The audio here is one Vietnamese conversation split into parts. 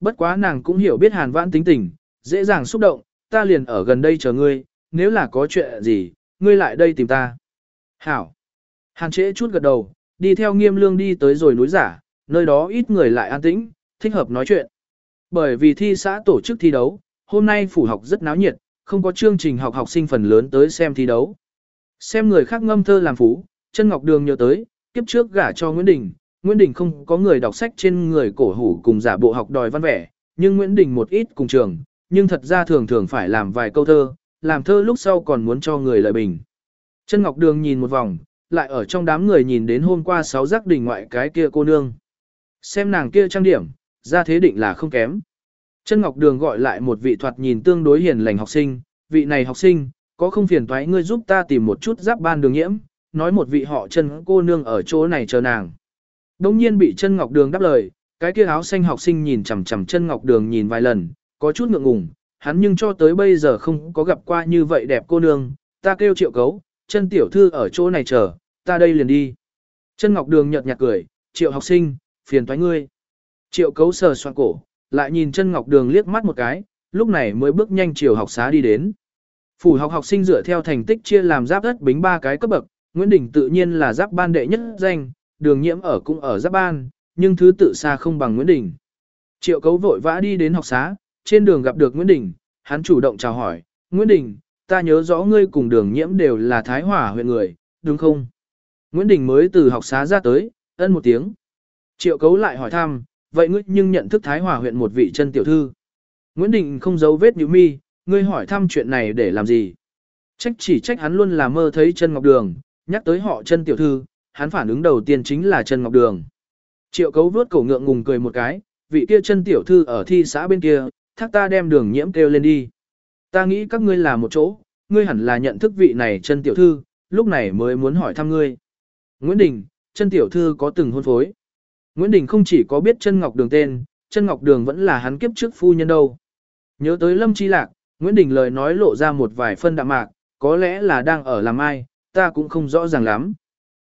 bất quá nàng cũng hiểu biết hàn vãn tính tình, dễ dàng xúc động, ta liền ở gần đây chờ ngươi, nếu là có chuyện gì, ngươi lại đây tìm ta. Hảo. Hàn trễ chút gật đầu, đi theo nghiêm lương đi tới rồi núi giả, nơi đó ít người lại an tĩnh, thích hợp nói chuyện. Bởi vì thi xã tổ chức thi đấu, hôm nay phủ học rất náo nhiệt, không có chương trình học học sinh phần lớn tới xem thi đấu. Xem người khác ngâm thơ làm phú, chân ngọc đường nhớ tới, kiếp trước gả cho Nguyễn Đình, Nguyễn Đình không có người đọc sách trên người cổ hủ cùng giả bộ học đòi văn vẻ, nhưng Nguyễn Đình một ít cùng trường, nhưng thật ra thường thường phải làm vài câu thơ, làm thơ lúc sau còn muốn cho người lợi bình. Chân Ngọc Đường nhìn một vòng, lại ở trong đám người nhìn đến hôm qua sáu giác đỉnh ngoại cái kia cô nương. Xem nàng kia trang điểm, ra thế định là không kém. Chân Ngọc Đường gọi lại một vị thoạt nhìn tương đối hiền lành học sinh, vị này học sinh, có không phiền thoái ngươi giúp ta tìm một chút giáp ban đường nhiễm, nói một vị họ chân cô nương ở chỗ này chờ nàng. Đông nhiên bị chân Ngọc Đường đáp lời, cái kia áo xanh học sinh nhìn chằm chằm chân Ngọc Đường nhìn vài lần, có chút ngượng ngùng, hắn nhưng cho tới bây giờ không có gặp qua như vậy đẹp cô nương, ta kêu triệu cấu, chân tiểu thư ở chỗ này chờ, ta đây liền đi. Chân Ngọc Đường nhợt nhạt cười, triệu học sinh, phiền toái ngươi. Triệu cấu sờ soạn cổ, lại nhìn chân Ngọc Đường liếc mắt một cái, lúc này mới bước nhanh chiều học xá đi đến. Phủ học học sinh dựa theo thành tích chia làm giáp đất bính ba cái cấp bậc, Nguyễn Đình tự nhiên là giáp ban đệ nhất danh, đường nhiễm ở cũng ở giáp ban, nhưng thứ tự xa không bằng Nguyễn Đình. Triệu cấu vội vã đi đến học xá, trên đường gặp được Nguyễn Đình, hắn chủ động chào hỏi, Nguyễn Đình, ta nhớ rõ ngươi cùng đường nhiễm đều là Thái Hòa huyện người, đúng không? Nguyễn Đình mới từ học xá ra tới, ân một tiếng. Triệu cấu lại hỏi thăm, vậy ngươi nhưng nhận thức Thái Hòa huyện một vị chân tiểu thư. Nguyễn Đình không giấu vết nhíu mi, ngươi hỏi thăm chuyện này để làm gì? Trách chỉ trách hắn luôn là mơ thấy chân ngọc đường, nhắc tới họ chân tiểu thư, hắn phản ứng đầu tiên chính là trần ngọc đường. Triệu cấu vuốt cổ ngượng ngùng cười một cái, vị kia chân tiểu thư ở thi xã bên kia, thác ta đem đường nhiễm kêu lên đi. Ta nghĩ các ngươi là một chỗ, ngươi hẳn là nhận thức vị này chân tiểu thư, lúc này mới muốn hỏi thăm ngươi. Nguyễn Đình, chân tiểu thư có từng hôn phối. Nguyễn Đình không chỉ có biết chân ngọc đường tên, chân ngọc đường vẫn là hắn kiếp trước phu nhân đâu. Nhớ tới lâm chi lạc, Nguyễn Đình lời nói lộ ra một vài phân đạm mạc, có lẽ là đang ở làm ai, ta cũng không rõ ràng lắm.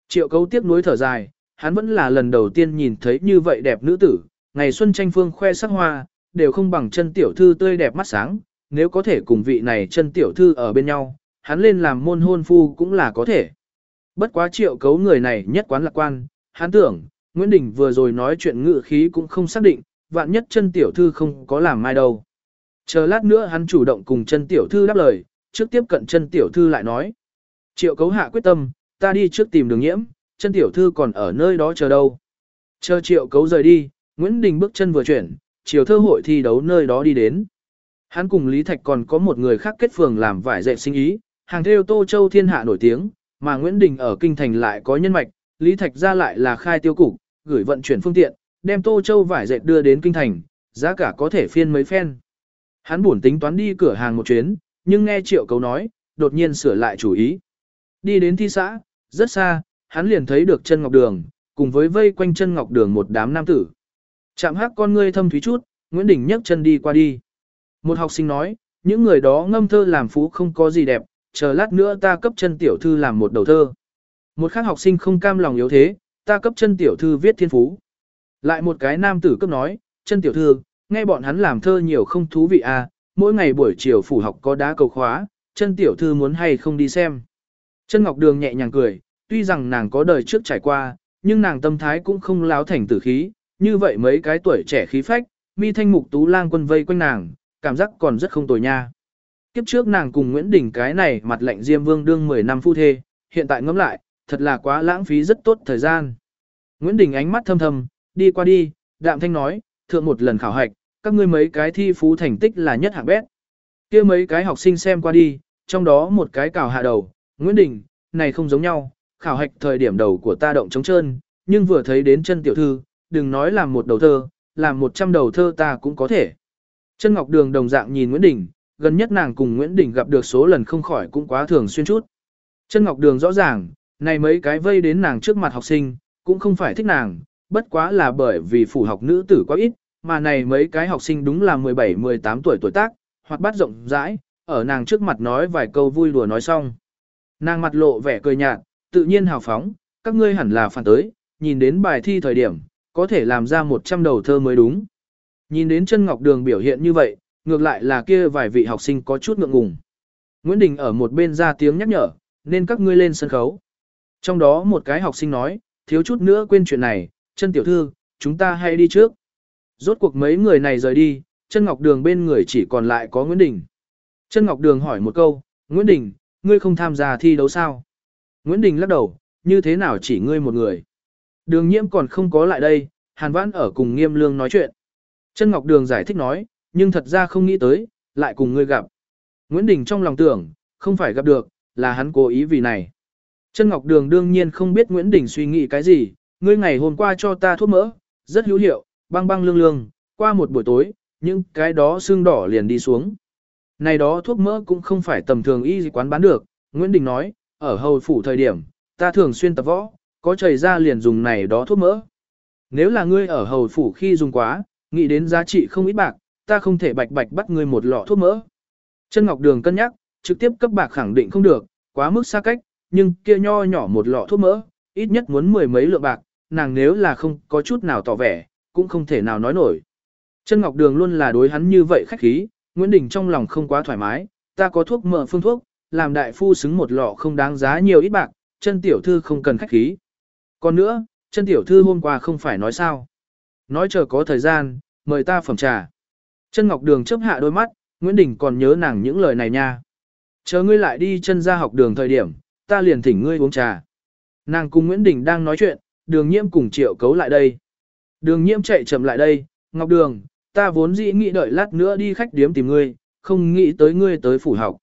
Triệu cấu tiếc nuối thở dài, hắn vẫn là lần đầu tiên nhìn thấy như vậy đẹp nữ tử, ngày xuân tranh phương khoe sắc hoa, đều không bằng chân tiểu thư tươi đẹp mắt sáng, nếu có thể cùng vị này chân tiểu thư ở bên nhau, hắn lên làm môn hôn phu cũng là có thể. Bất quá triệu cấu người này nhất quán lạc quan, hắn tưởng, Nguyễn Đình vừa rồi nói chuyện ngự khí cũng không xác định, vạn nhất chân tiểu thư không có làm mai đâu. Chờ lát nữa hắn chủ động cùng chân tiểu thư đáp lời, trước tiếp cận chân tiểu thư lại nói. Triệu cấu hạ quyết tâm, ta đi trước tìm đường nhiễm, chân tiểu thư còn ở nơi đó chờ đâu. Chờ triệu cấu rời đi, Nguyễn Đình bước chân vừa chuyển, chiều thơ hội thi đấu nơi đó đi đến. Hắn cùng Lý Thạch còn có một người khác kết phường làm vải dệt sinh ý, hàng theo Tô Châu thiên hạ nổi tiếng, mà Nguyễn Đình ở kinh thành lại có nhân mạch, Lý Thạch ra lại là khai tiêu cục, gửi vận chuyển phương tiện, đem Tô Châu vải dệt đưa đến kinh thành, giá cả có thể phiên mấy phen. Hắn buồn tính toán đi cửa hàng một chuyến, nhưng nghe Triệu Cấu nói, đột nhiên sửa lại chủ ý. Đi đến thi xã, rất xa, hắn liền thấy được chân ngọc đường, cùng với vây quanh chân ngọc đường một đám nam tử. Chạm hắc con ngươi thâm thúy chút, Nguyễn Đình nhấc chân đi qua đi. Một học sinh nói, những người đó ngâm thơ làm phú không có gì đẹp, chờ lát nữa ta cấp chân tiểu thư làm một đầu thơ. Một khác học sinh không cam lòng yếu thế, ta cấp chân tiểu thư viết thiên phú. Lại một cái nam tử cấp nói, chân tiểu thư, nghe bọn hắn làm thơ nhiều không thú vị à, mỗi ngày buổi chiều phủ học có đá cầu khóa, chân tiểu thư muốn hay không đi xem. Chân Ngọc Đường nhẹ nhàng cười, tuy rằng nàng có đời trước trải qua, nhưng nàng tâm thái cũng không láo thành tử khí, như vậy mấy cái tuổi trẻ khí phách, mi thanh mục tú lang quân vây quanh nàng, cảm giác còn rất không tồi nha. Kiếp trước nàng cùng Nguyễn Đình cái này mặt lệnh Diêm Vương đương 10 năm phu thê, hiện tại ngẫm lại, thật là quá lãng phí rất tốt thời gian. Nguyễn Đình ánh mắt thâm thâm, đi qua đi, đạm thanh nói, thượng một lần khảo hạch, các ngươi mấy cái thi phú thành tích là nhất hạng bét. kia mấy cái học sinh xem qua đi, trong đó một cái cào hạ đầu, Nguyễn Đình, này không giống nhau, khảo hạch thời điểm đầu của ta động trống trơn, nhưng vừa thấy đến chân tiểu thư, đừng nói làm một đầu thơ, làm một trăm đầu thơ ta cũng có thể. Chân Ngọc Đường đồng dạng nhìn Nguyễn Đình, gần nhất nàng cùng Nguyễn Đình gặp được số lần không khỏi cũng quá thường xuyên chút. Chân Ngọc Đường rõ ràng, này mấy cái vây đến nàng trước mặt học sinh, cũng không phải thích nàng, bất quá là bởi vì phủ học nữ tử quá ít, mà này mấy cái học sinh đúng là 17-18 tuổi tuổi tác, hoặc bắt rộng rãi, ở nàng trước mặt nói vài câu vui đùa nói xong. Nàng mặt lộ vẻ cười nhạt, tự nhiên hào phóng, các ngươi hẳn là phản tới, nhìn đến bài thi thời điểm, có thể làm ra 100 đầu thơ mới đúng. Nhìn đến chân ngọc đường biểu hiện như vậy, ngược lại là kia vài vị học sinh có chút ngượng ngùng. Nguyễn Đình ở một bên ra tiếng nhắc nhở, nên các ngươi lên sân khấu. Trong đó một cái học sinh nói, thiếu chút nữa quên chuyện này, chân tiểu thư, chúng ta hãy đi trước. Rốt cuộc mấy người này rời đi, chân ngọc đường bên người chỉ còn lại có Nguyễn Đình. Chân ngọc đường hỏi một câu, Nguyễn Đình, ngươi không tham gia thi đấu sao? Nguyễn Đình lắc đầu, như thế nào chỉ ngươi một người? Đường nhiễm còn không có lại đây, Hàn Vãn ở cùng nghiêm lương nói chuyện. Trân Ngọc Đường giải thích nói, nhưng thật ra không nghĩ tới, lại cùng ngươi gặp. Nguyễn Đình trong lòng tưởng, không phải gặp được, là hắn cố ý vì này. Trân Ngọc Đường đương nhiên không biết Nguyễn Đình suy nghĩ cái gì, ngươi ngày hôm qua cho ta thuốc mỡ, rất hữu hiệu, băng băng lương lương, qua một buổi tối, những cái đó xương đỏ liền đi xuống. Này đó thuốc mỡ cũng không phải tầm thường y quán bán được, Nguyễn Đình nói, ở hầu phủ thời điểm, ta thường xuyên tập võ, có chảy ra liền dùng này đó thuốc mỡ. Nếu là ngươi ở hầu phủ khi dùng quá, nghĩ đến giá trị không ít bạc, ta không thể bạch bạch bắt ngươi một lọ thuốc mỡ. Chân Ngọc Đường cân nhắc, trực tiếp cấp bạc khẳng định không được, quá mức xa cách, nhưng kia nho nhỏ một lọ thuốc mỡ, ít nhất muốn mười mấy lượng bạc, nàng nếu là không có chút nào tỏ vẻ, cũng không thể nào nói nổi. Chân Ngọc Đường luôn là đối hắn như vậy khách khí, Nguyễn Đình trong lòng không quá thoải mái, ta có thuốc mỡ phương thuốc, làm đại phu xứng một lọ không đáng giá nhiều ít bạc, chân tiểu thư không cần khách khí. Còn nữa, chân tiểu thư hôm qua không phải nói sao. Nói chờ có thời gian, mời ta phẩm trà. Chân Ngọc Đường chớp hạ đôi mắt, Nguyễn Đình còn nhớ nàng những lời này nha. Chờ ngươi lại đi chân ra học đường thời điểm, ta liền thỉnh ngươi uống trà. Nàng cùng Nguyễn Đình đang nói chuyện, đường nhiễm cùng triệu cấu lại đây. Đường nhiễm chạy chậm lại đây, Ngọc Đường, ta vốn dĩ nghĩ đợi lát nữa đi khách điếm tìm ngươi, không nghĩ tới ngươi tới phủ học.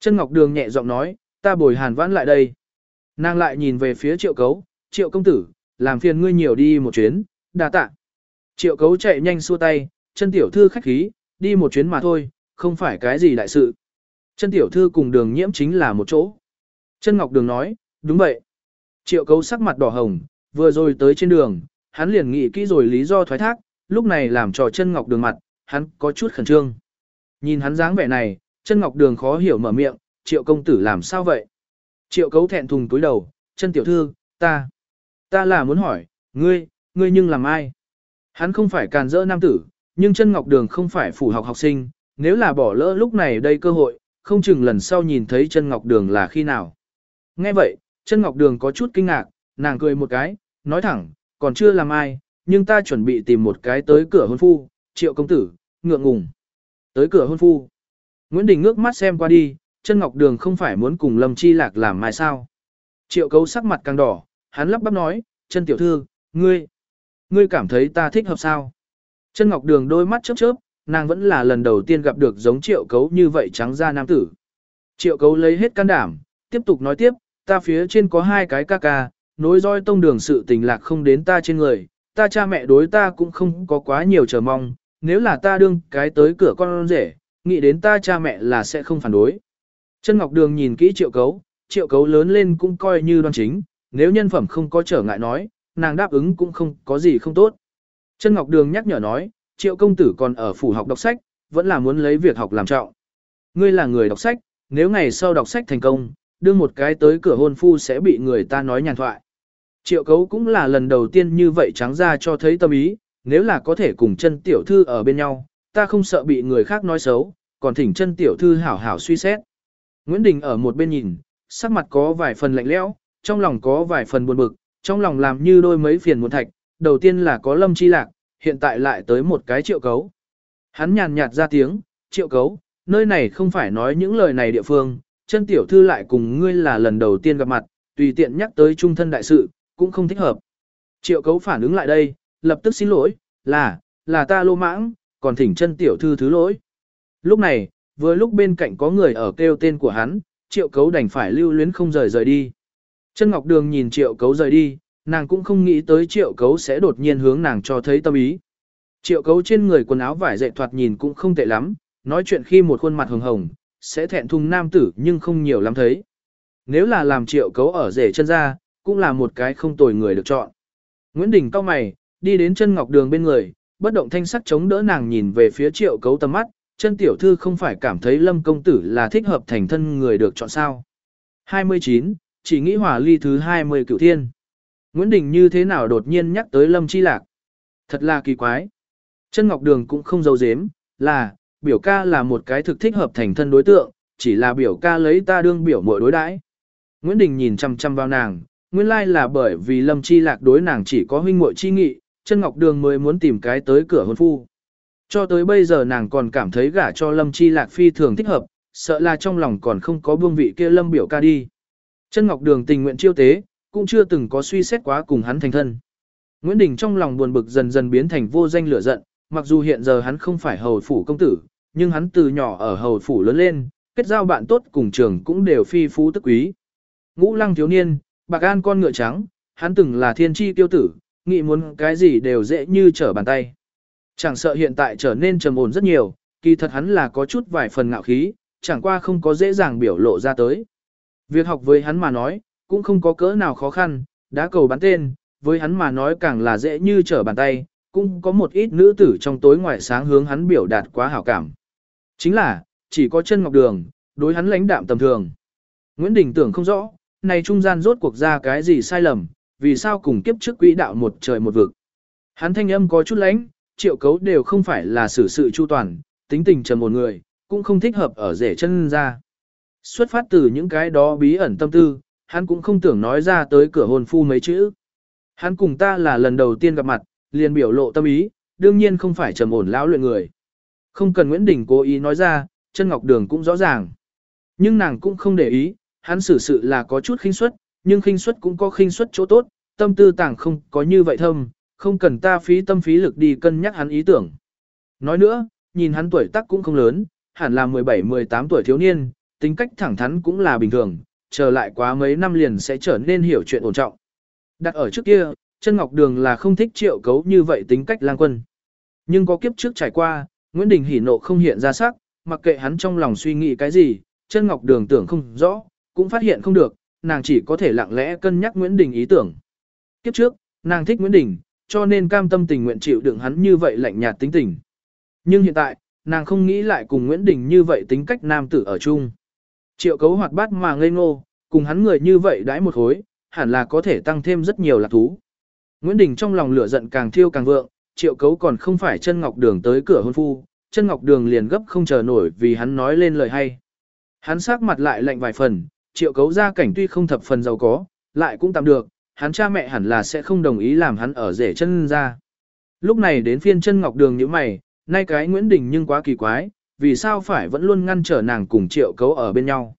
Chân Ngọc Đường nhẹ giọng nói, ta bồi hàn vãn lại đây. Nàng lại nhìn về phía triệu cấu, triệu công tử, làm phiền ngươi nhiều đi một chuyến, đà tạ. Triệu cấu chạy nhanh xua tay, chân tiểu thư khách khí, đi một chuyến mà thôi, không phải cái gì đại sự. Chân tiểu thư cùng đường nhiễm chính là một chỗ. Chân Ngọc Đường nói, đúng vậy. Triệu cấu sắc mặt đỏ hồng, vừa rồi tới trên đường, hắn liền nghĩ kỹ rồi lý do thoái thác, lúc này làm trò chân Ngọc Đường mặt, hắn có chút khẩn trương. Nhìn hắn dáng vẻ này, chân Ngọc Đường khó hiểu mở miệng, triệu công tử làm sao vậy? Triệu cấu thẹn thùng túi đầu, chân tiểu thư, ta, ta là muốn hỏi, ngươi, ngươi nhưng làm ai? Hắn không phải càn dỡ nam tử, nhưng chân ngọc đường không phải phủ học học sinh, nếu là bỏ lỡ lúc này đây cơ hội, không chừng lần sau nhìn thấy chân ngọc đường là khi nào. Nghe vậy, chân ngọc đường có chút kinh ngạc, nàng cười một cái, nói thẳng, còn chưa làm ai, nhưng ta chuẩn bị tìm một cái tới cửa hôn phu, triệu công tử, ngượng ngùng. Tới cửa hôn phu. Nguyễn Đình ngước mắt xem qua đi, chân ngọc đường không phải muốn cùng Lâm Chi Lạc làm mai sao. Triệu cấu sắc mặt càng đỏ, hắn lắp bắp nói, chân tiểu thư, ngươi, ngươi cảm thấy ta thích hợp sao? Chân ngọc đường đôi mắt chớp chớp, nàng vẫn là lần đầu tiên gặp được giống triệu cấu như vậy trắng da nam tử. Triệu cấu lấy hết can đảm, tiếp tục nói tiếp, ta phía trên có hai cái ca ca, nối roi tông đường sự tình lạc không đến ta trên người, ta cha mẹ đối ta cũng không có quá nhiều chờ mong, nếu là ta đương cái tới cửa con rể, nghĩ đến ta cha mẹ là sẽ không phản đối. Chân Ngọc Đường nhìn kỹ triệu cấu, triệu cấu lớn lên cũng coi như đoan chính, nếu nhân phẩm không có trở ngại nói, nàng đáp ứng cũng không có gì không tốt. Chân Ngọc Đường nhắc nhở nói, triệu công tử còn ở phủ học đọc sách, vẫn là muốn lấy việc học làm trọng. Ngươi là người đọc sách, nếu ngày sau đọc sách thành công, đương một cái tới cửa hôn phu sẽ bị người ta nói nhàn thoại. Triệu cấu cũng là lần đầu tiên như vậy trắng ra cho thấy tâm ý, nếu là có thể cùng chân tiểu thư ở bên nhau, ta không sợ bị người khác nói xấu, còn thỉnh chân tiểu thư hảo hảo suy xét. Nguyễn Đình ở một bên nhìn, sắc mặt có vài phần lạnh lẽo, trong lòng có vài phần buồn bực, trong lòng làm như đôi mấy phiền muộn thạch, đầu tiên là có lâm chi lạc, hiện tại lại tới một cái triệu cấu. Hắn nhàn nhạt ra tiếng, triệu cấu, nơi này không phải nói những lời này địa phương, chân tiểu thư lại cùng ngươi là lần đầu tiên gặp mặt, tùy tiện nhắc tới trung thân đại sự, cũng không thích hợp. Triệu cấu phản ứng lại đây, lập tức xin lỗi, là, là ta lô mãng, còn thỉnh chân tiểu thư thứ lỗi. Lúc này, vừa lúc bên cạnh có người ở kêu tên của hắn, triệu cấu đành phải lưu luyến không rời rời đi. Chân Ngọc Đường nhìn triệu cấu rời đi, nàng cũng không nghĩ tới triệu cấu sẽ đột nhiên hướng nàng cho thấy tâm ý. Triệu cấu trên người quần áo vải dệt thoạt nhìn cũng không tệ lắm, nói chuyện khi một khuôn mặt hồng hồng, sẽ thẹn thùng nam tử nhưng không nhiều lắm thấy. Nếu là làm triệu cấu ở rể chân ra, cũng là một cái không tồi người được chọn. Nguyễn Đình cao mày, đi đến chân ngọc đường bên người, bất động thanh sắc chống đỡ nàng nhìn về phía triệu cấu tầm mắt, chân tiểu thư không phải cảm thấy lâm công tử là thích hợp thành thân người được chọn sao. 29, chỉ nghĩ hỏa ly thứ 20 cựu thiên. Nguyễn Đình như thế nào đột nhiên nhắc tới lâm chi lạc. Thật là kỳ quái. Chân Ngọc Đường cũng không giấu giếm, là, biểu ca là một cái thực thích hợp thành thân đối tượng, chỉ là biểu ca lấy ta đương biểu muội đối đãi. Nguyễn Đình nhìn chăm chăm vào nàng, nguyên lai là bởi vì Lâm Chi Lạc đối nàng chỉ có huynh muội chi nghị, chân Ngọc Đường mới muốn tìm cái tới cửa hôn phu. Cho tới bây giờ nàng còn cảm thấy gả cho Lâm Chi Lạc phi thường thích hợp, sợ là trong lòng còn không có buông vị kia Lâm biểu ca đi. Chân Ngọc Đường tình nguyện chiêu tế, cũng chưa từng có suy xét quá cùng hắn thành thân. Nguyễn Đình trong lòng buồn bực dần dần biến thành vô danh lửa giận, mặc dù hiện giờ hắn không phải hầu phủ công tử, nhưng hắn từ nhỏ ở hầu phủ lớn lên, kết giao bạn tốt cùng trường cũng đều phi phú tức quý. Ngũ lăng thiếu niên, bạc an con ngựa trắng, hắn từng là thiên tri tiêu tử, nghĩ muốn cái gì đều dễ như trở bàn tay. Chẳng sợ hiện tại trở nên trầm ổn rất nhiều, kỳ thật hắn là có chút vài phần ngạo khí, chẳng qua không có dễ dàng biểu lộ ra tới. Việc học với hắn mà nói, cũng không có cỡ nào khó khăn, đã cầu bắn tên, với hắn mà nói càng là dễ như trở bàn tay, cũng có một ít nữ tử trong tối ngoại sáng hướng hắn biểu đạt quá hảo cảm. Chính là, chỉ có chân ngọc đường, đối hắn lãnh đạm tầm thường. Nguyễn Đình tưởng không rõ, này trung gian rốt cuộc ra cái gì sai lầm, vì sao cùng kiếp trước quỹ đạo một trời một vực. Hắn thanh âm có chút lãnh, triệu cấu đều không phải là xử sự chu toàn, tính tình trầm một người, cũng không thích hợp ở rể chân ra. Xuất phát từ những cái đó bí ẩn tâm tư, hắn cũng không tưởng nói ra tới cửa hồn phu mấy chữ. Hắn cùng ta là lần đầu tiên gặp mặt, liền biểu lộ tâm ý, đương nhiên không phải trầm ổn lão luyện người. Không cần Nguyễn Đình cố ý nói ra, chân ngọc đường cũng rõ ràng. Nhưng nàng cũng không để ý, hắn xử sự là có chút khinh suất, nhưng khinh suất cũng có khinh suất chỗ tốt, tâm tư tàng không có như vậy thâm, không cần ta phí tâm phí lực đi cân nhắc hắn ý tưởng. Nói nữa, nhìn hắn tuổi tác cũng không lớn, hẳn là 17-18 tuổi thiếu niên, tính cách thẳng thắn cũng là bình thường, chờ lại quá mấy năm liền sẽ trở nên hiểu chuyện ổn trọng. Đặt ở trước kia, chân ngọc đường là không thích triệu cấu như vậy tính cách lang quân. Nhưng có kiếp trước trải qua, Nguyễn Đình hỉ nộ không hiện ra sắc, mặc kệ hắn trong lòng suy nghĩ cái gì, chân ngọc đường tưởng không rõ, cũng phát hiện không được, nàng chỉ có thể lặng lẽ cân nhắc Nguyễn Đình ý tưởng. Kiếp trước, nàng thích Nguyễn Đình, cho nên cam tâm tình nguyện chịu đựng hắn như vậy lạnh nhạt tính tình. Nhưng hiện tại, nàng không nghĩ lại cùng Nguyễn Đình như vậy tính cách nam tử ở chung. Triệu cấu hoạt bát mà ngây ngô, cùng hắn người như vậy đãi một hối, hẳn là có thể tăng thêm rất nhiều lạc thú. Nguyễn Đình trong lòng lửa giận càng thiêu càng vượng, triệu cấu còn không phải chân ngọc đường tới cửa hôn phu, chân ngọc đường liền gấp không chờ nổi vì hắn nói lên lời hay. Hắn sắc mặt lại lạnh vài phần, triệu cấu gia cảnh tuy không thập phần giàu có, lại cũng tạm được, hắn cha mẹ hẳn là sẽ không đồng ý làm hắn ở rể chân ra. Lúc này đến phiên chân ngọc đường như mày, nay cái Nguyễn Đình nhưng quá kỳ quái, vì sao phải vẫn luôn ngăn trở nàng cùng triệu cấu ở bên nhau.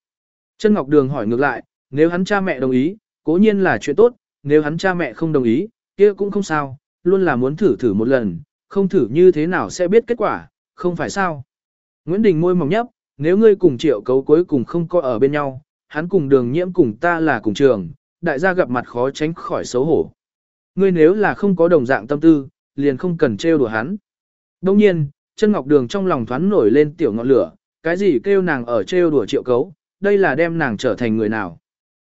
Chân ngọc đường hỏi ngược lại, nếu hắn cha mẹ đồng ý, cố nhiên là chuyện tốt, nếu hắn cha mẹ không đồng ý, kia cũng không sao, luôn là muốn thử thử một lần, không thử như thế nào sẽ biết kết quả, không phải sao. Nguyễn Đình môi mỏng nhấp, nếu ngươi cùng triệu cấu cuối cùng không có ở bên nhau, hắn cùng đường nhiễm cùng ta là cùng trường, đại gia gặp mặt khó tránh khỏi xấu hổ. Ngươi nếu là không có đồng dạng tâm tư, liền không cần trêu đùa hắn. Đồng nhiên, chân ngọc đường trong lòng thoáng nổi lên tiểu ngọn lửa, cái gì kêu nàng ở trêu đùa triệu cấu, đây là đem nàng trở thành người nào.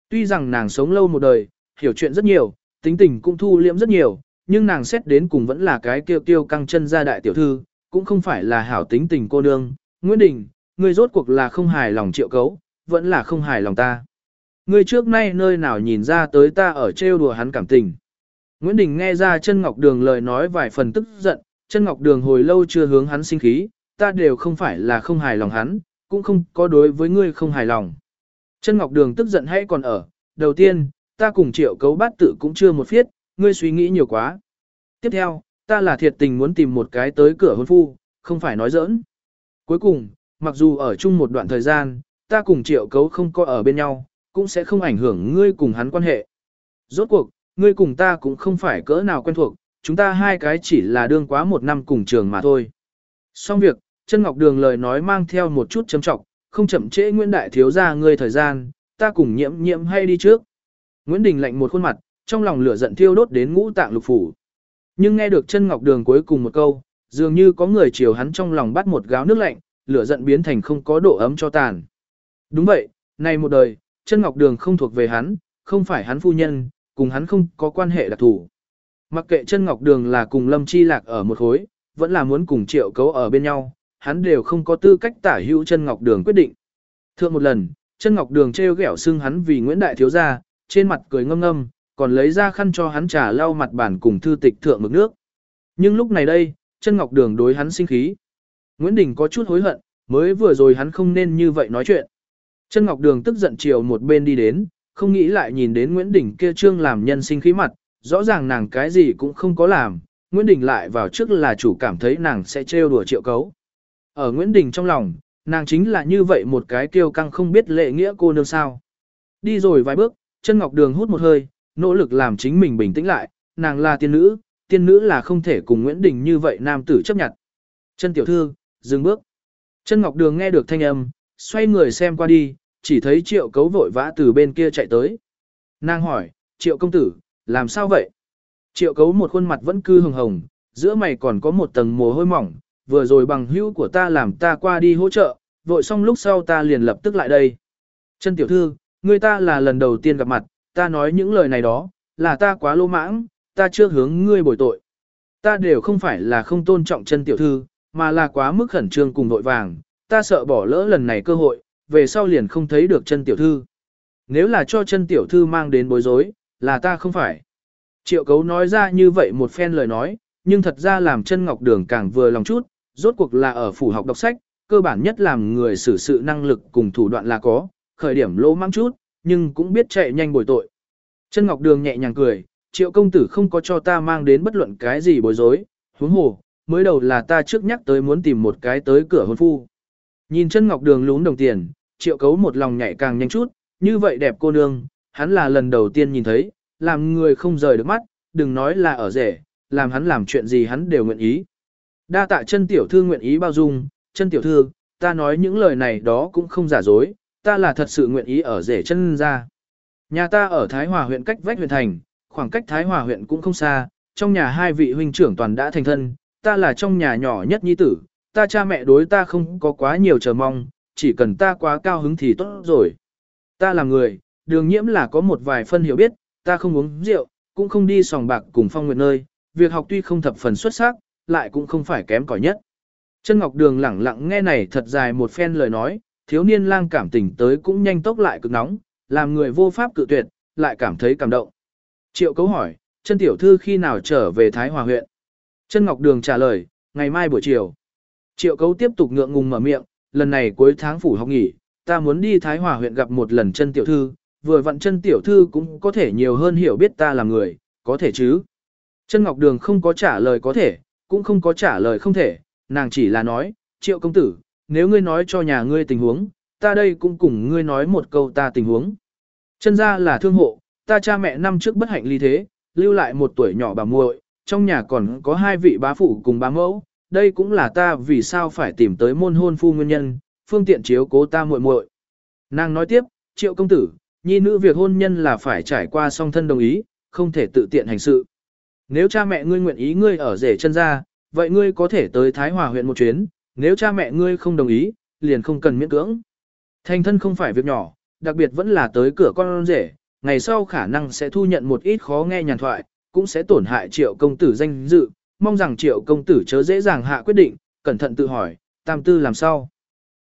Tuy rằng nàng sống lâu một đời, hiểu chuyện rất nhiều, tính tình cũng thu liễm rất nhiều, nhưng nàng xét đến cùng vẫn là cái kêu kêu căng chân ra đại tiểu thư, cũng không phải là hảo tính tình cô nương. Nguyễn Đình, ngươi rốt cuộc là không hài lòng triệu cấu, vẫn là không hài lòng ta. Ngươi trước nay nơi nào nhìn ra tới ta ở trêu đùa hắn cảm tình. Nguyễn Đình nghe ra chân ngọc đường lời nói vài phần tức giận, chân ngọc đường hồi lâu chưa hướng hắn sinh khí, ta đều không phải là không hài lòng hắn, cũng không có đối với ngươi không hài lòng. Chân ngọc đường tức giận hay còn ở, đầu tiên, ta cùng triệu cấu bát tự cũng chưa một phiết, ngươi suy nghĩ nhiều quá. Tiếp theo, ta là thiệt tình muốn tìm một cái tới cửa hôn phu, không phải nói giỡn. Cuối cùng, mặc dù ở chung một đoạn thời gian, ta cùng triệu cấu không có ở bên nhau, cũng sẽ không ảnh hưởng ngươi cùng hắn quan hệ. Rốt cuộc, ngươi cùng ta cũng không phải cỡ nào quen thuộc, chúng ta hai cái chỉ là đương quá một năm cùng trường mà thôi. Xong việc, chân ngọc đường lời nói mang theo một chút châm trọng, không chậm trễ Nguyễn Đại thiếu ra ngươi thời gian, ta cùng nhiễm nhiễm hay đi trước. Nguyễn Đình lạnh một khuôn mặt, trong lòng lửa giận thiêu đốt đến ngũ tạng lục phủ. Nhưng nghe được chân ngọc đường cuối cùng một câu, dường như có người chiều hắn trong lòng bắt một gáo nước lạnh, lửa giận biến thành không có độ ấm cho tàn. Đúng vậy, này một đời, chân ngọc đường không thuộc về hắn, không phải hắn phu nhân, cùng hắn không có quan hệ đặc thù. Mặc kệ chân ngọc đường là cùng lâm chi lạc ở một khối, vẫn là muốn cùng triệu cấu ở bên nhau, hắn đều không có tư cách tả hữu chân ngọc đường quyết định. Thượng một lần, chân ngọc đường treo ghẹo xưng hắn vì Nguyễn Đại Thiếu Gia, trên mặt cười ngâm ngâm, còn lấy ra khăn cho hắn trà lau mặt bản cùng thư tịch thượng mực nước. Nhưng lúc này đây, chân ngọc đường đối hắn sinh khí. Nguyễn Đình có chút hối hận, mới vừa rồi hắn không nên như vậy nói chuyện. Chân ngọc đường tức giận chiều một bên đi đến, không nghĩ lại nhìn đến Nguyễn Đình kia trương làm nhân sinh khí mặt, rõ ràng nàng cái gì cũng không có làm, Nguyễn Đình lại vào trước là chủ cảm thấy nàng sẽ trêu đùa triệu cấu. Ở Nguyễn Đình trong lòng, nàng chính là như vậy một cái kiêu căng không biết lệ nghĩa cô nương sao. Đi rồi vài bước, chân ngọc đường hút một hơi, nỗ lực làm chính mình bình tĩnh lại, nàng là tiên nữ, tiên nữ là không thể cùng Nguyễn Đình như vậy nam tử chấp nhận. Chân tiểu thư, dừng bước. Chân ngọc đường nghe được thanh âm, xoay người xem qua đi, chỉ thấy triệu cấu vội vã từ bên kia chạy tới. Nàng hỏi, triệu công tử, làm sao vậy? Triệu cấu một khuôn mặt vẫn cư hồng hồng, giữa mày còn có một tầng mồ hôi mỏng, vừa rồi bằng hữu của ta làm ta qua đi hỗ trợ, vội xong lúc sau ta liền lập tức lại đây. Chân tiểu thư, người ta là lần đầu tiên gặp mặt, ta nói những lời này đó, là ta quá lô mãng, ta chưa hướng ngươi bồi tội. Ta đều không phải là không tôn trọng chân tiểu thư, mà là quá mức khẩn trương cùng vội vàng, ta sợ bỏ lỡ lần này cơ hội, về sau liền không thấy được chân tiểu thư. Nếu là cho chân tiểu thư mang đến bối rối, là ta không phải. Triệu cấu nói ra như vậy một phen lời nói, nhưng thật ra làm chân ngọc đường càng vừa lòng chút, rốt cuộc là ở phủ học đọc sách, cơ bản nhất làm người xử sự năng lực cùng thủ đoạn là có, khởi điểm lỗ mang chút, nhưng cũng biết chạy nhanh bồi tội. Chân ngọc đường nhẹ nhàng cười, triệu công tử không có cho ta mang đến bất luận cái gì bối rối, huống hồ, mới đầu là ta trước nhắc tới muốn tìm một cái tới cửa hôn phu. Nhìn chân ngọc đường lún đồng tiền, triệu cấu một lòng nhảy càng nhanh chút, như vậy đẹp cô nương, hắn là lần đầu tiên nhìn thấy, làm người không rời được mắt, đừng nói là ở rể, làm hắn làm chuyện gì hắn đều nguyện ý. Đa tạ chân tiểu thư nguyện ý bao dung, chân tiểu thư, ta nói những lời này đó cũng không giả dối, ta là thật sự nguyện ý ở rể chân ra. Nhà ta ở Thái Hòa huyện cách vách huyện thành, khoảng cách Thái Hòa huyện cũng không xa, trong nhà hai vị huynh trưởng toàn đã thành thân, ta là trong nhà nhỏ nhất nhi tử, ta cha mẹ đối ta không có quá nhiều chờ mong, chỉ cần ta quá cao hứng thì tốt rồi. Ta là người, đường nhiễm là có một vài phân hiểu biết, ta không uống rượu, cũng không đi sòng bạc cùng phong nguyệt nơi, việc học tuy không thập phần xuất sắc, lại cũng không phải kém cỏi nhất. Chân Ngọc Đường lẳng lặng nghe này thật dài một phen lời nói, thiếu niên lang cảm tình tới cũng nhanh tốc lại cực nóng, làm người vô pháp cự tuyệt, lại cảm thấy cảm động. Triệu cấu hỏi, chân tiểu thư khi nào trở về Thái Hòa huyện? Chân Ngọc Đường trả lời, ngày mai buổi chiều. Triệu cấu tiếp tục ngượng ngùng mở miệng, lần này cuối tháng phủ học nghỉ, ta muốn đi Thái Hòa huyện gặp một lần chân tiểu thư, vừa vặn chân tiểu thư cũng có thể nhiều hơn hiểu biết ta là người, có thể chứ. Chân Ngọc Đường không có trả lời có thể, cũng không có trả lời không thể, nàng chỉ là nói, triệu công tử, nếu ngươi nói cho nhà ngươi tình huống, ta đây cũng cùng ngươi nói một câu ta tình huống. Chân ra là thương hộ, ta cha mẹ năm trước bất hạnh ly thế, lưu lại một tuổi nhỏ bà muội, trong nhà còn có hai vị bá phụ cùng bá mẫu, đây cũng là ta vì sao phải tìm tới môn hôn phu nguyên nhân, phương tiện chiếu cố ta muội muội. Nàng nói tiếp, triệu công tử, nhi nữ việc hôn nhân là phải trải qua song thân đồng ý, không thể tự tiện hành sự. Nếu cha mẹ ngươi nguyện ý ngươi ở rể chân ra, vậy ngươi có thể tới Thái Hòa huyện một chuyến, nếu cha mẹ ngươi không đồng ý, liền không cần miễn cưỡng. Thành thân không phải việc nhỏ, đặc biệt vẫn là tới cửa con rể, ngày sau khả năng sẽ thu nhận một ít khó nghe nhàn thoại, cũng sẽ tổn hại triệu công tử danh dự, mong rằng triệu công tử chớ dễ dàng hạ quyết định, cẩn thận tự hỏi, tam tư làm sao.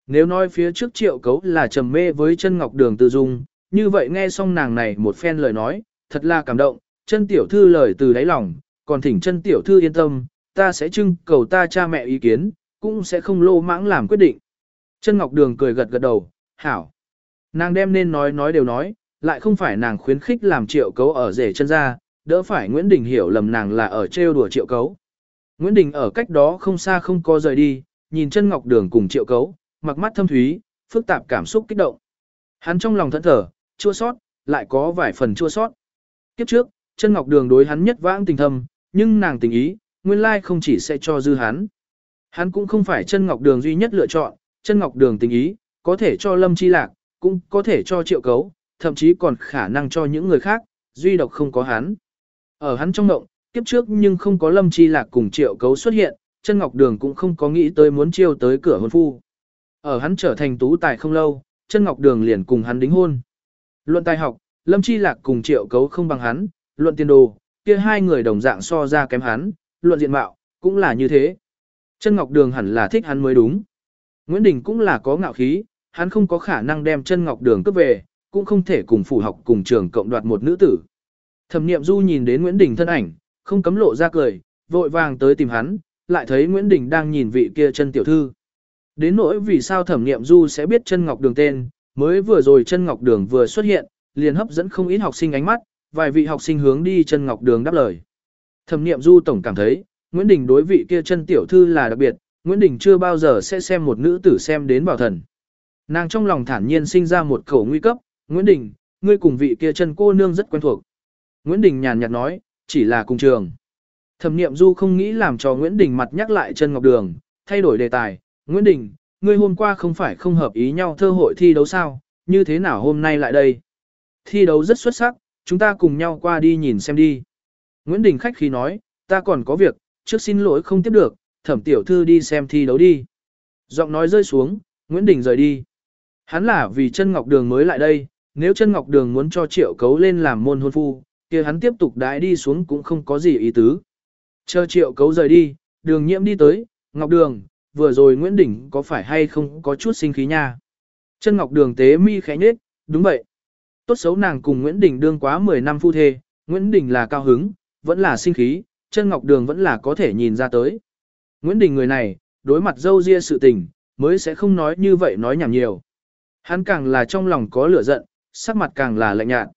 Nếu nói phía trước triệu cấu là trầm mê với chân ngọc đường tư dung, như vậy nghe xong nàng này một phen lời nói, thật là cảm động, chân tiểu thư lời từ đáy lòng, còn thỉnh chân tiểu thư yên tâm, ta sẽ trưng cầu ta cha mẹ ý kiến, cũng sẽ không lô mãng làm quyết định. Chân Ngọc Đường cười gật gật đầu, hảo. Nàng đem nên nói nói đều nói, lại không phải nàng khuyến khích làm triệu cấu ở rể chân ra, đỡ phải Nguyễn Đình hiểu lầm nàng là ở trêu đùa triệu cấu. Nguyễn Đình ở cách đó không xa không có rời đi, nhìn chân Ngọc Đường cùng triệu cấu, mặc mắt thâm thúy, phức tạp cảm xúc kích động. Hắn trong lòng thẫn thở, chua sót, lại có vài phần chua sót. Kiếp trước, chân Ngọc Đường đối hắn nhất vãng tình thâm, nhưng nàng tình ý, nguyên lai không chỉ sẽ cho dư hắn. Hắn cũng không phải chân ngọc đường duy nhất lựa chọn, chân ngọc đường tình ý, có thể cho lâm chi lạc, cũng có thể cho triệu cấu, thậm chí còn khả năng cho những người khác, duy độc không có hắn. Ở hắn trong động, kiếp trước nhưng không có lâm chi lạc cùng triệu cấu xuất hiện, chân ngọc đường cũng không có nghĩ tới muốn chiêu tới cửa hôn phu. Ở hắn trở thành tú tài không lâu, chân ngọc đường liền cùng hắn đính hôn. Luận tài học, lâm chi lạc cùng triệu cấu không bằng hắn, luận tiền đồ, kia hai người đồng dạng so ra kém hắn, luận diện mạo, cũng là như thế. Chân Ngọc Đường hẳn là thích hắn mới đúng. Nguyễn Đình cũng là có ngạo khí, hắn không có khả năng đem chân Ngọc Đường cướp về, cũng không thể cùng phủ học cùng trường cộng đoạt một nữ tử. Thẩm Niệm Du nhìn đến Nguyễn Đình thân ảnh, không cấm lộ ra cười, vội vàng tới tìm hắn, lại thấy Nguyễn Đình đang nhìn vị kia chân tiểu thư. Đến nỗi vì sao thẩm nghiệm du sẽ biết chân ngọc đường tên, mới vừa rồi chân ngọc đường vừa xuất hiện, liền hấp dẫn không ít học sinh ánh mắt, vài vị học sinh hướng đi chân ngọc đường đáp lời. Thẩm nghiệm du tổng cảm thấy, Nguyễn Đình đối vị kia chân tiểu thư là đặc biệt, Nguyễn Đình chưa bao giờ sẽ xem một nữ tử xem đến bảo thần. Nàng trong lòng thản nhiên sinh ra một khẩu nguy cấp, Nguyễn Đình, ngươi cùng vị kia chân cô nương rất quen thuộc. Nguyễn Đình nhàn nhạt nói, chỉ là cùng trường. Thẩm Niệm Du không nghĩ làm cho Nguyễn Đình mặt nhắc lại chân ngọc đường, thay đổi đề tài. Nguyễn Đình, ngươi hôm qua không phải không hợp ý nhau thơ hội thi đấu sao, như thế nào hôm nay lại đây? Thi đấu rất xuất sắc, chúng ta cùng nhau qua đi nhìn xem đi. Nguyễn Đình khách khí nói, ta còn có việc, trước xin lỗi không tiếp được, thẩm tiểu thư đi xem thi đấu đi. Giọng nói rơi xuống, Nguyễn Đình rời đi. Hắn là vì chân ngọc đường mới lại đây, nếu chân ngọc đường muốn cho triệu cấu lên làm môn hôn phu, kia hắn tiếp tục đãi đi xuống cũng không có gì ý tứ. Chờ triệu cấu rời đi, đường nhiễm đi tới, ngọc đường, vừa rồi Nguyễn Đình có phải hay không có chút sinh khí nha. Chân ngọc đường tế mi khẽ nhết, đúng vậy. Tốt xấu nàng cùng Nguyễn Đình đương quá 10 năm phu thê, Nguyễn Đình là cao hứng, vẫn là sinh khí, chân ngọc đường vẫn là có thể nhìn ra tới. Nguyễn Đình người này, đối mặt dâu ria sự tình, mới sẽ không nói như vậy nói nhảm nhiều. Hắn càng là trong lòng có lửa giận, sắc mặt càng là lạnh nhạt.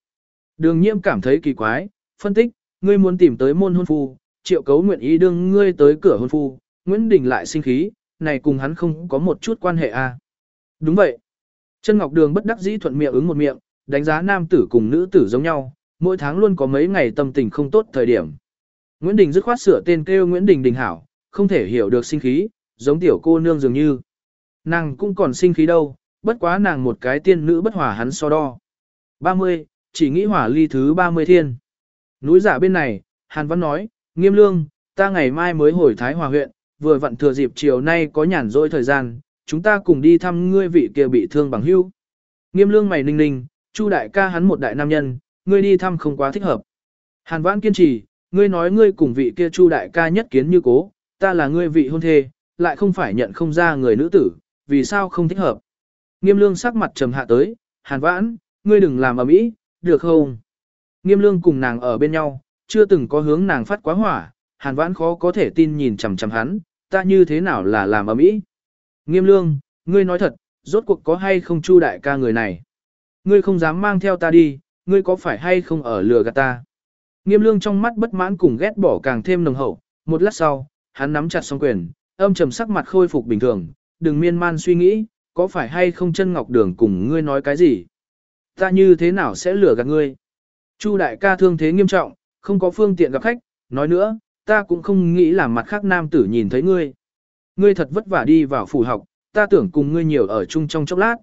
Đường nhiễm cảm thấy kỳ quái, phân tích, ngươi muốn tìm tới môn hôn phu, triệu cấu nguyện ý đương ngươi tới cửa hôn phu, Nguyễn Đình lại sinh khí, này cùng hắn không có một chút quan hệ à. Đúng vậy. Chân Ngọc Đường bất đắc dĩ thuận miệng ứng một miệng, đánh giá nam tử cùng nữ tử giống nhau, mỗi tháng luôn có mấy ngày tâm tình không tốt thời điểm. Nguyễn Đình dứt khoát sửa tên kêu Nguyễn Đình Đình Hảo, không thể hiểu được sinh khí, giống tiểu cô nương dường như. Nàng cũng còn sinh khí đâu, bất quá nàng một cái tiên nữ bất hòa hắn so đo. 30, chỉ nghĩ hỏa ly thứ 30 thiên. Núi giả bên này, Hàn Văn nói, nghiêm lương, ta ngày mai mới hồi Thái Hòa huyện, vừa vặn thừa dịp chiều nay có nhàn rỗi thời gian, chúng ta cùng đi thăm ngươi vị kia bị thương bằng hưu. Nghiêm lương mày ninh ninh, Chu đại ca hắn một đại nam nhân, ngươi đi thăm không quá thích hợp. Hàn Vãn kiên trì, ngươi nói ngươi cùng vị kia Chu đại ca nhất kiến như cố, ta là ngươi vị hôn thê, lại không phải nhận không ra người nữ tử, vì sao không thích hợp. Nghiêm lương sắc mặt trầm hạ tới, Hàn Vãn, ngươi đừng làm ầm ĩ, được không? Nghiêm lương cùng nàng ở bên nhau, chưa từng có hướng nàng phát quá hỏa, hàn vãn khó có thể tin nhìn chằm chằm hắn, ta như thế nào là làm ấm ý. Nghiêm lương, ngươi nói thật, rốt cuộc có hay không chu đại ca người này? Ngươi không dám mang theo ta đi, ngươi có phải hay không ở lừa gạt ta? Nghiêm lương trong mắt bất mãn cùng ghét bỏ càng thêm nồng hậu, một lát sau, hắn nắm chặt song quyền, âm trầm sắc mặt khôi phục bình thường, đừng miên man suy nghĩ, có phải hay không chân ngọc đường cùng ngươi nói cái gì? Ta như thế nào sẽ lừa gạt ngươi? Chu đại ca thương thế nghiêm trọng, không có phương tiện gặp khách, nói nữa, ta cũng không nghĩ làm mặt khác nam tử nhìn thấy ngươi. Ngươi thật vất vả đi vào phủ học, ta tưởng cùng ngươi nhiều ở chung trong chốc lát.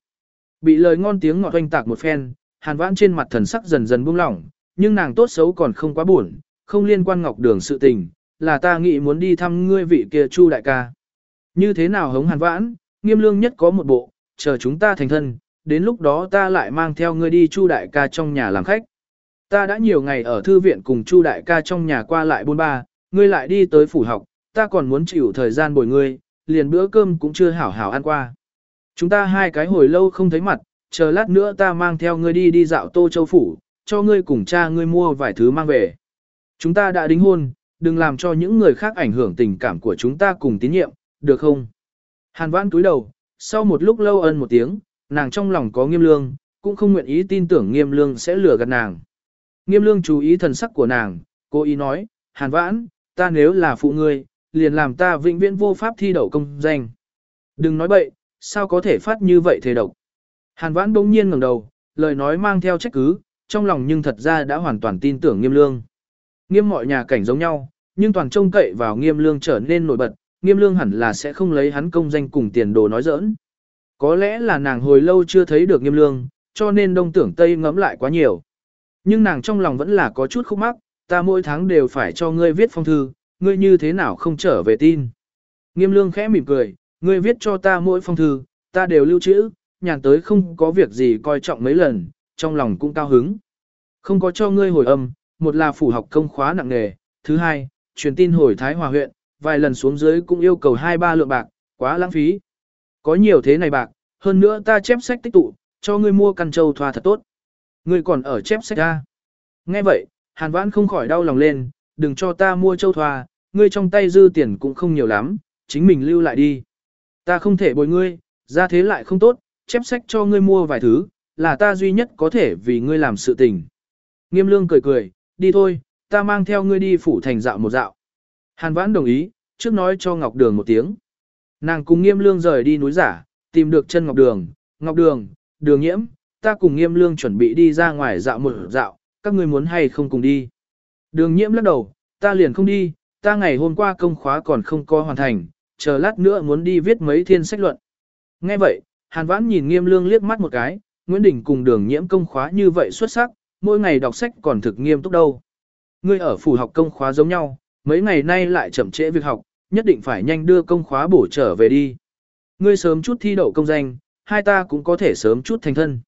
Bị lời ngon tiếng ngọt oanh tạc một phen, hàn vãn trên mặt thần sắc dần dần buông lỏng, nhưng nàng tốt xấu còn không quá buồn, không liên quan ngọc đường sự tình, là ta nghĩ muốn đi thăm ngươi vị kia chu đại ca. Như thế nào hống hàn vãn, nghiêm lương nhất có một bộ, chờ chúng ta thành thân, đến lúc đó ta lại mang theo ngươi đi chu đại ca trong nhà làm khách. Ta đã nhiều ngày ở thư viện cùng chu đại ca trong nhà qua lại buôn ba, ngươi lại đi tới phủ học, ta còn muốn chịu thời gian bồi ngươi, liền bữa cơm cũng chưa hảo hảo ăn qua. Chúng ta hai cái hồi lâu không thấy mặt, chờ lát nữa ta mang theo ngươi đi đi dạo Tô Châu Phủ, cho ngươi cùng cha ngươi mua vài thứ mang về. Chúng ta đã đính hôn, đừng làm cho những người khác ảnh hưởng tình cảm của chúng ta cùng tín nhiệm, được không? Hàn vãn túi đầu, sau một lúc lâu ân một tiếng, nàng trong lòng có nghiêm lương, cũng không nguyện ý tin tưởng nghiêm lương sẽ lừa gạt nàng. Nghiêm lương chú ý thần sắc của nàng, cô ý nói, hàn vãn, ta nếu là phụ ngươi, liền làm ta vĩnh viễn vô pháp thi đậu công danh. Đừng nói bậy, sao có thể phát như vậy thế độc. Hàn vãn bỗng nhiên ngẩng đầu, lời nói mang theo trách cứ, trong lòng nhưng thật ra đã hoàn toàn tin tưởng nghiêm lương. Nghiêm mọi nhà cảnh giống nhau, nhưng toàn trông cậy vào nghiêm lương trở nên nổi bật, nghiêm lương hẳn là sẽ không lấy hắn công danh cùng tiền đồ nói giỡn. Có lẽ là nàng hồi lâu chưa thấy được nghiêm lương, cho nên đông tưởng tây ngẫm lại quá nhiều. Nhưng nàng trong lòng vẫn là có chút khúc mắc, ta mỗi tháng đều phải cho ngươi viết phong thư, ngươi như thế nào không trở về tin. Nghiêm lương khẽ mỉm cười, ngươi viết cho ta mỗi phong thư, ta đều lưu trữ, nhàn tới không có việc gì coi trọng mấy lần, trong lòng cũng cao hứng. Không có cho ngươi hồi âm, một là phủ học công khóa nặng nghề, thứ hai, truyền tin hồi Thái Hòa huyện, vài lần xuống dưới cũng yêu cầu hai ba lượng bạc, quá lãng phí. Có nhiều thế này bạc, hơn nữa ta chép sách tích tụ, cho ngươi mua căn châu thoa thật tốt. Ngươi còn ở chép sách ra. Nghe vậy, Hàn Vãn không khỏi đau lòng lên, đừng cho ta mua châu thoa, ngươi trong tay dư tiền cũng không nhiều lắm, chính mình lưu lại đi. Ta không thể bồi ngươi, ra thế lại không tốt, chép sách cho ngươi mua vài thứ, là ta duy nhất có thể vì ngươi làm sự tình. Nghiêm lương cười cười, đi thôi, ta mang theo ngươi đi phủ thành dạo một dạo. Hàn vãn đồng ý, trước nói cho Ngọc Đường một tiếng. Nàng cùng nghiêm lương rời đi núi giả, tìm được chân Ngọc Đường, Ngọc Đường, Đường nhiễm, ta cùng nghiêm lương chuẩn bị đi ra ngoài dạo một dạo, các ngươi muốn hay không cùng đi. Đường nhiễm lắc đầu, ta liền không đi, ta ngày hôm qua công khóa còn không có hoàn thành, chờ lát nữa muốn đi viết mấy thiên sách luận. Nghe vậy, Hàn Vãn nhìn nghiêm lương liếc mắt một cái, Nguyễn Đình cùng đường nhiễm công khóa như vậy xuất sắc, mỗi ngày đọc sách còn thực nghiêm túc đâu. Ngươi ở phủ học công khóa giống nhau, mấy ngày nay lại chậm trễ việc học, nhất định phải nhanh đưa công khóa bổ trở về đi. Ngươi sớm chút thi đậu công danh, hai ta cũng có thể sớm chút thành thân.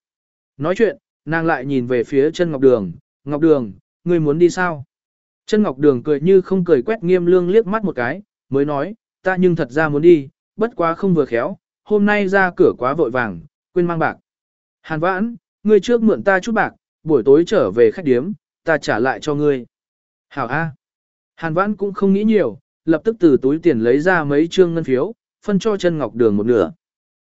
Nói chuyện, nàng lại nhìn về phía chân Ngọc Đường, Ngọc Đường, ngươi muốn đi sao? Chân Ngọc Đường cười như không cười quét nghiêm lương liếc mắt một cái, mới nói, ta nhưng thật ra muốn đi, bất quá không vừa khéo, hôm nay ra cửa quá vội vàng, quên mang bạc. Hàn vãn, ngươi trước mượn ta chút bạc, buổi tối trở về khách điếm, ta trả lại cho ngươi. Hảo A. Hàn vãn cũng không nghĩ nhiều, lập tức từ túi tiền lấy ra mấy trương ngân phiếu, phân cho chân ngọc đường một nửa.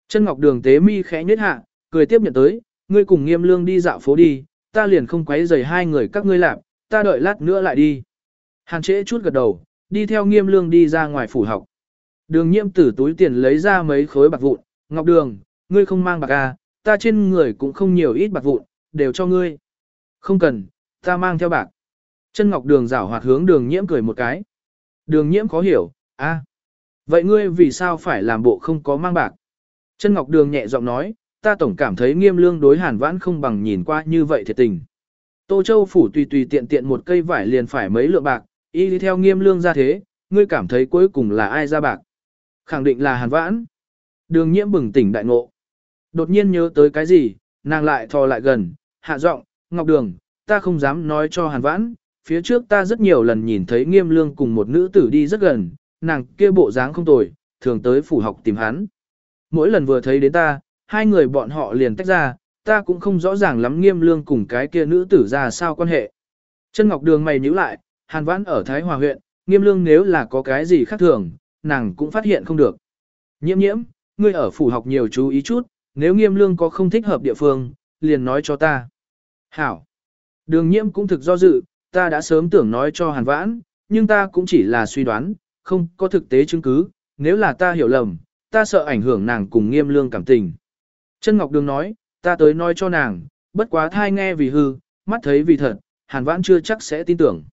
Chân ngọc đường tế mi khẽ nhếch hạ, cười tiếp nhận tới, ngươi cùng nghiêm lương đi dạo phố đi, ta liền không quấy rầy hai người các ngươi làm, ta đợi lát nữa lại đi. Hàn trễ chút gật đầu, đi theo nghiêm lương đi ra ngoài phủ học. Đường nhiễm từ túi tiền lấy ra mấy khối bạc vụn, ngọc đường, ngươi không mang bạc à, ta trên người cũng không nhiều ít bạc vụn, đều cho ngươi. Không cần, ta mang theo bạc. Chân ngọc đường rảo hoạt hướng đường nhiễm cười một cái. Đường nhiễm khó hiểu, a, à. Vậy ngươi vì sao phải làm bộ không có mang bạc? Chân ngọc đường nhẹ giọng nói, ta tổng cảm thấy nghiêm lương đối hàn vãn không bằng nhìn qua như vậy thiệt tình. Tô Châu phủ tùy tùy tiện tiện một cây vải liền phải mấy lượng bạc, y đi theo nghiêm lương ra thế, ngươi cảm thấy cuối cùng là ai ra bạc? Khẳng định là hàn vãn. Đường nhiễm bừng tỉnh đại ngộ. Đột nhiên nhớ tới cái gì, nàng lại thò lại gần, hạ giọng, ngọc đường, ta không dám nói cho hàn vãn, phía trước ta rất nhiều lần nhìn thấy nghiêm lương cùng một nữ tử đi rất gần, nàng kia bộ dáng không tồi, thường tới phủ học tìm hắn. Mỗi lần vừa thấy đến ta, hai người bọn họ liền tách ra, ta cũng không rõ ràng lắm nghiêm lương cùng cái kia nữ tử ra sao quan hệ. Chân Ngọc Đường mày nhíu lại, Hàn Vãn ở Thái Hòa huyện, nghiêm lương nếu là có cái gì khác thường, nàng cũng phát hiện không được. Nhiễm nhiễm, ngươi ở phủ học nhiều chú ý chút, nếu nghiêm lương có không thích hợp địa phương, liền nói cho ta. Hảo. Đường nhiễm cũng thực do dự, ta đã sớm tưởng nói cho Hàn Vãn, nhưng ta cũng chỉ là suy đoán, không có thực tế chứng cứ, nếu là ta hiểu lầm, ta sợ ảnh hưởng nàng cùng nghiêm lương cảm tình. Chân Ngọc Đường nói, ta tới nói cho nàng, bất quá thai nghe vì hư, mắt thấy vì thật, Hàn Vãn chưa chắc sẽ tin tưởng.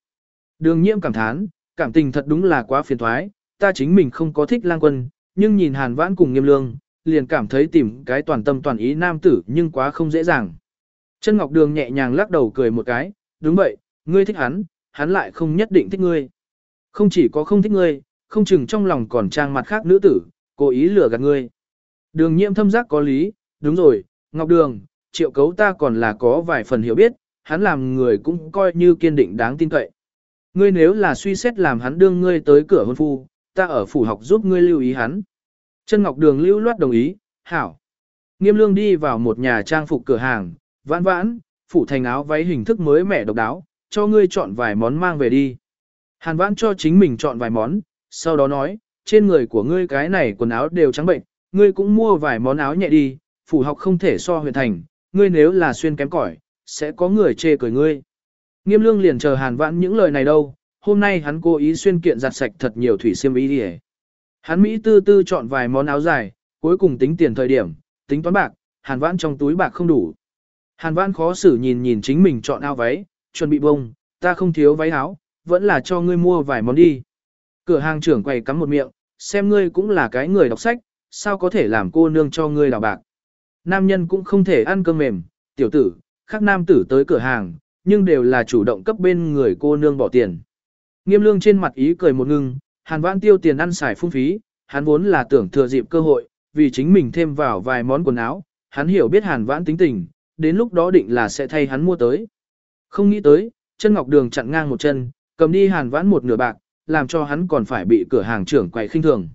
Đường nhiễm cảm thán, cảm tình thật đúng là quá phiền thoái, ta chính mình không có thích lang quân, nhưng nhìn Hàn Vãn cùng nghiêm lương, liền cảm thấy tìm cái toàn tâm toàn ý nam tử nhưng quá không dễ dàng. Chân Ngọc Đường nhẹ nhàng lắc đầu cười một cái, đúng vậy, ngươi thích hắn, hắn lại không nhất định thích ngươi. Không chỉ có không thích ngươi, không chừng trong lòng còn trang mặt khác nữ tử, cố ý lừa gạt ngươi. Đường nhiễm thâm giác có lý, đúng rồi, Ngọc Đường, triệu cấu ta còn là có vài phần hiểu biết, hắn làm người cũng coi như kiên định đáng tin cậy. Ngươi nếu là suy xét làm hắn đương ngươi tới cửa hôn phu, ta ở phủ học giúp ngươi lưu ý hắn. Chân Ngọc Đường lưu loát đồng ý, hảo. Nghiêm lương đi vào một nhà trang phục cửa hàng, vãn vãn, phủ thành áo váy hình thức mới mẻ độc đáo, cho ngươi chọn vài món mang về đi. Hàn vãn cho chính mình chọn vài món, sau đó nói, trên người của ngươi cái này quần áo đều trắng bệnh, ngươi cũng mua vài món áo nhẹ đi, phủ học không thể so huyền thành, ngươi nếu là xuyên kém cỏi, sẽ có người chê cười ngươi. Nghiêm lương liền chờ hàn vãn những lời này đâu, hôm nay hắn cố ý xuyên kiện giặt sạch thật nhiều thủy xiêm ý đi Hắn Mỹ tư tư chọn vài món áo dài, cuối cùng tính tiền thời điểm, tính toán bạc, hàn vãn trong túi bạc không đủ. Hàn vãn khó xử nhìn nhìn chính mình chọn áo váy, chuẩn bị bông, ta không thiếu váy áo, vẫn là cho ngươi mua vài món đi. Cửa hàng trưởng quầy cắm một miệng, xem ngươi cũng là cái người đọc sách, sao có thể làm cô nương cho ngươi đào bạc. Nam nhân cũng không thể ăn cơm mềm, tiểu tử, khác nam tử tới cửa hàng, nhưng đều là chủ động cấp bên người cô nương bỏ tiền. Nghiêm lương trên mặt ý cười một ngưng, hàn vãn tiêu tiền ăn xài phung phí, hắn vốn là tưởng thừa dịp cơ hội, vì chính mình thêm vào vài món quần áo, hắn hiểu biết hàn vãn tính tình, đến lúc đó định là sẽ thay hắn mua tới. Không nghĩ tới, chân ngọc đường chặn ngang một chân, cầm đi hàn vãn một nửa bạc, làm cho hắn còn phải bị cửa hàng trưởng quầy khinh thường.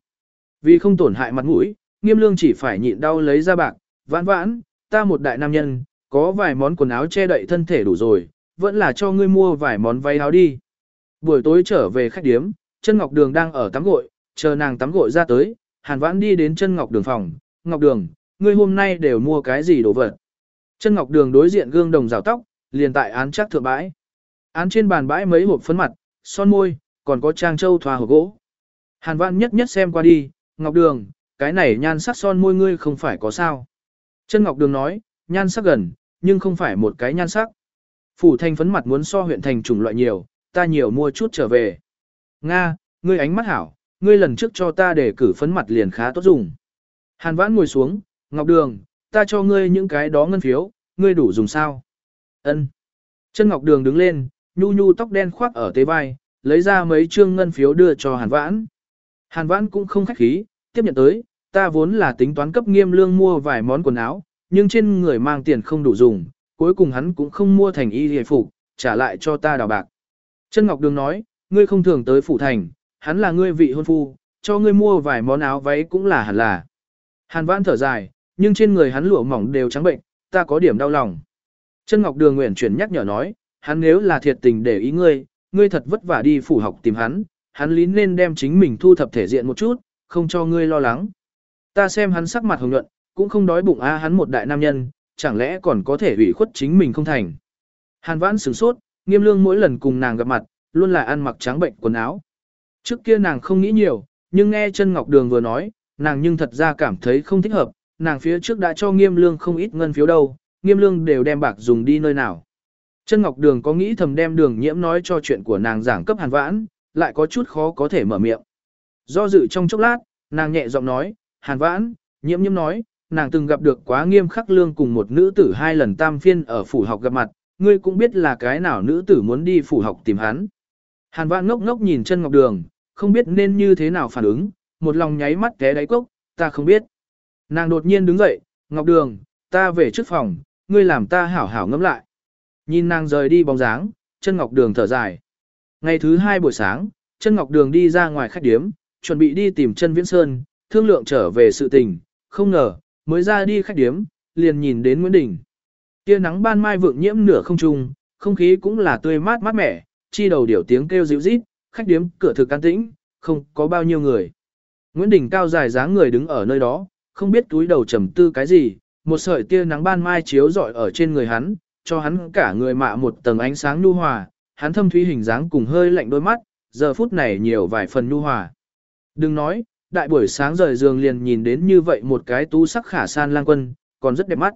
Vì không tổn hại mặt mũi, nghiêm lương chỉ phải nhịn đau lấy ra bạc, vãn vãn, ta một đại nam nhân, có vài món quần áo che đậy thân thể đủ rồi, vẫn là cho ngươi mua vài món váy áo đi. Buổi tối trở về khách điếm, chân ngọc đường đang ở tắm gội, chờ nàng tắm gội ra tới, hàn vãn đi đến chân ngọc đường phòng, ngọc đường, ngươi hôm nay đều mua cái gì đồ vật. Chân ngọc đường đối diện gương đồng rào tóc, liền tại án chắc thượng bãi. Án trên bàn bãi mấy hộp phấn mặt, son môi, còn có trang châu thoa hộp gỗ. Hàn vãn nhất nhất xem qua đi, ngọc đường, cái này nhan sắc son môi ngươi không phải có sao. Chân ngọc đường nói, nhan sắc gần, nhưng không phải một cái nhan sắc. Phủ thành phấn mặt muốn so huyện thành chủng loại nhiều, ta nhiều mua chút trở về. Nga, ngươi ánh mắt hảo, ngươi lần trước cho ta để cử phấn mặt liền khá tốt dùng. Hàn vãn ngồi xuống, Ngọc Đường, ta cho ngươi những cái đó ngân phiếu, ngươi đủ dùng sao? Ân. Chân Ngọc Đường đứng lên, nhu nhu tóc đen khoác ở tế vai, lấy ra mấy trương ngân phiếu đưa cho Hàn Vãn. Hàn Vãn cũng không khách khí, tiếp nhận tới, ta vốn là tính toán cấp nghiêm lương mua vài món quần áo, nhưng trên người mang tiền không đủ dùng, cuối cùng hắn cũng không mua thành y hề phục, trả lại cho ta đào bạc. Trân Ngọc Đường nói, ngươi không thường tới phủ thành, hắn là ngươi vị hôn phu, cho ngươi mua vài món áo váy cũng là hẳn là. Hàn Vãn thở dài, nhưng trên người hắn lụa mỏng đều trắng bệnh, ta có điểm đau lòng. Trân Ngọc Đường nguyện chuyển nhắc nhở nói, hắn nếu là thiệt tình để ý ngươi, ngươi thật vất vả đi phủ học tìm hắn, hắn lý nên đem chính mình thu thập thể diện một chút, không cho ngươi lo lắng. Ta xem hắn sắc mặt hồng nhuận, cũng không đói bụng a hắn một đại nam nhân, chẳng lẽ còn có thể ủy khuất chính mình không thành. Hàn vãn sửng sốt, nghiêm lương mỗi lần cùng nàng gặp mặt, luôn là ăn mặc trắng bệnh quần áo. Trước kia nàng không nghĩ nhiều, nhưng nghe chân ngọc đường vừa nói, nàng nhưng thật ra cảm thấy không thích hợp, nàng phía trước đã cho nghiêm lương không ít ngân phiếu đâu, nghiêm lương đều đem bạc dùng đi nơi nào. Chân ngọc đường có nghĩ thầm đem đường nhiễm nói cho chuyện của nàng giảng cấp hàn vãn, lại có chút khó có thể mở miệng. Do dự trong chốc lát, nàng nhẹ giọng nói, hàn vãn, nhiễm nhiễm nói, nàng từng gặp được quá nghiêm khắc lương cùng một nữ tử hai lần tam phiên ở phủ học gặp mặt, ngươi cũng biết là cái nào nữ tử muốn đi phủ học tìm hắn. Hàn vãn ngốc ngốc nhìn chân ngọc đường, không biết nên như thế nào phản ứng, một lòng nháy mắt té đáy cốc, ta không biết. Nàng đột nhiên đứng dậy, ngọc đường, ta về trước phòng, ngươi làm ta hảo hảo ngẫm lại. Nhìn nàng rời đi bóng dáng, chân ngọc đường thở dài. Ngày thứ hai buổi sáng, chân ngọc đường đi ra ngoài khách điếm, chuẩn bị đi tìm chân viễn sơn, thương lượng trở về sự tình, không ngờ, mới ra đi khách điếm, liền nhìn đến Nguyễn Đình. Tia nắng ban mai vượng nhiễm nửa không trung, không khí cũng là tươi mát mát mẻ, chi đầu điểu tiếng kêu dịu rít, khách điếm cửa thực an tĩnh, không có bao nhiêu người. Nguyễn Đình cao dài dáng người đứng ở nơi đó, không biết túi đầu trầm tư cái gì, một sợi tia nắng ban mai chiếu rọi ở trên người hắn, cho hắn cả người mạ một tầng ánh sáng nhu hòa, hắn thâm thúy hình dáng cùng hơi lạnh đôi mắt, giờ phút này nhiều vài phần nhu hòa. Đừng nói, đại buổi sáng rời giường liền nhìn đến như vậy một cái tú sắc khả san lang quân, còn rất đẹp mắt.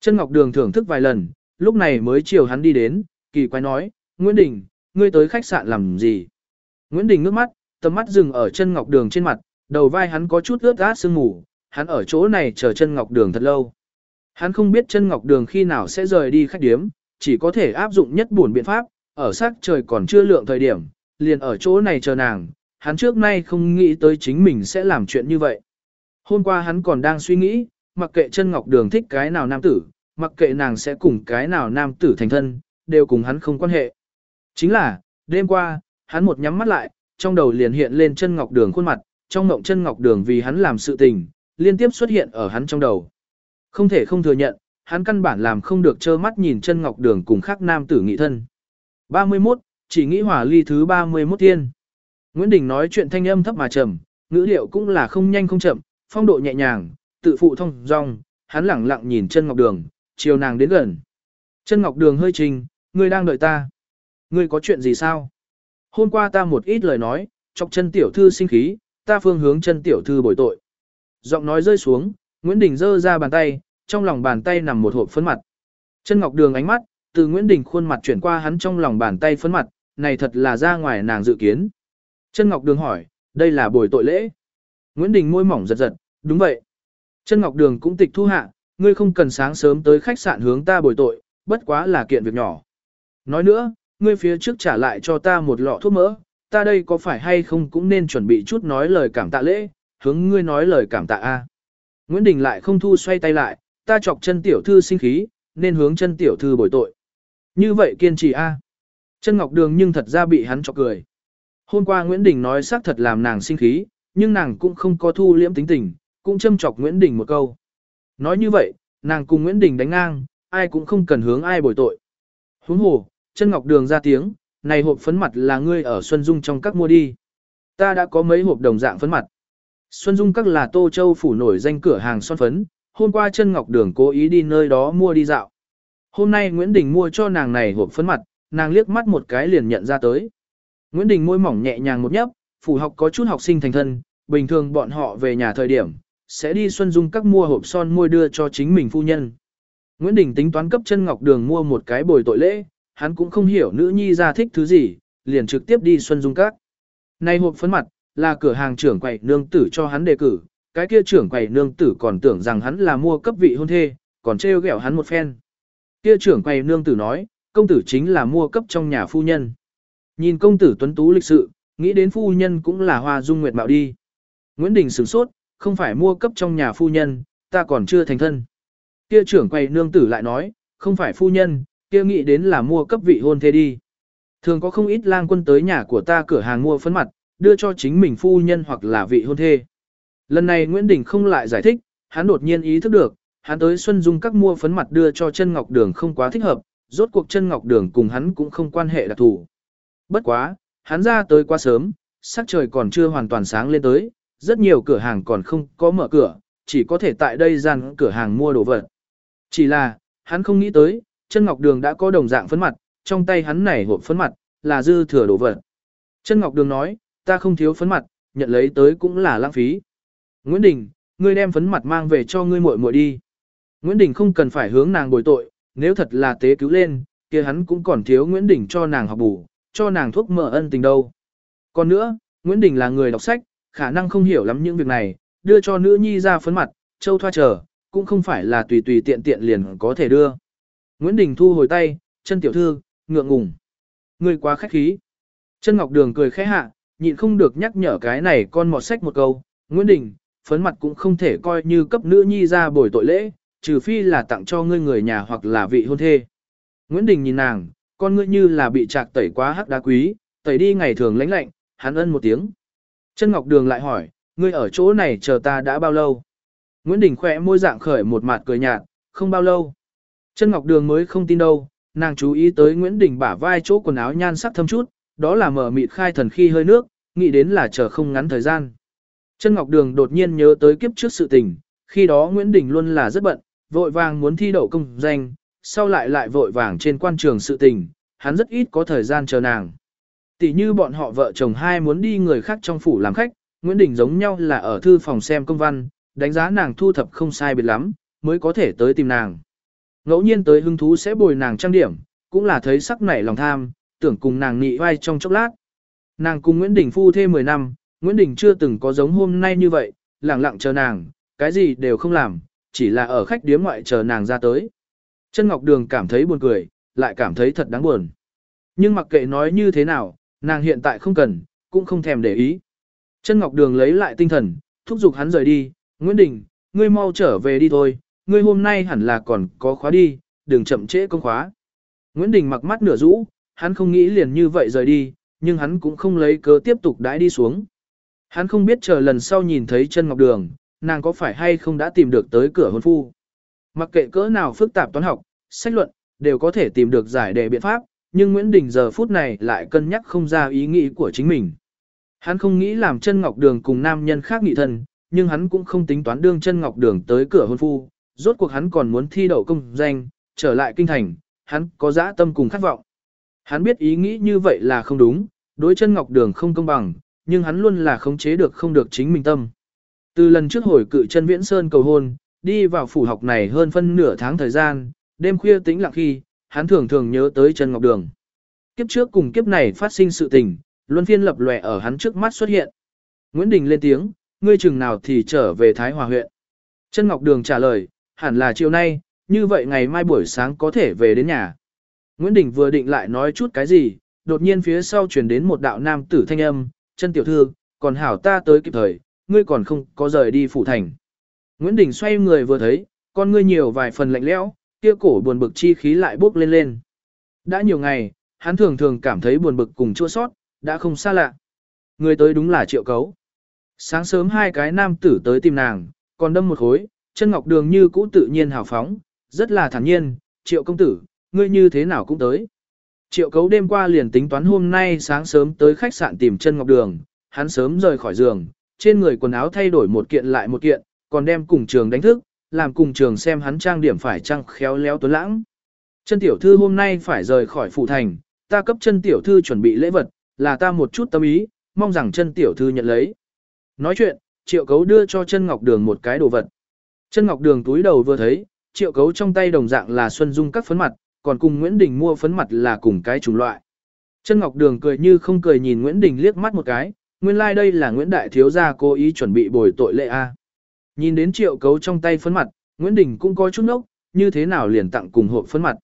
Chân Ngọc Đường thưởng thức vài lần, lúc này mới chiều hắn đi đến, kỳ quái nói, Nguyễn Đình, ngươi tới khách sạn làm gì? Nguyễn Đình ngước mắt, tầm mắt dừng ở chân Ngọc Đường trên mặt, đầu vai hắn có chút ướt át sương mù, hắn ở chỗ này chờ chân Ngọc Đường thật lâu. Hắn không biết chân Ngọc Đường khi nào sẽ rời đi khách điếm, chỉ có thể áp dụng nhất buồn biện pháp, ở sắc trời còn chưa lượng thời điểm, liền ở chỗ này chờ nàng, hắn trước nay không nghĩ tới chính mình sẽ làm chuyện như vậy. Hôm qua hắn còn đang suy nghĩ, mặc kệ chân ngọc đường thích cái nào nam tử, mặc kệ nàng sẽ cùng cái nào nam tử thành thân, đều cùng hắn không quan hệ. Chính là, đêm qua, hắn một nhắm mắt lại, trong đầu liền hiện lên chân ngọc đường khuôn mặt, trong mộng chân ngọc đường vì hắn làm sự tình, liên tiếp xuất hiện ở hắn trong đầu. Không thể không thừa nhận, hắn căn bản làm không được trơ mắt nhìn chân ngọc đường cùng khác nam tử nghị thân. 31, chỉ nghĩ hỏa ly thứ 31 tiên. Nguyễn Đình nói chuyện thanh âm thấp mà trầm, ngữ điệu cũng là không nhanh không chậm, phong độ nhẹ nhàng, tự phụ thông dong, hắn lẳng lặng nhìn chân ngọc đường, chiều nàng đến gần. Chân ngọc đường hơi trình, ngươi đang đợi ta. Ngươi có chuyện gì sao? Hôm qua ta một ít lời nói, chọc chân tiểu thư sinh khí, ta phương hướng chân tiểu thư bồi tội. Giọng nói rơi xuống, Nguyễn Đình giơ ra bàn tay, trong lòng bàn tay nằm một hộp phấn mặt. Chân ngọc đường ánh mắt, từ Nguyễn Đình khuôn mặt chuyển qua hắn trong lòng bàn tay phấn mặt, này thật là ra ngoài nàng dự kiến. Chân Ngọc Đường hỏi, đây là buổi tội lễ. Nguyễn Đình môi mỏng giật giật, đúng vậy. Chân Ngọc Đường cũng tịch thu hạ, ngươi không cần sáng sớm tới khách sạn hướng ta bồi tội, bất quá là kiện việc nhỏ. Nói nữa, ngươi phía trước trả lại cho ta một lọ thuốc mỡ, ta đây có phải hay không cũng nên chuẩn bị chút nói lời cảm tạ lễ, hướng ngươi nói lời cảm tạ a. Nguyễn Đình lại không thu xoay tay lại, ta chọc chân tiểu thư sinh khí, nên hướng chân tiểu thư bồi tội. Như vậy kiên trì a. Chân Ngọc Đường nhưng thật ra bị hắn chọc cười. Hôm qua Nguyễn Đình nói xác thật làm nàng sinh khí, nhưng nàng cũng không có thu liễm tính tình, cũng châm chọc Nguyễn Đình một câu. Nói như vậy, nàng cùng Nguyễn Đình đánh ngang, ai cũng không cần hướng ai bồi tội. Huống hồ, chân Ngọc Đường ra tiếng, này hộp phấn mặt là ngươi ở Xuân Dung trong các mua đi. Ta đã có mấy hộp đồng dạng phấn mặt. Xuân Dung các là Tô Châu phủ nổi danh cửa hàng son phấn, hôm qua chân ngọc đường cố ý đi nơi đó mua đi dạo. Hôm nay Nguyễn Đình mua cho nàng này hộp phấn mặt, nàng liếc mắt một cái liền nhận ra tới. Nguyễn Đình môi mỏng nhẹ nhàng một nhấp, phủ học có chút học sinh thành thân, bình thường bọn họ về nhà thời điểm, sẽ đi Xuân Dung các mua hộp son môi đưa cho chính mình phu nhân. Nguyễn Đình tính toán cấp chân ngọc đường mua một cái bồi tội lễ, hắn cũng không hiểu nữ nhi ra thích thứ gì, liền trực tiếp đi Xuân Dung các. Này hộp phấn mặt, là cửa hàng trưởng quầy nương tử cho hắn đề cử, cái kia trưởng quầy nương tử còn tưởng rằng hắn là mua cấp vị hôn thê, còn trêu ghẹo hắn một phen. Kia trưởng quầy nương tử nói, công tử chính là mua cấp trong nhà phu nhân. Nhìn công tử tuấn tú lịch sự, nghĩ đến phu nhân cũng là hoa dung nguyệt mạo đi. Nguyễn Đình sửng sốt, không phải mua cấp trong nhà phu nhân, ta còn chưa thành thân. Kia trưởng quầy nương tử lại nói, không phải phu nhân, kia nghĩ đến là mua cấp vị hôn thê đi. Thường có không ít lang quân tới nhà của ta cửa hàng mua phấn mặt, đưa cho chính mình phu nhân hoặc là vị hôn thê. Lần này Nguyễn Đình không lại giải thích, hắn đột nhiên ý thức được, hắn tới Xuân Dung các mua phấn mặt đưa cho chân ngọc đường không quá thích hợp, rốt cuộc chân ngọc đường cùng hắn cũng không quan hệ đặc thù. Bất quá, hắn ra tới quá sớm, sắc trời còn chưa hoàn toàn sáng lên tới, rất nhiều cửa hàng còn không có mở cửa, chỉ có thể tại đây gian cửa hàng mua đồ vật. Chỉ là, hắn không nghĩ tới, chân ngọc đường đã có đồng dạng phấn mặt, trong tay hắn này hộp phấn mặt, là dư thừa đồ vật. Chân ngọc đường nói, ta không thiếu phấn mặt, nhận lấy tới cũng là lãng phí. Nguyễn Đình, ngươi đem phấn mặt mang về cho ngươi muội muội đi. Nguyễn Đình không cần phải hướng nàng bồi tội, nếu thật là tế cứu lên, kia hắn cũng còn thiếu Nguyễn Đình cho nàng học bù, cho nàng thuốc mỡ ân tình đâu. Còn nữa, Nguyễn Đình là người đọc sách, khả năng không hiểu lắm những việc này, đưa cho nữ nhi ra phấn mặt, châu thoa chờ, cũng không phải là tùy tùy tiện tiện liền có thể đưa. Nguyễn Đình thu hồi tay, chân tiểu thư, ngượng ngùng. Người quá khách khí. Chân Ngọc Đường cười khẽ hạ, nhịn không được nhắc nhở cái này con mọt sách một câu. Nguyễn Đình, phấn mặt cũng không thể coi như cấp nữ nhi ra bồi tội lễ, trừ phi là tặng cho ngươi người nhà hoặc là vị hôn thê. Nguyễn Đình nhìn nàng, con ngươi như là bị trạc tẩy quá hắc đá quý, tẩy đi ngày thường lãnh lạnh, hắn ân một tiếng. Chân Ngọc Đường lại hỏi, ngươi ở chỗ này chờ ta đã bao lâu? Nguyễn Đình khỏe môi dạng khởi một mặt cười nhạt, không bao lâu. Chân Ngọc Đường mới không tin đâu, nàng chú ý tới Nguyễn Đình bả vai chỗ quần áo nhan sắc thâm chút, đó là mở mịt khai thần khi hơi nước, nghĩ đến là chờ không ngắn thời gian. Chân Ngọc Đường đột nhiên nhớ tới kiếp trước sự tình, khi đó Nguyễn Đình luôn là rất bận, vội vàng muốn thi đậu công danh, sau lại lại vội vàng trên quan trường sự tình, hắn rất ít có thời gian chờ nàng. Tỷ như bọn họ vợ chồng hai muốn đi người khác trong phủ làm khách, Nguyễn Đình giống nhau là ở thư phòng xem công văn, đánh giá nàng thu thập không sai biệt lắm, mới có thể tới tìm nàng. Ngẫu nhiên tới hứng thú sẽ bồi nàng trang điểm, cũng là thấy sắc nảy lòng tham, tưởng cùng nàng nghị vai trong chốc lát. Nàng cùng Nguyễn Đình phu thêm 10 năm, Nguyễn Đình chưa từng có giống hôm nay như vậy, lặng lặng chờ nàng, cái gì đều không làm, chỉ là ở khách điếm ngoại chờ nàng ra tới. Chân Ngọc Đường cảm thấy buồn cười, lại cảm thấy thật đáng buồn. Nhưng mặc kệ nói như thế nào, nàng hiện tại không cần, cũng không thèm để ý. Chân Ngọc Đường lấy lại tinh thần, thúc giục hắn rời đi, Nguyễn Đình, ngươi mau trở về đi thôi, ngươi hôm nay hẳn là còn có khóa đi, đừng chậm trễ công khóa. Nguyễn Đình mặc mắt nửa rũ, hắn không nghĩ liền như vậy rời đi, nhưng hắn cũng không lấy cớ tiếp tục đãi đi xuống. Hắn không biết chờ lần sau nhìn thấy chân Ngọc Đường, nàng có phải hay không đã tìm được tới cửa hôn phu. Mặc kệ cỡ nào phức tạp toán học, sách luận, đều có thể tìm được giải đề biện pháp, nhưng Nguyễn Đình giờ phút này lại cân nhắc không ra ý nghĩ của chính mình. Hắn không nghĩ làm chân ngọc đường cùng nam nhân khác nghị thân, nhưng hắn cũng không tính toán đương chân ngọc đường tới cửa hôn phu, rốt cuộc hắn còn muốn thi đậu công danh, trở lại kinh thành, hắn có dã tâm cùng khát vọng. Hắn biết ý nghĩ như vậy là không đúng, đối chân ngọc đường không công bằng, nhưng hắn luôn là khống chế được không được chính mình tâm. Từ lần trước hồi cự chân viễn sơn cầu hôn, đi vào phủ học này hơn phân nửa tháng thời gian, đêm khuya tĩnh lặng khi, hắn thường thường nhớ tới chân ngọc đường. Kiếp trước cùng kiếp này phát sinh sự tình, luân phiên lập lòe ở hắn trước mắt xuất hiện. Nguyễn Đình lên tiếng, ngươi chừng nào thì trở về Thái Hòa huyện. Chân Ngọc Đường trả lời, hẳn là chiều nay, như vậy ngày mai buổi sáng có thể về đến nhà. Nguyễn Đình vừa định lại nói chút cái gì, đột nhiên phía sau truyền đến một đạo nam tử thanh âm, chân tiểu thư, còn hảo ta tới kịp thời, ngươi còn không có rời đi phủ thành. Nguyễn Đình xoay người vừa thấy, con ngươi nhiều vài phần lạnh lẽo, kia cổ buồn bực chi khí lại bốc lên lên. Đã nhiều ngày, hắn thường thường cảm thấy buồn bực cùng chua sót, đã không xa lạ. Người tới đúng là triệu cấu. Sáng sớm hai cái nam tử tới tìm nàng, còn đâm một khối, chân ngọc đường như cũ tự nhiên hào phóng, rất là thản nhiên, triệu công tử, ngươi như thế nào cũng tới. Triệu cấu đêm qua liền tính toán hôm nay sáng sớm tới khách sạn tìm chân ngọc đường, hắn sớm rời khỏi giường, trên người quần áo thay đổi một kiện lại một kiện, còn đem cùng trường đánh thức, làm cùng trường xem hắn trang điểm phải trang khéo léo tuấn lãng. Chân tiểu thư hôm nay phải rời khỏi phủ thành, ta cấp chân tiểu thư chuẩn bị lễ vật, là ta một chút tâm ý, mong rằng chân tiểu thư nhận lấy. Nói chuyện, triệu cấu đưa cho chân ngọc đường một cái đồ vật. Chân ngọc đường túi đầu vừa thấy, triệu cấu trong tay đồng dạng là Xuân Dung các phấn mặt, còn cùng Nguyễn Đình mua phấn mặt là cùng cái chủng loại. Chân ngọc đường cười như không cười nhìn Nguyễn Đình liếc mắt một cái, nguyên lai like đây là Nguyễn Đại Thiếu Gia cố ý chuẩn bị bồi tội lệ A. À. Nhìn đến triệu cấu trong tay phấn mặt, Nguyễn Đình cũng có chút nốc, như thế nào liền tặng cùng hộp phấn mặt.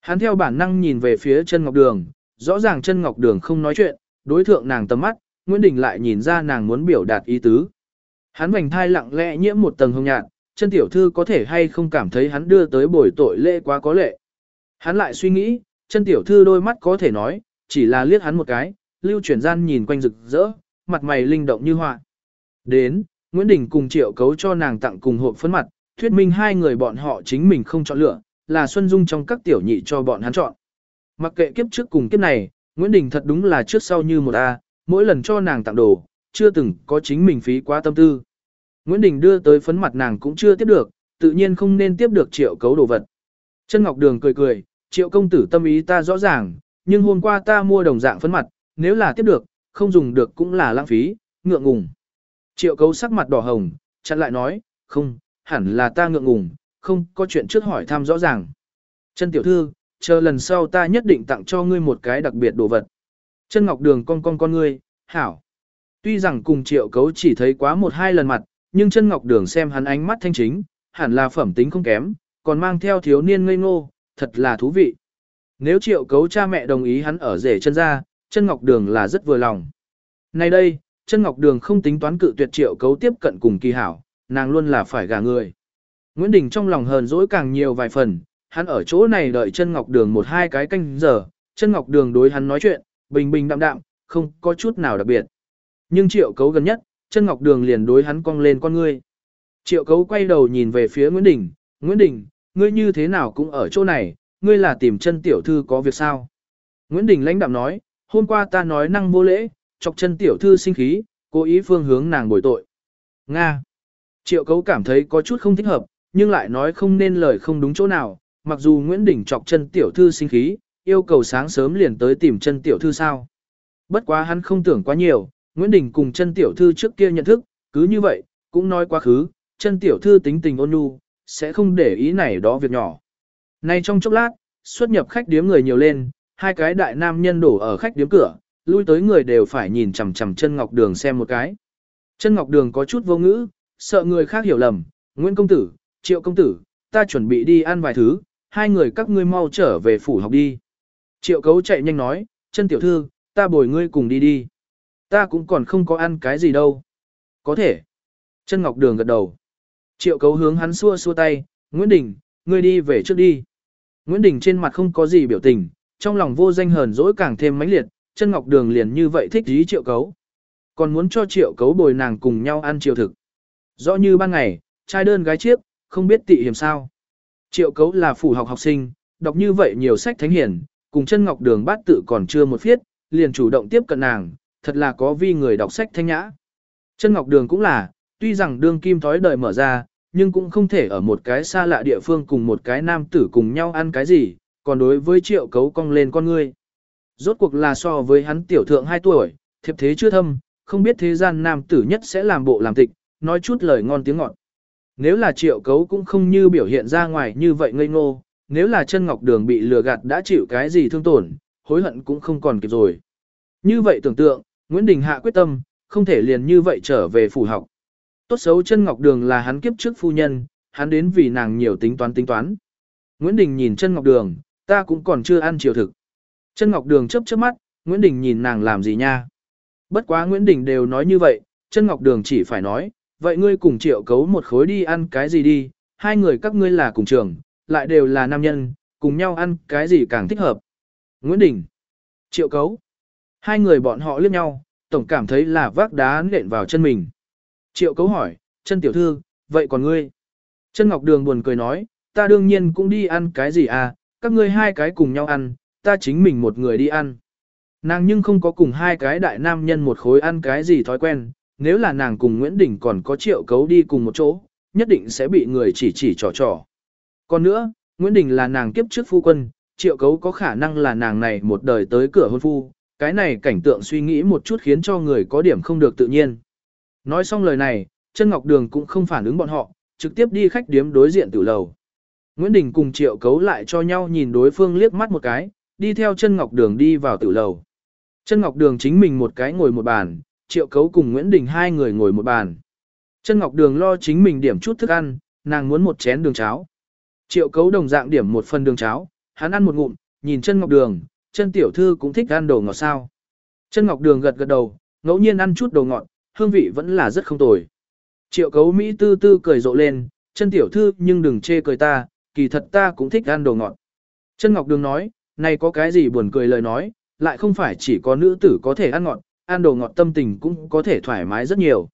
Hắn theo bản năng nhìn về phía chân ngọc đường, rõ ràng chân ngọc đường không nói chuyện, đối thượng nàng tầm mắt, Nguyễn Đình lại nhìn ra nàng muốn biểu đạt ý tứ. Hắn vành thai lặng lẽ nhiễm một tầng hồng nhạt, chân tiểu thư có thể hay không cảm thấy hắn đưa tới bồi tội lễ quá có lệ. Hắn lại suy nghĩ, chân tiểu thư đôi mắt có thể nói, chỉ là liếc hắn một cái, lưu chuyển gian nhìn quanh rực rỡ, mặt mày linh động như họa. Đến, Nguyễn Đình cùng triệu cấu cho nàng tặng cùng hộp phấn mặt, thuyết minh hai người bọn họ chính mình không chọn lựa, là Xuân Dung trong các tiểu nhị cho bọn hắn chọn. Mặc kệ kiếp trước cùng kiếp này, Nguyễn Đình thật đúng là trước sau như một A, mỗi lần cho nàng tặng đồ, chưa từng có chính mình phí quá tâm tư. Nguyễn Đình đưa tới phấn mặt nàng cũng chưa tiếp được, tự nhiên không nên tiếp được triệu cấu đồ vật. Chân Ngọc Đường cười cười, triệu công tử tâm ý ta rõ ràng, nhưng hôm qua ta mua đồng dạng phấn mặt, nếu là tiếp được, không dùng được cũng là lãng phí, ngượng ngùng. Triệu cấu sắc mặt đỏ hồng, chặn lại nói, không, hẳn là ta ngượng ngùng, không có chuyện trước hỏi thăm rõ ràng. Chân tiểu thư, chờ lần sau ta nhất định tặng cho ngươi một cái đặc biệt đồ vật. Chân ngọc đường con con con ngươi, hảo. Tuy rằng cùng triệu cấu chỉ thấy quá một hai lần mặt, nhưng chân ngọc đường xem hắn ánh mắt thanh chính, hẳn là phẩm tính không kém, còn mang theo thiếu niên ngây ngô, thật là thú vị. Nếu triệu cấu cha mẹ đồng ý hắn ở rể chân ra, chân ngọc đường là rất vừa lòng. Nay đây, chân ngọc đường không tính toán cự tuyệt triệu cấu tiếp cận cùng kỳ hảo, nàng luôn là phải gả người. Nguyễn Đình trong lòng hờn dỗi càng nhiều vài phần, hắn ở chỗ này đợi chân ngọc đường một hai cái canh giờ, chân ngọc đường đối hắn nói chuyện, bình bình đạm đạm, không có chút nào đặc biệt. Nhưng triệu cấu gần nhất, chân ngọc đường liền đối hắn cong lên con ngươi. Triệu cấu quay đầu nhìn về phía Nguyễn Đình, Nguyễn Đình, ngươi như thế nào cũng ở chỗ này, ngươi là tìm chân tiểu thư có việc sao? Nguyễn Đình lãnh đạm nói, hôm qua ta nói năng vô lễ, chọc chân tiểu thư sinh khí, cố ý phương hướng nàng bồi tội. Nga. Triệu cấu cảm thấy có chút không thích hợp, nhưng lại nói không nên lời không đúng chỗ nào, mặc dù Nguyễn Đình chọc chân tiểu thư sinh khí, yêu cầu sáng sớm liền tới tìm chân tiểu thư sao. Bất quá hắn không tưởng quá nhiều, Nguyễn Đình cùng chân tiểu thư trước kia nhận thức, cứ như vậy, cũng nói quá khứ, chân tiểu thư tính tình ôn nhu, sẽ không để ý này đó việc nhỏ. Nay trong chốc lát, xuất nhập khách điếm người nhiều lên, hai cái đại nam nhân đổ ở khách điếm cửa, lui tới người đều phải nhìn chằm chằm chân ngọc đường xem một cái. Chân ngọc đường có chút vô ngữ, sợ người khác hiểu lầm, Nguyễn công tử, triệu công tử, ta chuẩn bị đi ăn vài thứ, hai người các ngươi mau trở về phủ học đi. Triệu cấu chạy nhanh nói, chân tiểu thư, ta bồi ngươi cùng đi đi. Ta cũng còn không có ăn cái gì đâu. Có thể. Chân ngọc đường gật đầu. Triệu cấu hướng hắn xua xua tay, Nguyễn Đình, ngươi đi về trước đi. Nguyễn Đình trên mặt không có gì biểu tình, trong lòng vô danh hờn dỗi càng thêm mãnh liệt, chân ngọc đường liền như vậy thích dí triệu cấu. Còn muốn cho triệu cấu bồi nàng cùng nhau ăn triệu thực. Rõ như ban ngày, trai đơn gái chiếc, không biết tị hiểm sao. Triệu cấu là phủ học học sinh, đọc như vậy nhiều sách thánh hiển, cùng chân ngọc đường bát tự còn chưa một phiết, liền chủ động tiếp cận nàng, thật là có vi người đọc sách thanh nhã. Chân ngọc đường cũng là, tuy rằng đương kim thói đời mở ra, nhưng cũng không thể ở một cái xa lạ địa phương cùng một cái nam tử cùng nhau ăn cái gì, còn đối với triệu cấu cong lên con ngươi. Rốt cuộc là so với hắn tiểu thượng 2 tuổi, thiệp thế chưa thâm, không biết thế gian nam tử nhất sẽ làm bộ làm tịch, nói chút lời ngon tiếng ngọt. Nếu là triệu cấu cũng không như biểu hiện ra ngoài như vậy ngây ngô, nếu là chân ngọc đường bị lừa gạt đã chịu cái gì thương tổn, hối hận cũng không còn kịp rồi. Như vậy tưởng tượng, Nguyễn Đình Hạ quyết tâm, không thể liền như vậy trở về phủ học. Tốt xấu chân ngọc đường là hắn kiếp trước phu nhân, hắn đến vì nàng nhiều tính toán tính toán. Nguyễn Đình nhìn chân ngọc đường, ta cũng còn chưa ăn chiều thực. Chân ngọc đường chớp chớp mắt, Nguyễn Đình nhìn nàng làm gì nha. Bất quá Nguyễn Đình đều nói như vậy, chân ngọc đường chỉ phải nói, vậy ngươi cùng triệu cấu một khối đi ăn cái gì đi, hai người các ngươi là cùng trường, lại đều là nam nhân, cùng nhau ăn cái gì càng thích hợp. Nguyễn Đình, triệu cấu, hai người bọn họ liếc nhau, tổng cảm thấy là vác đá nện vào chân mình. Triệu cấu hỏi, chân tiểu thư, vậy còn ngươi? Chân Ngọc Đường buồn cười nói, ta đương nhiên cũng đi ăn cái gì à, các ngươi hai cái cùng nhau ăn, ta chính mình một người đi ăn. Nàng nhưng không có cùng hai cái đại nam nhân một khối ăn cái gì thói quen, nếu là nàng cùng Nguyễn Đình còn có triệu cấu đi cùng một chỗ, nhất định sẽ bị người chỉ chỉ trò trò. Còn nữa, Nguyễn Đình là nàng kiếp trước phu quân, triệu cấu có khả năng là nàng này một đời tới cửa hôn phu, cái này cảnh tượng suy nghĩ một chút khiến cho người có điểm không được tự nhiên. Nói xong lời này, chân ngọc đường cũng không phản ứng bọn họ, trực tiếp đi khách điếm đối diện tử lầu. Nguyễn Đình cùng triệu cấu lại cho nhau nhìn đối phương liếc mắt một cái, đi theo chân ngọc đường đi vào tử lầu. Chân ngọc đường chính mình một cái ngồi một bàn, triệu cấu cùng Nguyễn Đình hai người ngồi một bàn. Chân ngọc đường lo chính mình điểm chút thức ăn, nàng muốn một chén đường cháo. Triệu cấu đồng dạng điểm một phần đường cháo, hắn ăn một ngụm, nhìn chân ngọc đường, chân tiểu thư cũng thích ăn đồ ngọt sao. Chân ngọc đường gật gật đầu, ngẫu nhiên ăn chút đồ ngọt, hương vị vẫn là rất không tồi. Triệu cấu Mỹ tư tư cười rộ lên, chân tiểu thư nhưng đừng chê cười ta, kỳ thật ta cũng thích ăn đồ ngọt. Chân ngọc đường nói, này có cái gì buồn cười lời nói, lại không phải chỉ có nữ tử có thể ăn ngọt, ăn đồ ngọt tâm tình cũng có thể thoải mái rất nhiều.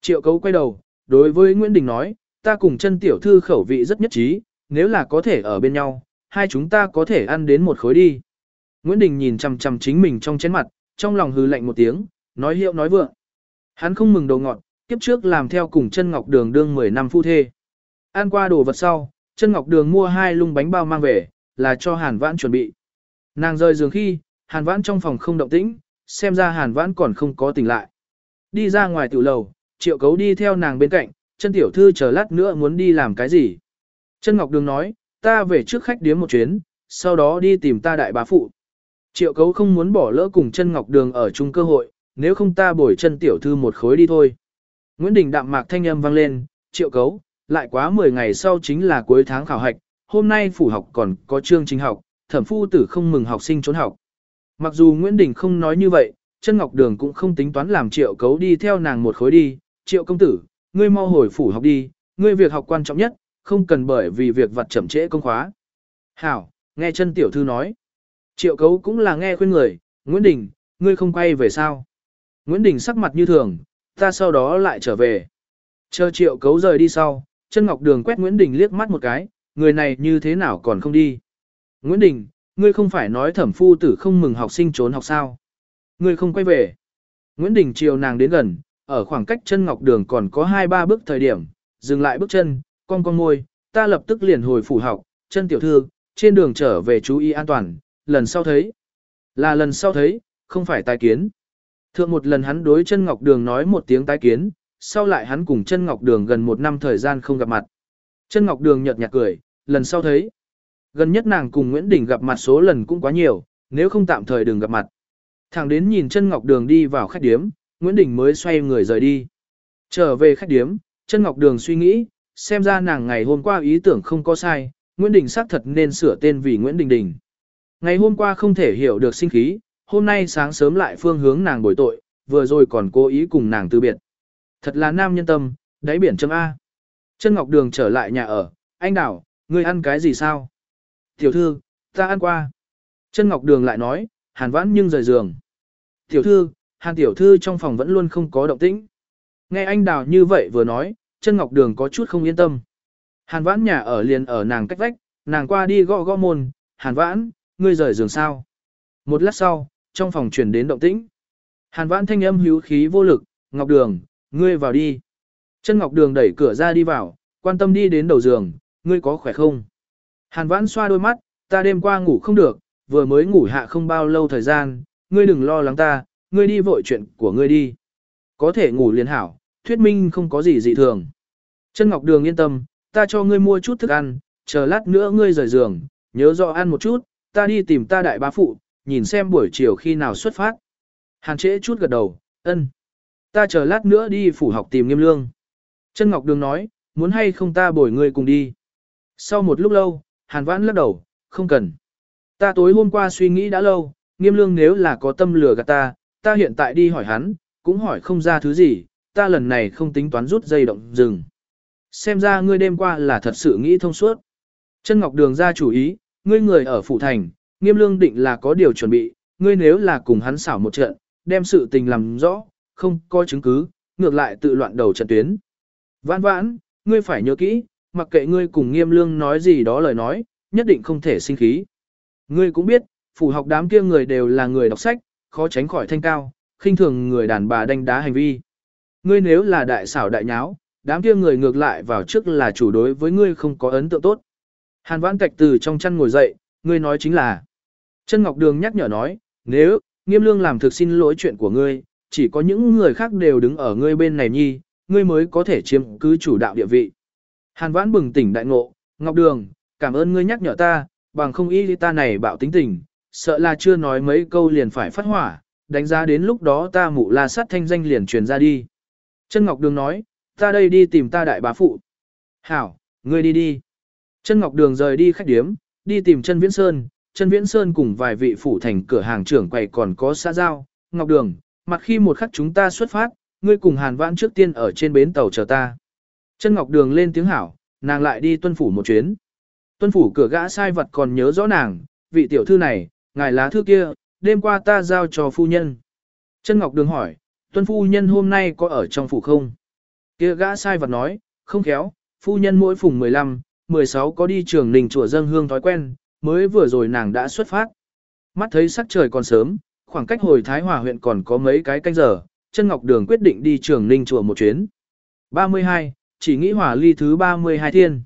Triệu cấu quay đầu, đối với Nguyễn Đình nói, ta cùng chân tiểu thư khẩu vị rất nhất trí, nếu là có thể ở bên nhau, hai chúng ta có thể ăn đến một khối đi. Nguyễn Đình nhìn chằm chằm chính mình trong chén mặt, trong lòng hư lạnh một tiếng, nói hiệu nói vượng. Hắn không mừng đồ ngọt, kiếp trước làm theo cùng chân ngọc đường đương 10 năm phu thê. Ăn qua đồ vật sau, chân ngọc đường mua hai lung bánh bao mang về, là cho hàn vãn chuẩn bị. Nàng rời giường khi, hàn vãn trong phòng không động tĩnh, xem ra hàn vãn còn không có tỉnh lại. Đi ra ngoài tiểu lầu, triệu cấu đi theo nàng bên cạnh, chân tiểu thư chờ lát nữa muốn đi làm cái gì. Chân ngọc đường nói, ta về trước khách điếm một chuyến, sau đó đi tìm ta đại bá phụ. Triệu cấu không muốn bỏ lỡ cùng chân ngọc đường ở chung cơ hội, nếu không ta bồi chân tiểu thư một khối đi thôi. Nguyễn Đình đạm mạc thanh âm vang lên, triệu cấu, lại quá 10 ngày sau chính là cuối tháng khảo hạch, hôm nay phủ học còn có chương trình học, thẩm phu tử không mừng học sinh trốn học. Mặc dù Nguyễn Đình không nói như vậy, chân ngọc đường cũng không tính toán làm triệu cấu đi theo nàng một khối đi, triệu công tử, ngươi mau hồi phủ học đi, ngươi việc học quan trọng nhất, không cần bởi vì việc vặt chậm trễ công khóa. Hảo, nghe chân tiểu thư nói. Triệu cấu cũng là nghe khuyên người, Nguyễn Đình, ngươi không quay về sao? Nguyễn Đình sắc mặt như thường, ta sau đó lại trở về. Chờ triệu cấu rời đi sau, chân ngọc đường quét Nguyễn Đình liếc mắt một cái, người này như thế nào còn không đi. Nguyễn Đình, ngươi không phải nói thẩm phu tử không mừng học sinh trốn học sao? Ngươi không quay về. Nguyễn Đình chiều nàng đến gần, ở khoảng cách chân ngọc đường còn có 2-3 bước thời điểm, dừng lại bước chân, con con môi, ta lập tức liền hồi phủ học, chân tiểu thư, trên đường trở về chú ý an toàn, lần sau thấy. Là lần sau thấy, không phải tài kiến. Thượng một lần hắn đối chân ngọc đường nói một tiếng tái kiến, sau lại hắn cùng chân ngọc đường gần một năm thời gian không gặp mặt. Chân ngọc đường nhợt nhạt cười, lần sau thấy. Gần nhất nàng cùng Nguyễn Đình gặp mặt số lần cũng quá nhiều, nếu không tạm thời đừng gặp mặt. Thẳng đến nhìn chân ngọc đường đi vào khách điếm, Nguyễn Đình mới xoay người rời đi. Trở về khách điếm, chân ngọc đường suy nghĩ, xem ra nàng ngày hôm qua ý tưởng không có sai, Nguyễn Đình xác thật nên sửa tên vì Nguyễn Đình Đình. Ngày hôm qua không thể hiểu được sinh khí, hôm nay sáng sớm lại phương hướng nàng bồi tội, vừa rồi còn cố ý cùng nàng từ biệt. Thật là nam nhân tâm, đáy biển chấm A. Chân Ngọc Đường trở lại nhà ở, anh đảo, ngươi ăn cái gì sao? Tiểu thư, ta ăn qua. Chân Ngọc Đường lại nói, hàn vãn nhưng rời giường. Tiểu thư, hàn tiểu thư trong phòng vẫn luôn không có động tĩnh. Nghe anh đào như vậy vừa nói, chân Ngọc Đường có chút không yên tâm. Hàn vãn nhà ở liền ở nàng cách vách, nàng qua đi gõ gõ môn, hàn vãn, ngươi rời giường sao? Một lát sau, trong phòng truyền đến động tĩnh. Hàn vãn thanh âm hữu khí vô lực, Ngọc Đường, ngươi vào đi. Chân Ngọc Đường đẩy cửa ra đi vào, quan tâm đi đến đầu giường, ngươi có khỏe không? Hàn vãn xoa đôi mắt, ta đêm qua ngủ không được, vừa mới ngủ hạ không bao lâu thời gian, ngươi đừng lo lắng ta, ngươi đi vội chuyện của ngươi đi. Có thể ngủ liền hảo, thuyết minh không có gì dị thường. Chân Ngọc Đường yên tâm, ta cho ngươi mua chút thức ăn, chờ lát nữa ngươi rời giường, nhớ rõ ăn một chút, ta đi tìm ta đại bá phụ, nhìn xem buổi chiều khi nào xuất phát. Hàn trễ chút gật đầu, ân. Ta chờ lát nữa đi phủ học tìm nghiêm lương. Chân Ngọc Đường nói, muốn hay không ta bồi người cùng đi. Sau một lúc lâu, Hàn Vãn lắc đầu, không cần. Ta tối hôm qua suy nghĩ đã lâu, nghiêm lương nếu là có tâm lừa gạt ta, ta hiện tại đi hỏi hắn, cũng hỏi không ra thứ gì, ta lần này không tính toán rút dây động dừng. Xem ra ngươi đêm qua là thật sự nghĩ thông suốt. Chân Ngọc Đường ra chủ ý, ngươi người ở phủ thành, nghiêm lương định là có điều chuẩn bị, ngươi nếu là cùng hắn xảo một trận, đem sự tình làm rõ, không có chứng cứ, ngược lại tự loạn đầu trận tuyến. Vãn vãn, ngươi phải nhớ kỹ, mặc kệ ngươi cùng nghiêm lương nói gì đó lời nói, nhất định không thể sinh khí. Ngươi cũng biết, phủ học đám kia người đều là người đọc sách, khó tránh khỏi thanh cao, khinh thường người đàn bà đánh đá hành vi. Ngươi nếu là đại xảo đại nháo, đám kia người ngược lại vào trước là chủ đối với ngươi không có ấn tượng tốt. Hàn vãn cạch từ trong chăn ngồi dậy, ngươi nói chính là. Chân Ngọc Đường nhắc nhở nói, nếu, nghiêm lương làm thực xin lỗi chuyện của ngươi, chỉ có những người khác đều đứng ở ngươi bên này nhi, ngươi mới có thể chiếm cứ chủ đạo địa vị. Hàn vãn bừng tỉnh đại ngộ, Ngọc Đường, cảm ơn ngươi nhắc nhở ta, bằng không ý ta này bạo tính tình, sợ là chưa nói mấy câu liền phải phát hỏa, đánh giá đến lúc đó ta mụ la sát thanh danh liền truyền ra đi. Chân Ngọc Đường nói, ta đây đi tìm ta đại bá phụ. Hảo, ngươi đi đi. Chân Ngọc Đường rời đi khách điếm, đi tìm chân Viễn Sơn, Trần Viễn Sơn cùng vài vị phủ thành cửa hàng trưởng quầy còn có xã giao. Ngọc Đường, mặt khi một khắc chúng ta xuất phát, ngươi cùng Hàn Vãn trước tiên ở trên bến tàu chờ ta. Chân Ngọc Đường lên tiếng hảo, nàng lại đi tuân phủ một chuyến. Tuân phủ cửa gã sai vật còn nhớ rõ nàng, vị tiểu thư này, ngài lá thư kia, đêm qua ta giao cho phu nhân. Chân Ngọc Đường hỏi, tuân phu nhân hôm nay có ở trong phủ không? Kia gã sai vật nói, không khéo, phu nhân mỗi phùng 15, 16 có đi trường đình chùa dân hương thói quen, mới vừa rồi nàng đã xuất phát. Mắt thấy sắc trời còn sớm, khoảng cách hồi Thái Hòa huyện còn có mấy cái canh giờ, chân Ngọc Đường quyết định đi trường ninh chùa một chuyến. 32, chỉ nghĩ hỏa ly thứ 32 thiên.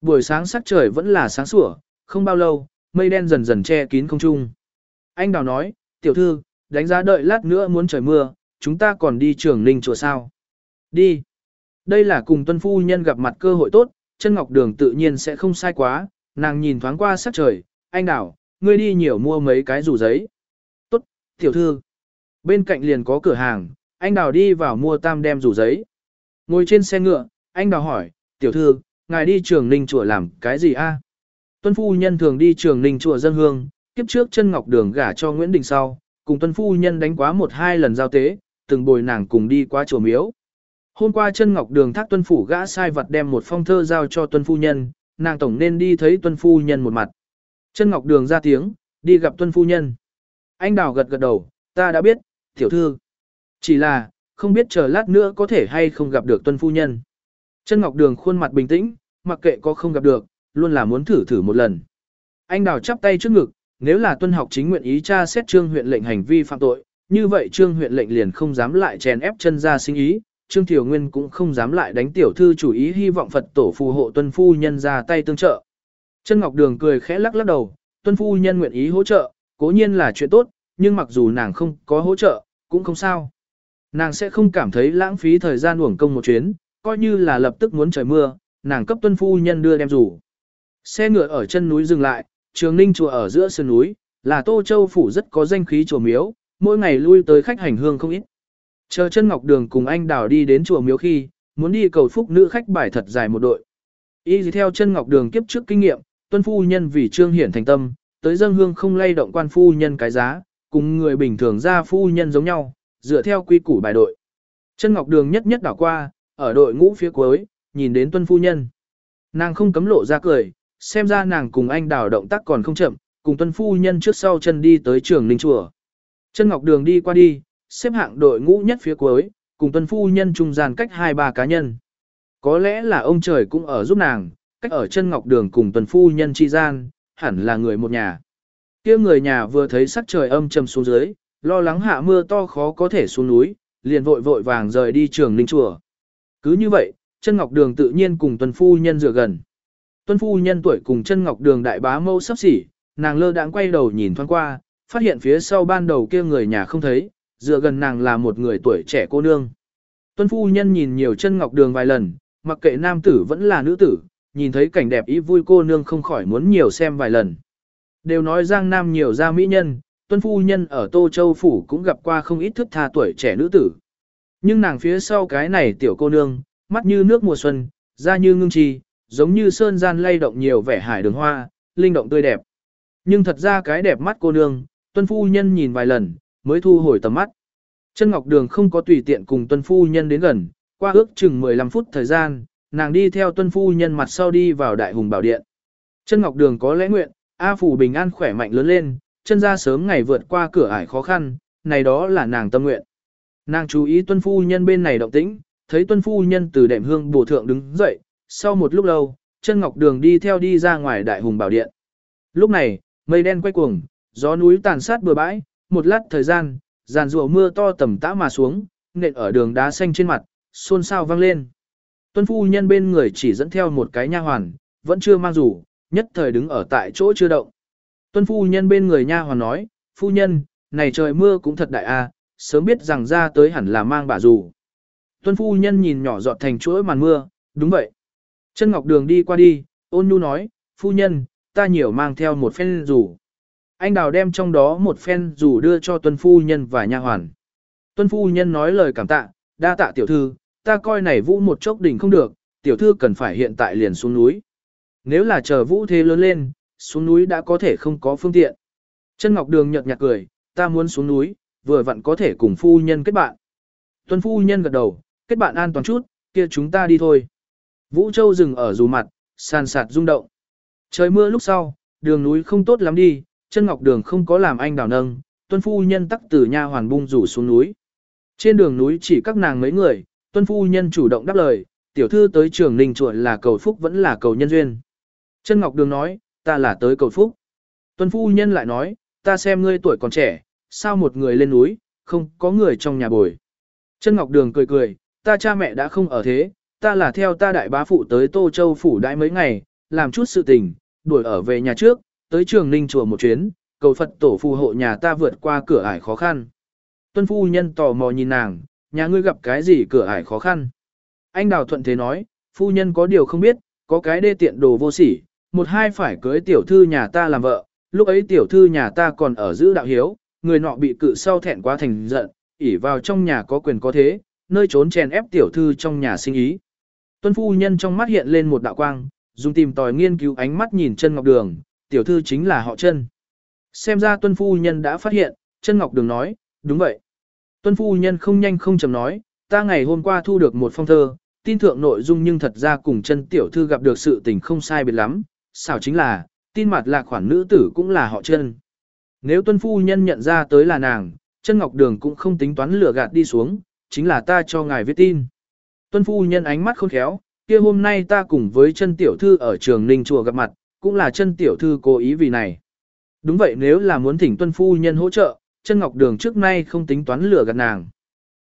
Buổi sáng sắc trời vẫn là sáng sủa, không bao lâu, mây đen dần dần che kín không trung. Anh Đào nói, tiểu thư, đánh giá đợi lát nữa muốn trời mưa, chúng ta còn đi trường ninh chùa sao. Đi. Đây là cùng tuân phu nhân gặp mặt cơ hội tốt, chân ngọc đường tự nhiên sẽ không sai quá, nàng nhìn thoáng qua sắc trời, anh Đào, ngươi đi nhiều mua mấy cái rủ giấy. Tốt, tiểu thư. Bên cạnh liền có cửa hàng, anh Đào đi vào mua tam đem rủ giấy. Ngồi trên xe ngựa, anh Đào hỏi, tiểu thư, ngài đi trường ninh chùa làm cái gì a? Tuân phu nhân thường đi trường ninh chùa dân hương, kiếp trước chân ngọc đường gả cho Nguyễn Đình sau, cùng tuân phu nhân đánh quá một hai lần giao tế, từng bồi nàng cùng đi qua chùa miếu. Hôm qua chân ngọc đường thác tuân phủ gã sai vật đem một phong thơ giao cho tuân phu nhân, nàng tổng nên đi thấy tuân phu nhân một mặt. Chân ngọc đường ra tiếng, đi gặp tuân phu nhân. Anh đào gật gật đầu, ta đã biết, tiểu thư. Chỉ là, không biết chờ lát nữa có thể hay không gặp được tuân phu nhân. Chân ngọc đường khuôn mặt bình tĩnh, mặc kệ có không gặp được, luôn là muốn thử thử một lần. Anh đào chắp tay trước ngực, nếu là tuân học chính nguyện ý tra xét trương huyện lệnh hành vi phạm tội, như vậy trương huyện lệnh liền không dám lại chèn ép chân ra sinh ý, trương tiểu nguyên cũng không dám lại đánh tiểu thư chủ ý hy vọng Phật tổ phù hộ tuân phu nhân ra tay tương trợ. Chân Ngọc Đường cười khẽ lắc lắc đầu, tuân phu nhân nguyện ý hỗ trợ, cố nhiên là chuyện tốt, nhưng mặc dù nàng không có hỗ trợ, cũng không sao. Nàng sẽ không cảm thấy lãng phí thời gian uổng công một chuyến, coi như là lập tức muốn trời mưa, nàng cấp tuân phu nhân đưa đem rủ. Xe ngựa ở chân núi dừng lại, trường ninh chùa ở giữa sơn núi, là Tô Châu Phủ rất có danh khí chùa miếu, mỗi ngày lui tới khách hành hương không ít. Chờ chân ngọc đường cùng anh đào đi đến chùa miếu khi, muốn đi cầu phúc nữ khách bài thật dài một đội. Y dì theo chân ngọc đường kiếp trước kinh nghiệm, tuân phu nhân vì trương hiển thành tâm, tới dân hương không lay động quan phu nhân cái giá, cùng người bình thường ra phu nhân giống nhau, dựa theo quy củ bài đội. Chân ngọc đường nhất nhất đảo qua, ở đội ngũ phía cuối, nhìn đến tuân phu nhân. Nàng không cấm lộ ra cười, xem ra nàng cùng anh đào động tác còn không chậm, cùng tuân phu nhân trước sau chân đi tới trường ninh chùa. Chân ngọc đường đi qua đi, xếp hạng đội ngũ nhất phía cuối, cùng tuân phu nhân trung gian cách hai ba cá nhân. Có lẽ là ông trời cũng ở giúp nàng, cách ở chân ngọc đường cùng tuân phu nhân chi gian, hẳn là người một nhà. kia người nhà vừa thấy sắc trời âm trầm xuống dưới, lo lắng hạ mưa to khó có thể xuống núi, liền vội vội vàng rời đi trường linh chùa. Cứ như vậy, chân ngọc đường tự nhiên cùng tuân phu nhân dựa gần. Tuân phu nhân tuổi cùng chân ngọc đường đại bá mâu sắp xỉ, nàng lơ đãng quay đầu nhìn thoáng qua, phát hiện phía sau ban đầu kia người nhà không thấy, dựa gần nàng là một người tuổi trẻ cô nương. Tuân phu nhân nhìn nhiều chân ngọc đường vài lần, mặc kệ nam tử vẫn là nữ tử, nhìn thấy cảnh đẹp ý vui cô nương không khỏi muốn nhiều xem vài lần. Đều nói giang nam nhiều ra mỹ nhân, tuân phu nhân ở Tô Châu Phủ cũng gặp qua không ít thức tha tuổi trẻ nữ tử. Nhưng nàng phía sau cái này tiểu cô nương, mắt như nước mùa xuân, da như ngưng trì, giống như sơn gian lay động nhiều vẻ hải đường hoa, linh động tươi đẹp. Nhưng thật ra cái đẹp mắt cô nương, tuân phu nhân nhìn vài lần, mới thu hồi tầm mắt. Chân Ngọc Đường không có tùy tiện cùng tuân phu nhân đến gần, qua ước chừng 15 phút thời gian, nàng đi theo tuân phu nhân mặt sau đi vào đại hùng bảo điện. Chân Ngọc Đường có lẽ nguyện, A Phủ bình an khỏe mạnh lớn lên, chân ra sớm ngày vượt qua cửa ải khó khăn, này đó là nàng tâm nguyện. Nàng chú ý tuân phu nhân bên này động tĩnh, thấy tuân phu nhân từ đệm hương bổ thượng đứng dậy, sau một lúc lâu, chân ngọc đường đi theo đi ra ngoài đại hùng bảo điện. Lúc này, mây đen quay cuồng, gió núi tàn sát bừa bãi, một lát thời gian, giàn rùa mưa to tầm tã mà xuống, nện ở đường đá xanh trên mặt, xôn xao vang lên. Tuân phu nhân bên người chỉ dẫn theo một cái nha hoàn, vẫn chưa mang rủ, nhất thời đứng ở tại chỗ chưa động. Tuân phu nhân bên người nha hoàn nói, phu nhân, này trời mưa cũng thật đại a, sớm biết rằng ra tới hẳn là mang bà rủ. Tuân phu nhân nhìn nhỏ giọt thành chuỗi màn mưa, đúng vậy. Chân Ngọc Đường đi qua đi, ôn nhu nói, phu nhân, ta nhiều mang theo một phen rủ. Anh đào đem trong đó một phen dù đưa cho tuân phu nhân và nha hoàn. Tuân phu nhân nói lời cảm tạ, đa tạ tiểu thư, ta coi này vũ một chốc đỉnh không được, tiểu thư cần phải hiện tại liền xuống núi. Nếu là chờ vũ thế lớn lên, xuống núi đã có thể không có phương tiện. Chân Ngọc Đường nhợt nhạt cười, ta muốn xuống núi, vừa vặn có thể cùng phu nhân kết bạn. Tuân phu nhân gật đầu, kết bạn an toàn chút, kia chúng ta đi thôi. Vũ Châu dừng ở dù mặt, sàn sạt rung động. Trời mưa lúc sau, đường núi không tốt lắm đi, chân ngọc đường không có làm anh đào nâng, tuân phu nhân tắc từ nha hoàn bung rủ xuống núi. Trên đường núi chỉ các nàng mấy người, tuân phu nhân chủ động đáp lời, tiểu thư tới trường ninh chuột là cầu phúc vẫn là cầu nhân duyên. Chân ngọc đường nói, ta là tới cầu phúc. Tuân phu nhân lại nói, ta xem ngươi tuổi còn trẻ, sao một người lên núi, không có người trong nhà bồi. Chân ngọc đường cười cười, ta cha mẹ đã không ở thế, ta là theo ta đại bá phụ tới Tô Châu phủ đại mấy ngày, làm chút sự tình, đuổi ở về nhà trước, tới trường ninh chùa một chuyến, cầu Phật tổ phù hộ nhà ta vượt qua cửa ải khó khăn. Tuân phu nhân tò mò nhìn nàng, nhà ngươi gặp cái gì cửa ải khó khăn. Anh Đào Thuận thế nói, phu nhân có điều không biết, có cái đê tiện đồ vô sỉ, một hai phải cưới tiểu thư nhà ta làm vợ, lúc ấy tiểu thư nhà ta còn ở giữ đạo hiếu, người nọ bị cự sau thẹn quá thành giận, ỉ vào trong nhà có quyền có thế, nơi trốn chèn ép tiểu thư trong nhà sinh ý. Tuân phu nhân trong mắt hiện lên một đạo quang, dùng tìm tòi nghiên cứu ánh mắt nhìn chân ngọc đường, tiểu thư chính là họ chân. Xem ra tuân phu nhân đã phát hiện, chân ngọc đường nói, đúng vậy. Tuân phu nhân không nhanh không chậm nói, ta ngày hôm qua thu được một phong thơ, tin thượng nội dung nhưng thật ra cùng chân tiểu thư gặp được sự tình không sai biệt lắm, xảo chính là, tin mặt là khoản nữ tử cũng là họ chân. Nếu tuân phu nhân nhận ra tới là nàng, chân ngọc đường cũng không tính toán lừa gạt đi xuống, chính là ta cho ngài viết tin. Tuân phu nhân ánh mắt khôn khéo, kia hôm nay ta cùng với chân tiểu thư ở trường Ninh chùa gặp mặt, cũng là chân tiểu thư cố ý vì này. Đúng vậy nếu là muốn thỉnh tuân phu nhân hỗ trợ, chân ngọc đường trước nay không tính toán lừa gạt nàng.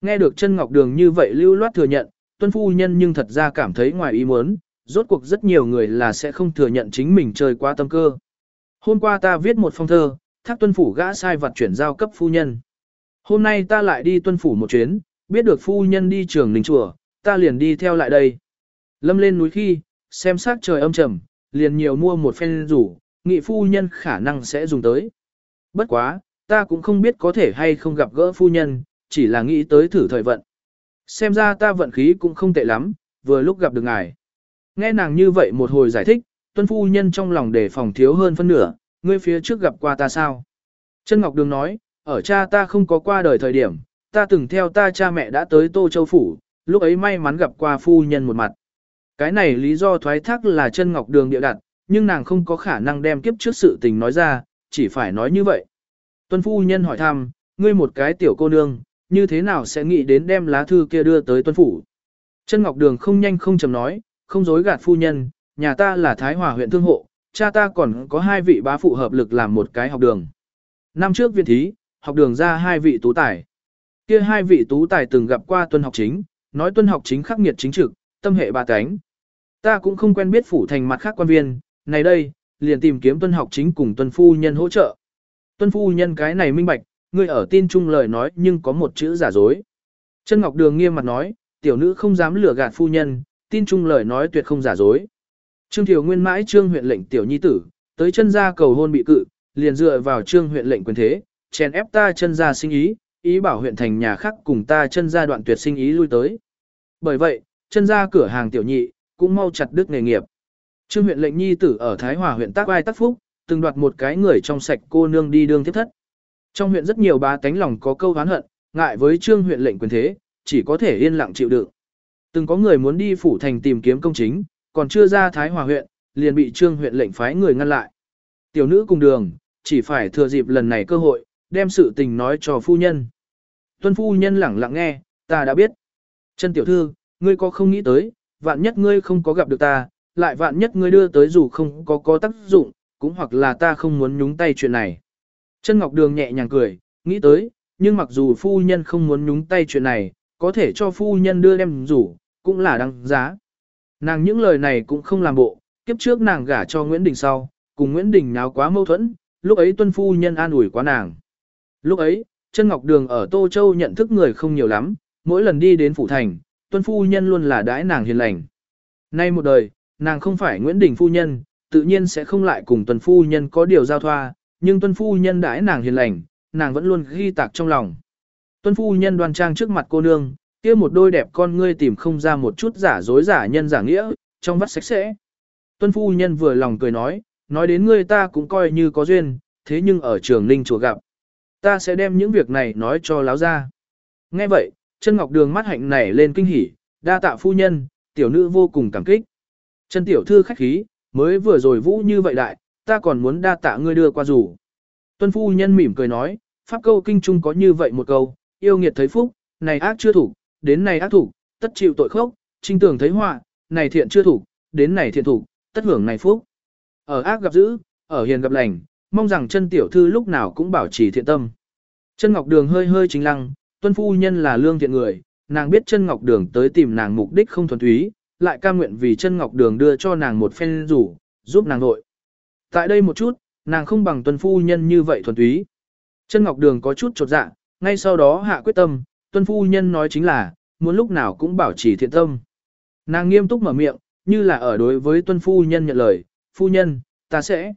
Nghe được chân ngọc đường như vậy lưu loát thừa nhận, tuân phu nhân nhưng thật ra cảm thấy ngoài ý muốn, rốt cuộc rất nhiều người là sẽ không thừa nhận chính mình chơi qua tâm cơ. Hôm qua ta viết một phong thơ, thác tuân phủ gã sai vật chuyển giao cấp phu nhân. Hôm nay ta lại đi tuân phủ một chuyến, biết được phu nhân đi trường ninh chùa, ta liền đi theo lại đây. Lâm lên núi khi, xem sắc trời âm trầm, liền nhiều mua một phen rủ, nghị phu nhân khả năng sẽ dùng tới. Bất quá, ta cũng không biết có thể hay không gặp gỡ phu nhân, chỉ là nghĩ tới thử thời vận. Xem ra ta vận khí cũng không tệ lắm, vừa lúc gặp được ngài. Nghe nàng như vậy một hồi giải thích, tuân phu nhân trong lòng đề phòng thiếu hơn phân nửa, ngươi phía trước gặp qua ta sao? Chân Ngọc Đường nói, ở cha ta không có qua đời thời điểm, ta từng theo ta cha mẹ đã tới Tô Châu Phủ, lúc ấy may mắn gặp qua phu nhân một mặt. Cái này lý do thoái thác là chân Ngọc Đường địa đặt, nhưng nàng không có khả năng đem kiếp trước sự tình nói ra, chỉ phải nói như vậy. Tuân phu nhân hỏi thăm, ngươi một cái tiểu cô nương, như thế nào sẽ nghĩ đến đem lá thư kia đưa tới tuân phủ? Chân Ngọc Đường không nhanh không chầm nói, không dối gạt phu nhân, nhà ta là Thái Hòa huyện thương hộ, cha ta còn có hai vị bá phụ hợp lực làm một cái học đường. Năm trước viện thí, học đường ra hai vị tú tài. Kia hai vị tú tài từng gặp qua tuân học chính, nói tuân học chính khắc nghiệt chính trực, tâm hệ ba cánh. Ta cũng không quen biết phủ thành mặt khác quan viên, này đây, liền tìm kiếm tuân học chính cùng tuân phu nhân hỗ trợ. Tuân phu nhân cái này minh bạch, ngươi ở tin chung lời nói nhưng có một chữ giả dối. Chân Ngọc Đường nghiêm mặt nói, tiểu nữ không dám lừa gạt phu nhân, tin chung lời nói tuyệt không giả dối. Trương Thiều Nguyên mãi trương huyện lệnh tiểu nhi tử, tới chân gia cầu hôn bị cự, liền dựa vào trương huyện lệnh quyền thế, chèn ép ta chân gia sinh ý, ý bảo huyện thành nhà khác cùng ta chân gia đoạn tuyệt sinh ý lui tới. Bởi vậy, chân gia cửa hàng tiểu nhị, cũng mau chặt đứt nghề nghiệp. Trương huyện lệnh nhi tử ở Thái Hòa huyện Tác Ai Tác Phúc, từng đoạt một cái người trong sạch cô nương đi đương tiếp thất. Trong huyện rất nhiều bá tánh lòng có câu hán hận, ngại với trương huyện lệnh quyền thế, chỉ có thể yên lặng chịu đựng. Từng có người muốn đi phủ thành tìm kiếm công chính, còn chưa ra Thái Hòa huyện, liền bị trương huyện lệnh phái người ngăn lại. Tiểu nữ cùng đường, chỉ phải thừa dịp lần này cơ hội, đem sự tình nói cho phu nhân. Tuân phu nhân lẳng lặng nghe, ta đã biết. Chân tiểu thư, ngươi có không nghĩ tới, vạn nhất ngươi không có gặp được ta, lại vạn nhất ngươi đưa tới dù không có có tác dụng, cũng hoặc là ta không muốn nhúng tay chuyện này. Chân Ngọc Đường nhẹ nhàng cười, nghĩ tới, nhưng mặc dù phu nhân không muốn nhúng tay chuyện này, có thể cho phu nhân đưa đem rủ, cũng là đăng giá. Nàng những lời này cũng không làm bộ, kiếp trước nàng gả cho Nguyễn Đình sau, cùng Nguyễn Đình náo quá mâu thuẫn, lúc ấy tuân phu nhân an ủi quá nàng. Lúc ấy, chân ngọc đường ở Tô Châu nhận thức người không nhiều lắm, mỗi lần đi đến phủ thành, tuân phu nhân luôn là đãi nàng hiền lành. Nay một đời, nàng không phải Nguyễn Đình phu nhân, tự nhiên sẽ không lại cùng tuân phu nhân có điều giao thoa, nhưng tuân phu nhân đãi nàng hiền lành, nàng vẫn luôn ghi tạc trong lòng. Tuân phu nhân đoan trang trước mặt cô nương, kia một đôi đẹp con ngươi tìm không ra một chút giả dối giả nhân giả nghĩa, trong vắt sạch sẽ. Tuân phu nhân vừa lòng cười nói, nói đến ngươi ta cũng coi như có duyên, thế nhưng ở trường ninh chùa gặp. Ta sẽ đem những việc này nói cho láo ra. Nghe vậy, chân ngọc đường mắt hạnh nảy lên kinh hỉ, đa tạ phu nhân, tiểu nữ vô cùng cảm kích. Chân tiểu thư khách khí, mới vừa rồi vũ như vậy đại, ta còn muốn đa tạ ngươi đưa qua rủ. Tuân phu nhân mỉm cười nói, pháp câu kinh trung có như vậy một câu, yêu nghiệt thấy phúc, này ác chưa thủ, đến này ác thủ, tất chịu tội khốc, trinh tưởng thấy họa, này thiện chưa thủ, đến này thiện thủ, tất hưởng này phúc. Ở ác gặp dữ, ở hiền gặp lành, mong rằng chân tiểu thư lúc nào cũng bảo trì thiện tâm. Chân Ngọc Đường hơi hơi chính lăng, tuân phu nhân là lương thiện người, nàng biết chân Ngọc Đường tới tìm nàng mục đích không thuần túy, lại cam nguyện vì chân Ngọc Đường đưa cho nàng một phen rủ, giúp nàng nội. Tại đây một chút, nàng không bằng tuân phu nhân như vậy thuần túy. Chân Ngọc Đường có chút chột dạ, ngay sau đó hạ quyết tâm, tuân phu nhân nói chính là, muốn lúc nào cũng bảo trì thiện tâm. Nàng nghiêm túc mở miệng, như là ở đối với tuân phu nhân nhận lời, phu nhân, ta sẽ.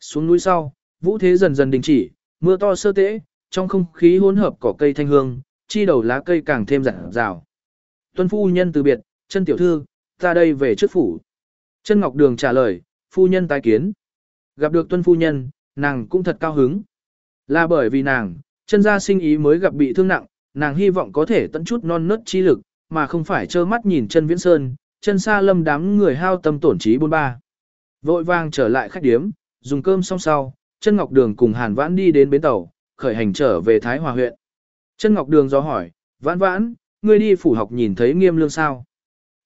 Xuống núi sau, vũ thế dần dần đình chỉ, mưa to sơ tễ, trong không khí hỗn hợp cỏ cây thanh hương, chi đầu lá cây càng thêm rạng rào. Tuân phu nhân từ biệt, chân tiểu thư, ta đây về trước phủ. Chân Ngọc Đường trả lời, phu nhân tái kiến. Gặp được tuân phu nhân, nàng cũng thật cao hứng. Là bởi vì nàng, chân gia sinh ý mới gặp bị thương nặng, nàng hy vọng có thể tận chút non nớt chi lực, mà không phải trơ mắt nhìn chân viễn sơn, chân xa lâm đám người hao tâm tổn trí bôn ba. Vội vàng trở lại khách điếm, dùng cơm xong sau, chân ngọc đường cùng hàn vãn đi đến bến tàu, khởi hành trở về Thái Hòa huyện. Chân ngọc đường do hỏi, vãn vãn, ngươi đi phủ học nhìn thấy nghiêm lương sao?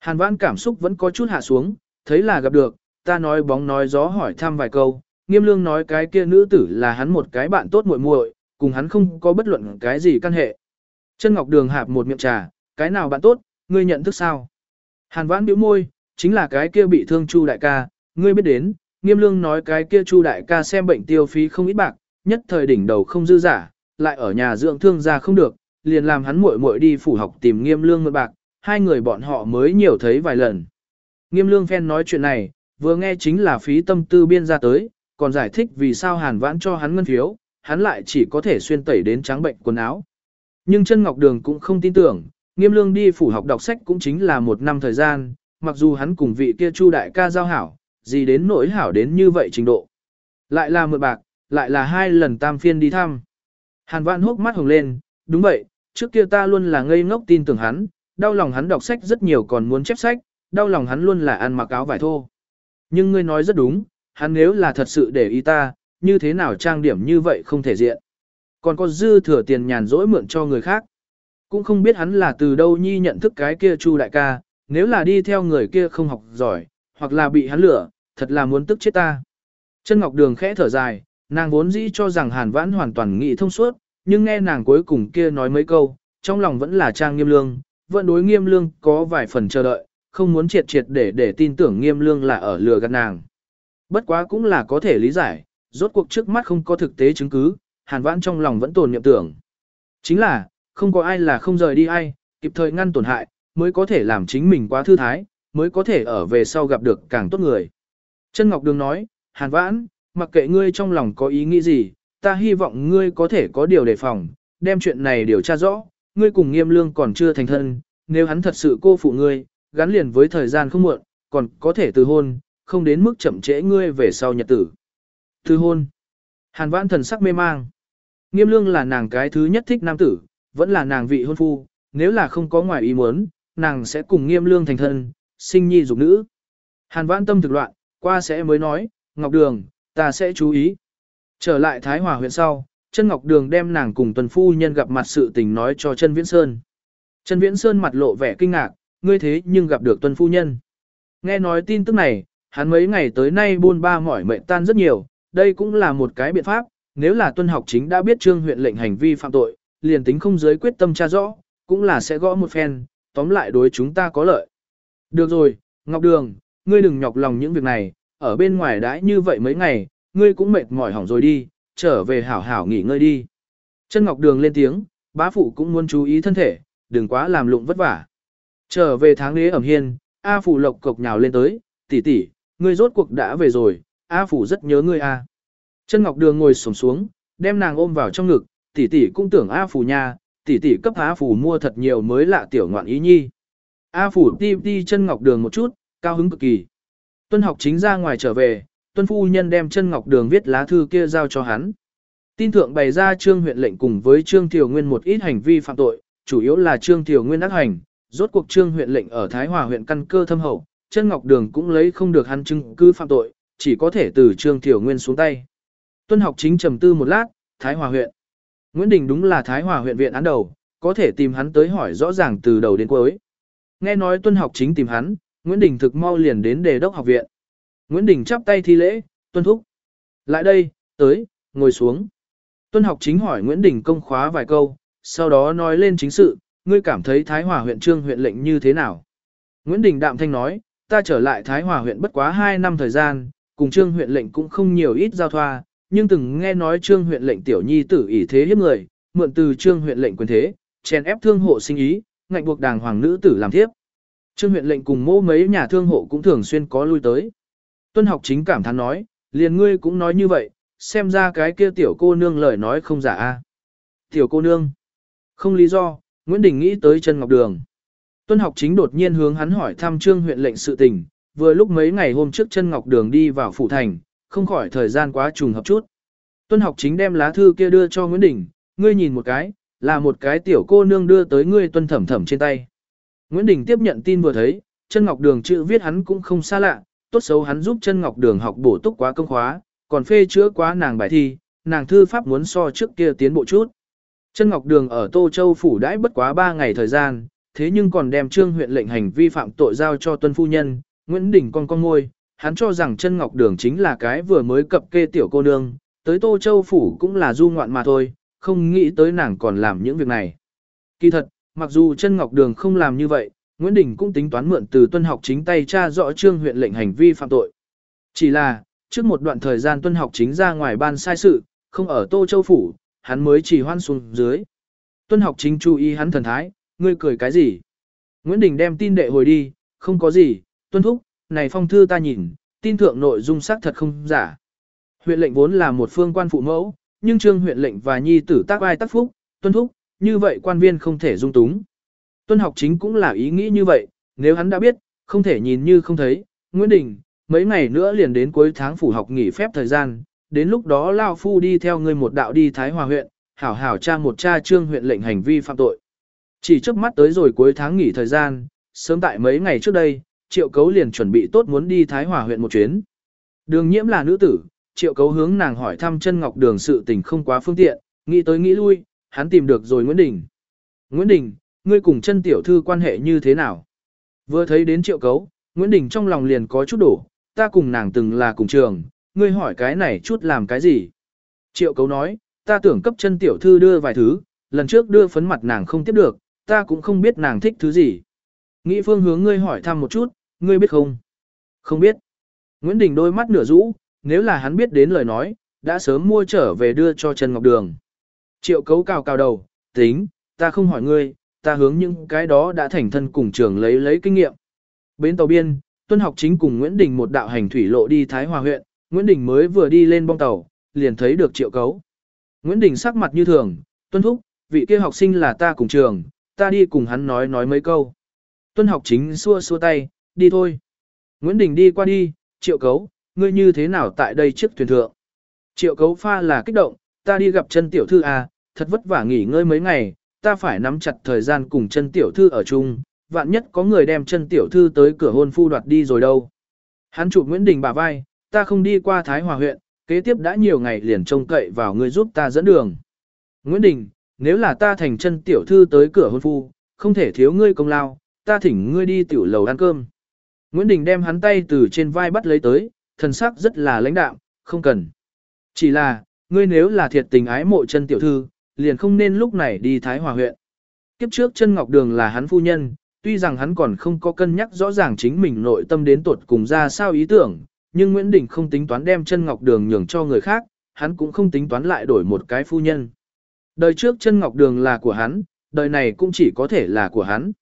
Hàn vãn cảm xúc vẫn có chút hạ xuống, thấy là gặp được, ta nói bóng nói gió hỏi thăm vài câu, nghiêm lương nói cái kia nữ tử là hắn một cái bạn tốt muội muội, cùng hắn không có bất luận cái gì căn hệ. Chân Ngọc Đường hạp một miệng trà, cái nào bạn tốt, ngươi nhận thức sao? Hàn vãn bĩu môi, chính là cái kia bị thương Chu đại ca, ngươi biết đến, nghiêm lương nói cái kia Chu đại ca xem bệnh tiêu phí không ít bạc, nhất thời đỉnh đầu không dư giả, lại ở nhà dưỡng thương ra không được, liền làm hắn muội muội đi phủ học tìm nghiêm lương mượn bạc, hai người bọn họ mới nhiều thấy vài lần. Nghiêm lương phen nói chuyện này, vừa nghe chính là phí tâm tư biên ra tới, còn giải thích vì sao hàn vãn cho hắn ngân phiếu, hắn lại chỉ có thể xuyên tẩy đến trắng bệnh quần áo. Nhưng chân Ngọc Đường cũng không tin tưởng, nghiêm lương đi phủ học đọc sách cũng chính là một năm thời gian, mặc dù hắn cùng vị kia chu đại ca giao hảo, gì đến nỗi hảo đến như vậy trình độ. Lại là mượn bạc, lại là hai lần tam phiên đi thăm. Hàn vãn hốc mắt hồng lên, đúng vậy, trước kia ta luôn là ngây ngốc tin tưởng hắn, đau lòng hắn đọc sách rất nhiều còn muốn chép sách, đau lòng hắn luôn là ăn mặc áo vải thô. Nhưng ngươi nói rất đúng, hắn nếu là thật sự để ý ta, như thế nào trang điểm như vậy không thể diện. Còn có dư thừa tiền nhàn rỗi mượn cho người khác. Cũng không biết hắn là từ đâu nhi nhận thức cái kia chu đại ca, nếu là đi theo người kia không học giỏi, hoặc là bị hắn lửa, thật là muốn tức chết ta. Chân Ngọc Đường khẽ thở dài, nàng vốn dĩ cho rằng Hàn Vãn hoàn toàn nghĩ thông suốt, nhưng nghe nàng cuối cùng kia nói mấy câu, trong lòng vẫn là trang nghiêm lương, vẫn đối nghiêm lương có vài phần chờ đợi, không muốn triệt triệt để để tin tưởng nghiêm lương là ở lừa gạt nàng. Bất quá cũng là có thể lý giải, rốt cuộc trước mắt không có thực tế chứng cứ, hàn vãn trong lòng vẫn tồn niệm tưởng. Chính là, không có ai là không rời đi ai, kịp thời ngăn tổn hại, mới có thể làm chính mình quá thư thái, mới có thể ở về sau gặp được càng tốt người. Chân Ngọc Đường nói, hàn vãn, mặc kệ ngươi trong lòng có ý nghĩ gì, ta hy vọng ngươi có thể có điều đề phòng, đem chuyện này điều tra rõ, ngươi cùng nghiêm lương còn chưa thành thân, nếu hắn thật sự cô phụ ngươi, gắn liền với thời gian không muộn, còn có thể từ hôn, không đến mức chậm trễ ngươi về sau nhật tử. Từ hôn. Hàn vãn thần sắc mê mang. Nghiêm lương là nàng cái thứ nhất thích nam tử, vẫn là nàng vị hôn phu, nếu là không có ngoài ý muốn, nàng sẽ cùng nghiêm lương thành thân, sinh nhi dục nữ. Hàn vãn tâm thực loạn, qua sẽ mới nói, Ngọc Đường, ta sẽ chú ý. Trở lại Thái Hòa huyện sau, Trân Ngọc Đường đem nàng cùng tuần phu nhân gặp mặt sự tình nói cho Trân Viễn Sơn. Trân Viễn Sơn mặt lộ vẻ kinh ngạc, ngươi thế nhưng gặp được tuần phu nhân. Nghe nói tin tức này, hắn mấy ngày tới nay buôn ba mỏi mệt tan rất nhiều, đây cũng là một cái biện pháp, nếu là tuân học chính đã biết trương huyện lệnh hành vi phạm tội, liền tính không giới quyết tâm tra rõ, cũng là sẽ gõ một phen, tóm lại đối chúng ta có lợi. Được rồi, Ngọc Đường, ngươi đừng nhọc lòng những việc này, ở bên ngoài đãi như vậy mấy ngày, ngươi cũng mệt mỏi hỏng rồi đi, trở về hảo hảo nghỉ ngơi đi. Chân Ngọc Đường lên tiếng, bá phụ cũng muốn chú ý thân thể, đừng quá làm lụng vất vả. Trở về tháng lễ ẩm hiên, A Phủ lộc cộc nhào lên tới, tỷ tỷ, ngươi rốt cuộc đã về rồi, A Phủ rất nhớ ngươi a. Chân Ngọc Đường ngồi sổng xuống, đem nàng ôm vào trong ngực, tỷ tỷ cũng tưởng A Phủ nha, tỷ tỷ cấp A Phủ mua thật nhiều mới lạ tiểu ngoạn ý nhi. A Phủ ti ti chân Ngọc Đường một chút, cao hứng cực kỳ. Tuân học chính ra ngoài trở về, tuân phu nhân đem chân Ngọc Đường viết lá thư kia giao cho hắn. Tin thượng bày ra trương huyện lệnh cùng với trương tiểu nguyên một ít hành vi phạm tội, chủ yếu là trương tiểu nguyên ác hành, rốt cuộc trương huyện lệnh ở Thái Hòa huyện căn cơ thâm hậu, chân Ngọc Đường cũng lấy không được hắn chứng cứ phạm tội, chỉ có thể từ trương tiểu nguyên xuống tay. Tuân học chính trầm tư một lát, Thái Hòa huyện. Nguyễn Đình đúng là Thái Hòa huyện viện án đầu, có thể tìm hắn tới hỏi rõ ràng từ đầu đến cuối. Nghe nói tuân học chính tìm hắn, Nguyễn Đình thực mau liền đến đề đốc học viện. Nguyễn Đình chắp tay thi lễ, tuân thúc. Lại đây, tới, ngồi xuống. Tuân học chính hỏi Nguyễn Đình công khóa vài câu, sau đó nói lên chính sự, ngươi cảm thấy Thái Hòa huyện trương huyện lệnh như thế nào? Nguyễn Đình đạm thanh nói, ta trở lại Thái Hòa huyện bất quá 2 năm thời gian, cùng trương huyện lệnh cũng không nhiều ít giao thoa, nhưng từng nghe nói trương huyện lệnh tiểu nhi tử ỷ thế hiếp người, mượn từ trương huyện lệnh quyền thế, chèn ép thương hộ sinh ý, ngạnh buộc đàng hoàng nữ tử làm thiếp. Trương huyện lệnh cùng mô mấy nhà thương hộ cũng thường xuyên có lui tới. Tuân học chính cảm thán nói, liền ngươi cũng nói như vậy, xem ra cái kia tiểu cô nương lời nói không giả a. Tiểu cô nương. Không lý do, Nguyễn Đình nghĩ tới chân ngọc đường. Tuân học chính đột nhiên hướng hắn hỏi thăm trương huyện lệnh sự tình, vừa lúc mấy ngày hôm trước chân ngọc đường đi vào phủ thành, không khỏi thời gian quá trùng hợp chút. Tuân học chính đem lá thư kia đưa cho Nguyễn Đình, ngươi nhìn một cái, là một cái tiểu cô nương đưa tới ngươi tuân thẩm thẩm trên tay. Nguyễn Đình tiếp nhận tin vừa thấy, chân ngọc đường chữ viết hắn cũng không xa lạ, tốt xấu hắn giúp chân ngọc đường học bổ túc quá công khóa, còn phê chữa quá nàng bài thi, nàng thư pháp muốn so trước kia tiến bộ chút. Chân ngọc đường ở Tô Châu phủ đãi bất quá 3 ngày thời gian, thế nhưng còn đem trương huyện lệnh hành vi phạm tội giao cho tuân phu nhân, Nguyễn Đình con con ngôi, hắn cho rằng chân ngọc đường chính là cái vừa mới cập kê tiểu cô nương, tới Tô Châu phủ cũng là du ngoạn mà thôi, không nghĩ tới nàng còn làm những việc này. Kỳ thật, mặc dù chân ngọc đường không làm như vậy, Nguyễn Đình cũng tính toán mượn từ tuân học chính tay tra rõ trương huyện lệnh hành vi phạm tội. Chỉ là, trước một đoạn thời gian tuân học chính ra ngoài ban sai sự, không ở Tô Châu Phủ, hắn mới chỉ hoan xuống dưới. Tuân học chính chú ý hắn thần thái, ngươi cười cái gì? Nguyễn Đình đem tin đệ hồi đi, không có gì, tuân thúc, này phong thư ta nhìn, tin thượng nội dung xác thật không giả. Huyện lệnh vốn là một phương quan phụ mẫu, nhưng trương huyện lệnh và nhi tử tác ai tác phúc, tuân thúc, như vậy quan viên không thể dung túng. Tuân học chính cũng là ý nghĩ như vậy, nếu hắn đã biết, không thể nhìn như không thấy, Nguyễn Đình, mấy ngày nữa liền đến cuối tháng phủ học nghỉ phép thời gian, đến lúc đó Lao Phu đi theo ngươi một đạo đi Thái Hòa huyện, hảo hảo tra một cha trương huyện lệnh hành vi phạm tội. Chỉ trước mắt tới rồi cuối tháng nghỉ thời gian, sớm tại mấy ngày trước đây, triệu cấu liền chuẩn bị tốt muốn đi Thái Hòa huyện một chuyến. Đường nhiễm là nữ tử, triệu cấu hướng nàng hỏi thăm chân ngọc đường sự tình không quá phương tiện, nghĩ tới nghĩ lui, hắn tìm được rồi Nguyễn Đình. Nguyễn Đình, ngươi cùng chân tiểu thư quan hệ như thế nào? Vừa thấy đến triệu cấu, Nguyễn Đình trong lòng liền có chút đổ, ta cùng nàng từng là cùng trường, ngươi hỏi cái này chút làm cái gì? Triệu cấu nói, ta tưởng cấp chân tiểu thư đưa vài thứ, lần trước đưa phấn mặt nàng không tiếp được, ta cũng không biết nàng thích thứ gì. Nghĩ phương hướng ngươi hỏi thăm một chút, ngươi biết không? Không biết. Nguyễn Đình đôi mắt nửa rũ, nếu là hắn biết đến lời nói, đã sớm mua trở về đưa cho Trần Ngọc Đường. Triệu cấu cào cào đầu, tính, ta không hỏi ngươi, ta hướng những cái đó đã thành thân cùng trường lấy lấy kinh nghiệm. Bến tàu biên, Tuân học chính cùng Nguyễn Đình một đạo hành thủy lộ đi Thái Hòa huyện, Nguyễn Đình mới vừa đi lên bong tàu, liền thấy được triệu cấu. Nguyễn Đình sắc mặt như thường, Tuân thúc, vị kia học sinh là ta cùng trường, ta đi cùng hắn nói nói mấy câu. Tuân học chính xua xua tay, đi thôi. Nguyễn Đình đi qua đi, triệu cấu, ngươi như thế nào tại đây trước thuyền thượng. Triệu cấu pha là kích động, ta đi gặp chân tiểu thư à, thật vất vả nghỉ ngơi mấy ngày, ta phải nắm chặt thời gian cùng chân tiểu thư ở chung, vạn nhất có người đem chân tiểu thư tới cửa hôn phu đoạt đi rồi đâu. Hắn chụp Nguyễn Đình bả vai, ta không đi qua Thái Hòa huyện, kế tiếp đã nhiều ngày liền trông cậy vào ngươi giúp ta dẫn đường. Nguyễn Đình, nếu là ta thành chân tiểu thư tới cửa hôn phu, không thể thiếu ngươi công lao, ta thỉnh ngươi đi tiểu lầu ăn cơm. Nguyễn Đình đem hắn tay từ trên vai bắt lấy tới, thần sắc rất là lãnh đạm, không cần. Chỉ là, ngươi nếu là thiệt tình ái mộ chân tiểu thư, liền không nên lúc này đi Thái Hòa huyện. Kiếp trước chân Ngọc Đường là hắn phu nhân, tuy rằng hắn còn không có cân nhắc rõ ràng chính mình nội tâm đến tuột cùng ra sao ý tưởng, nhưng Nguyễn Đình không tính toán đem chân Ngọc Đường nhường cho người khác, hắn cũng không tính toán lại đổi một cái phu nhân. Đời trước chân Ngọc Đường là của hắn, đời này cũng chỉ có thể là của hắn.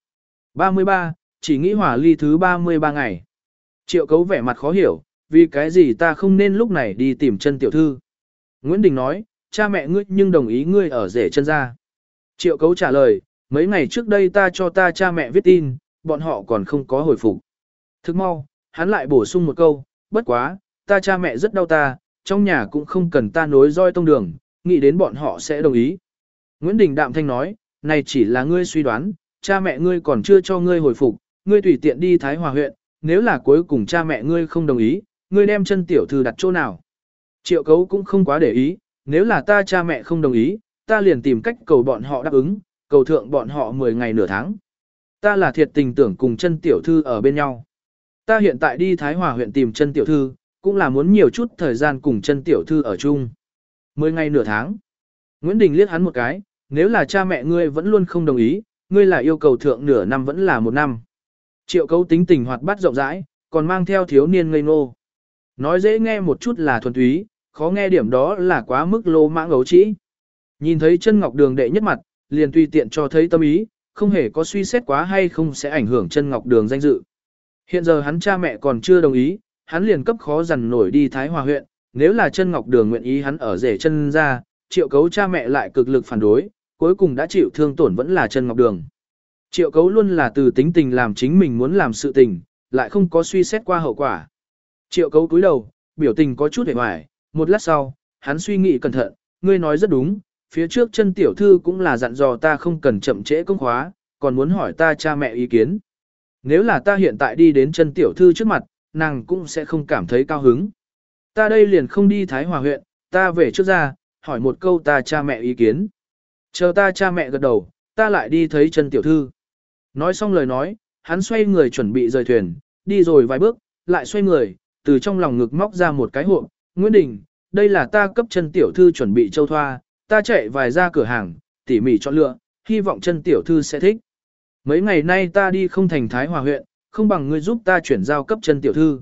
33, chỉ nghĩ hỏa ly thứ 33 ngày. Triệu cấu vẻ mặt khó hiểu, vì cái gì ta không nên lúc này đi tìm chân tiểu thư. Nguyễn Đình nói, cha mẹ ngươi nhưng đồng ý ngươi ở rể chân ra. Triệu cấu trả lời, mấy ngày trước đây ta cho ta cha mẹ viết tin, bọn họ còn không có hồi phục. Thức mau, hắn lại bổ sung một câu, bất quá, ta cha mẹ rất đau ta, trong nhà cũng không cần ta nối roi tông đường, nghĩ đến bọn họ sẽ đồng ý. Nguyễn Đình Đạm Thanh nói, này chỉ là ngươi suy đoán, cha mẹ ngươi còn chưa cho ngươi hồi phục, ngươi tùy tiện đi Thái Hòa huyện, nếu là cuối cùng cha mẹ ngươi không đồng ý, ngươi đem chân tiểu thư đặt chỗ nào. Triệu cấu cũng không quá để ý, nếu là ta cha mẹ không đồng ý, ta liền tìm cách cầu bọn họ đáp ứng, cầu thượng bọn họ 10 ngày nửa tháng. Ta là thiệt tình tưởng cùng chân tiểu thư ở bên nhau. Ta hiện tại đi Thái Hòa huyện tìm chân tiểu thư, cũng là muốn nhiều chút thời gian cùng chân tiểu thư ở chung. 10 ngày nửa tháng. Nguyễn Đình liếc hắn một cái, nếu là cha mẹ ngươi vẫn luôn không đồng ý, ngươi là yêu cầu thượng nửa năm vẫn là một năm. Triệu cấu tính tình hoạt bát rộng rãi, còn mang theo thiếu niên ngây ngô. Nói dễ nghe một chút là thuần túy, khó nghe điểm đó là quá mức lô mãng ấu trĩ. Nhìn thấy chân ngọc đường đệ nhất mặt, liền tùy tiện cho thấy tâm ý, không hề có suy xét quá hay không sẽ ảnh hưởng chân ngọc đường danh dự. Hiện giờ hắn cha mẹ còn chưa đồng ý, hắn liền cấp khó dằn nổi đi Thái Hòa huyện, nếu là chân ngọc đường nguyện ý hắn ở rể chân ra, triệu cấu cha mẹ lại cực lực phản đối, cuối cùng đã chịu thương tổn vẫn là chân ngọc đường. Triệu cấu luôn là từ tính tình làm chính mình muốn làm sự tình, lại không có suy xét qua hậu quả. Triệu cấu cúi đầu, biểu tình có chút hề hoài, một lát sau, hắn suy nghĩ cẩn thận, ngươi nói rất đúng, phía trước chân tiểu thư cũng là dặn dò ta không cần chậm trễ công khóa, còn muốn hỏi ta cha mẹ ý kiến. Nếu là ta hiện tại đi đến chân tiểu thư trước mặt, nàng cũng sẽ không cảm thấy cao hứng. Ta đây liền không đi Thái Hòa huyện, ta về trước ra, hỏi một câu ta cha mẹ ý kiến. Chờ ta cha mẹ gật đầu, ta lại đi thấy chân tiểu thư. Nói xong lời nói, hắn xoay người chuẩn bị rời thuyền, đi rồi vài bước, lại xoay người, từ trong lòng ngực móc ra một cái hộp. Nguyễn Đình, đây là ta cấp chân tiểu thư chuẩn bị châu thoa, ta chạy vài ra cửa hàng, tỉ mỉ chọn lựa, hy vọng chân tiểu thư sẽ thích. Mấy ngày nay ta đi không thành Thái Hòa huyện, không bằng ngươi giúp ta chuyển giao cấp chân tiểu thư.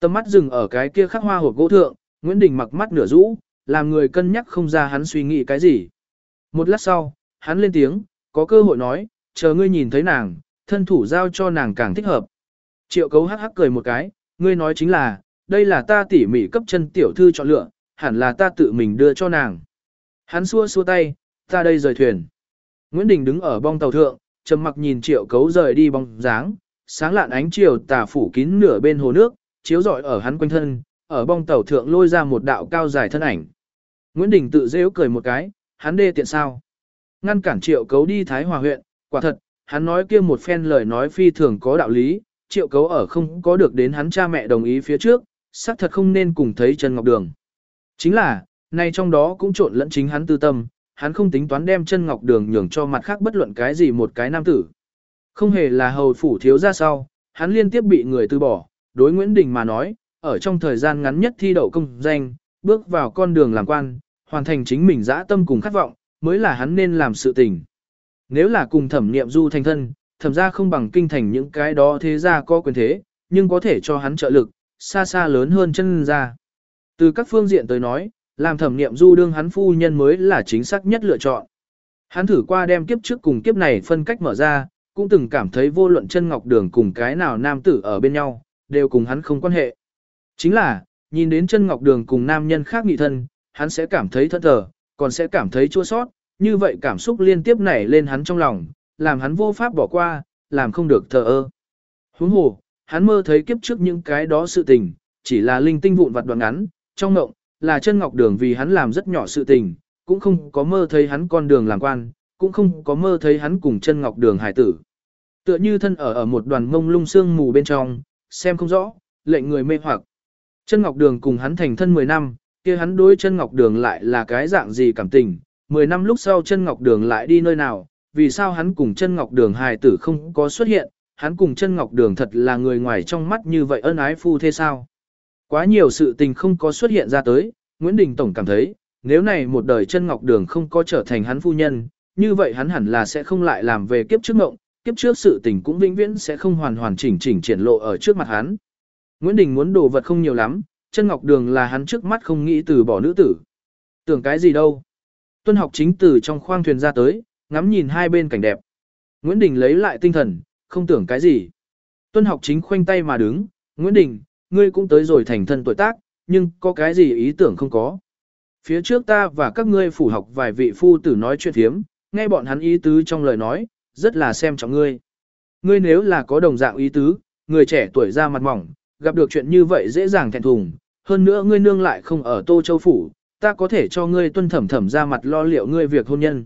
Tầm mắt dừng ở cái kia khắc hoa hộp gỗ thượng, Nguyễn Đình mặc mắt nửa rũ, làm người cân nhắc không ra hắn suy nghĩ cái gì. Một lát sau, hắn lên tiếng, có cơ hội nói, chờ ngươi nhìn thấy nàng, thân thủ giao cho nàng càng thích hợp. Triệu cấu hắc hắc cười một cái, ngươi nói chính là, đây là ta tỉ mỉ cấp chân tiểu thư chọn lựa, hẳn là ta tự mình đưa cho nàng. Hắn xua xua tay, ta đây rời thuyền. Nguyễn Đình đứng ở bong tàu thượng, trầm mặc nhìn triệu cấu rời đi bóng dáng, sáng lạn ánh chiều tà phủ kín nửa bên hồ nước, chiếu rọi ở hắn quanh thân, ở bong tàu thượng lôi ra một đạo cao dài thân ảnh. Nguyễn Đình tự dễ cười một cái, hắn đê tiện sao. Ngăn cản triệu cấu đi Thái Hòa huyện, quả thật, hắn nói kia một phen lời nói phi thường có đạo lý, triệu cấu ở không có được đến hắn cha mẹ đồng ý phía trước, xác thật không nên cùng thấy Trần Ngọc Đường. Chính là, nay trong đó cũng trộn lẫn chính hắn tư tâm, hắn không tính toán đem chân Ngọc Đường nhường cho mặt khác bất luận cái gì một cái nam tử. Không hề là hầu phủ thiếu ra sau, hắn liên tiếp bị người từ bỏ, đối Nguyễn Đình mà nói, ở trong thời gian ngắn nhất thi đậu công danh, bước vào con đường làm quan, hoàn thành chính mình dã tâm cùng khát vọng, mới là hắn nên làm sự tình. Nếu là cùng thẩm niệm du thành thân, thẩm ra không bằng kinh thành những cái đó thế ra có quyền thế, nhưng có thể cho hắn trợ lực, xa xa lớn hơn chân ra. Từ các phương diện tới nói, làm thẩm nghiệm du đương hắn phu nhân mới là chính xác nhất lựa chọn. Hắn thử qua đem kiếp trước cùng kiếp này phân cách mở ra, cũng từng cảm thấy vô luận chân ngọc đường cùng cái nào nam tử ở bên nhau, đều cùng hắn không quan hệ. Chính là, nhìn đến chân ngọc đường cùng nam nhân khác nghị thân, hắn sẽ cảm thấy thất thờ, còn sẽ cảm thấy chua sót, như vậy cảm xúc liên tiếp nảy lên hắn trong lòng, làm hắn vô pháp bỏ qua, làm không được thờ ơ. Huống hồ, hắn mơ thấy kiếp trước những cái đó sự tình, chỉ là linh tinh vụn vặt đoạn ngắn, trong ngộng, là chân ngọc đường vì hắn làm rất nhỏ sự tình, cũng không có mơ thấy hắn con đường làm quan, cũng không có mơ thấy hắn cùng chân ngọc đường hải tử. Tựa như thân ở ở một đoàn mông lung sương mù bên trong, xem không rõ, lệnh người mê hoặc. Chân ngọc đường cùng hắn thành thân 10 năm, kia hắn đối chân ngọc đường lại là cái dạng gì cảm tình, 10 năm lúc sau chân ngọc đường lại đi nơi nào, vì sao hắn cùng chân ngọc đường hài tử không có xuất hiện, hắn cùng chân ngọc đường thật là người ngoài trong mắt như vậy ân ái phu thế sao. Quá nhiều sự tình không có xuất hiện ra tới, Nguyễn Đình Tổng cảm thấy, nếu này một đời chân ngọc đường không có trở thành hắn phu nhân, như vậy hắn hẳn là sẽ không lại làm về kiếp trước ngộng, kiếp trước sự tình cũng vĩnh viễn sẽ không hoàn hoàn chỉnh chỉnh triển lộ ở trước mặt hắn. Nguyễn Đình muốn đồ vật không nhiều lắm, chân ngọc đường là hắn trước mắt không nghĩ từ bỏ nữ tử. Tưởng cái gì đâu. Tuân học chính từ trong khoang thuyền ra tới, ngắm nhìn hai bên cảnh đẹp. Nguyễn Đình lấy lại tinh thần, không tưởng cái gì. Tuân học chính khoanh tay mà đứng, Nguyễn Đình, ngươi cũng tới rồi thành thân tuổi tác, nhưng có cái gì ý tưởng không có. Phía trước ta và các ngươi phủ học vài vị phu tử nói chuyện thiếm, nghe bọn hắn ý tứ trong lời nói, rất là xem trọng ngươi. Ngươi nếu là có đồng dạng ý tứ, người trẻ tuổi ra mặt mỏng, gặp được chuyện như vậy dễ dàng thẹn thùng, hơn nữa ngươi nương lại không ở Tô Châu Phủ, ta có thể cho ngươi tuân thẩm thẩm ra mặt lo liệu ngươi việc hôn nhân.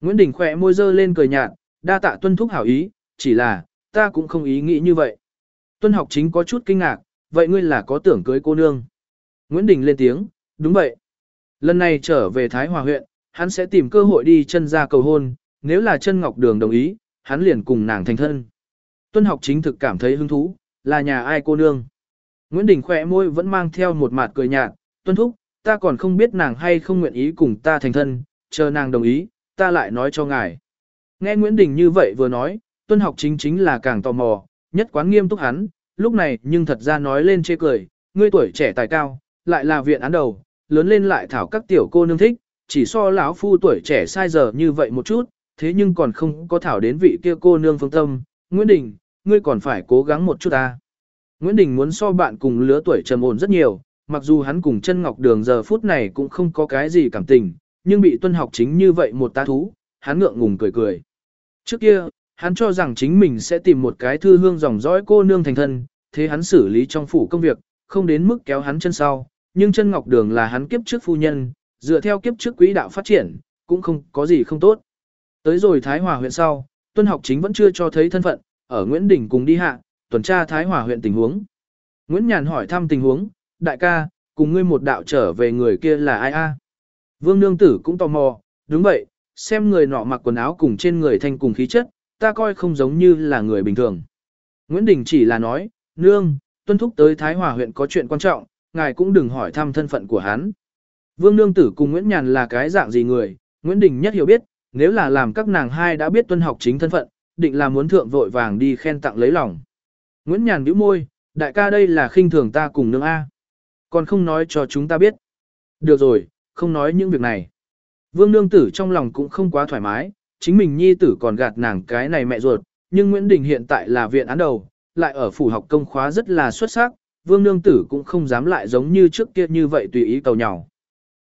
Nguyễn Đình khỏe môi dơ lên cười nhạt, đa tạ tuân thúc hảo ý, chỉ là, ta cũng không ý nghĩ như vậy. Tuân học chính có chút kinh ngạc, vậy ngươi là có tưởng cưới cô nương. Nguyễn Đình lên tiếng, đúng vậy. Lần này trở về Thái Hòa huyện, hắn sẽ tìm cơ hội đi chân ra cầu hôn, nếu là chân ngọc đường đồng ý, hắn liền cùng nàng thành thân. Tuân học chính thực cảm thấy hứng thú, là nhà ai cô nương. Nguyễn Đình khỏe môi vẫn mang theo một mặt cười nhạt, tuân thúc, ta còn không biết nàng hay không nguyện ý cùng ta thành thân, chờ nàng đồng ý, ta lại nói cho ngài. Nghe Nguyễn Đình như vậy vừa nói, tuân học chính chính là càng tò mò, nhất quán nghiêm túc hắn, lúc này nhưng thật ra nói lên chê cười, ngươi tuổi trẻ tài cao, lại là viện án đầu, lớn lên lại thảo các tiểu cô nương thích, chỉ so lão phu tuổi trẻ sai giờ như vậy một chút, thế nhưng còn không có thảo đến vị kia cô nương phương tâm, Nguyễn Đình, ngươi còn phải cố gắng một chút ta. Nguyễn Đình muốn so bạn cùng lứa tuổi trầm ổn rất nhiều, mặc dù hắn cùng chân ngọc đường giờ phút này cũng không có cái gì cảm tình, nhưng bị tuân học chính như vậy một tá thú, hắn ngượng ngùng cười cười. Trước kia, hắn cho rằng chính mình sẽ tìm một cái thư hương dòng dõi cô nương thành thân, thế hắn xử lý trong phủ công việc, không đến mức kéo hắn chân sau, nhưng chân ngọc đường là hắn kiếp trước phu nhân, dựa theo kiếp trước quỹ đạo phát triển, cũng không có gì không tốt. Tới rồi Thái Hòa huyện sau, tuân học chính vẫn chưa cho thấy thân phận, ở Nguyễn Đình cùng đi hạ, tuần tra Thái Hòa huyện tình huống. Nguyễn Nhàn hỏi thăm tình huống, đại ca, cùng ngươi một đạo trở về người kia là ai a? Vương Nương Tử cũng tò mò, đúng vậy, xem người nọ mặc quần áo cùng trên người thanh cùng khí chất, ta coi không giống như là người bình thường. Nguyễn Đình chỉ là nói, Nương, tuân thúc tới Thái Hòa huyện có chuyện quan trọng, ngài cũng đừng hỏi thăm thân phận của hắn. Vương Nương Tử cùng Nguyễn Nhàn là cái dạng gì người, Nguyễn Đình nhất hiểu biết, nếu là làm các nàng hai đã biết tuân học chính thân phận, định là muốn thượng vội vàng đi khen tặng lấy lòng. Nguyễn Nhàn bĩu môi, đại ca đây là khinh thường ta cùng nương A. Còn không nói cho chúng ta biết. Được rồi, không nói những việc này. Vương Nương Tử trong lòng cũng không quá thoải mái, chính mình nhi tử còn gạt nàng cái này mẹ ruột, nhưng Nguyễn Đình hiện tại là viện án đầu, lại ở phủ học công khóa rất là xuất sắc, Vương Nương Tử cũng không dám lại giống như trước kia như vậy tùy ý cầu nhau.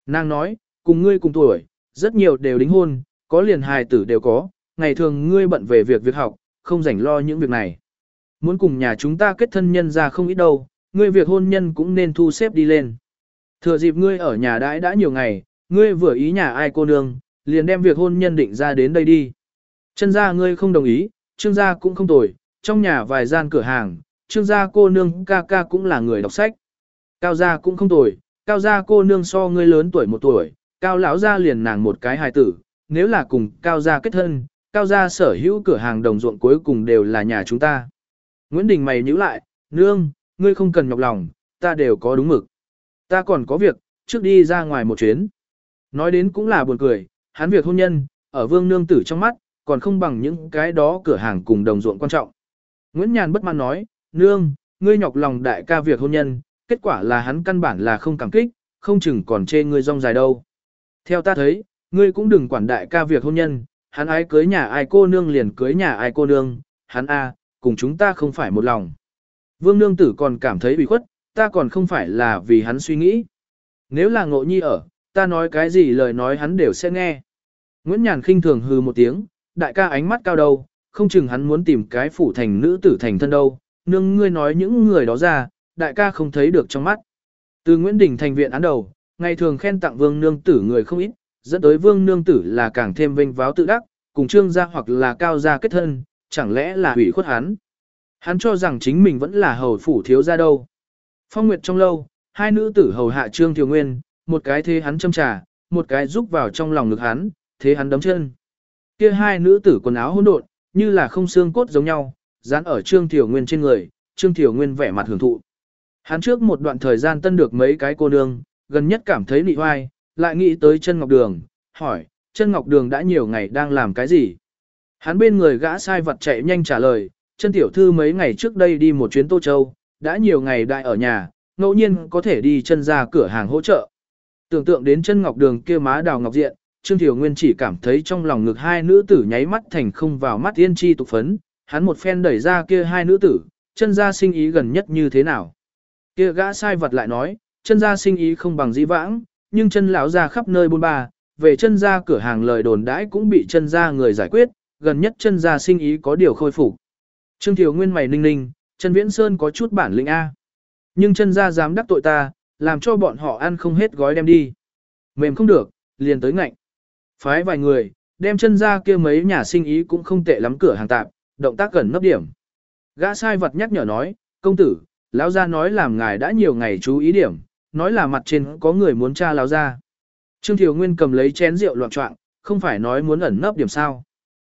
Nàng nói, cùng ngươi cùng tuổi, rất nhiều đều đính hôn, có liền hài tử đều có, ngày thường ngươi bận về việc việc học, không rảnh lo những việc này. Muốn cùng nhà chúng ta kết thân nhân ra không ít đâu, ngươi việc hôn nhân cũng nên thu xếp đi lên. Thừa dịp ngươi ở nhà đãi đã nhiều ngày, ngươi vừa ý nhà ai cô nương, liền đem việc hôn nhân định ra đến đây đi. Chân gia ngươi không đồng ý, trương gia cũng không tồi, trong nhà vài gian cửa hàng, trương gia cô nương ca ca cũng là người đọc sách. Cao gia cũng không tồi, cao gia cô nương so ngươi lớn tuổi một tuổi, cao lão gia liền nàng một cái hài tử, nếu là cùng cao gia kết thân, cao gia sở hữu cửa hàng đồng ruộng cuối cùng đều là nhà chúng ta. Nguyễn Đình mày nhíu lại, nương, ngươi không cần nhọc lòng, ta đều có đúng mực. Ta còn có việc, trước đi ra ngoài một chuyến. Nói đến cũng là buồn cười, hắn việc hôn nhân, ở vương nương tử trong mắt, còn không bằng những cái đó cửa hàng cùng đồng ruộng quan trọng. Nguyễn Nhàn bất mãn nói, nương, ngươi nhọc lòng đại ca việc hôn nhân, kết quả là hắn căn bản là không cảm kích, không chừng còn chê ngươi rong dài đâu. Theo ta thấy, ngươi cũng đừng quản đại ca việc hôn nhân, hắn ai cưới nhà ai cô nương liền cưới nhà ai cô nương, hắn a, cùng chúng ta không phải một lòng. Vương nương tử còn cảm thấy bị khuất, ta còn không phải là vì hắn suy nghĩ. Nếu là ngộ nhi ở, ta nói cái gì lời nói hắn đều sẽ nghe. Nguyễn Nhàn khinh thường hừ một tiếng, đại ca ánh mắt cao đâu, không chừng hắn muốn tìm cái phủ thành nữ tử thành thân đâu, nương ngươi nói những người đó ra, đại ca không thấy được trong mắt. Từ Nguyễn Đình thành viện án đầu, ngày thường khen tặng vương nương tử người không ít, dẫn tới vương nương tử là càng thêm vinh váo tự đắc, cùng trương gia hoặc là cao gia kết thân, chẳng lẽ là hủy khuất hắn. Hắn cho rằng chính mình vẫn là hầu phủ thiếu gia đâu. Phong Nguyệt trong lâu, hai nữ tử hầu hạ trương thiếu nguyên, một cái thế hắn châm trà, một cái giúp vào trong lòng ngực hắn, thế hắn đấm chân. Kia hai nữ tử quần áo hỗn độn, như là không xương cốt giống nhau, dán ở Trương Tiểu Nguyên trên người, Trương Tiểu Nguyên vẻ mặt hưởng thụ. Hắn trước một đoạn thời gian tân được mấy cái cô nương, gần nhất cảm thấy nị hoai, lại nghĩ tới chân ngọc đường, hỏi, chân ngọc đường đã nhiều ngày đang làm cái gì? Hắn bên người gã sai vật chạy nhanh trả lời, chân tiểu thư mấy ngày trước đây đi một chuyến Tô Châu, đã nhiều ngày đại ở nhà, ngẫu nhiên có thể đi chân ra cửa hàng hỗ trợ. Tưởng tượng đến chân ngọc đường kia má đào ngọc diện, Trương Thiểu Nguyên chỉ cảm thấy trong lòng ngực hai nữ tử nháy mắt thành không vào mắt yên chi tục phấn, hắn một phen đẩy ra kia hai nữ tử, chân ra sinh ý gần nhất như thế nào. Kia gã sai vật lại nói, chân ra sinh ý không bằng dĩ vãng, nhưng chân lão ra khắp nơi bôn ba, về chân ra cửa hàng lời đồn đãi cũng bị chân ra người giải quyết, gần nhất chân ra sinh ý có điều khôi phục. Trương Thiều Nguyên mày ninh ninh, chân Viễn Sơn có chút bản lĩnh A. Nhưng chân ra dám đắc tội ta, làm cho bọn họ ăn không hết gói đem đi. Mềm không được, liền tới ngạnh. Phái vài người, đem chân ra kia mấy nhà sinh ý cũng không tệ lắm cửa hàng tạp, động tác gần nấp điểm. Gã sai vật nhắc nhở nói, công tử, lão gia nói làm ngài đã nhiều ngày chú ý điểm, nói là mặt trên có người muốn tra lão gia. Trương Thiều Nguyên cầm lấy chén rượu loạn trọng, không phải nói muốn ẩn nấp điểm sao.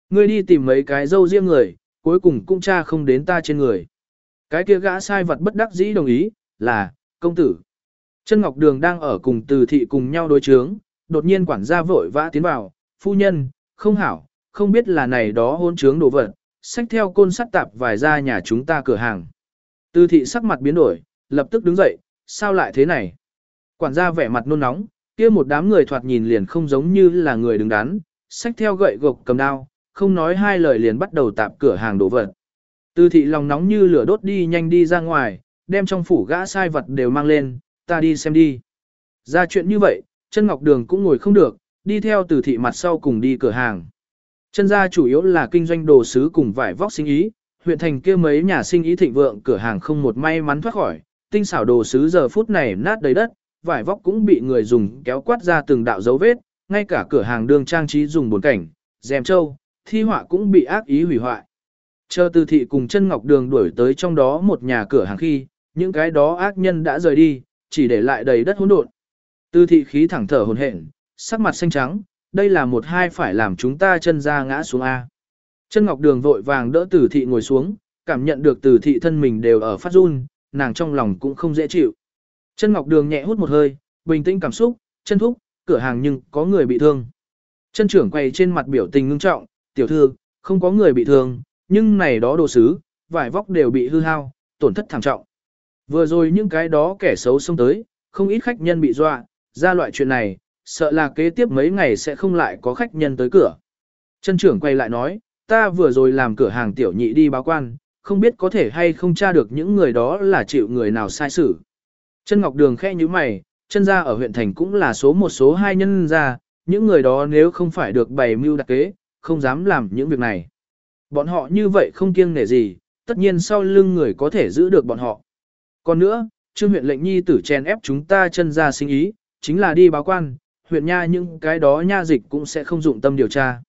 Ngươi đi tìm mấy cái dâu riêng người, cuối cùng cũng tra không đến ta trên người. Cái kia gã sai vật bất đắc dĩ đồng ý, là, công tử. Chân Ngọc Đường đang ở cùng từ thị cùng nhau đối chướng, đột nhiên quản gia vội vã tiến vào, phu nhân, không hảo, không biết là này đó hôn trướng đồ vật, xách theo côn sắt tạp vài ra nhà chúng ta cửa hàng. Từ thị sắc mặt biến đổi, lập tức đứng dậy, sao lại thế này? Quản gia vẻ mặt nôn nóng, kia một đám người thoạt nhìn liền không giống như là người đứng đắn, xách theo gậy gộc cầm đao, không nói hai lời liền bắt đầu tạp cửa hàng đồ vật. Từ thị lòng nóng như lửa đốt đi nhanh đi ra ngoài, đem trong phủ gã sai vật đều mang lên, ta đi xem đi. Ra chuyện như vậy, chân ngọc đường cũng ngồi không được, đi theo từ thị mặt sau cùng đi cửa hàng. Chân gia chủ yếu là kinh doanh đồ sứ cùng vải vóc sinh ý, huyện thành kia mấy nhà sinh ý thịnh vượng cửa hàng không một may mắn thoát khỏi, tinh xảo đồ sứ giờ phút này nát đầy đất, vải vóc cũng bị người dùng kéo quát ra từng đạo dấu vết, ngay cả cửa hàng đường trang trí dùng buồn cảnh, dèm châu, thi họa cũng bị ác ý hủy hoại. Chờ từ thị cùng chân ngọc đường đuổi tới trong đó một nhà cửa hàng khi, những cái đó ác nhân đã rời đi, chỉ để lại đầy đất hỗn độn. Tư thị khí thẳng thở hồn hển, sắc mặt xanh trắng, đây là một hai phải làm chúng ta chân ra ngã xuống A. Chân ngọc đường vội vàng đỡ tử thị ngồi xuống, cảm nhận được tử thị thân mình đều ở phát run, nàng trong lòng cũng không dễ chịu. Chân ngọc đường nhẹ hút một hơi, bình tĩnh cảm xúc, chân thúc, cửa hàng nhưng có người bị thương. Chân trưởng quay trên mặt biểu tình ngưng trọng, tiểu thư, không có người bị thương, nhưng này đó đồ sứ, vải vóc đều bị hư hao, tổn thất thảm trọng. Vừa rồi những cái đó kẻ xấu xông tới, không ít khách nhân bị dọa, ra loại chuyện này, sợ là kế tiếp mấy ngày sẽ không lại có khách nhân tới cửa. Chân trưởng quay lại nói, ta vừa rồi làm cửa hàng tiểu nhị đi báo quan, không biết có thể hay không tra được những người đó là chịu người nào sai xử. Chân Ngọc Đường khẽ như mày, chân ra ở huyện thành cũng là số một số hai nhân ra, những người đó nếu không phải được bày mưu đặc kế, không dám làm những việc này. Bọn họ như vậy không kiêng nể gì, tất nhiên sau lưng người có thể giữ được bọn họ. Còn nữa, trương huyện lệnh nhi tử chen ép chúng ta chân ra sinh ý, chính là đi báo quan, huyện nha những cái đó nha dịch cũng sẽ không dụng tâm điều tra.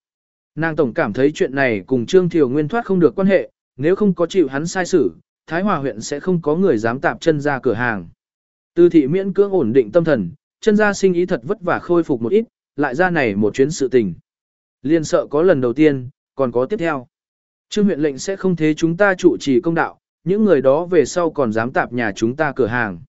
Nàng tổng cảm thấy chuyện này cùng Trương Thiều Nguyên thoát không được quan hệ, nếu không có chịu hắn sai xử, Thái Hòa huyện sẽ không có người dám tạp chân ra cửa hàng. tư thị miễn cưỡng ổn định tâm thần, chân ra sinh ý thật vất vả khôi phục một ít, lại ra này một chuyến sự tình. Liên sợ có lần đầu tiên, còn có tiếp theo. Trương huyện lệnh sẽ không thế chúng ta trụ trì công đạo, những người đó về sau còn dám tạp nhà chúng ta cửa hàng.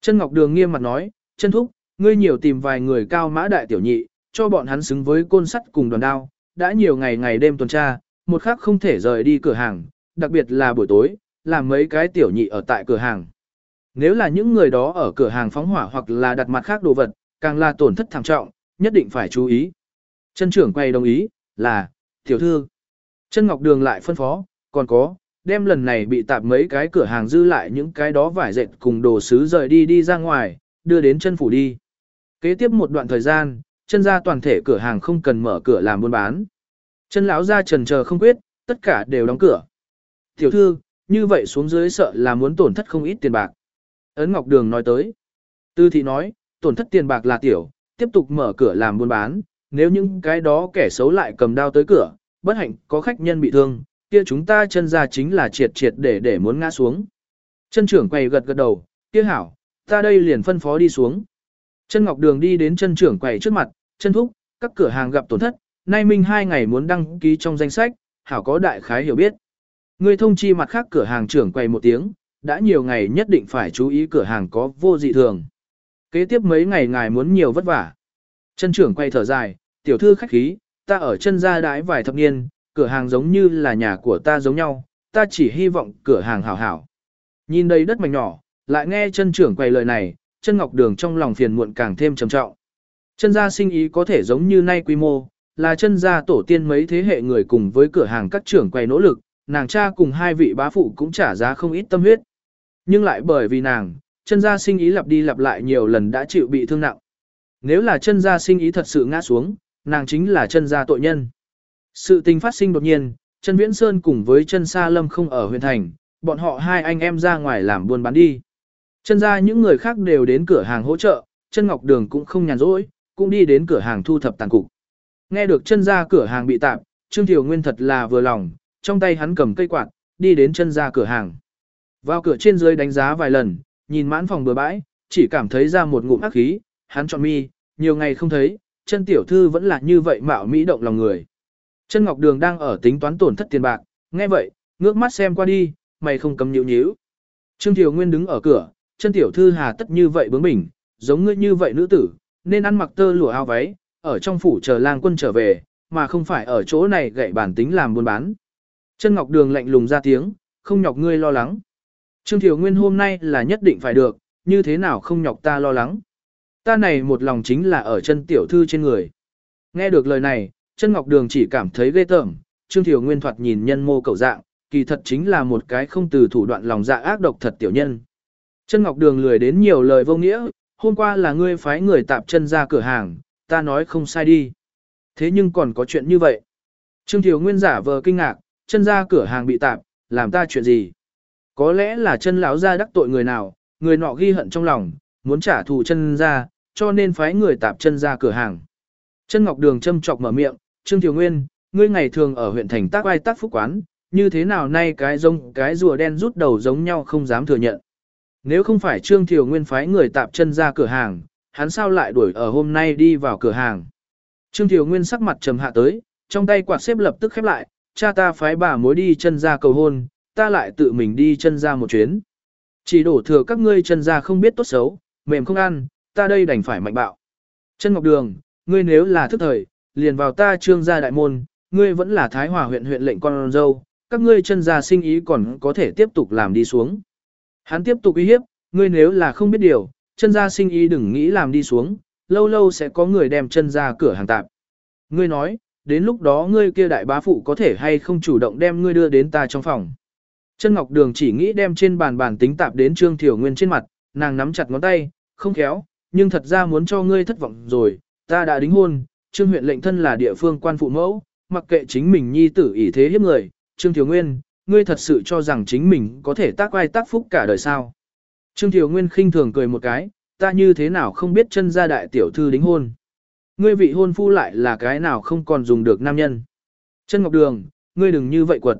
Chân Ngọc Đường nghiêm mặt nói, chân thúc, ngươi nhiều tìm vài người cao mã đại tiểu nhị, cho bọn hắn xứng với côn sắt cùng đoàn đao, đã nhiều ngày ngày đêm tuần tra, một khắc không thể rời đi cửa hàng, đặc biệt là buổi tối, làm mấy cái tiểu nhị ở tại cửa hàng. Nếu là những người đó ở cửa hàng phóng hỏa hoặc là đặt mặt khác đồ vật, càng là tổn thất thảm trọng, nhất định phải chú ý. Chân trưởng quay đồng ý, là, tiểu thư. Chân Ngọc Đường lại phân phó, còn có, đem lần này bị tạp mấy cái cửa hàng dư lại những cái đó vải dệt cùng đồ sứ rời đi đi ra ngoài, đưa đến chân phủ đi. Kế tiếp một đoạn thời gian, chân ra toàn thể cửa hàng không cần mở cửa làm buôn bán. Chân lão ra trần chờ không quyết, tất cả đều đóng cửa. Tiểu thư, như vậy xuống dưới sợ là muốn tổn thất không ít tiền bạc. Ấn Ngọc Đường nói tới. Tư thị nói, tổn thất tiền bạc là tiểu, tiếp tục mở cửa làm buôn bán, nếu những cái đó kẻ xấu lại cầm đao tới cửa, bất hạnh có khách nhân bị thương, kia chúng ta chân ra chính là triệt triệt để để muốn ngã xuống. Chân trưởng quay gật gật đầu, kia hảo, ta đây liền phân phó đi xuống. Chân Ngọc Đường đi đến chân trưởng quầy trước mặt, chân thúc, các cửa hàng gặp tổn thất, nay minh hai ngày muốn đăng ký trong danh sách, hảo có đại khái hiểu biết. Người thông chi mặt khác cửa hàng trưởng quầy một tiếng, đã nhiều ngày nhất định phải chú ý cửa hàng có vô dị thường. Kế tiếp mấy ngày ngài muốn nhiều vất vả. Chân trưởng quay thở dài, tiểu thư khách khí, ta ở chân gia đái vài thập niên, cửa hàng giống như là nhà của ta giống nhau, ta chỉ hy vọng cửa hàng hảo hảo. Nhìn đây đất mảnh nhỏ, lại nghe chân trưởng quay lời này, chân ngọc đường trong lòng phiền muộn càng thêm trầm trọng. Chân gia sinh ý có thể giống như nay quy mô, là chân gia tổ tiên mấy thế hệ người cùng với cửa hàng các trưởng quay nỗ lực, nàng cha cùng hai vị bá phụ cũng trả giá không ít tâm huyết. Nhưng lại bởi vì nàng, chân gia sinh ý lặp đi lặp lại nhiều lần đã chịu bị thương nặng. Nếu là chân gia sinh ý thật sự ngã xuống, nàng chính là chân gia tội nhân. Sự tình phát sinh đột nhiên, chân viễn sơn cùng với chân sa lâm không ở huyện thành, bọn họ hai anh em ra ngoài làm buôn bán đi. Chân gia những người khác đều đến cửa hàng hỗ trợ, chân ngọc đường cũng không nhàn rỗi, cũng đi đến cửa hàng thu thập tàn cục. Nghe được chân gia cửa hàng bị tạm, Trương Thiều Nguyên thật là vừa lòng, trong tay hắn cầm cây quạt, đi đến chân gia cửa hàng. Vào cửa trên dưới đánh giá vài lần, nhìn mãn phòng bừa bãi, chỉ cảm thấy ra một ngụm ác khí, hắn chọn mi, nhiều ngày không thấy, chân tiểu thư vẫn là như vậy mạo mỹ động lòng người. Chân Ngọc Đường đang ở tính toán tổn thất tiền bạc, nghe vậy, ngước mắt xem qua đi, mày không cầm nhíu nhíu. Trương Thiều Nguyên đứng ở cửa, chân tiểu thư hà tất như vậy bướng bỉnh, giống ngươi như vậy nữ tử, nên ăn mặc tơ lụa áo váy, ở trong phủ chờ lang quân trở về, mà không phải ở chỗ này gậy bản tính làm buôn bán. Chân Ngọc Đường lạnh lùng ra tiếng, không nhọc ngươi lo lắng. Trương Thiều Nguyên hôm nay là nhất định phải được, như thế nào không nhọc ta lo lắng. Ta này một lòng chính là ở chân tiểu thư trên người. Nghe được lời này, chân Ngọc Đường chỉ cảm thấy ghê tởm, Trương Thiều Nguyên thoạt nhìn nhân mô cầu dạng, kỳ thật chính là một cái không từ thủ đoạn lòng dạ ác độc thật tiểu nhân. Chân Ngọc Đường lười đến nhiều lời vô nghĩa, hôm qua là ngươi phái người tạp chân ra cửa hàng, ta nói không sai đi. Thế nhưng còn có chuyện như vậy. Trương Thiều Nguyên giả vờ kinh ngạc, chân ra cửa hàng bị tạp, làm ta chuyện gì? Có lẽ là chân lão ra đắc tội người nào, người nọ ghi hận trong lòng, muốn trả thù chân ra, cho nên phái người tạp chân ra cửa hàng. Chân Ngọc Đường châm chọc mở miệng, Trương Thiều Nguyên, ngươi ngày thường ở huyện thành tác ai tác phúc quán, như thế nào nay cái rông cái rùa đen rút đầu giống nhau không dám thừa nhận. Nếu không phải Trương Thiều Nguyên phái người tạp chân ra cửa hàng, hắn sao lại đuổi ở hôm nay đi vào cửa hàng. Trương Thiều Nguyên sắc mặt trầm hạ tới, trong tay quạt xếp lập tức khép lại, cha ta phái bà mối đi chân ra cầu hôn, ta lại tự mình đi chân ra một chuyến. Chỉ đổ thừa các ngươi chân ra không biết tốt xấu, mềm không ăn, ta đây đành phải mạnh bạo. Chân Ngọc Đường, ngươi nếu là thức thời, liền vào ta trương gia đại môn, ngươi vẫn là Thái Hòa huyện huyện lệnh con dâu, các ngươi chân gia sinh ý còn có thể tiếp tục làm đi xuống. Hắn tiếp tục uy hiếp, ngươi nếu là không biết điều, chân gia sinh ý đừng nghĩ làm đi xuống, lâu lâu sẽ có người đem chân ra cửa hàng tạp. Ngươi nói, đến lúc đó ngươi kia đại bá phụ có thể hay không chủ động đem ngươi đưa đến ta trong phòng. Chân Ngọc Đường chỉ nghĩ đem trên bàn bàn tính tạp đến Trương Thiểu Nguyên trên mặt, nàng nắm chặt ngón tay, không khéo, nhưng thật ra muốn cho ngươi thất vọng rồi, ta đã đính hôn, Trương huyện lệnh thân là địa phương quan phụ mẫu, mặc kệ chính mình nhi tử ỷ thế hiếp người, Trương Thiểu Nguyên, ngươi thật sự cho rằng chính mình có thể tác vai tác phúc cả đời sao. Trương Thiều Nguyên khinh thường cười một cái, ta như thế nào không biết chân gia đại tiểu thư đính hôn. Ngươi vị hôn phu lại là cái nào không còn dùng được nam nhân. Chân Ngọc Đường, ngươi đừng như vậy quật.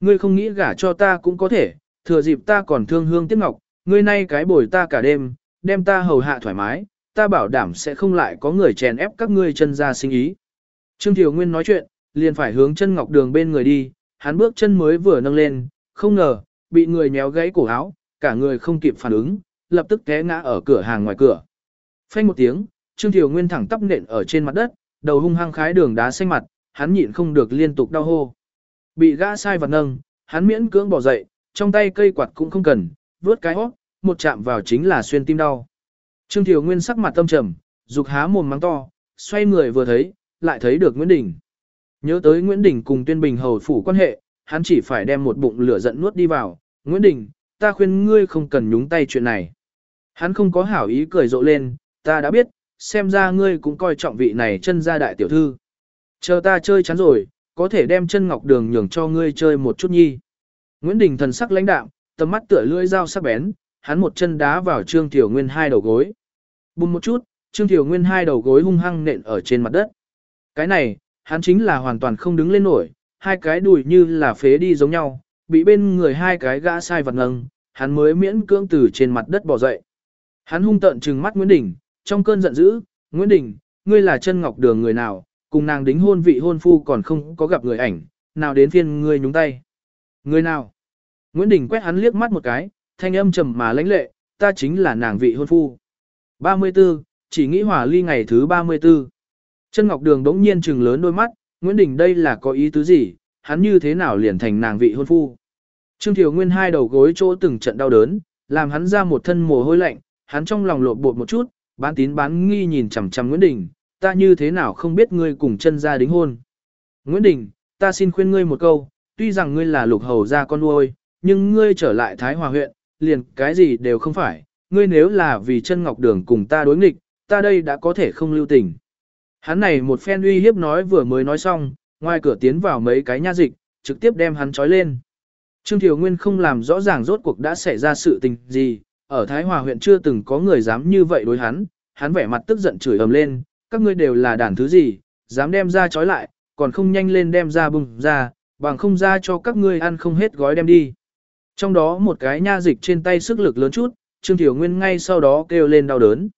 Ngươi không nghĩ gả cho ta cũng có thể, thừa dịp ta còn thương hương tiếc ngọc, ngươi nay cái bồi ta cả đêm, đem ta hầu hạ thoải mái, ta bảo đảm sẽ không lại có người chèn ép các ngươi chân ra sinh ý. Trương Thiều Nguyên nói chuyện, liền phải hướng chân ngọc đường bên người đi, hắn bước chân mới vừa nâng lên, không ngờ, bị người nhéo gãy cổ áo, cả người không kịp phản ứng, lập tức té ngã ở cửa hàng ngoài cửa. Phanh một tiếng, Trương Thiều Nguyên thẳng tắp nện ở trên mặt đất, đầu hung hăng khái đường đá xanh mặt, hắn nhịn không được liên tục đau hô. Bị gã sai vật nâng, hắn miễn cưỡng bỏ dậy, trong tay cây quạt cũng không cần, vướt cái hót, một chạm vào chính là xuyên tim đau. Trương Thiều Nguyên sắc mặt tâm trầm, dục há mồm mắng to, xoay người vừa thấy, lại thấy được Nguyễn Đình. Nhớ tới Nguyễn Đình cùng Tuyên Bình hầu phủ quan hệ, hắn chỉ phải đem một bụng lửa giận nuốt đi vào. Nguyễn Đình, ta khuyên ngươi không cần nhúng tay chuyện này. Hắn không có hảo ý cười rộ lên, ta đã biết, xem ra ngươi cũng coi trọng vị này chân gia đại tiểu thư. Chờ ta chơi chán rồi, có thể đem chân ngọc đường nhường cho ngươi chơi một chút nhi. Nguyễn Đình thần sắc lãnh đạm, tầm mắt tựa lưỡi dao sắc bén, hắn một chân đá vào Trương Tiểu Nguyên hai đầu gối. Bùm một chút, Trương Tiểu Nguyên hai đầu gối hung hăng nện ở trên mặt đất. Cái này, hắn chính là hoàn toàn không đứng lên nổi, hai cái đùi như là phế đi giống nhau, bị bên người hai cái gã sai vật ngâng, hắn mới miễn cưỡng từ trên mặt đất bò dậy. Hắn hung tợn trừng mắt Nguyễn Đình, trong cơn giận dữ, Nguyễn Đình, ngươi là chân ngọc đường người nào, cùng nàng đính hôn vị hôn phu còn không có gặp người ảnh, nào đến phiên ngươi nhúng tay. Người nào? Nguyễn Đình quét hắn liếc mắt một cái, thanh âm trầm mà lãnh lệ, ta chính là nàng vị hôn phu. 34, chỉ nghĩ hỏa ly ngày thứ 34. Chân Ngọc Đường đống nhiên trừng lớn đôi mắt, Nguyễn Đình đây là có ý tứ gì, hắn như thế nào liền thành nàng vị hôn phu. Trương Thiều Nguyên hai đầu gối chỗ từng trận đau đớn, làm hắn ra một thân mồ hôi lạnh, hắn trong lòng lộn bột một chút, bán tín bán nghi nhìn chằm chằm Nguyễn Đình, ta như thế nào không biết ngươi cùng chân ra đính hôn. Nguyễn Đình, ta xin khuyên ngươi một câu, tuy rằng ngươi là lục hầu gia con nuôi, nhưng ngươi trở lại Thái Hòa huyện, liền cái gì đều không phải, ngươi nếu là vì chân ngọc đường cùng ta đối nghịch, ta đây đã có thể không lưu tình. Hắn này một phen uy hiếp nói vừa mới nói xong, ngoài cửa tiến vào mấy cái nha dịch, trực tiếp đem hắn trói lên. Trương Thiều Nguyên không làm rõ ràng rốt cuộc đã xảy ra sự tình gì, ở Thái Hòa huyện chưa từng có người dám như vậy đối hắn, hắn vẻ mặt tức giận chửi ầm lên, các ngươi đều là đàn thứ gì, dám đem ra trói lại, còn không nhanh lên đem ra bùng ra, bằng không ra cho các ngươi ăn không hết gói đem đi. Trong đó một cái nha dịch trên tay sức lực lớn chút, Trương Thiều Nguyên ngay sau đó kêu lên đau đớn.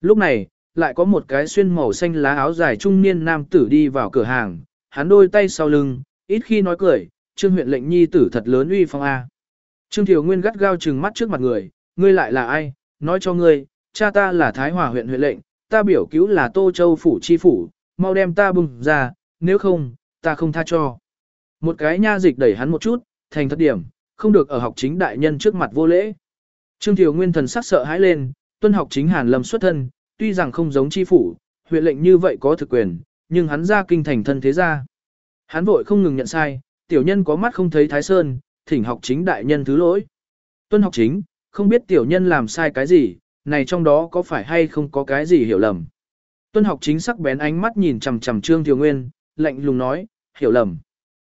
Lúc này, lại có một cái xuyên màu xanh lá áo dài trung niên nam tử đi vào cửa hàng, hắn đôi tay sau lưng, ít khi nói cười, Trương huyện lệnh nhi tử thật lớn uy phong A. Trương Thiều Nguyên gắt gao trừng mắt trước mặt người, ngươi lại là ai, nói cho ngươi, cha ta là Thái Hòa huyện huyện lệnh, ta biểu cứu là Tô Châu phủ chi phủ, mau đem ta bùng ra, nếu không, ta không tha cho. Một cái nha dịch đẩy hắn một chút, thành thất điểm, không được ở học chính đại nhân trước mặt vô lễ. Trương Thiều Nguyên thần sắc sợ hãi lên, tuân học chính Hàn Lâm xuất thân, tuy rằng không giống chi phủ, huyện lệnh như vậy có thực quyền, nhưng hắn ra kinh thành thân thế ra. Hắn vội không ngừng nhận sai, tiểu nhân có mắt không thấy Thái Sơn, thỉnh học chính đại nhân thứ lỗi. Tuân học chính, không biết tiểu nhân làm sai cái gì, này trong đó có phải hay không có cái gì hiểu lầm. Tuân học chính sắc bén ánh mắt nhìn chằm chằm Trương Thiều Nguyên, lạnh lùng nói, hiểu lầm.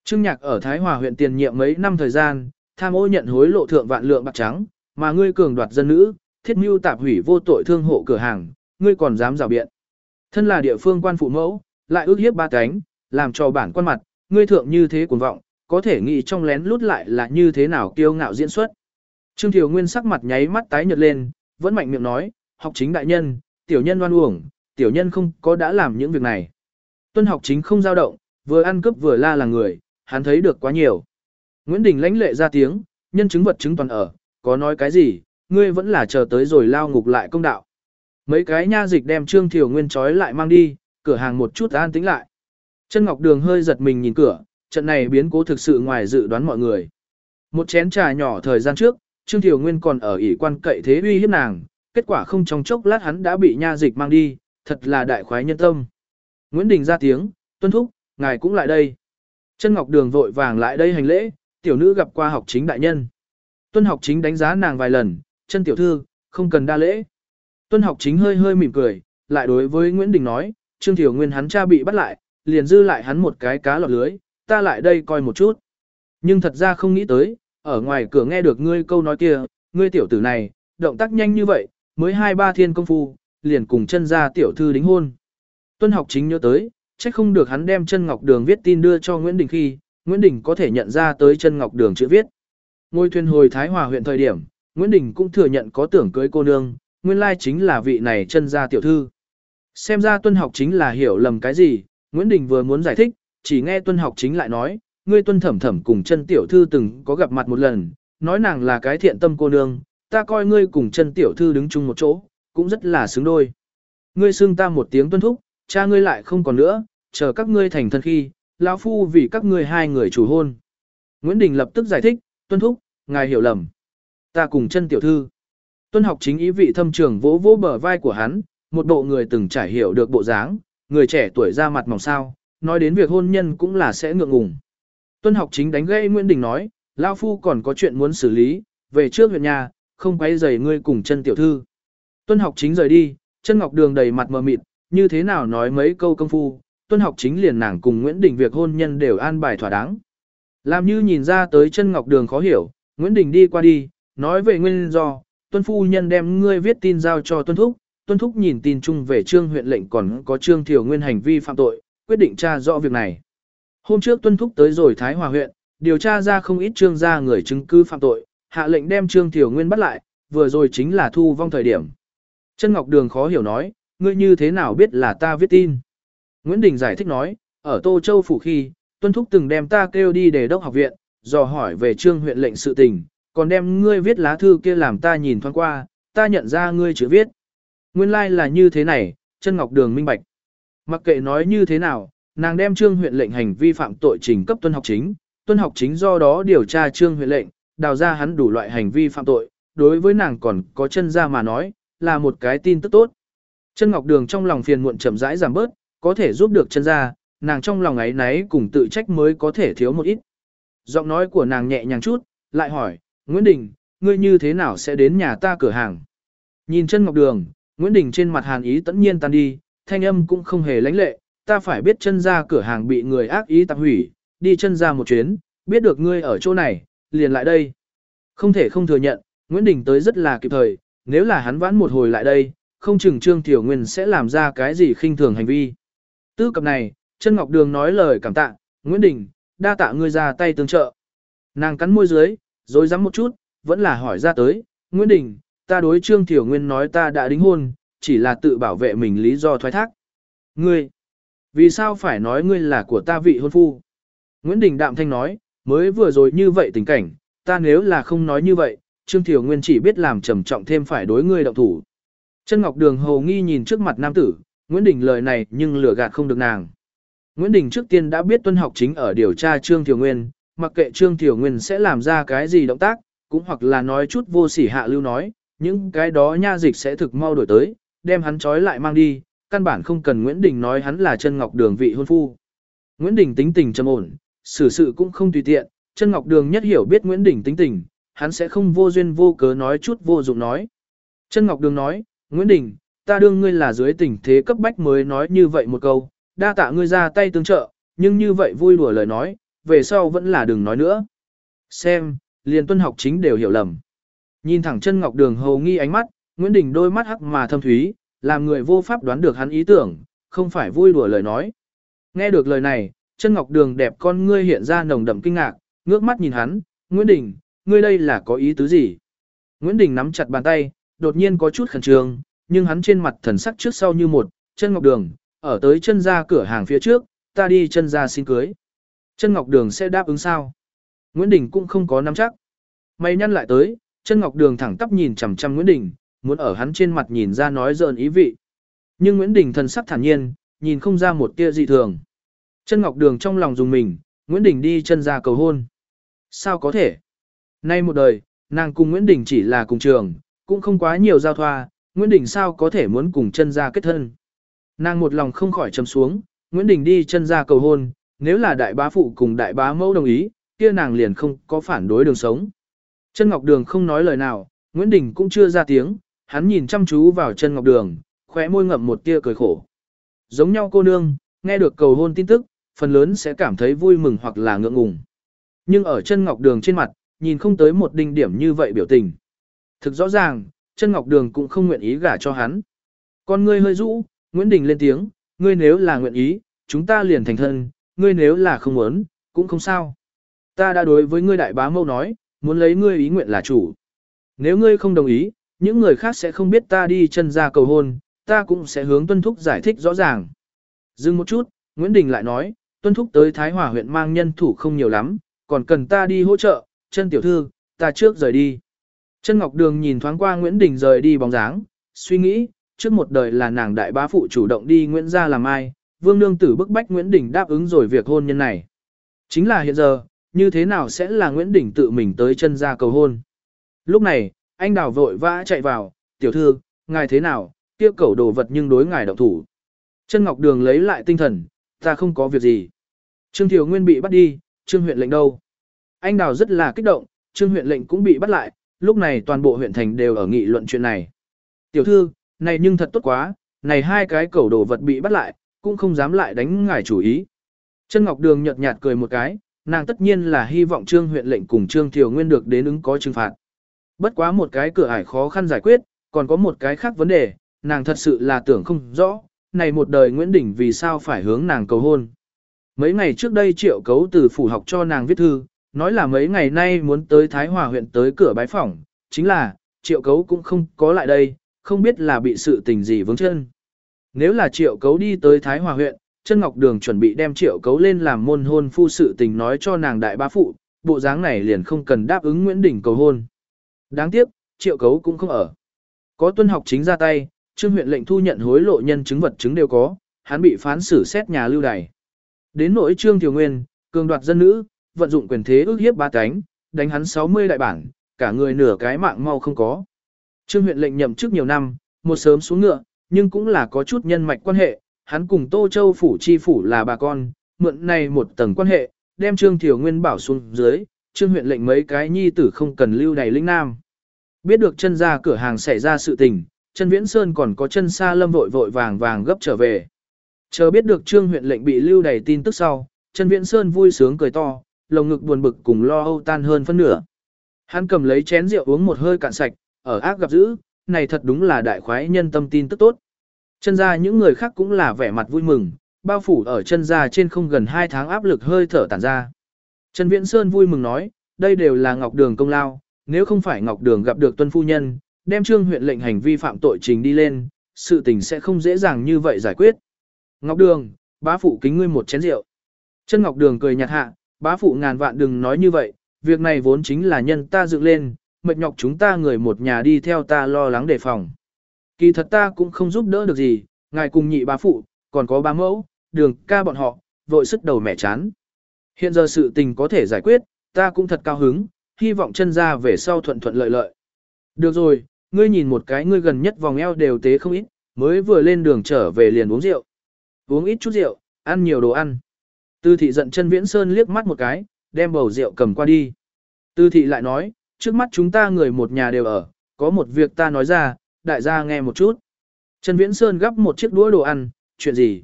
Trương Nhạc ở Thái Hòa huyện tiền nhiệm mấy năm thời gian, tham ô nhận hối lộ thượng vạn lượng bạc trắng, mà ngươi cường đoạt dân nữ, thiết mưu tạp hủy vô tội thương hộ cửa hàng, ngươi còn dám rào biện. Thân là địa phương quan phụ mẫu, lại ước hiếp ba cánh, làm cho bản quan mặt, ngươi thượng như thế cuồng vọng, có thể nghĩ trong lén lút lại là như thế nào kiêu ngạo diễn xuất. Trương Thiều Nguyên sắc mặt nháy mắt tái nhợt lên, vẫn mạnh miệng nói, học chính đại nhân, tiểu nhân oan uổng, tiểu nhân không có đã làm những việc này. Tuân học chính không dao động, vừa ăn cướp vừa la là người, hắn thấy được quá nhiều. Nguyễn Đình lãnh lệ ra tiếng, nhân chứng vật chứng toàn ở, có nói cái gì, ngươi vẫn là chờ tới rồi lao ngục lại công đạo. Mấy cái nha dịch đem Trương Thiều Nguyên trói lại mang đi, cửa hàng một chút an tĩnh lại. Chân Ngọc Đường hơi giật mình nhìn cửa, trận này biến cố thực sự ngoài dự đoán mọi người. Một chén trà nhỏ thời gian trước, Trương Thiều Nguyên còn ở ỷ quan cậy thế uy hiếp nàng, kết quả không trong chốc lát hắn đã bị nha dịch mang đi, thật là đại khoái nhân tâm. Nguyễn Đình ra tiếng, tuân thúc, ngài cũng lại đây. Chân Ngọc Đường vội vàng lại đây hành lễ, tiểu nữ gặp qua học chính đại nhân. Tuân học chính đánh giá nàng vài lần, chân tiểu thư, không cần đa lễ. Tuân học chính hơi hơi mỉm cười, lại đối với Nguyễn Đình nói, Trương Thiểu Nguyên hắn cha bị bắt lại, liền dư lại hắn một cái cá lọt lưới, ta lại đây coi một chút. Nhưng thật ra không nghĩ tới, ở ngoài cửa nghe được ngươi câu nói kia, ngươi tiểu tử này, động tác nhanh như vậy, mới hai ba thiên công phu, liền cùng chân ra tiểu thư đính hôn. Tuân học chính nhớ tới, chắc không được hắn đem chân ngọc đường viết tin đưa cho Nguyễn Đình khi, Nguyễn Đình có thể nhận ra tới chân ngọc đường chữ viết. Ngôi thuyền hồi Thái Hòa huyện thời điểm, Nguyễn Đình cũng thừa nhận có tưởng cưới cô nương, nguyên lai chính là vị này chân gia tiểu thư. Xem ra tuân học chính là hiểu lầm cái gì, Nguyễn Đình vừa muốn giải thích, chỉ nghe tuân học chính lại nói, ngươi tuân thẩm thẩm cùng chân tiểu thư từng có gặp mặt một lần, nói nàng là cái thiện tâm cô nương, ta coi ngươi cùng chân tiểu thư đứng chung một chỗ, cũng rất là xứng đôi. Ngươi xưng ta một tiếng tuân thúc, cha ngươi lại không còn nữa, chờ các ngươi thành thân khi, lão phu vì các ngươi hai người chủ hôn. Nguyễn Đình lập tức giải thích, tuân thúc, ngài hiểu lầm. Ta cùng chân tiểu thư. Tuân học chính ý vị thâm trường vỗ vỗ bờ vai của hắn, một bộ người từng trải hiểu được bộ dáng, người trẻ tuổi ra mặt mỏng sao, nói đến việc hôn nhân cũng là sẽ ngượng ngùng. Tuân học chính đánh gây Nguyễn Đình nói, Lao Phu còn có chuyện muốn xử lý, về trước huyện nhà, không quay rầy ngươi cùng chân tiểu thư. Tuân học chính rời đi, chân ngọc đường đầy mặt mờ mịt, như thế nào nói mấy câu công phu, tuân học chính liền nàng cùng Nguyễn Đình việc hôn nhân đều an bài thỏa đáng. Làm như nhìn ra tới chân ngọc đường khó hiểu, Nguyễn Đình đi qua đi, nói về nguyên do, tuân phu nhân đem ngươi viết tin giao cho tuân thúc, tuân thúc nhìn tin chung về trương huyện lệnh còn có trương thiểu nguyên hành vi phạm tội, quyết định tra rõ việc này. Hôm trước tuân thúc tới rồi Thái Hòa huyện, điều tra ra không ít trương gia người chứng cứ phạm tội, hạ lệnh đem trương thiểu nguyên bắt lại, vừa rồi chính là thu vong thời điểm. Chân Ngọc Đường khó hiểu nói, ngươi như thế nào biết là ta viết tin. Nguyễn Đình giải thích nói, ở Tô Châu Phủ khi, tuân thúc từng đem ta kêu đi để đốc học viện, dò hỏi về trương huyện lệnh sự tình, còn đem ngươi viết lá thư kia làm ta nhìn thoáng qua, ta nhận ra ngươi chữ viết. Nguyên lai like là như thế này, chân ngọc đường minh bạch. Mặc kệ nói như thế nào, nàng đem trương huyện lệnh hành vi phạm tội trình cấp tuân học chính, tuân học chính do đó điều tra trương huyện lệnh, đào ra hắn đủ loại hành vi phạm tội, đối với nàng còn có chân ra mà nói, là một cái tin tức tốt. Chân ngọc đường trong lòng phiền muộn chậm rãi giảm bớt, có thể giúp được chân ra, nàng trong lòng ấy náy cùng tự trách mới có thể thiếu một ít. Giọng nói của nàng nhẹ nhàng chút, lại hỏi, Nguyễn Đình, ngươi như thế nào sẽ đến nhà ta cửa hàng? Nhìn chân ngọc đường, Nguyễn Đình trên mặt hàn ý tẫn nhiên tan đi, thanh âm cũng không hề lãnh lệ, ta phải biết chân ra cửa hàng bị người ác ý tạp hủy, đi chân ra một chuyến, biết được ngươi ở chỗ này, liền lại đây. Không thể không thừa nhận, Nguyễn Đình tới rất là kịp thời, nếu là hắn vãn một hồi lại đây, không chừng Trương Tiểu Nguyên sẽ làm ra cái gì khinh thường hành vi. Tư cập này, chân Ngọc Đường nói lời cảm tạ, Nguyễn Đình, đa tạ ngươi ra tay tương trợ. Nàng cắn môi dưới, rồi dám một chút, vẫn là hỏi ra tới, Nguyễn Đình, ta đối Trương Tiểu Nguyên nói ta đã đính hôn, chỉ là tự bảo vệ mình lý do thoái thác. Ngươi, vì sao phải nói ngươi là của ta vị hôn phu? Nguyễn Đình đạm thanh nói, mới vừa rồi như vậy tình cảnh, ta nếu là không nói như vậy, Trương Tiểu Nguyên chỉ biết làm trầm trọng thêm phải đối ngươi động thủ. Chân Ngọc Đường hầu nghi nhìn trước mặt nam tử, Nguyễn Đình lời này nhưng lừa gạt không được nàng. Nguyễn Đình trước tiên đã biết tuân học chính ở điều tra Trương Tiểu Nguyên, mặc kệ Trương Tiểu Nguyên sẽ làm ra cái gì động tác, cũng hoặc là nói chút vô sỉ hạ lưu nói, những cái đó nha dịch sẽ thực mau đổi tới, đem hắn trói lại mang đi, căn bản không cần Nguyễn Đình nói hắn là chân ngọc đường vị hôn phu. Nguyễn Đình tính tình trầm ổn, xử sự cũng không tùy tiện, chân ngọc đường nhất hiểu biết Nguyễn Đình tính tình, hắn sẽ không vô duyên vô cớ nói chút vô dụng nói. Chân ngọc đường nói, Nguyễn Đình, ta đương ngươi là dưới tình thế cấp bách mới nói như vậy một câu, đa tạ ngươi ra tay tương trợ, nhưng như vậy vui đùa lời nói, về sau vẫn là đừng nói nữa. Xem, liền tuân học chính đều hiểu lầm. Nhìn thẳng chân ngọc đường hầu nghi ánh mắt, Nguyễn Đình đôi mắt hắc mà thâm thúy, làm người vô pháp đoán được hắn ý tưởng, không phải vui đùa lời nói. Nghe được lời này, chân ngọc đường đẹp con ngươi hiện ra nồng đậm kinh ngạc, ngước mắt nhìn hắn, Nguyễn Đình, ngươi đây là có ý tứ gì? Nguyễn Đình nắm chặt bàn tay, đột nhiên có chút khẩn trương, nhưng hắn trên mặt thần sắc trước sau như một, chân ngọc đường, ở tới chân ra cửa hàng phía trước, ta đi chân ra xin cưới. Chân ngọc đường sẽ đáp ứng sao? Nguyễn Đình cũng không có nắm chắc. Mày nhăn lại tới, chân ngọc đường thẳng tắp nhìn chằm chằm Nguyễn Đình, muốn ở hắn trên mặt nhìn ra nói dợn ý vị. Nhưng Nguyễn Đình thần sắc thản nhiên, nhìn không ra một tia dị thường. Chân ngọc đường trong lòng dùng mình, Nguyễn Đình đi chân ra cầu hôn. Sao có thể? Nay một đời, nàng cùng Nguyễn Đình chỉ là cùng trường, cũng không quá nhiều giao thoa, Nguyễn Đình sao có thể muốn cùng chân ra kết thân. Nàng một lòng không khỏi chấm xuống, Nguyễn Đình đi chân ra cầu hôn, nếu là đại bá phụ cùng đại bá mẫu đồng ý, kia nàng liền không có phản đối đường sống. Chân Ngọc Đường không nói lời nào, Nguyễn Đình cũng chưa ra tiếng, hắn nhìn chăm chú vào chân Ngọc Đường, khóe môi ngậm một tia cười khổ. Giống nhau cô nương, nghe được cầu hôn tin tức, phần lớn sẽ cảm thấy vui mừng hoặc là ngượng ngùng. Nhưng ở chân Ngọc Đường trên mặt, nhìn không tới một đinh điểm như vậy biểu tình. Thực rõ ràng, chân Ngọc Đường cũng không nguyện ý gả cho hắn. Con ngươi hơi rũ, Nguyễn Đình lên tiếng, ngươi nếu là nguyện ý, chúng ta liền thành thân, ngươi nếu là không muốn, cũng không sao. Ta đã đối với ngươi đại bá mâu nói, muốn lấy ngươi ý nguyện là chủ. Nếu ngươi không đồng ý, những người khác sẽ không biết ta đi chân ra cầu hôn, ta cũng sẽ hướng Tuân Thúc giải thích rõ ràng. Dừng một chút, Nguyễn Đình lại nói, Tuân Thúc tới Thái Hòa huyện mang nhân thủ không nhiều lắm, còn cần ta đi hỗ trợ, chân tiểu thư, ta trước rời đi. Chân Ngọc Đường nhìn thoáng qua Nguyễn Đình rời đi bóng dáng, suy nghĩ, trước một đời là nàng đại bá phụ chủ động đi Nguyễn gia làm ai, Vương Nương Tử bức bách Nguyễn Đình đáp ứng rồi việc hôn nhân này. Chính là hiện giờ, như thế nào sẽ là Nguyễn Đình tự mình tới chân ra cầu hôn. Lúc này, anh đào vội vã chạy vào, tiểu thư, ngài thế nào, tiêu cầu đồ vật nhưng đối ngài động thủ. Chân Ngọc Đường lấy lại tinh thần, ta không có việc gì. Trương Thiều Nguyên bị bắt đi, Trương huyện lệnh đâu. Anh đào rất là kích động, Trương huyện lệnh cũng bị bắt lại, lúc này toàn bộ huyện thành đều ở nghị luận chuyện này. Tiểu thư, này nhưng thật tốt quá, này hai cái cầu đồ vật bị bắt lại, cũng không dám lại đánh ngài chủ ý. Chân Ngọc Đường nhợt nhạt cười một cái, nàng tất nhiên là hy vọng Trương huyện lệnh cùng Trương Thiều Nguyên được đến ứng có trừng phạt. Bất quá một cái cửa ải khó khăn giải quyết, còn có một cái khác vấn đề, nàng thật sự là tưởng không rõ, này một đời Nguyễn Đình vì sao phải hướng nàng cầu hôn. Mấy ngày trước đây triệu cấu từ phủ học cho nàng viết thư, nói là mấy ngày nay muốn tới Thái Hòa huyện tới cửa bái phỏng, chính là, triệu cấu cũng không có lại đây, không biết là bị sự tình gì vướng chân. Nếu là triệu cấu đi tới Thái Hòa huyện, chân ngọc đường chuẩn bị đem triệu cấu lên làm môn hôn phu sự tình nói cho nàng đại bá phụ, bộ dáng này liền không cần đáp ứng Nguyễn Đình cầu hôn. Đáng tiếc, triệu cấu cũng không ở. Có tuân học chính ra tay, Trương huyện lệnh thu nhận hối lộ nhân chứng vật chứng đều có, hắn bị phán xử xét nhà lưu đày. Đến nỗi Trương Thiều Nguyên, cường đoạt dân nữ, vận dụng quyền thế ước hiếp ba cánh, đánh hắn 60 đại bản, cả người nửa cái mạng mau không có. Trương huyện lệnh nhậm chức nhiều năm, một sớm xuống ngựa, nhưng cũng là có chút nhân mạch quan hệ, hắn cùng Tô Châu phủ chi phủ là bà con, mượn này một tầng quan hệ, đem Trương Thiều Nguyên bảo xuống dưới, Trương huyện lệnh mấy cái nhi tử không cần lưu đầy linh nam. Biết được chân ra cửa hàng xảy ra sự tình, chân viễn sơn còn có chân xa lâm vội vội vàng vàng gấp trở về. Chờ biết được Trương huyện lệnh bị lưu đầy tin tức sau, chân viễn sơn vui sướng cười to, lồng ngực buồn bực cùng lo âu tan hơn phân nửa. Hắn cầm lấy chén rượu uống một hơi cạn sạch, ở ác gặp dữ, này thật đúng là đại khoái nhân tâm tin tức tốt. Chân ra những người khác cũng là vẻ mặt vui mừng, bao phủ ở chân ra trên không gần 2 tháng áp lực hơi thở tản ra. Trần Viễn Sơn vui mừng nói, đây đều là Ngọc Đường công lao, nếu không phải Ngọc Đường gặp được tuân phu nhân, đem trương huyện lệnh hành vi phạm tội trình đi lên, sự tình sẽ không dễ dàng như vậy giải quyết. Ngọc Đường, bá phụ kính ngươi một chén rượu. Chân Ngọc Đường cười nhạt hạ, bá phụ ngàn vạn đừng nói như vậy, việc này vốn chính là nhân ta dựng lên, mệt nhọc chúng ta người một nhà đi theo ta lo lắng đề phòng. Kỳ thật ta cũng không giúp đỡ được gì, ngài cùng nhị bá phụ, còn có bá mẫu, đường ca bọn họ, vội sức đầu mẹ chán. Hiện giờ sự tình có thể giải quyết, ta cũng thật cao hứng, hy vọng chân ra về sau thuận thuận lợi lợi. Được rồi, ngươi nhìn một cái ngươi gần nhất vòng eo đều tế không ít, mới vừa lên đường trở về liền uống rượu. Uống ít chút rượu, ăn nhiều đồ ăn. Tư thị giận chân viễn sơn liếc mắt một cái, đem bầu rượu cầm qua đi. Tư thị lại nói, trước mắt chúng ta người một nhà đều ở, có một việc ta nói ra, đại gia nghe một chút. Trần Viễn Sơn gắp một chiếc đũa đồ ăn, chuyện gì?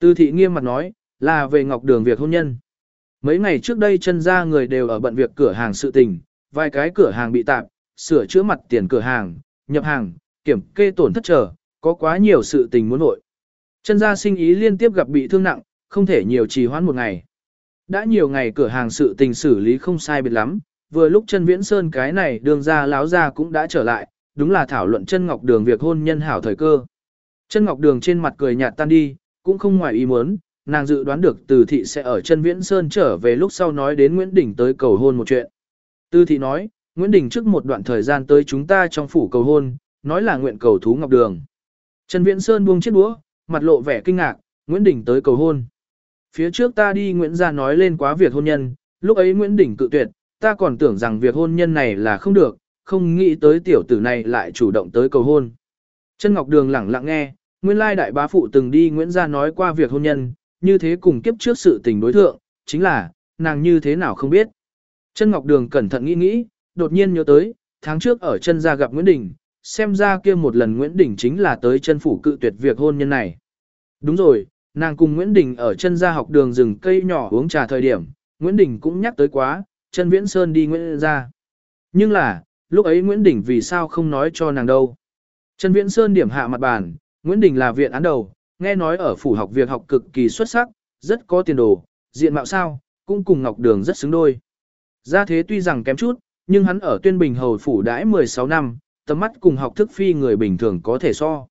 Tư thị nghiêm mặt nói, là về ngọc đường việc hôn nhân. Mấy ngày trước đây chân ra người đều ở bận việc cửa hàng sự tình, vài cái cửa hàng bị tạm, sửa chữa mặt tiền cửa hàng, nhập hàng, kiểm kê tổn thất trở, có quá nhiều sự tình muốn nội. Chân ra sinh ý liên tiếp gặp bị thương nặng, không thể nhiều trì hoãn một ngày. Đã nhiều ngày cửa hàng sự tình xử lý không sai biệt lắm, vừa lúc chân viễn sơn cái này đường ra láo ra cũng đã trở lại, đúng là thảo luận chân ngọc đường việc hôn nhân hảo thời cơ. Chân ngọc đường trên mặt cười nhạt tan đi, cũng không ngoài ý muốn, nàng dự đoán được từ thị sẽ ở chân viễn sơn trở về lúc sau nói đến Nguyễn Đình tới cầu hôn một chuyện. Từ thị nói, Nguyễn Đình trước một đoạn thời gian tới chúng ta trong phủ cầu hôn, nói là nguyện cầu thú ngọc đường. Trần Viễn Sơn buông chiếc đũa, mặt lộ vẻ kinh ngạc, Nguyễn Đình tới cầu hôn. Phía trước ta đi Nguyễn gia nói lên quá việc hôn nhân, lúc ấy Nguyễn Đình cự tuyệt, ta còn tưởng rằng việc hôn nhân này là không được, không nghĩ tới tiểu tử này lại chủ động tới cầu hôn. Chân Ngọc Đường lẳng lặng nghe, nguyên lai đại bá phụ từng đi Nguyễn gia nói qua việc hôn nhân, như thế cùng kiếp trước sự tình đối thượng, chính là, nàng như thế nào không biết. Chân Ngọc Đường cẩn thận nghĩ nghĩ, đột nhiên nhớ tới, tháng trước ở chân gia gặp Nguyễn Đình, xem ra kia một lần Nguyễn Đình chính là tới chân phủ cự tuyệt việc hôn nhân này. Đúng rồi, nàng cùng Nguyễn Đình ở chân gia học đường rừng cây nhỏ uống trà thời điểm, Nguyễn Đình cũng nhắc tới quá, chân Viễn Sơn đi Nguyễn gia. Nhưng là, lúc ấy Nguyễn Đình vì sao không nói cho nàng đâu. Chân Viễn Sơn điểm hạ mặt bàn, Nguyễn Đình là viện án đầu, nghe nói ở phủ học việc học cực kỳ xuất sắc, rất có tiền đồ, diện mạo sao, cũng cùng Ngọc Đường rất xứng đôi. Gia thế tuy rằng kém chút, nhưng hắn ở tuyên bình hầu phủ đãi 16 năm, tầm mắt cùng học thức phi người bình thường có thể so.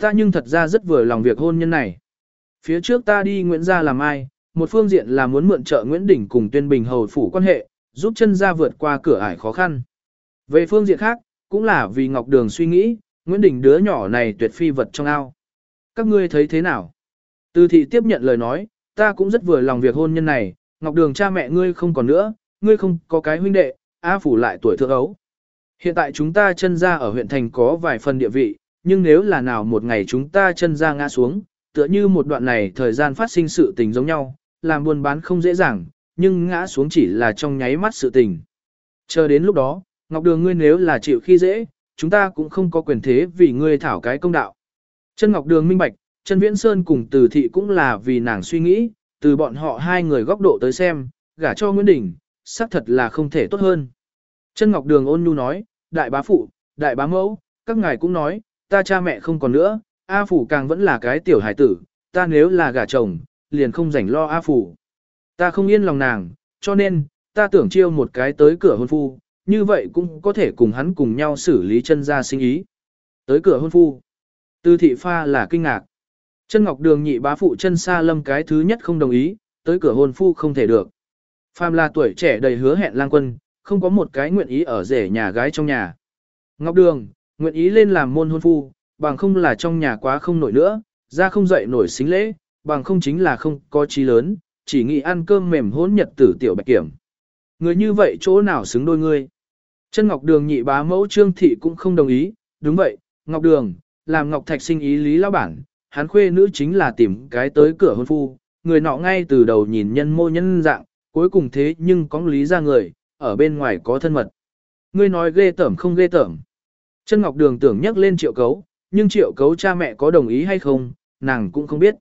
Ta nhưng thật ra rất vừa lòng việc hôn nhân này. Phía trước ta đi Nguyễn Gia làm ai, một phương diện là muốn mượn trợ Nguyễn Đình cùng tuyên bình hầu phủ quan hệ, giúp chân gia vượt qua cửa ải khó khăn. Về phương diện khác, cũng là vì Ngọc Đường suy nghĩ, Nguyễn Đình đứa nhỏ này tuyệt phi vật trong ao. Các ngươi thấy thế nào? Từ thị tiếp nhận lời nói, ta cũng rất vừa lòng việc hôn nhân này, Ngọc Đường cha mẹ ngươi không còn nữa, ngươi không có cái huynh đệ, A phủ lại tuổi thượng ấu. Hiện tại chúng ta chân ra ở huyện thành có vài phần địa vị, nhưng nếu là nào một ngày chúng ta chân ra ngã xuống, tựa như một đoạn này thời gian phát sinh sự tình giống nhau, làm buôn bán không dễ dàng, nhưng ngã xuống chỉ là trong nháy mắt sự tình. Chờ đến lúc đó, Ngọc Đường ngươi nếu là chịu khi dễ, chúng ta cũng không có quyền thế vì ngươi thảo cái công đạo. Chân Ngọc Đường minh bạch, chân Viễn Sơn cùng Từ Thị cũng là vì nàng suy nghĩ, từ bọn họ hai người góc độ tới xem, gả cho Nguyễn Đình, xác thật là không thể tốt hơn. Chân Ngọc Đường ôn nhu nói, đại bá phụ, đại bá mẫu, các ngài cũng nói, ta cha mẹ không còn nữa, A Phủ càng vẫn là cái tiểu hải tử, ta nếu là gả chồng, liền không rảnh lo A Phủ. Ta không yên lòng nàng, cho nên, ta tưởng chiêu một cái tới cửa hôn phu, như vậy cũng có thể cùng hắn cùng nhau xử lý chân ra sinh ý. Tới cửa hôn phu. Tư thị pha là kinh ngạc. Chân Ngọc Đường nhị bá phụ chân xa lâm cái thứ nhất không đồng ý, tới cửa hôn phu không thể được. Phàm là tuổi trẻ đầy hứa hẹn lang quân, không có một cái nguyện ý ở rể nhà gái trong nhà. Ngọc Đường, nguyện ý lên làm môn hôn phu, bằng không là trong nhà quá không nổi nữa, ra không dậy nổi xính lễ, bằng không chính là không có trí lớn, chỉ nghĩ ăn cơm mềm hỗn nhật tử tiểu bạch kiểm. Người như vậy chỗ nào xứng đôi ngươi? Chân Ngọc Đường nhị bá mẫu Trương Thị cũng không đồng ý, đúng vậy, Ngọc Đường, làm Ngọc Thạch sinh ý lý lão bản, hắn khuê nữ chính là tìm cái tới cửa hôn phu, người nọ ngay từ đầu nhìn nhân mô nhân dạng, cuối cùng thế nhưng có lý ra người, ở bên ngoài có thân mật. Ngươi nói ghê tởm không ghê tởm. Chân Ngọc Đường tưởng nhắc lên triệu cấu, nhưng triệu cấu cha mẹ có đồng ý hay không, nàng cũng không biết.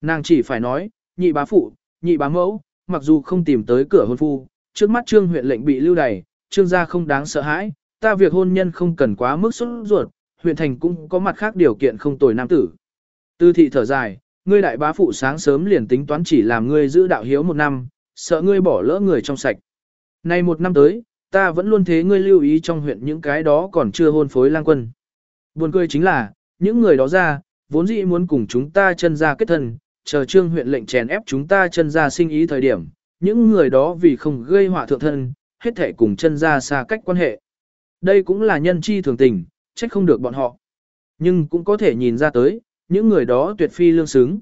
Nàng chỉ phải nói, nhị bá phụ, nhị bá mẫu, mặc dù không tìm tới cửa hôn phu, trước mắt trương huyện lệnh bị lưu đày, trương gia không đáng sợ hãi, ta việc hôn nhân không cần quá mức xuất ruột, huyện thành cũng có mặt khác điều kiện không tồi nam tử. Tư thị thở dài, ngươi đại bá phụ sáng sớm liền tính toán chỉ làm ngươi giữ đạo hiếu một năm, sợ ngươi bỏ lỡ người trong sạch. Nay một năm tới, ta vẫn luôn thế ngươi lưu ý trong huyện những cái đó còn chưa hôn phối lang quân. Buồn cười chính là, những người đó ra, vốn dĩ muốn cùng chúng ta chân ra kết thân, chờ trương huyện lệnh chèn ép chúng ta chân ra sinh ý thời điểm, những người đó vì không gây họa thượng thân, hết thể cùng chân ra xa cách quan hệ. Đây cũng là nhân chi thường tình, trách không được bọn họ. Nhưng cũng có thể nhìn ra tới, những người đó tuyệt phi lương xứng.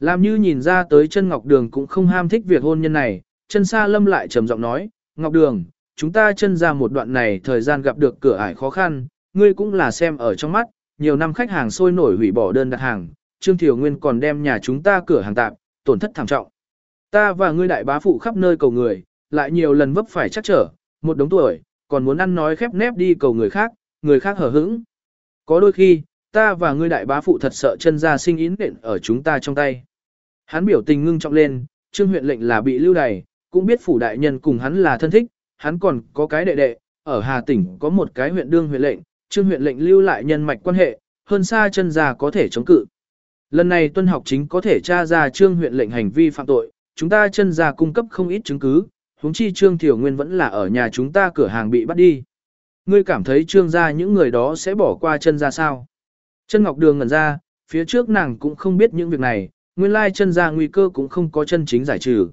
Làm như nhìn ra tới chân Ngọc Đường cũng không ham thích việc hôn nhân này, chân Sa Lâm lại trầm giọng nói, Ngọc Đường, chúng ta chân ra một đoạn này thời gian gặp được cửa ải khó khăn, ngươi cũng là xem ở trong mắt, nhiều năm khách hàng sôi nổi hủy bỏ đơn đặt hàng, Trương Thiều Nguyên còn đem nhà chúng ta cửa hàng tạm, tổn thất thảm trọng. Ta và ngươi đại bá phụ khắp nơi cầu người, lại nhiều lần vấp phải chắc trở, một đống tuổi, còn muốn ăn nói khép nép đi cầu người khác, người khác hở hững. Có đôi khi, ta và ngươi đại bá phụ thật sợ chân ra sinh yến nện ở chúng ta trong tay. Hắn biểu tình ngưng trọng lên, trương huyện lệnh là bị lưu đày, cũng biết phủ đại nhân cùng hắn là thân thích, hắn còn có cái đệ đệ, ở Hà tỉnh có một cái huyện đương huyện lệnh, trương huyện lệnh lưu lại nhân mạch quan hệ, hơn xa chân ra có thể chống cự. Lần này tuân học chính có thể tra ra trương huyện lệnh hành vi phạm tội, chúng ta chân ra cung cấp không ít chứng cứ, huống chi trương thiểu nguyên vẫn là ở nhà chúng ta cửa hàng bị bắt đi. Ngươi cảm thấy trương gia những người đó sẽ bỏ qua chân ra sao? Chân Ngọc Đường ngẩn ra, phía trước nàng cũng không biết những việc này, nguyên lai chân ra nguy cơ cũng không có chân chính giải trừ.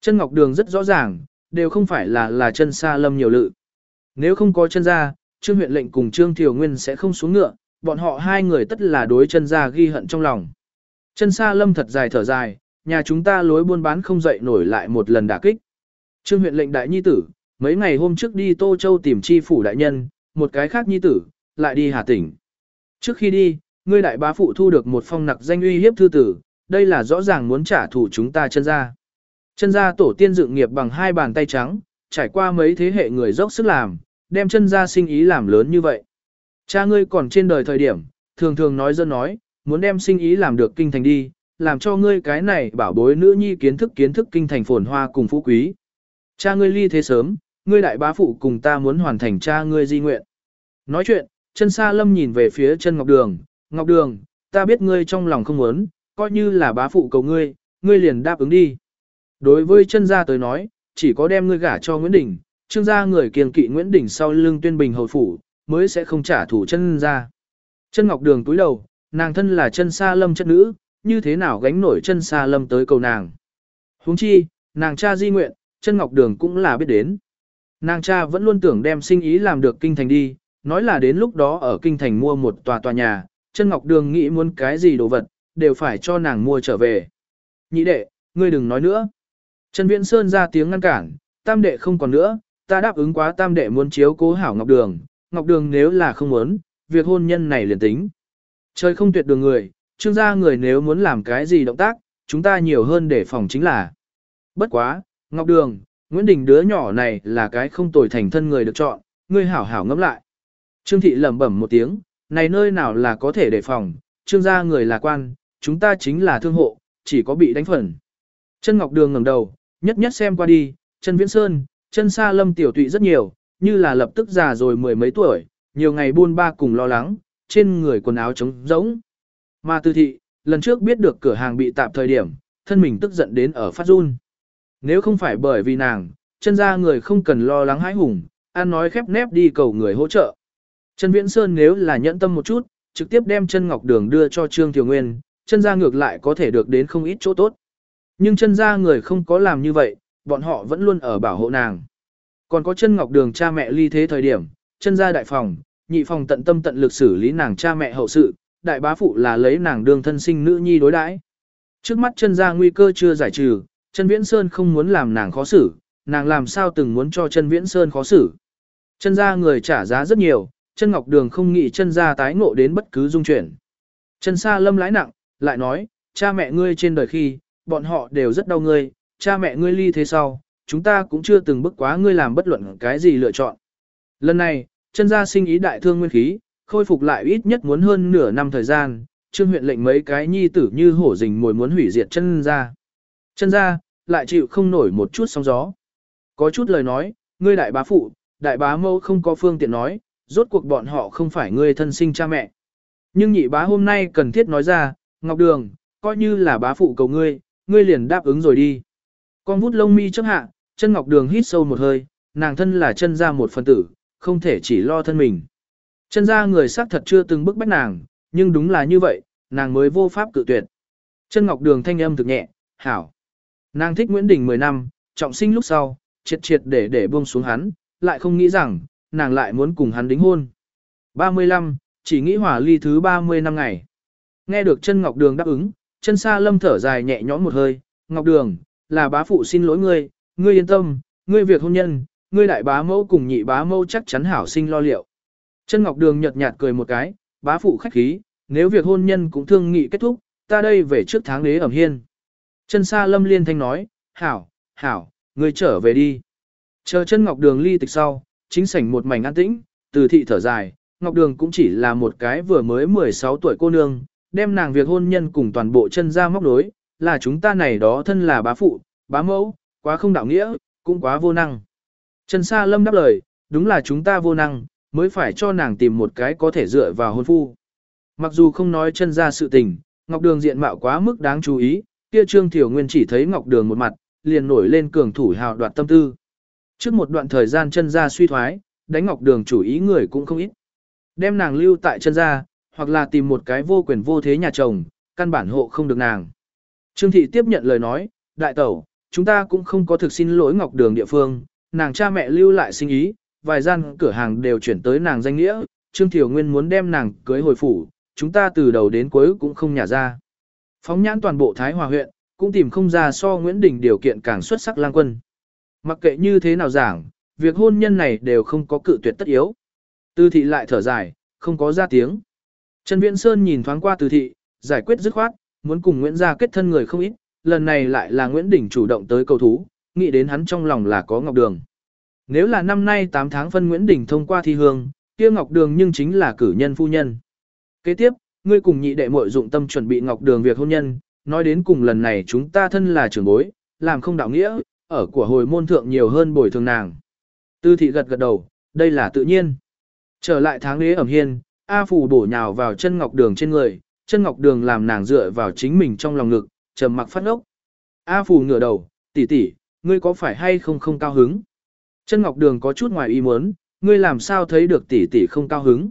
Chân Ngọc Đường rất rõ ràng, đều không phải là là chân xa lâm nhiều lự. Nếu không có chân ra, Trương huyện lệnh cùng Trương thiểu Nguyên sẽ không xuống ngựa, bọn họ hai người tất là đối chân ra ghi hận trong lòng. Chân xa lâm thật dài thở dài, nhà chúng ta lối buôn bán không dậy nổi lại một lần đả kích. Trương huyện lệnh đại nhi tử, mấy ngày hôm trước đi Tô Châu tìm chi phủ đại nhân, một cái khác nhi tử, lại đi Hà Tỉnh. Trước khi đi, ngươi đại bá phụ thu được một phong nặc danh uy hiếp thư tử, đây là rõ ràng muốn trả thù chúng ta chân ra. Chân ra tổ tiên dựng nghiệp bằng hai bàn tay trắng, trải qua mấy thế hệ người dốc sức làm, đem chân ra sinh ý làm lớn như vậy. Cha ngươi còn trên đời thời điểm, thường thường nói dân nói, muốn đem sinh ý làm được kinh thành đi, làm cho ngươi cái này bảo bối nữ nhi kiến thức kiến thức kinh thành phồn hoa cùng phú quý. Cha ngươi ly thế sớm, ngươi đại bá phụ cùng ta muốn hoàn thành cha ngươi di nguyện. Nói chuyện, chân Sa lâm nhìn về phía chân Ngọc Đường, Ngọc Đường, ta biết ngươi trong lòng không muốn, coi như là bá phụ cầu ngươi, ngươi liền đáp ứng đi. Đối với chân gia tới nói, chỉ có đem ngươi gả cho Nguyễn Đình, trương gia người kiêng kỵ Nguyễn Đình sau lưng tuyên bình hầu phủ, mới sẽ không trả thù chân ra, Chân Ngọc Đường túi đầu, nàng thân là chân xa lâm chất nữ, như thế nào gánh nổi chân xa lâm tới cầu nàng. huống chi, nàng cha di nguyện, chân Ngọc Đường cũng là biết đến. Nàng cha vẫn luôn tưởng đem sinh ý làm được kinh thành đi, nói là đến lúc đó ở kinh thành mua một tòa tòa nhà, chân Ngọc Đường nghĩ muốn cái gì đồ vật, đều phải cho nàng mua trở về. Nhị đệ, ngươi đừng nói nữa. Trần Viễn Sơn ra tiếng ngăn cản, tam đệ không còn nữa, ta đáp ứng quá tam đệ muốn chiếu cố hảo Ngọc Đường, Ngọc Đường nếu là không muốn, việc hôn nhân này liền tính. Trời không tuyệt đường người, trương gia người nếu muốn làm cái gì động tác, chúng ta nhiều hơn để phòng chính là. Bất quá, Ngọc Đường, Nguyễn Đình đứa nhỏ này là cái không tồi thành thân người được chọn, ngươi hảo hảo ngẫm lại. Trương thị lẩm bẩm một tiếng, này nơi nào là có thể đề phòng, trương gia người là quan, chúng ta chính là thương hộ, chỉ có bị đánh phần. Chân Ngọc Đường ngẩng đầu, nhất nhất xem qua đi, chân Viễn Sơn, chân Sa Lâm tiểu tụy rất nhiều, như là lập tức già rồi mười mấy tuổi, nhiều ngày buôn ba cùng lo lắng, trên người quần áo trống rỗng. Mà Tư thị, lần trước biết được cửa hàng bị tạm thời điểm, thân mình tức giận đến ở phát run. Nếu không phải bởi vì nàng, chân ra người không cần lo lắng hãi hùng, an nói khép nép đi cầu người hỗ trợ. Chân Viễn Sơn nếu là nhẫn tâm một chút, trực tiếp đem chân ngọc đường đưa cho Trương Tiểu Nguyên, chân ra ngược lại có thể được đến không ít chỗ tốt. Nhưng chân ra người không có làm như vậy, bọn họ vẫn luôn ở bảo hộ nàng. Còn có chân ngọc đường cha mẹ ly thế thời điểm, chân ra đại phòng, nhị phòng tận tâm tận lực xử lý nàng cha mẹ hậu sự, đại bá phụ là lấy nàng đương thân sinh nữ nhi đối đãi. Trước mắt chân ra nguy cơ chưa giải trừ, chân viễn sơn không muốn làm nàng khó xử, nàng làm sao từng muốn cho chân viễn sơn khó xử. Chân ra người trả giá rất nhiều, chân ngọc đường không nghĩ chân ra tái ngộ đến bất cứ dung chuyển. Chân xa lâm lãi nặng, lại nói, cha mẹ ngươi trên đời khi, bọn họ đều rất đau ngươi, cha mẹ ngươi ly thế sau, chúng ta cũng chưa từng bức quá ngươi làm bất luận cái gì lựa chọn. Lần này, chân gia sinh ý đại thương nguyên khí, khôi phục lại ít nhất muốn hơn nửa năm thời gian, trương huyện lệnh mấy cái nhi tử như hổ rình mồi muốn hủy diệt chân gia. Chân gia, lại chịu không nổi một chút sóng gió. Có chút lời nói, ngươi đại bá phụ, đại bá mâu không có phương tiện nói, rốt cuộc bọn họ không phải ngươi thân sinh cha mẹ. Nhưng nhị bá hôm nay cần thiết nói ra, Ngọc Đường, coi như là bá phụ cầu ngươi, ngươi liền đáp ứng rồi đi. Con vút lông mi trước hạ, chân Ngọc Đường hít sâu một hơi, nàng thân là chân ra một phần tử, không thể chỉ lo thân mình. Chân ra người xác thật chưa từng bức bách nàng, nhưng đúng là như vậy, nàng mới vô pháp cự tuyệt. Chân Ngọc Đường thanh âm thực nhẹ, hảo. Nàng thích Nguyễn Đình 10 năm, trọng sinh lúc sau, triệt triệt để để buông xuống hắn, lại không nghĩ rằng, nàng lại muốn cùng hắn đính hôn. 35, chỉ nghĩ hỏa ly thứ 30 năm ngày. Nghe được chân Ngọc Đường đáp ứng, chân Sa lâm thở dài nhẹ nhõm một hơi, Ngọc Đường, là bá phụ xin lỗi ngươi, ngươi yên tâm, ngươi việc hôn nhân, ngươi đại bá mẫu cùng nhị bá mẫu chắc chắn hảo sinh lo liệu. Chân Ngọc Đường nhợt nhạt cười một cái, bá phụ khách khí, nếu việc hôn nhân cũng thương nghị kết thúc, ta đây về trước tháng đế ẩm hiên. Chân Sa lâm liên thanh nói, hảo, hảo, ngươi trở về đi. Chờ chân Ngọc Đường ly tịch sau, chính sảnh một mảnh an tĩnh, từ thị thở dài, Ngọc Đường cũng chỉ là một cái vừa mới 16 tuổi cô nương, đem nàng việc hôn nhân cùng toàn bộ chân ra móc đối, là chúng ta này đó thân là bá phụ, bá mẫu, quá không đạo nghĩa, cũng quá vô năng. Trần Sa Lâm đáp lời, đúng là chúng ta vô năng, mới phải cho nàng tìm một cái có thể dựa vào hôn phu. Mặc dù không nói chân ra sự tình, Ngọc Đường diện mạo quá mức đáng chú ý, kia Trương Thiểu Nguyên chỉ thấy Ngọc Đường một mặt, liền nổi lên cường thủ hào đoạt tâm tư. Trước một đoạn thời gian chân ra suy thoái, đánh Ngọc Đường chủ ý người cũng không ít. Đem nàng lưu tại chân ra, hoặc là tìm một cái vô quyền vô thế nhà chồng, căn bản hộ không được nàng. Trương Thị tiếp nhận lời nói, đại tẩu, chúng ta cũng không có thực xin lỗi Ngọc Đường địa phương, nàng cha mẹ lưu lại sinh ý, vài gian cửa hàng đều chuyển tới nàng danh nghĩa, Trương Thiểu Nguyên muốn đem nàng cưới hồi phủ, chúng ta từ đầu đến cuối cũng không nhả ra. Phóng nhãn toàn bộ Thái Hòa huyện, cũng tìm không ra so Nguyễn Đình điều kiện càng xuất sắc lang quân. Mặc kệ như thế nào giảng, việc hôn nhân này đều không có cự tuyệt tất yếu. Tư thị lại thở dài, không có ra tiếng. Trần Viễn Sơn nhìn thoáng qua từ thị, giải quyết dứt khoát, muốn cùng Nguyễn gia kết thân người không ít, lần này lại là Nguyễn Đình chủ động tới cầu thú, nghĩ đến hắn trong lòng là có Ngọc Đường. Nếu là năm nay 8 tháng phân Nguyễn Đình thông qua thi hương, kia Ngọc Đường nhưng chính là cử nhân phu nhân. Kế tiếp, ngươi cùng nhị đệ muội dụng tâm chuẩn bị Ngọc Đường việc hôn nhân, nói đến cùng lần này chúng ta thân là trưởng bối, làm không đạo nghĩa, ở của hồi môn thượng nhiều hơn bồi thường nàng. Tư thị gật gật đầu, đây là tự nhiên. Trở lại tháng lễ ẩm hiên, A Phù bổ nhào vào chân ngọc đường trên người, chân ngọc đường làm nàng dựa vào chính mình trong lòng ngực, trầm mặc phát ốc. A Phù ngửa đầu, tỷ tỷ, ngươi có phải hay không không cao hứng? Chân ngọc đường có chút ngoài ý muốn, ngươi làm sao thấy được tỷ tỷ không cao hứng?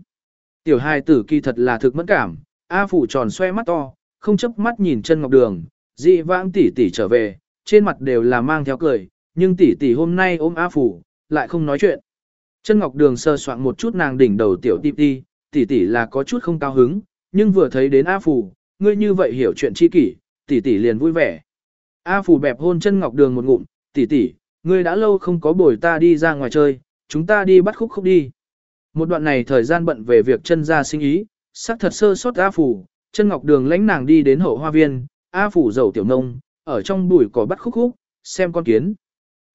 Tiểu hài tử kỳ thật là thực mẫn cảm, A Phù tròn xoe mắt to, không chấp mắt nhìn chân ngọc đường, dị vãng tỷ tỷ trở về, trên mặt đều là mang theo cười, nhưng tỷ tỷ hôm nay ôm A Phù, lại không nói chuyện. Chân ngọc đường sơ soạn một chút nàng đỉnh đầu tiểu tiệp đi, tỷ tỷ là có chút không cao hứng, nhưng vừa thấy đến A Phù, ngươi như vậy hiểu chuyện chi kỷ, tỷ tỷ liền vui vẻ. A Phù bẹp hôn chân Ngọc Đường một ngụm, tỷ tỷ, ngươi đã lâu không có bồi ta đi ra ngoài chơi, chúng ta đi bắt khúc khúc đi. Một đoạn này thời gian bận về việc chân ra sinh ý, sắc thật sơ sót A phủ. chân Ngọc Đường lãnh nàng đi đến hậu hoa viên, A phủ dầu tiểu nông, ở trong bụi cỏ bắt khúc khúc, xem con kiến.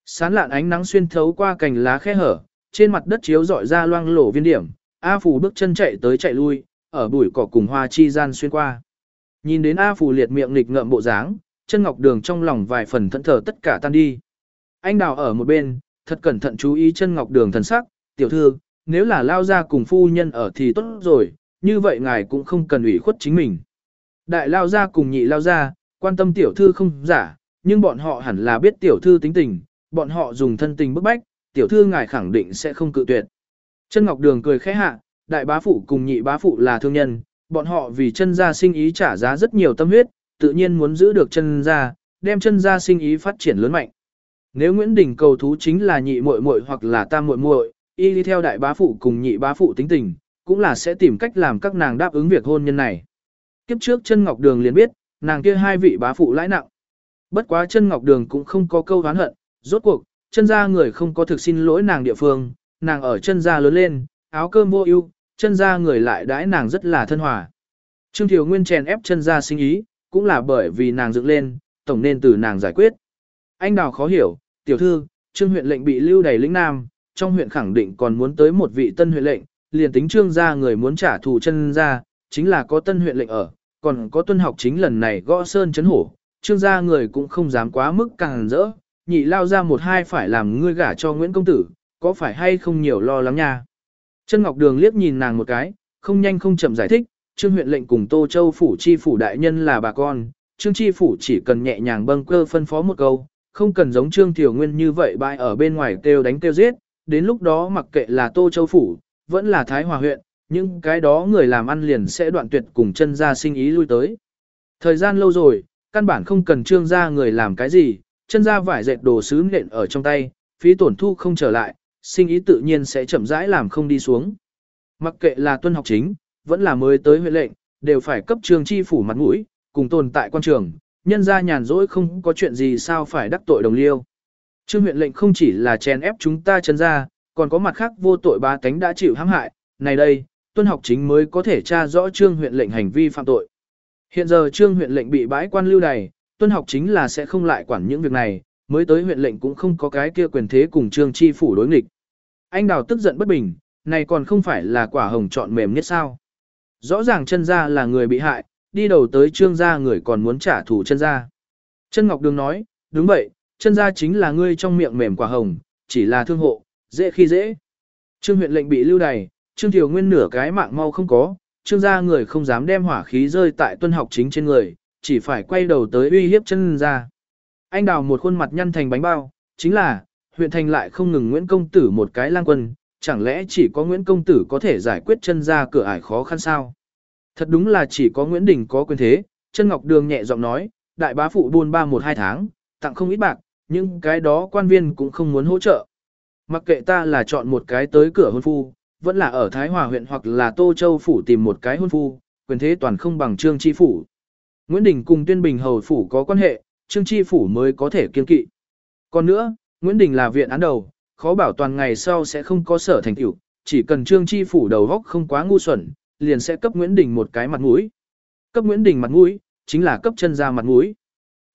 Sán lạn ánh nắng xuyên thấu qua cành lá khe hở, trên mặt đất chiếu dọi ra loang lổ viên điểm, A phủ bước chân chạy tới chạy lui, ở bụi cỏ cùng hoa chi gian xuyên qua. Nhìn đến A Phù liệt miệng nghịch ngợm bộ dáng, chân ngọc đường trong lòng vài phần thẫn thờ tất cả tan đi. Anh đào ở một bên, thật cẩn thận chú ý chân ngọc đường thần sắc, tiểu thư, nếu là lao ra cùng phu nhân ở thì tốt rồi, như vậy ngài cũng không cần ủy khuất chính mình. Đại lao ra cùng nhị lao ra, quan tâm tiểu thư không giả, nhưng bọn họ hẳn là biết tiểu thư tính tình, bọn họ dùng thân tình bức bách, tiểu thư ngài khẳng định sẽ không cự tuyệt. Chân Ngọc Đường cười khẽ hạ, đại bá phụ cùng nhị bá phụ là thương nhân, bọn họ vì chân gia sinh ý trả giá rất nhiều tâm huyết, tự nhiên muốn giữ được chân gia, đem chân gia sinh ý phát triển lớn mạnh. Nếu Nguyễn Đình cầu thú chính là nhị muội muội hoặc là tam muội muội, y đi theo đại bá phụ cùng nhị bá phụ tính tình, cũng là sẽ tìm cách làm các nàng đáp ứng việc hôn nhân này. Kiếp trước chân ngọc đường liền biết, nàng kia hai vị bá phụ lãi nặng. Bất quá chân ngọc đường cũng không có câu oán hận, rốt cuộc, chân gia người không có thực xin lỗi nàng địa phương, nàng ở chân gia lớn lên, áo cơm vô ưu, chân gia người lại đãi nàng rất là thân hòa. Trương Thiều Nguyên chèn ép chân gia sinh ý, cũng là bởi vì nàng dựng lên, tổng nên từ nàng giải quyết. Anh đào khó hiểu, tiểu thư, trương huyện lệnh bị lưu đầy lĩnh nam, trong huyện khẳng định còn muốn tới một vị tân huyện lệnh, liền tính trương gia người muốn trả thù chân gia, chính là có tân huyện lệnh ở, còn có tuân học chính lần này gõ sơn chấn hổ, trương gia người cũng không dám quá mức càng rỡ, nhị lao ra một hai phải làm ngươi gả cho Nguyễn Công Tử, có phải hay không nhiều lo lắng nha. Chân Ngọc Đường liếc nhìn nàng một cái, không nhanh không chậm giải thích, trương huyện lệnh cùng Tô Châu Phủ Chi Phủ Đại Nhân là bà con, trương Chi Phủ chỉ cần nhẹ nhàng bâng cơ phân phó một câu, không cần giống trương Tiểu Nguyên như vậy bại ở bên ngoài kêu đánh kêu giết, đến lúc đó mặc kệ là Tô Châu Phủ, vẫn là Thái Hòa huyện, những cái đó người làm ăn liền sẽ đoạn tuyệt cùng chân ra sinh ý lui tới. Thời gian lâu rồi, căn bản không cần trương gia người làm cái gì, chân ra vải dệt đồ sứ nện ở trong tay, phí tổn thu không trở lại, sinh ý tự nhiên sẽ chậm rãi làm không đi xuống. Mặc kệ là tuân học chính, vẫn là mới tới huyện lệnh, đều phải cấp trường chi phủ mặt mũi, cùng tồn tại quan trường, nhân ra nhàn rỗi không có chuyện gì sao phải đắc tội đồng liêu. Trương huyện lệnh không chỉ là chèn ép chúng ta chân ra, còn có mặt khác vô tội ba tánh đã chịu hãm hại, này đây, tuân học chính mới có thể tra rõ trương huyện lệnh hành vi phạm tội. Hiện giờ trương huyện lệnh bị bãi quan lưu đày, tuân học chính là sẽ không lại quản những việc này, mới tới huyện lệnh cũng không có cái kia quyền thế cùng trương chi phủ đối nghịch. Anh đào tức giận bất bình, này còn không phải là quả hồng chọn mềm nhất sao. Rõ ràng chân gia là người bị hại, đi đầu tới trương gia người còn muốn trả thù chân gia. Chân Ngọc Đường nói, đúng vậy, chân gia chính là ngươi trong miệng mềm quả hồng, chỉ là thương hộ, dễ khi dễ. Trương huyện lệnh bị lưu đày, trương thiều nguyên nửa cái mạng mau không có, trương gia người không dám đem hỏa khí rơi tại tuân học chính trên người, chỉ phải quay đầu tới uy hiếp chân gia. Anh đào một khuôn mặt nhăn thành bánh bao, chính là, huyện thành lại không ngừng Nguyễn Công Tử một cái lang quân, chẳng lẽ chỉ có Nguyễn Công Tử có thể giải quyết chân ra cửa ải khó khăn sao? Thật đúng là chỉ có Nguyễn Đình có quyền thế, chân Ngọc Đường nhẹ giọng nói, đại bá phụ buôn ba một hai tháng, tặng không ít bạc, nhưng cái đó quan viên cũng không muốn hỗ trợ. Mặc kệ ta là chọn một cái tới cửa hôn phu, vẫn là ở Thái Hòa huyện hoặc là Tô Châu phủ tìm một cái hôn phu, quyền thế toàn không bằng Trương Chi phủ. Nguyễn Đình cùng Tuyên Bình hầu phủ có quan hệ, Trương Chi phủ mới có thể kiên kỵ. Còn nữa, Nguyễn Đình là viện án đầu, khó bảo toàn ngày sau sẽ không có sở thành tựu, chỉ cần Trương Chi phủ đầu góc không quá ngu xuẩn, liền sẽ cấp Nguyễn Đình một cái mặt mũi. Cấp Nguyễn Đình mặt mũi, chính là cấp chân ra mặt mũi.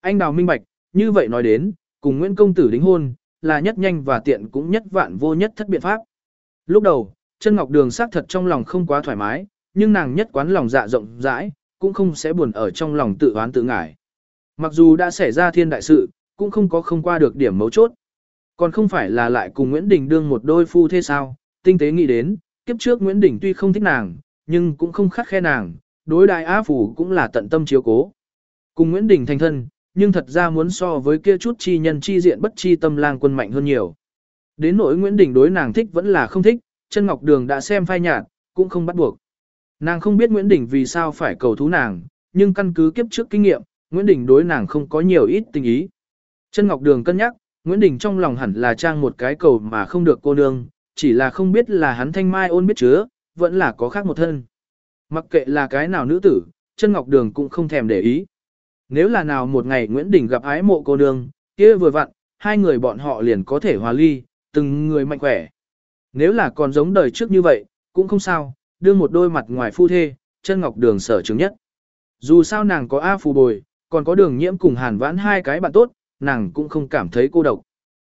Anh đào minh bạch, như vậy nói đến, cùng Nguyễn Công Tử đính hôn, là nhất nhanh và tiện cũng nhất vạn vô nhất thất biện pháp. Lúc đầu, chân ngọc đường xác thật trong lòng không quá thoải mái, nhưng nàng nhất quán lòng dạ rộng rãi, cũng không sẽ buồn ở trong lòng tự oán tự ngải. Mặc dù đã xảy ra thiên đại sự, cũng không có không qua được điểm mấu chốt. Còn không phải là lại cùng Nguyễn Đình đương một đôi phu thế sao, tinh tế nghĩ đến, kiếp trước Nguyễn Đình tuy không thích nàng, nhưng cũng không khắc khe nàng, đối đại á phủ cũng là tận tâm chiếu cố. Cùng Nguyễn Đình thành thân, nhưng thật ra muốn so với kia chút chi nhân chi diện bất chi tâm lang quân mạnh hơn nhiều. Đến nỗi Nguyễn Đình đối nàng thích vẫn là không thích, chân Ngọc Đường đã xem phai nhạt, cũng không bắt buộc. Nàng không biết Nguyễn Đình vì sao phải cầu thú nàng, nhưng căn cứ kiếp trước kinh nghiệm, Nguyễn Đình đối nàng không có nhiều ít tình ý. Chân Ngọc Đường cân nhắc, Nguyễn Đình trong lòng hẳn là trang một cái cầu mà không được cô nương, chỉ là không biết là hắn thanh mai ôn biết chứa, vẫn là có khác một thân. Mặc kệ là cái nào nữ tử, chân Ngọc Đường cũng không thèm để ý. Nếu là nào một ngày Nguyễn Đình gặp ái mộ cô nương, kia vừa vặn, hai người bọn họ liền có thể hòa ly, từng người mạnh khỏe. Nếu là còn giống đời trước như vậy, cũng không sao, đưa một đôi mặt ngoài phu thê, chân Ngọc Đường sở chứng nhất. Dù sao nàng có A phù bồi, còn có đường nhiễm cùng hàn vãn hai cái bạn tốt, nàng cũng không cảm thấy cô độc.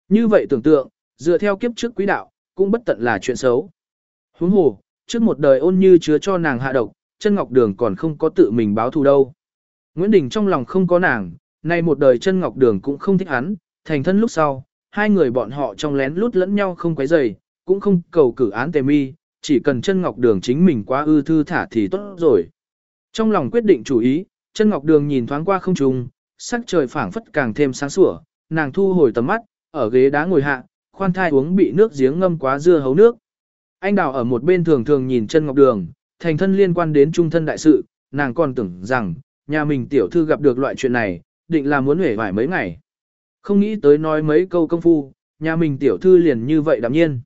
Như vậy tưởng tượng, dựa theo kiếp trước quý đạo, cũng bất tận là chuyện xấu. Huống hồ, trước một đời ôn như chứa cho nàng hạ độc, chân ngọc đường còn không có tự mình báo thù đâu. Nguyễn Đình trong lòng không có nàng, nay một đời chân ngọc đường cũng không thích hắn, thành thân lúc sau, hai người bọn họ trong lén lút lẫn nhau không quấy rầy, cũng không cầu cử án tề mi, chỉ cần chân ngọc đường chính mình quá ư thư thả thì tốt rồi. Trong lòng quyết định chủ ý, chân ngọc đường nhìn thoáng qua không trùng, sắc trời phảng phất càng thêm sáng sủa, nàng thu hồi tầm mắt, ở ghế đá ngồi hạ, khoan thai uống bị nước giếng ngâm quá dưa hấu nước. Anh đào ở một bên thường thường nhìn chân ngọc đường, thành thân liên quan đến trung thân đại sự, nàng còn tưởng rằng, nhà mình tiểu thư gặp được loại chuyện này, định là muốn hể vải mấy ngày. Không nghĩ tới nói mấy câu công phu, nhà mình tiểu thư liền như vậy đạm nhiên.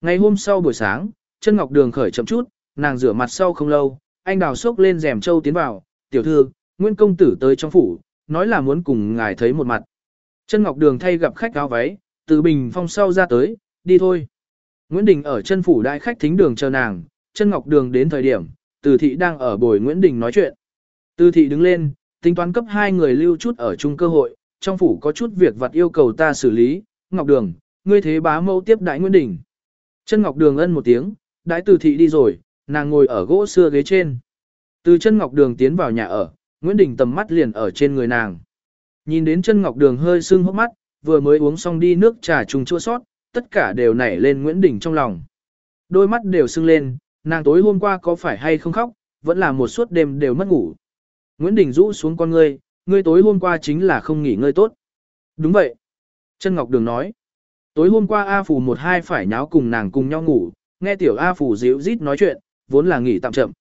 Ngày hôm sau buổi sáng, chân ngọc đường khởi chậm chút, nàng rửa mặt sau không lâu, anh đào xốc lên rèm châu tiến vào, tiểu thư, Nguyễn công tử tới trong phủ, nói là muốn cùng ngài thấy một mặt. Chân Ngọc Đường thay gặp khách áo váy, từ bình phong sau ra tới, đi thôi. Nguyễn Đình ở chân phủ đại khách thính đường chờ nàng, chân Ngọc Đường đến thời điểm, từ thị đang ở bồi Nguyễn Đình nói chuyện. Từ thị đứng lên, tính toán cấp hai người lưu chút ở chung cơ hội, trong phủ có chút việc vặt yêu cầu ta xử lý, Ngọc Đường, ngươi thế bá mẫu tiếp đại Nguyễn Đình. Chân Ngọc Đường ân một tiếng, đại từ thị đi rồi, nàng ngồi ở gỗ xưa ghế trên. Từ chân Ngọc Đường tiến vào nhà ở, Nguyễn Đình tầm mắt liền ở trên người nàng. Nhìn đến chân Ngọc Đường hơi sưng hốc mắt, vừa mới uống xong đi nước trà trùng chua sót, tất cả đều nảy lên Nguyễn Đình trong lòng. Đôi mắt đều sưng lên, nàng tối hôm qua có phải hay không khóc, vẫn là một suốt đêm đều mất ngủ. Nguyễn Đình rũ xuống con ngươi, ngươi tối hôm qua chính là không nghỉ ngơi tốt. Đúng vậy. Chân Ngọc Đường nói. Tối hôm qua A Phủ một hai phải nháo cùng nàng cùng nhau ngủ, nghe tiểu A Phủ dịu rít nói chuyện, vốn là nghỉ tạm chậm.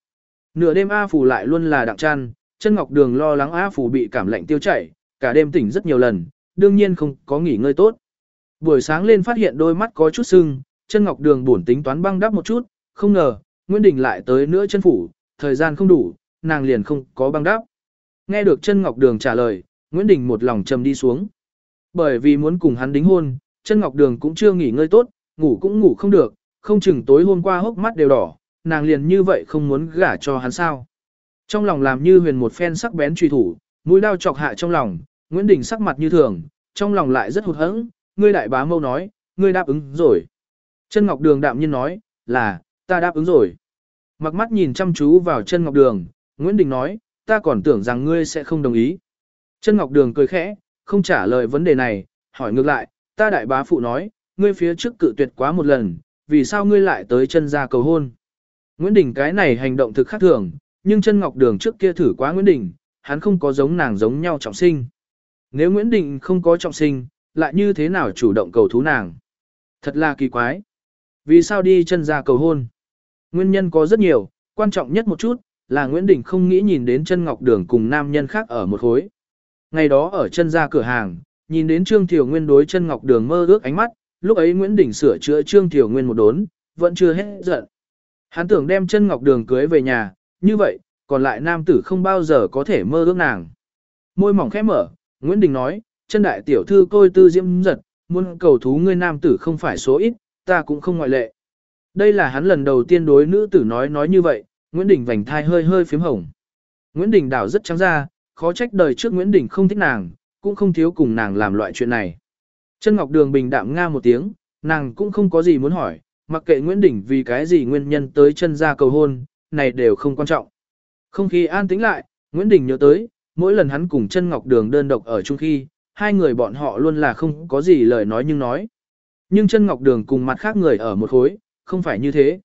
Nửa đêm A Phủ lại luôn là đặng chăn, chân Ngọc Đường lo lắng A Phủ bị cảm lạnh tiêu chảy, cả đêm tỉnh rất nhiều lần, đương nhiên không có nghỉ ngơi tốt. Buổi sáng lên phát hiện đôi mắt có chút sưng, chân Ngọc Đường buồn tính toán băng đắp một chút, không ngờ, Nguyễn Đình lại tới nữa chân phủ, thời gian không đủ, nàng liền không có băng đắp. Nghe được chân Ngọc Đường trả lời, Nguyễn Đình một lòng trầm đi xuống. Bởi vì muốn cùng hắn đính hôn, chân Ngọc Đường cũng chưa nghỉ ngơi tốt, ngủ cũng ngủ không được, không chừng tối hôm qua hốc mắt đều đỏ, nàng liền như vậy không muốn gả cho hắn sao. Trong lòng làm như huyền một phen sắc bén truy thủ, mũi đao chọc hạ trong lòng, Nguyễn Đình sắc mặt như thường, trong lòng lại rất hụt hẫng, ngươi đại bá mâu nói, ngươi đáp ứng rồi. Chân Ngọc Đường đạm nhiên nói, là, ta đáp ứng rồi. Mặc mắt nhìn chăm chú vào chân Ngọc Đường, Nguyễn Đình nói, ta còn tưởng rằng ngươi sẽ không đồng ý. Chân Ngọc Đường cười khẽ, không trả lời vấn đề này, hỏi ngược lại, ta đại bá phụ nói, ngươi phía trước cự tuyệt quá một lần, vì sao ngươi lại tới chân ra cầu hôn. Nguyễn Đình cái này hành động thực khác thường, nhưng chân Ngọc Đường trước kia thử quá Nguyễn Đình, hắn không có giống nàng giống nhau trọng sinh. Nếu Nguyễn Đình không có trọng sinh, lại như thế nào chủ động cầu thú nàng? Thật là kỳ quái. Vì sao đi chân ra cầu hôn? Nguyên nhân có rất nhiều, quan trọng nhất một chút, là Nguyễn Đình không nghĩ nhìn đến chân ngọc đường cùng nam nhân khác ở một khối. Ngày đó ở chân ra cửa hàng, nhìn đến Trương Thiều Nguyên đối chân ngọc đường mơ ước ánh mắt, lúc ấy Nguyễn Đình sửa chữa Trương Thiều Nguyên một đốn, vẫn chưa hết giận. Hắn tưởng đem chân ngọc đường cưới về nhà, như vậy, còn lại nam tử không bao giờ có thể mơ ước nàng. Môi mỏng khẽ mở, Nguyễn Đình nói, chân đại tiểu thư côi tư diễm giật, muốn cầu thú ngươi nam tử không phải số ít, ta cũng không ngoại lệ. Đây là hắn lần đầu tiên đối nữ tử nói nói như vậy, Nguyễn Đình vành thai hơi hơi phím hồng. Nguyễn Đình đảo rất trắng ra, khó trách đời trước Nguyễn Đình không thích nàng, cũng không thiếu cùng nàng làm loại chuyện này. Chân Ngọc Đường bình đạm nga một tiếng, nàng cũng không có gì muốn hỏi, mặc kệ Nguyễn Đình vì cái gì nguyên nhân tới chân ra cầu hôn, này đều không quan trọng. Không khí an tĩnh lại, Nguyễn Đình nhớ tới, mỗi lần hắn cùng chân Ngọc Đường đơn độc ở chung khi, hai người bọn họ luôn là không có gì lời nói nhưng nói. Nhưng chân Ngọc Đường cùng mặt khác người ở một khối, không phải như thế.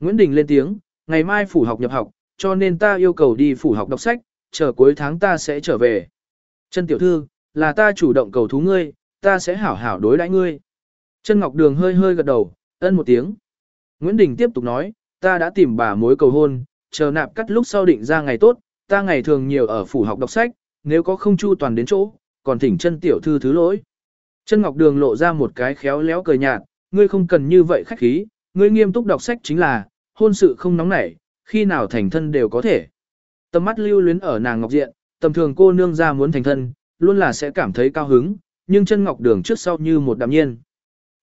Nguyễn Đình lên tiếng, ngày mai phủ học nhập học, cho nên ta yêu cầu đi phủ học đọc sách, chờ cuối tháng ta sẽ trở về. Chân tiểu thư, là ta chủ động cầu thú ngươi, ta sẽ hảo hảo đối đãi ngươi. Chân Ngọc Đường hơi hơi gật đầu, ân một tiếng. Nguyễn Đình tiếp tục nói, ta đã tìm bà mối cầu hôn, chờ nạp cắt lúc sau định ra ngày tốt, ta ngày thường nhiều ở phủ học đọc sách, nếu có không chu toàn đến chỗ, còn thỉnh chân tiểu thư thứ lỗi. Chân Ngọc Đường lộ ra một cái khéo léo cười nhạt, ngươi không cần như vậy khách khí, ngươi nghiêm túc đọc sách chính là, hôn sự không nóng nảy, khi nào thành thân đều có thể. Tầm mắt lưu luyến ở nàng ngọc diện, tầm thường cô nương ra muốn thành thân, luôn là sẽ cảm thấy cao hứng, nhưng chân ngọc đường trước sau như một đạm nhiên.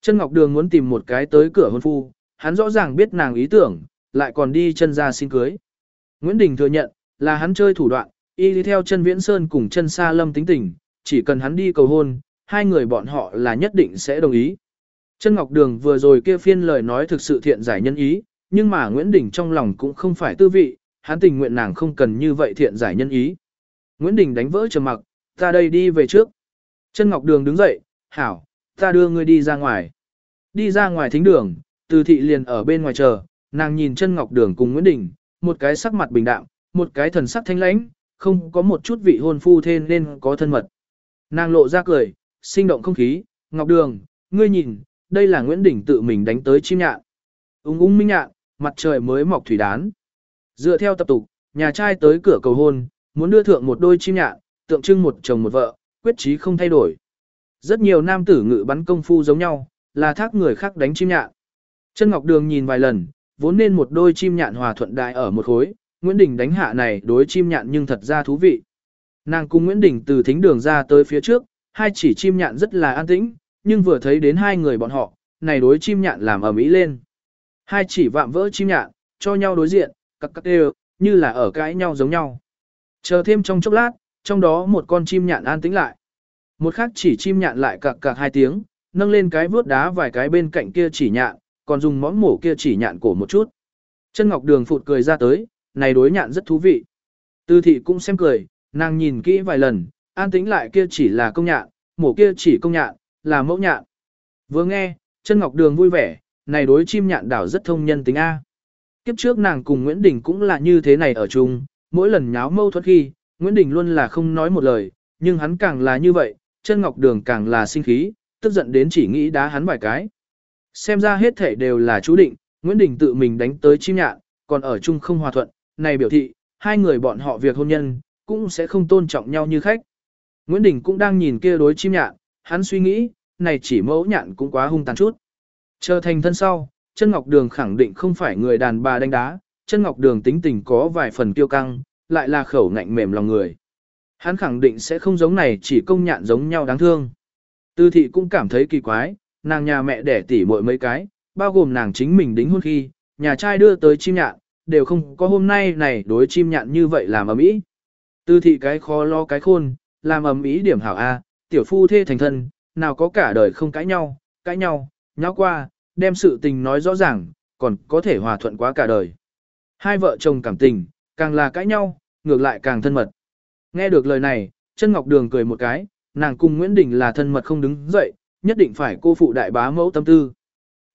Chân ngọc đường muốn tìm một cái tới cửa hôn phu, hắn rõ ràng biết nàng ý tưởng, lại còn đi chân ra xin cưới. Nguyễn Đình thừa nhận, là hắn chơi thủ đoạn, y đi theo chân viễn sơn cùng chân Sa lâm tính tình, chỉ cần hắn đi cầu hôn, hai người bọn họ là nhất định sẽ đồng ý. Chân Ngọc Đường vừa rồi kia phiên lời nói thực sự thiện giải nhân ý, nhưng mà Nguyễn Đình trong lòng cũng không phải tư vị, hắn tình nguyện nàng không cần như vậy thiện giải nhân ý. Nguyễn Đình đánh vỡ trầm mặc, ta đây đi về trước. Chân Ngọc Đường đứng dậy, hảo, ta đưa ngươi đi ra ngoài. Đi ra ngoài thính đường, từ thị liền ở bên ngoài chờ, nàng nhìn chân Ngọc Đường cùng Nguyễn Đình, một cái sắc mặt bình đạm, một cái thần sắc thanh lãnh, không có một chút vị hôn phu thêm nên có thân mật. Nàng lộ ra cười, sinh động không khí, Ngọc Đường, ngươi nhìn, đây là Nguyễn Đình tự mình đánh tới chim nhạn. Ung ung minh nhạn, mặt trời mới mọc thủy đán. Dựa theo tập tục, nhà trai tới cửa cầu hôn, muốn đưa thượng một đôi chim nhạn, tượng trưng một chồng một vợ, quyết chí không thay đổi. Rất nhiều nam tử ngự bắn công phu giống nhau, là thác người khác đánh chim nhạn. Chân Ngọc Đường nhìn vài lần, vốn nên một đôi chim nhạn hòa thuận đại ở một khối, Nguyễn Đình đánh hạ này đối chim nhạn nhưng thật ra thú vị. Nàng cùng Nguyễn Đình từ thính đường ra tới phía trước, hai chỉ chim nhạn rất là an tĩnh, nhưng vừa thấy đến hai người bọn họ, này đối chim nhạn làm ầm ĩ lên. Hai chỉ vạm vỡ chim nhạn, cho nhau đối diện, cặc cặc đều, như là ở cãi nhau giống nhau. Chờ thêm trong chốc lát, trong đó một con chim nhạn an tĩnh lại. Một khác chỉ chim nhạn lại cặc cặc hai tiếng, nâng lên cái vướt đá vài cái bên cạnh kia chỉ nhạn, còn dùng móng mổ kia chỉ nhạn cổ một chút. Chân Ngọc Đường phụt cười ra tới, này đối nhạn rất thú vị. Tư thị cũng xem cười, nàng nhìn kỹ vài lần, an tính lại kia chỉ là công nhạn, mổ kia chỉ công nhạn, là mẫu nhạn. Vừa nghe, chân Ngọc Đường vui vẻ, này đối chim nhạn đảo rất thông nhân tính A. Kiếp trước nàng cùng Nguyễn Đình cũng là như thế này ở chung, mỗi lần nháo mâu thuẫn khi, Nguyễn Đình luôn là không nói một lời, nhưng hắn càng là như vậy, chân Ngọc Đường càng là sinh khí, tức giận đến chỉ nghĩ đá hắn vài cái. Xem ra hết thể đều là chú định, Nguyễn Đình tự mình đánh tới chim nhạn, còn ở chung không hòa thuận, này biểu thị, hai người bọn họ việc hôn nhân, cũng sẽ không tôn trọng nhau như khách. Nguyễn Đình cũng đang nhìn kia đối chim nhạn, hắn suy nghĩ, này chỉ mẫu nhạn cũng quá hung tàn chút. Chờ thành thân sau, chân ngọc đường khẳng định không phải người đàn bà đánh đá, chân ngọc đường tính tình có vài phần tiêu căng, lại là khẩu ngạnh mềm lòng người. Hắn khẳng định sẽ không giống này chỉ công nhạn giống nhau đáng thương. Tư thị cũng cảm thấy kỳ quái, nàng nhà mẹ đẻ tỉ muội mấy cái, bao gồm nàng chính mình đính hôn khi, nhà trai đưa tới chim nhạn, đều không có hôm nay này đối chim nhạn như vậy làm ầm ĩ. Tư thị cái khó lo cái khôn, làm ầm ĩ điểm hảo A, tiểu phu thê thành thân, nào có cả đời không cãi nhau, cãi nhau, nháo qua, đem sự tình nói rõ ràng, còn có thể hòa thuận quá cả đời. Hai vợ chồng cảm tình, càng là cãi nhau, ngược lại càng thân mật. Nghe được lời này, chân Ngọc Đường cười một cái, nàng cùng Nguyễn Đình là thân mật không đứng dậy, nhất định phải cô phụ đại bá mẫu tâm tư.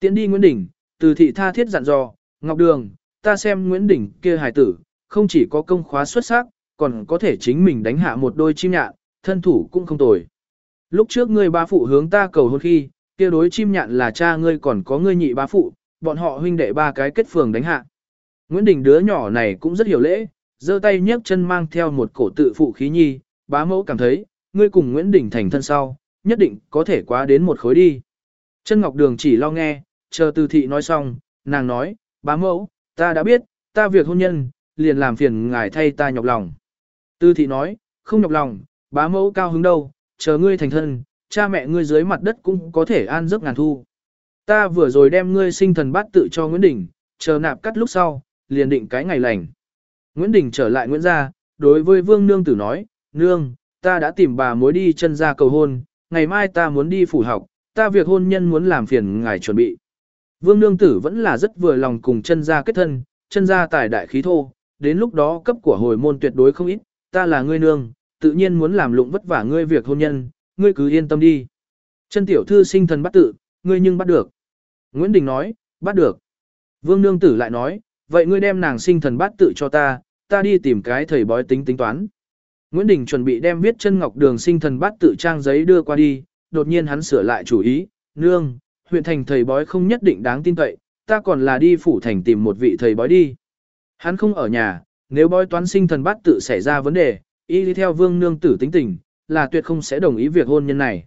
Tiến đi Nguyễn Đình, từ thị tha thiết dặn dò, Ngọc Đường, ta xem Nguyễn Đình kia hài tử, không chỉ có công khóa xuất sắc, còn có thể chính mình đánh hạ một đôi chim nhạn, thân thủ cũng không tồi. Lúc trước ngươi ba phụ hướng ta cầu hôn khi, kia đối chim nhạn là cha ngươi còn có ngươi nhị ba phụ, bọn họ huynh đệ ba cái kết phường đánh hạ. Nguyễn Đình đứa nhỏ này cũng rất hiểu lễ, giơ tay nhấc chân mang theo một cổ tự phụ khí nhi, bá mẫu cảm thấy, ngươi cùng Nguyễn Đình thành thân sau, nhất định có thể quá đến một khối đi. Chân Ngọc Đường chỉ lo nghe, chờ từ thị nói xong, nàng nói, bá mẫu, ta đã biết, ta việc hôn nhân, liền làm phiền ngài thay ta nhọc lòng. Tư thị nói, không nhọc lòng, bá mẫu cao hứng đâu, chờ ngươi thành thân, cha mẹ ngươi dưới mặt đất cũng có thể an giấc ngàn thu. Ta vừa rồi đem ngươi sinh thần bát tự cho Nguyễn Đình, chờ nạp cắt lúc sau, liền định cái ngày lành. Nguyễn Đình trở lại Nguyễn gia, đối với Vương Nương Tử nói, Nương, ta đã tìm bà mối đi chân ra cầu hôn, ngày mai ta muốn đi phủ học, ta việc hôn nhân muốn làm phiền ngài chuẩn bị. Vương Nương Tử vẫn là rất vừa lòng cùng chân ra kết thân, chân ra tài đại khí thô, đến lúc đó cấp của hồi môn tuyệt đối không ít, ta là ngươi nương, tự nhiên muốn làm lụng vất vả ngươi việc hôn nhân, ngươi cứ yên tâm đi. Chân tiểu thư sinh thần bắt tự, ngươi nhưng bắt được. Nguyễn Đình nói, bắt được. Vương Nương Tử lại nói, vậy ngươi đem nàng sinh thần bắt tự cho ta, ta đi tìm cái thầy bói tính tính toán. Nguyễn Đình chuẩn bị đem viết chân ngọc đường sinh thần bát tự trang giấy đưa qua đi, đột nhiên hắn sửa lại chủ ý, nương, huyện thành thầy bói không nhất định đáng tin cậy, ta còn là đi phủ thành tìm một vị thầy bói đi. Hắn không ở nhà, nếu bói toán sinh thần bát tự xảy ra vấn đề, y đi theo vương nương tử tính tình, là tuyệt không sẽ đồng ý việc hôn nhân này.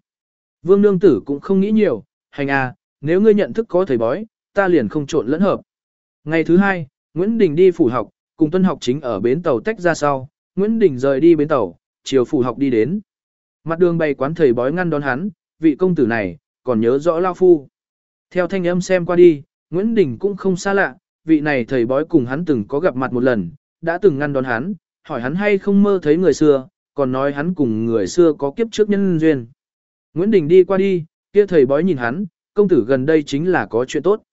Vương nương tử cũng không nghĩ nhiều, hành à, nếu ngươi nhận thức có thầy bói, ta liền không trộn lẫn hợp. Ngày thứ hai, Nguyễn Đình đi phủ học, cùng tuân học chính ở bến tàu tách ra sau, Nguyễn Đình rời đi bến tàu, chiều phủ học đi đến. Mặt đường bày quán thầy bói ngăn đón hắn, vị công tử này, còn nhớ rõ Lao Phu. Theo thanh âm xem qua đi, Nguyễn Đình cũng không xa lạ, vị này thầy bói cùng hắn từng có gặp mặt một lần, đã từng ngăn đón hắn, hỏi hắn hay không mơ thấy người xưa, còn nói hắn cùng người xưa có kiếp trước nhân duyên. Nguyễn Đình đi qua đi, kia thầy bói nhìn hắn, công tử gần đây chính là có chuyện tốt.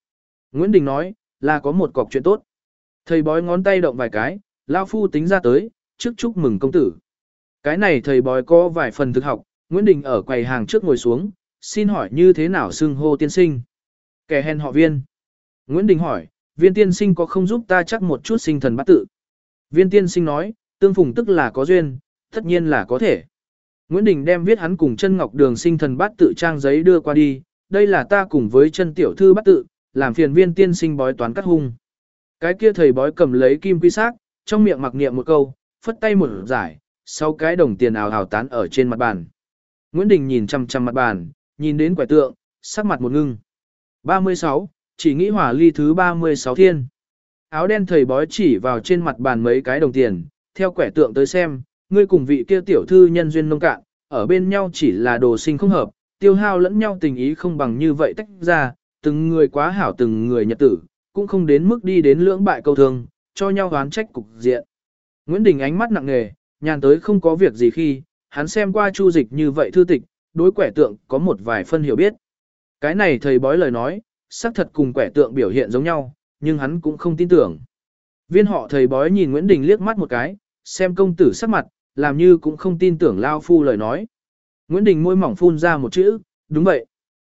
Nguyễn Đình nói, là có một cọc chuyện tốt. Thầy bói ngón tay động vài cái, lão Phu tính ra tới, trước chúc mừng công tử. Cái này thầy bói có vài phần thực học, Nguyễn Đình ở quầy hàng trước ngồi xuống, xin hỏi như thế nào xưng hô tiên sinh. Kẻ hèn họ viên. Nguyễn Đình hỏi, viên tiên sinh có không giúp ta chắc một chút sinh thần bát tự. Viên tiên sinh nói, tương phùng tức là có duyên, tất nhiên là có thể. Nguyễn Đình đem viết hắn cùng chân ngọc đường sinh thần bát tự trang giấy đưa qua đi, đây là ta cùng với chân tiểu thư bát tự, làm phiền viên tiên sinh bói toán cắt hung. Cái kia thầy bói cầm lấy kim quy xác, trong miệng mặc niệm một câu, phất tay một giải, sau cái đồng tiền ảo hào tán ở trên mặt bàn. Nguyễn Đình nhìn chăm chăm mặt bàn, nhìn đến quẻ tượng, sắc mặt một ngưng. 36, chỉ nghĩ hỏa ly thứ 36 thiên. Áo đen thầy bói chỉ vào trên mặt bàn mấy cái đồng tiền, theo quẻ tượng tới xem, ngươi cùng vị kia tiểu thư nhân duyên nông cạn, ở bên nhau chỉ là đồ sinh không hợp, tiêu hao lẫn nhau tình ý không bằng như vậy tách ra, từng người quá hảo từng người nhật tử, cũng không đến mức đi đến lưỡng bại câu thương, cho nhau oán trách cục diện. Nguyễn Đình ánh mắt nặng nề, nhàn tới không có việc gì khi, hắn xem qua chu dịch như vậy thư tịch, đối quẻ tượng có một vài phân hiểu biết. Cái này thầy bói lời nói, xác thật cùng quẻ tượng biểu hiện giống nhau, nhưng hắn cũng không tin tưởng. Viên họ thầy bói nhìn Nguyễn Đình liếc mắt một cái, xem công tử sắc mặt, làm như cũng không tin tưởng Lao Phu lời nói. Nguyễn Đình môi mỏng phun ra một chữ, đúng vậy.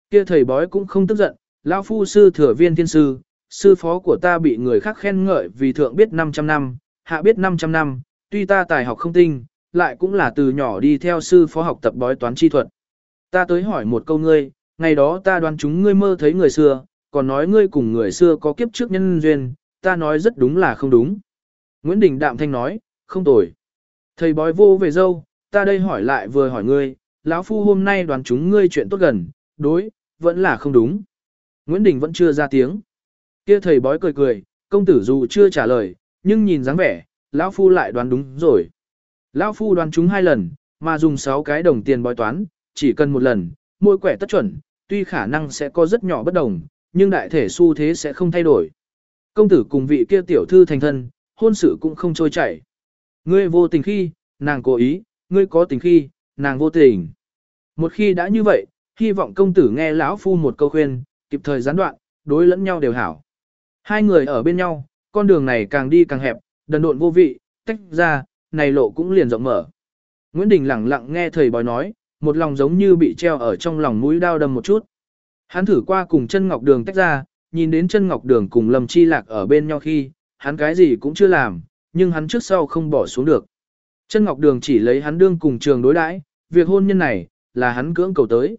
Kia thầy bói cũng không tức giận, Lao Phu sư thừa viên thiên sư, sư phó của ta bị người khác khen ngợi vì thượng biết 500 năm, hạ biết 500 năm, tuy ta tài học không tinh, lại cũng là từ nhỏ đi theo sư phó học tập bói toán chi thuật. Ta tới hỏi một câu ngươi, ngày đó ta đoán chúng ngươi mơ thấy người xưa, còn nói ngươi cùng người xưa có kiếp trước nhân duyên, ta nói rất đúng là không đúng. Nguyễn Đình Đạm Thanh nói, không tồi. Thầy bói vô về dâu, ta đây hỏi lại vừa hỏi ngươi, lão phu hôm nay đoán chúng ngươi chuyện tốt gần, đối, vẫn là không đúng. Nguyễn Đình vẫn chưa ra tiếng. Kia thầy bói cười cười, công tử dù chưa trả lời, nhưng nhìn dáng vẻ, lão phu lại đoán đúng rồi. Lão phu đoán chúng hai lần, mà dùng 6 cái đồng tiền bói toán, chỉ cần một lần, mỗi quẻ tất chuẩn, tuy khả năng sẽ có rất nhỏ bất đồng, nhưng đại thể xu thế sẽ không thay đổi. Công tử cùng vị kia tiểu thư thành thân, hôn sự cũng không trôi chảy. Ngươi vô tình khi, nàng cố ý, ngươi có tình khi, nàng vô tình. Một khi đã như vậy, hy vọng công tử nghe lão phu một câu khuyên, kịp thời gián đoạn, đối lẫn nhau đều hảo. Hai người ở bên nhau, con đường này càng đi càng hẹp, đần độn vô vị, tách ra, này lộ cũng liền rộng mở. Nguyễn Đình lặng lặng nghe thầy bói nói, một lòng giống như bị treo ở trong lòng mũi đau đâm một chút. Hắn thử qua cùng chân ngọc đường tách ra, nhìn đến chân ngọc đường cùng Lâm Chi Lạc ở bên nhau khi, hắn cái gì cũng chưa làm, nhưng hắn trước sau không bỏ xuống được. Chân ngọc đường chỉ lấy hắn đương cùng trường đối đãi, việc hôn nhân này, là hắn cưỡng cầu tới.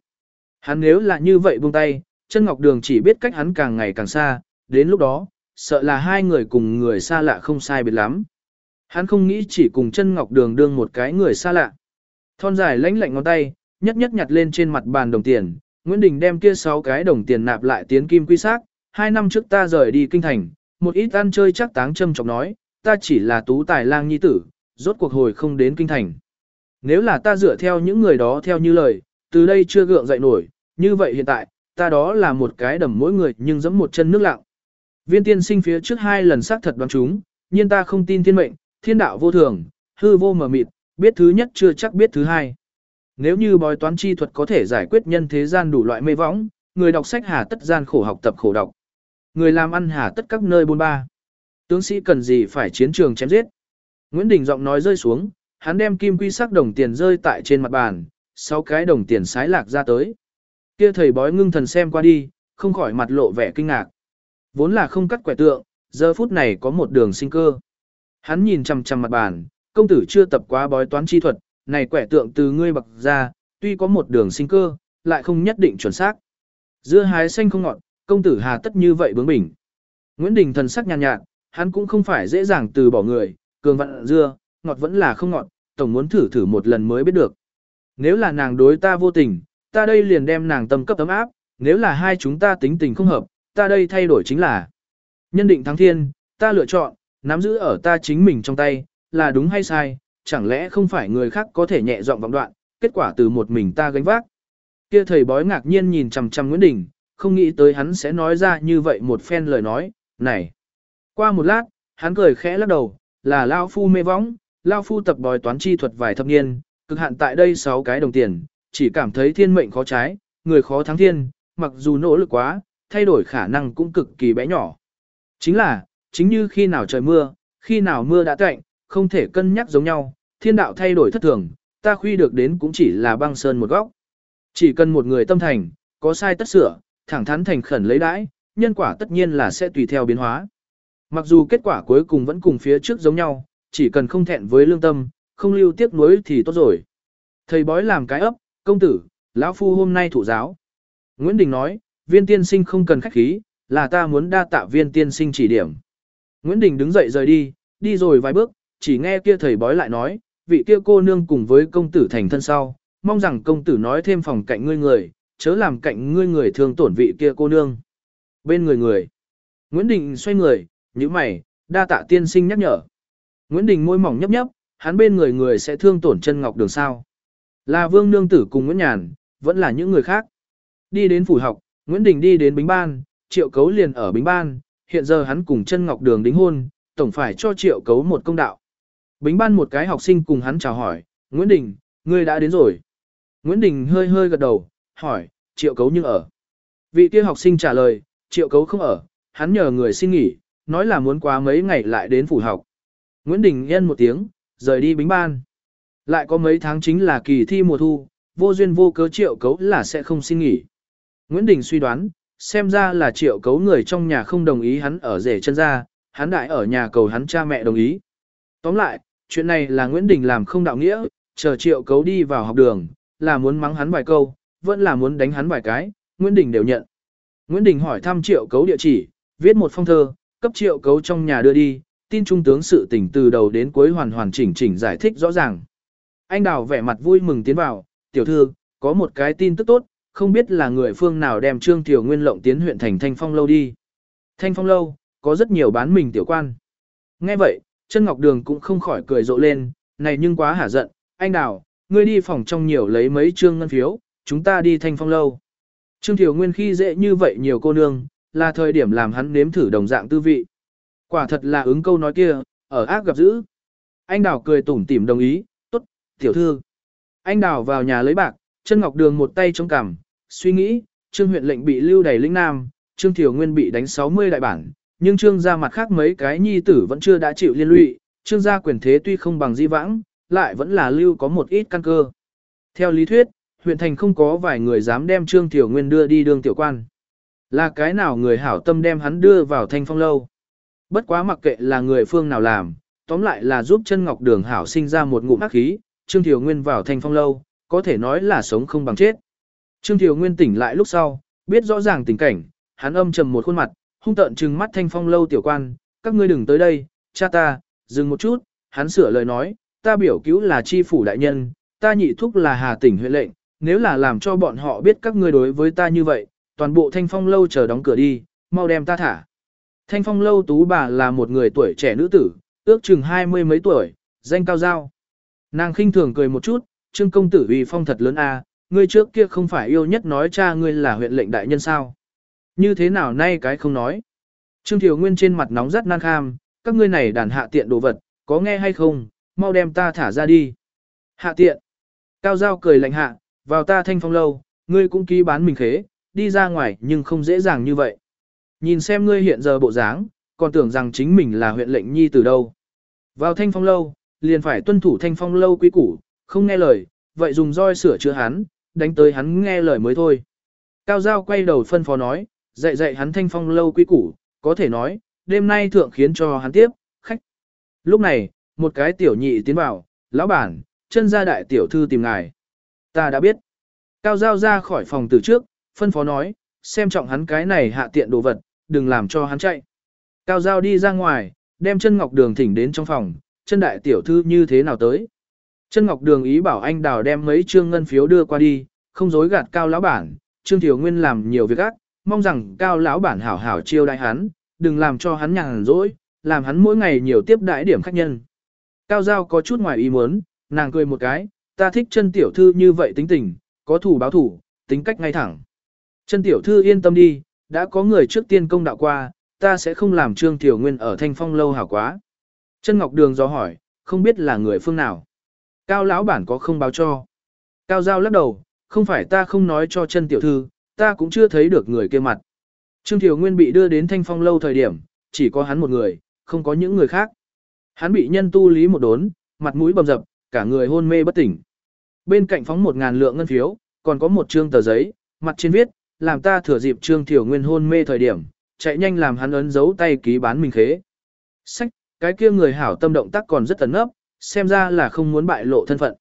Hắn nếu là như vậy buông tay, chân ngọc đường chỉ biết cách hắn càng ngày càng xa, đến lúc đó, sợ là hai người cùng người xa lạ không sai biệt lắm. Hắn không nghĩ chỉ cùng chân ngọc đường đương một cái người xa lạ. Thon dài lãnh lạnh ngón tay, nhất nhất nhặt lên trên mặt bàn đồng tiền, Nguyễn Đình đem kia 6 cái đồng tiền nạp lại tiến kim quy xác, hai năm trước ta rời đi kinh thành, một ít ăn chơi chắc táng châm chọc nói, ta chỉ là tú tài lang nhi tử, rốt cuộc hồi không đến kinh thành. Nếu là ta dựa theo những người đó theo như lời, từ đây chưa gượng dậy nổi, như vậy hiện tại, ta đó là một cái đầm mỗi người nhưng giẫm một chân nước lặng. Viên tiên sinh phía trước hai lần xác thật đoán chúng, nhưng ta không tin thiên mệnh, thiên đạo vô thường, hư vô mờ mịt, biết thứ nhất chưa chắc biết thứ hai. Nếu như bói toán chi thuật có thể giải quyết nhân thế gian đủ loại mê võng, người đọc sách hà tất gian khổ học tập khổ đọc. Người làm ăn hà tất các nơi bôn ba. Tướng sĩ cần gì phải chiến trường chém giết. Nguyễn Đình giọng nói rơi xuống, hắn đem kim quy sắc đồng tiền rơi tại trên mặt bàn, sáu cái đồng tiền sái lạc ra tới. Kia thầy bói ngưng thần xem qua đi, không khỏi mặt lộ vẻ kinh ngạc. Vốn là không cắt quẻ tượng, giờ phút này có một đường sinh cơ. Hắn nhìn chằm chằm mặt bàn, công tử chưa tập quá bói toán chi thuật, này quẻ tượng từ ngươi bậc ra, tuy có một đường sinh cơ, lại không nhất định chuẩn xác. Dưa hái xanh không ngọt, công tử hà tất như vậy bướng bỉnh. Nguyễn Đình thần sắc nhàn nhạt, hắn cũng không phải dễ dàng từ bỏ người, cường vặn dưa, ngọt vẫn là không ngọt, tổng muốn thử thử một lần mới biết được. Nếu là nàng đối ta vô tình, ta đây liền đem nàng tâm cấp tấm áp, nếu là hai chúng ta tính tình không hợp, ta đây thay đổi chính là nhân định thắng thiên, ta lựa chọn, nắm giữ ở ta chính mình trong tay, là đúng hay sai, chẳng lẽ không phải người khác có thể nhẹ dọn vọng đoạn, kết quả từ một mình ta gánh vác. Kia thầy bói ngạc nhiên nhìn chằm chằm Nguyễn Đình, không nghĩ tới hắn sẽ nói ra như vậy một phen lời nói, này. Qua một lát, hắn cười khẽ lắc đầu, là Lao Phu mê võng, Lao Phu tập bói toán chi thuật vài thập niên, cực hạn tại đây 6 cái đồng tiền, chỉ cảm thấy thiên mệnh khó trái, người khó thắng thiên, mặc dù nỗ lực quá, thay đổi khả năng cũng cực kỳ bé nhỏ. Chính là, chính như khi nào trời mưa, khi nào mưa đã tạnh, không thể cân nhắc giống nhau, thiên đạo thay đổi thất thường, ta khuy được đến cũng chỉ là băng sơn một góc. Chỉ cần một người tâm thành, có sai tất sửa, thẳng thắn thành khẩn lấy đãi, nhân quả tất nhiên là sẽ tùy theo biến hóa. Mặc dù kết quả cuối cùng vẫn cùng phía trước giống nhau, chỉ cần không thẹn với lương tâm, không lưu tiếc nuối thì tốt rồi. Thầy bói làm cái ấp, công tử, lão phu hôm nay thủ giáo. Nguyễn Đình nói, viên tiên sinh không cần khách khí, là ta muốn đa tạ viên tiên sinh chỉ điểm. Nguyễn Đình đứng dậy rời đi, đi rồi vài bước, chỉ nghe kia thầy bói lại nói, vị kia cô nương cùng với công tử thành thân sau, mong rằng công tử nói thêm phòng cạnh ngươi người, chớ làm cạnh ngươi người thương tổn vị kia cô nương. Bên người người, Nguyễn Đình xoay người, Như mày, đa tạ tiên sinh nhắc nhở. Nguyễn Đình môi mỏng nhấp nhấp, hắn bên người người sẽ thương tổn chân ngọc đường sao. Là vương nương tử cùng Nguyễn Nhàn, vẫn là những người khác. Đi đến phủ học, Nguyễn Đình đi đến bính ban, triệu cấu liền ở bính ban, hiện giờ hắn cùng chân ngọc đường đính hôn, tổng phải cho triệu cấu một công đạo. Bính ban một cái học sinh cùng hắn chào hỏi, Nguyễn Đình, ngươi đã đến rồi. Nguyễn Đình hơi hơi gật đầu, hỏi, triệu cấu nhưng ở. Vị kia học sinh trả lời, triệu cấu không ở, hắn nhờ người xin nghỉ, nói là muốn qua mấy ngày lại đến phủ học. Nguyễn Đình yên một tiếng, rời đi bính ban. Lại có mấy tháng chính là kỳ thi mùa thu, vô duyên vô cớ triệu cấu là sẽ không xin nghỉ. Nguyễn Đình suy đoán, xem ra là triệu cấu người trong nhà không đồng ý hắn ở rể chân ra, hắn đại ở nhà cầu hắn cha mẹ đồng ý. Tóm lại, chuyện này là Nguyễn Đình làm không đạo nghĩa, chờ triệu cấu đi vào học đường, là muốn mắng hắn vài câu, vẫn là muốn đánh hắn vài cái, Nguyễn Đình đều nhận. Nguyễn Đình hỏi thăm triệu cấu địa chỉ, viết một phong thơ, cấp triệu cấu trong nhà đưa đi, tin trung tướng sự tình từ đầu đến cuối hoàn hoàn chỉnh chỉnh giải thích rõ ràng. Anh Đào vẻ mặt vui mừng tiến vào, tiểu thư, có một cái tin tức tốt, không biết là người phương nào đem Trương Tiểu Nguyên lộng tiến huyện thành Thanh Phong Lâu đi. Thanh Phong Lâu, có rất nhiều bán mình tiểu quan. Nghe vậy, chân Ngọc Đường cũng không khỏi cười rộ lên, này nhưng quá hả giận, anh Đào, ngươi đi phòng trong nhiều lấy mấy trương ngân phiếu, chúng ta đi Thanh Phong Lâu. Trương Tiểu Nguyên khi dễ như vậy nhiều cô nương, là thời điểm làm hắn nếm thử đồng dạng tư vị. Quả thật là ứng câu nói kia, ở ác gặp dữ. Anh Đào cười tủm tỉm đồng ý, tốt, tiểu thư. Anh Đào vào nhà lấy bạc, chân ngọc đường một tay chống cằm, suy nghĩ, trương huyện lệnh bị lưu đầy lĩnh nam, trương thiểu nguyên bị đánh 60 đại bản, nhưng trương gia mặt khác mấy cái nhi tử vẫn chưa đã chịu liên lụy, trương gia quyền thế tuy không bằng di vãng, lại vẫn là lưu có một ít căn cơ. Theo lý thuyết, huyện thành không có vài người dám đem trương thiểu nguyên đưa đi đường tiểu quan. Là cái nào người hảo tâm đem hắn đưa vào thanh phong lâu. Bất quá mặc kệ là người phương nào làm, tóm lại là giúp chân ngọc đường hảo sinh ra một ngụm ác khí, Trương Thiều Nguyên vào thanh phong lâu, có thể nói là sống không bằng chết. Trương Thiều Nguyên tỉnh lại lúc sau, biết rõ ràng tình cảnh, hắn âm trầm một khuôn mặt, hung tợn trừng mắt thanh phong lâu tiểu quan, các ngươi đừng tới đây, cha ta, dừng một chút, hắn sửa lời nói, ta biểu cứu là chi phủ đại nhân, ta nhị thúc là hà tỉnh huyện lệnh, nếu là làm cho bọn họ biết các ngươi đối với ta như vậy, toàn bộ thanh phong lâu chờ đóng cửa đi, mau đem ta thả. Thanh phong lâu tú bà là một người tuổi trẻ nữ tử, ước chừng hai mươi mấy tuổi, danh cao giao. Nàng khinh thường cười một chút, trương công tử vì phong thật lớn a, à, ngươi trước kia không phải yêu nhất nói cha ngươi là huyện lệnh đại nhân sao. Như thế nào nay cái không nói. Trương Thiều Nguyên trên mặt nóng rất nan kham, các ngươi này đàn hạ tiện đồ vật, có nghe hay không, mau đem ta thả ra đi. Hạ tiện. Cao Giao cười lạnh hạ, vào ta thanh phong lâu, ngươi cũng ký bán mình khế, đi ra ngoài nhưng không dễ dàng như vậy. Nhìn xem ngươi hiện giờ bộ dáng, còn tưởng rằng chính mình là huyện lệnh nhi từ đâu. Vào thanh phong lâu, liền phải tuân thủ thanh phong lâu quý củ, không nghe lời, vậy dùng roi sửa chữa hắn, đánh tới hắn nghe lời mới thôi. Cao Giao quay đầu phân phó nói, dạy dạy hắn thanh phong lâu quý củ, có thể nói, đêm nay thượng khiến cho hắn tiếp, khách. Lúc này, một cái tiểu nhị tiến vào, lão bản, chân gia đại tiểu thư tìm ngài. Ta đã biết. Cao Giao ra khỏi phòng từ trước, phân phó nói, xem trọng hắn cái này hạ tiện đồ vật, đừng làm cho hắn chạy. Cao Giao đi ra ngoài, đem chân ngọc đường thỉnh đến trong phòng, chân đại tiểu thư như thế nào tới. Chân ngọc đường ý bảo anh đào đem mấy trương ngân phiếu đưa qua đi, không dối gạt cao lão bản, trương Thiều nguyên làm nhiều việc ác, mong rằng cao lão bản hảo hảo chiêu đại hắn, đừng làm cho hắn nhàn rỗi, làm hắn mỗi ngày nhiều tiếp đãi điểm khách nhân. Cao Giao có chút ngoài ý muốn, nàng cười một cái, ta thích chân tiểu thư như vậy tính tình, có thủ báo thủ, tính cách ngay thẳng. Chân tiểu thư yên tâm đi, đã có người trước tiên công đạo qua, ta sẽ không làm trương tiểu nguyên ở thanh phong lâu hảo quá. Chân Ngọc Đường do hỏi, không biết là người phương nào. Cao lão bản có không báo cho. Cao Giao lắc đầu, không phải ta không nói cho chân tiểu thư, ta cũng chưa thấy được người kia mặt. Trương Thiều Nguyên bị đưa đến thanh phong lâu thời điểm, chỉ có hắn một người, không có những người khác. Hắn bị nhân tu lý một đốn, mặt mũi bầm dập, cả người hôn mê bất tỉnh. Bên cạnh phóng một ngàn lượng ngân phiếu, còn có một trương tờ giấy, mặt trên viết, làm ta thừa dịp Trương Thiều Nguyên hôn mê thời điểm, chạy nhanh làm hắn ấn dấu tay ký bán mình khế. Sách, cái kia người hảo tâm động tác còn rất ẩn ấp, xem ra là không muốn bại lộ thân phận.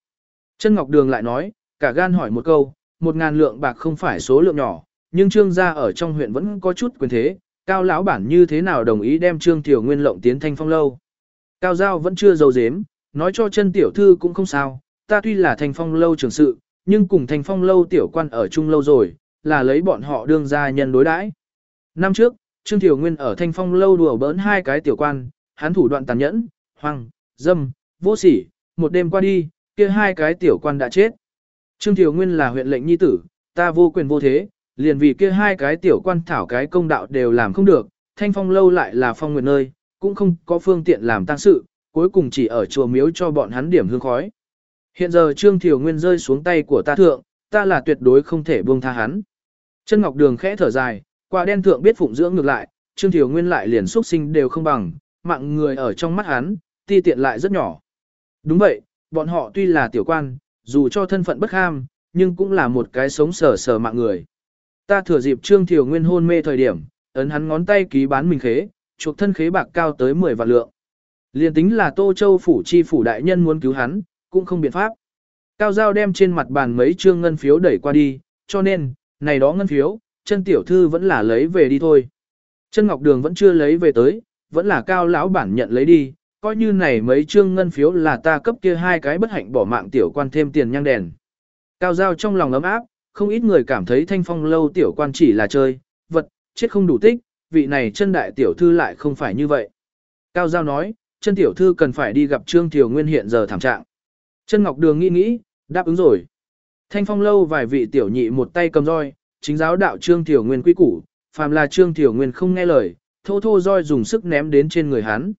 Chân Ngọc Đường lại nói, cả gan hỏi một câu, một ngàn lượng bạc không phải số lượng nhỏ, nhưng trương gia ở trong huyện vẫn có chút quyền thế, cao lão bản như thế nào đồng ý đem trương tiểu nguyên lộng tiến thanh phong lâu. Cao Giao vẫn chưa dầu dếm, nói cho chân tiểu thư cũng không sao, ta tuy là thanh phong lâu trưởng sự, nhưng cùng thanh phong lâu tiểu quan ở chung lâu rồi, là lấy bọn họ đương gia nhân đối đãi. Năm trước, Trương tiểu Nguyên ở thanh phong lâu đùa bỡn hai cái tiểu quan, hắn thủ đoạn tàn nhẫn, hoang, dâm, vô sỉ, một đêm qua đi, kia hai cái tiểu quan đã chết. Trương Thiều Nguyên là huyện lệnh nhi tử, ta vô quyền vô thế, liền vì kia hai cái tiểu quan thảo cái công đạo đều làm không được, thanh phong lâu lại là phong nguyện nơi, cũng không có phương tiện làm tăng sự, cuối cùng chỉ ở chùa miếu cho bọn hắn điểm hương khói. Hiện giờ Trương Thiều Nguyên rơi xuống tay của ta thượng, ta là tuyệt đối không thể buông tha hắn. Chân Ngọc Đường khẽ thở dài, qua đen thượng biết phụng dưỡng ngược lại, Trương Thiều Nguyên lại liền xuất sinh đều không bằng, mạng người ở trong mắt hắn, ti tiện lại rất nhỏ. Đúng vậy, bọn họ tuy là tiểu quan, dù cho thân phận bất ham, nhưng cũng là một cái sống sờ sờ mạng người. Ta thừa dịp Trương thiều Nguyên hôn mê thời điểm, ấn hắn ngón tay ký bán mình khế, chuộc thân khế bạc cao tới 10 vạn lượng. Liên tính là Tô Châu phủ chi phủ đại nhân muốn cứu hắn, cũng không biện pháp. Cao Giao đem trên mặt bàn mấy trương ngân phiếu đẩy qua đi, cho nên, này đó ngân phiếu, chân tiểu thư vẫn là lấy về đi thôi. Chân Ngọc Đường vẫn chưa lấy về tới, vẫn là cao lão bản nhận lấy đi, coi như này mấy trương ngân phiếu là ta cấp kia hai cái bất hạnh bỏ mạng tiểu quan thêm tiền nhang đèn. Cao Giao trong lòng ấm áp, không ít người cảm thấy thanh phong lâu tiểu quan chỉ là chơi, vật, chết không đủ tích, vị này chân đại tiểu thư lại không phải như vậy. Cao Giao nói, chân tiểu thư cần phải đi gặp Trương Tiểu Nguyên hiện giờ thảm trạng. Chân Ngọc Đường nghĩ nghĩ, đáp ứng rồi. Thanh phong lâu vài vị tiểu nhị một tay cầm roi, chính giáo đạo Trương Tiểu Nguyên quy củ, phàm là Trương Tiểu Nguyên không nghe lời, thô thô roi dùng sức ném đến trên người hắn.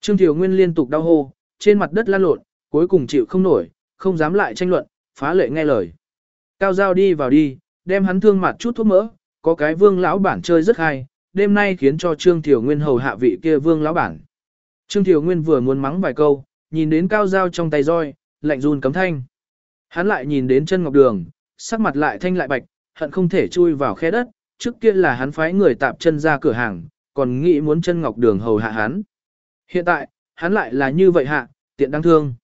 Trương Tiểu Nguyên liên tục đau hô, trên mặt đất lăn lộn, cuối cùng chịu không nổi, không dám lại tranh luận, phá lệ nghe lời. Cao Giao đi vào đi, đem hắn thương mặt chút thuốc mỡ, có cái vương lão bản chơi rất hay, đêm nay khiến cho Trương Tiểu Nguyên hầu hạ vị kia vương lão bản. Trương Tiểu Nguyên vừa muốn mắng vài câu, nhìn đến Cao Giao trong tay roi, lạnh run cấm thanh. Hắn lại nhìn đến chân ngọc đường, sắc mặt lại thanh lại bạch, hận không thể chui vào khe đất, trước kia là hắn phái người tạp chân ra cửa hàng, còn nghĩ muốn chân ngọc đường hầu hạ hắn. Hiện tại, hắn lại là như vậy hạ, tiện đáng thương.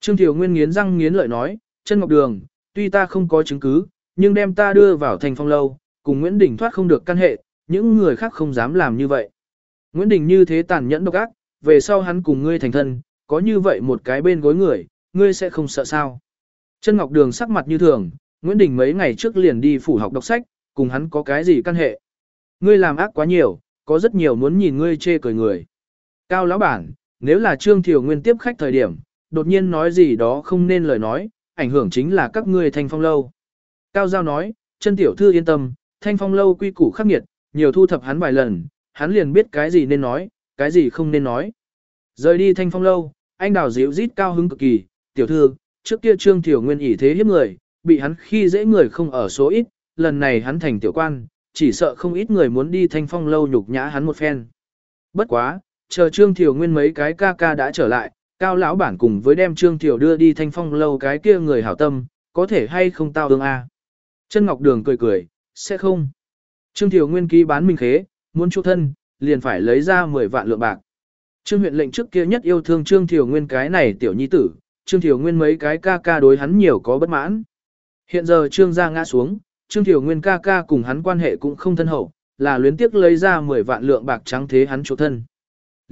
Trương Thiều Nguyên nghiến răng nghiến lợi nói, chân ngọc đường, tuy ta không có chứng cứ, nhưng đem ta đưa vào thành phong lâu, cùng Nguyễn Đình thoát không được căn hệ, những người khác không dám làm như vậy. Nguyễn Đình như thế tàn nhẫn độc ác, về sau hắn cùng ngươi thành thân, có như vậy một cái bên gối người, ngươi sẽ không sợ sao. Chân Ngọc Đường sắc mặt như thường, Nguyễn Đình mấy ngày trước liền đi phủ học đọc sách, cùng hắn có cái gì căn hệ. Ngươi làm ác quá nhiều, có rất nhiều muốn nhìn ngươi chê cười người. Cao lão bản, nếu là Trương Thiều Nguyên tiếp khách thời điểm, đột nhiên nói gì đó không nên lời nói, ảnh hưởng chính là các ngươi thanh phong lâu. Cao Giao nói, chân tiểu thư yên tâm, thanh phong lâu quy củ khắc nghiệt, nhiều thu thập hắn vài lần, hắn liền biết cái gì nên nói, cái gì không nên nói. Rời đi thanh phong lâu, anh đào dịu rít cao hứng cực kỳ, tiểu thư, trước kia Trương Thiểu Nguyên ỷ thế hiếp người, bị hắn khi dễ người không ở số ít, lần này hắn thành tiểu quan, chỉ sợ không ít người muốn đi thanh phong lâu nhục nhã hắn một phen. Bất quá, chờ Trương Thiều Nguyên mấy cái ca ca đã trở lại, cao lão bản cùng với đem Trương Thiều đưa đi thanh phong lâu cái kia người hảo tâm, có thể hay không tao ương a Chân Ngọc Đường cười cười, sẽ không. Trương Thiều Nguyên ký bán mình khế, muốn chu thân, liền phải lấy ra 10 vạn lượng bạc. Trương huyện lệnh trước kia nhất yêu thương Trương Thiều Nguyên cái này tiểu nhi tử, Trương Thiều Nguyên mấy cái ca ca đối hắn nhiều có bất mãn. Hiện giờ Trương gia ngã xuống, Trương Thiều Nguyên ca ca cùng hắn quan hệ cũng không thân hậu, là luyến tiếc lấy ra 10 vạn lượng bạc trắng thế hắn chỗ thân.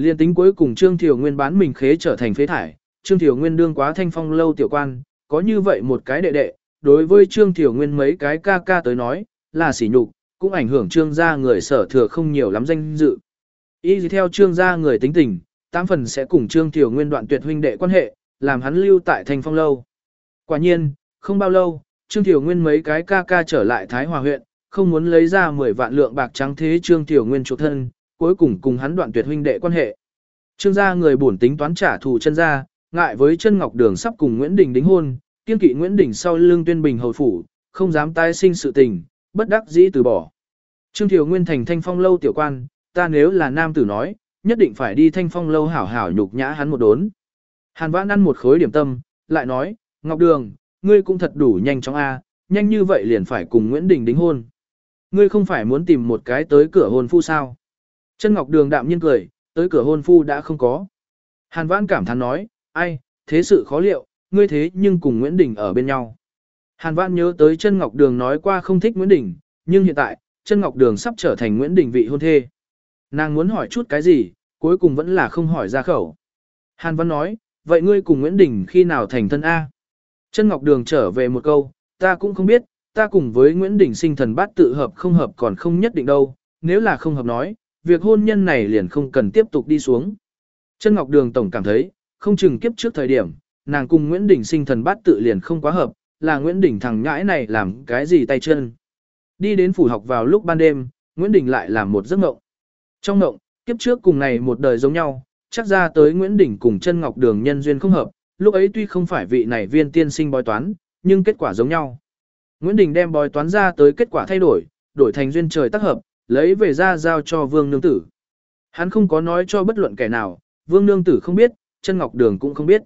Liên tính cuối cùng Trương thiều Nguyên bán mình khế trở thành phế thải, Trương thiều Nguyên đương quá thanh phong lâu tiểu quan, có như vậy một cái đệ đệ, đối với Trương thiều Nguyên mấy cái ca ca tới nói, là sỉ nhục, cũng ảnh hưởng Trương gia người sở thừa không nhiều lắm danh dự. Y gì theo Trương gia người tính tình, tám phần sẽ cùng Trương thiều Nguyên đoạn tuyệt huynh đệ quan hệ, làm hắn lưu tại thanh phong lâu. Quả nhiên, không bao lâu, Trương thiều Nguyên mấy cái ca ca trở lại Thái Hòa huyện, không muốn lấy ra 10 vạn lượng bạc trắng thế Trương thiều Nguyên chủ thân, cuối cùng cùng hắn đoạn tuyệt huynh đệ quan hệ. Trương gia người bổn tính toán trả thù chân gia, ngại với chân ngọc đường sắp cùng Nguyễn Đình đính hôn, kiên kỵ Nguyễn Đình sau lưng tuyên bình hầu phủ, không dám tái sinh sự tình, bất đắc dĩ từ bỏ. Trương thiều Nguyên thành thanh phong lâu tiểu quan, ta nếu là nam tử nói, nhất định phải đi thanh phong lâu hảo hảo nhục nhã hắn một đốn. Hàn Vãn ăn một khối điểm tâm, lại nói, Ngọc Đường, ngươi cũng thật đủ nhanh chóng a, nhanh như vậy liền phải cùng Nguyễn Đình đính hôn. Ngươi không phải muốn tìm một cái tới cửa hôn phu sao? Chân Ngọc Đường đạm nhiên cười, tới cửa hôn phu đã không có. Hàn Vãn cảm thán nói, ai, thế sự khó liệu, ngươi thế nhưng cùng Nguyễn Đình ở bên nhau. Hàn Vãn nhớ tới chân Ngọc Đường nói qua không thích Nguyễn Đình, nhưng hiện tại, chân Ngọc Đường sắp trở thành Nguyễn Đình vị hôn thê. Nàng muốn hỏi chút cái gì, cuối cùng vẫn là không hỏi ra khẩu. Hàn Vãn nói, vậy ngươi cùng Nguyễn Đình khi nào thành thân A? Chân Ngọc Đường trở về một câu, ta cũng không biết, ta cùng với Nguyễn Đình sinh thần bát tự hợp không hợp còn không nhất định đâu, nếu là không hợp nói, việc hôn nhân này liền không cần tiếp tục đi xuống. Chân Ngọc Đường Tổng cảm thấy, không chừng kiếp trước thời điểm, nàng cùng Nguyễn Đình sinh thần bát tự liền không quá hợp, là Nguyễn Đình thằng nhãi này làm cái gì tay chân. Đi đến phủ học vào lúc ban đêm, Nguyễn Đình lại làm một giấc mộng. Trong mộng, kiếp trước cùng này một đời giống nhau, chắc ra tới Nguyễn Đình cùng chân Ngọc Đường nhân duyên không hợp, lúc ấy tuy không phải vị này viên tiên sinh bói toán, nhưng kết quả giống nhau. Nguyễn Đình đem bói toán ra tới kết quả thay đổi, đổi thành duyên trời tác hợp, lấy về ra giao cho Vương Nương Tử. Hắn không có nói cho bất luận kẻ nào, Vương Nương Tử không biết, chân Ngọc Đường cũng không biết.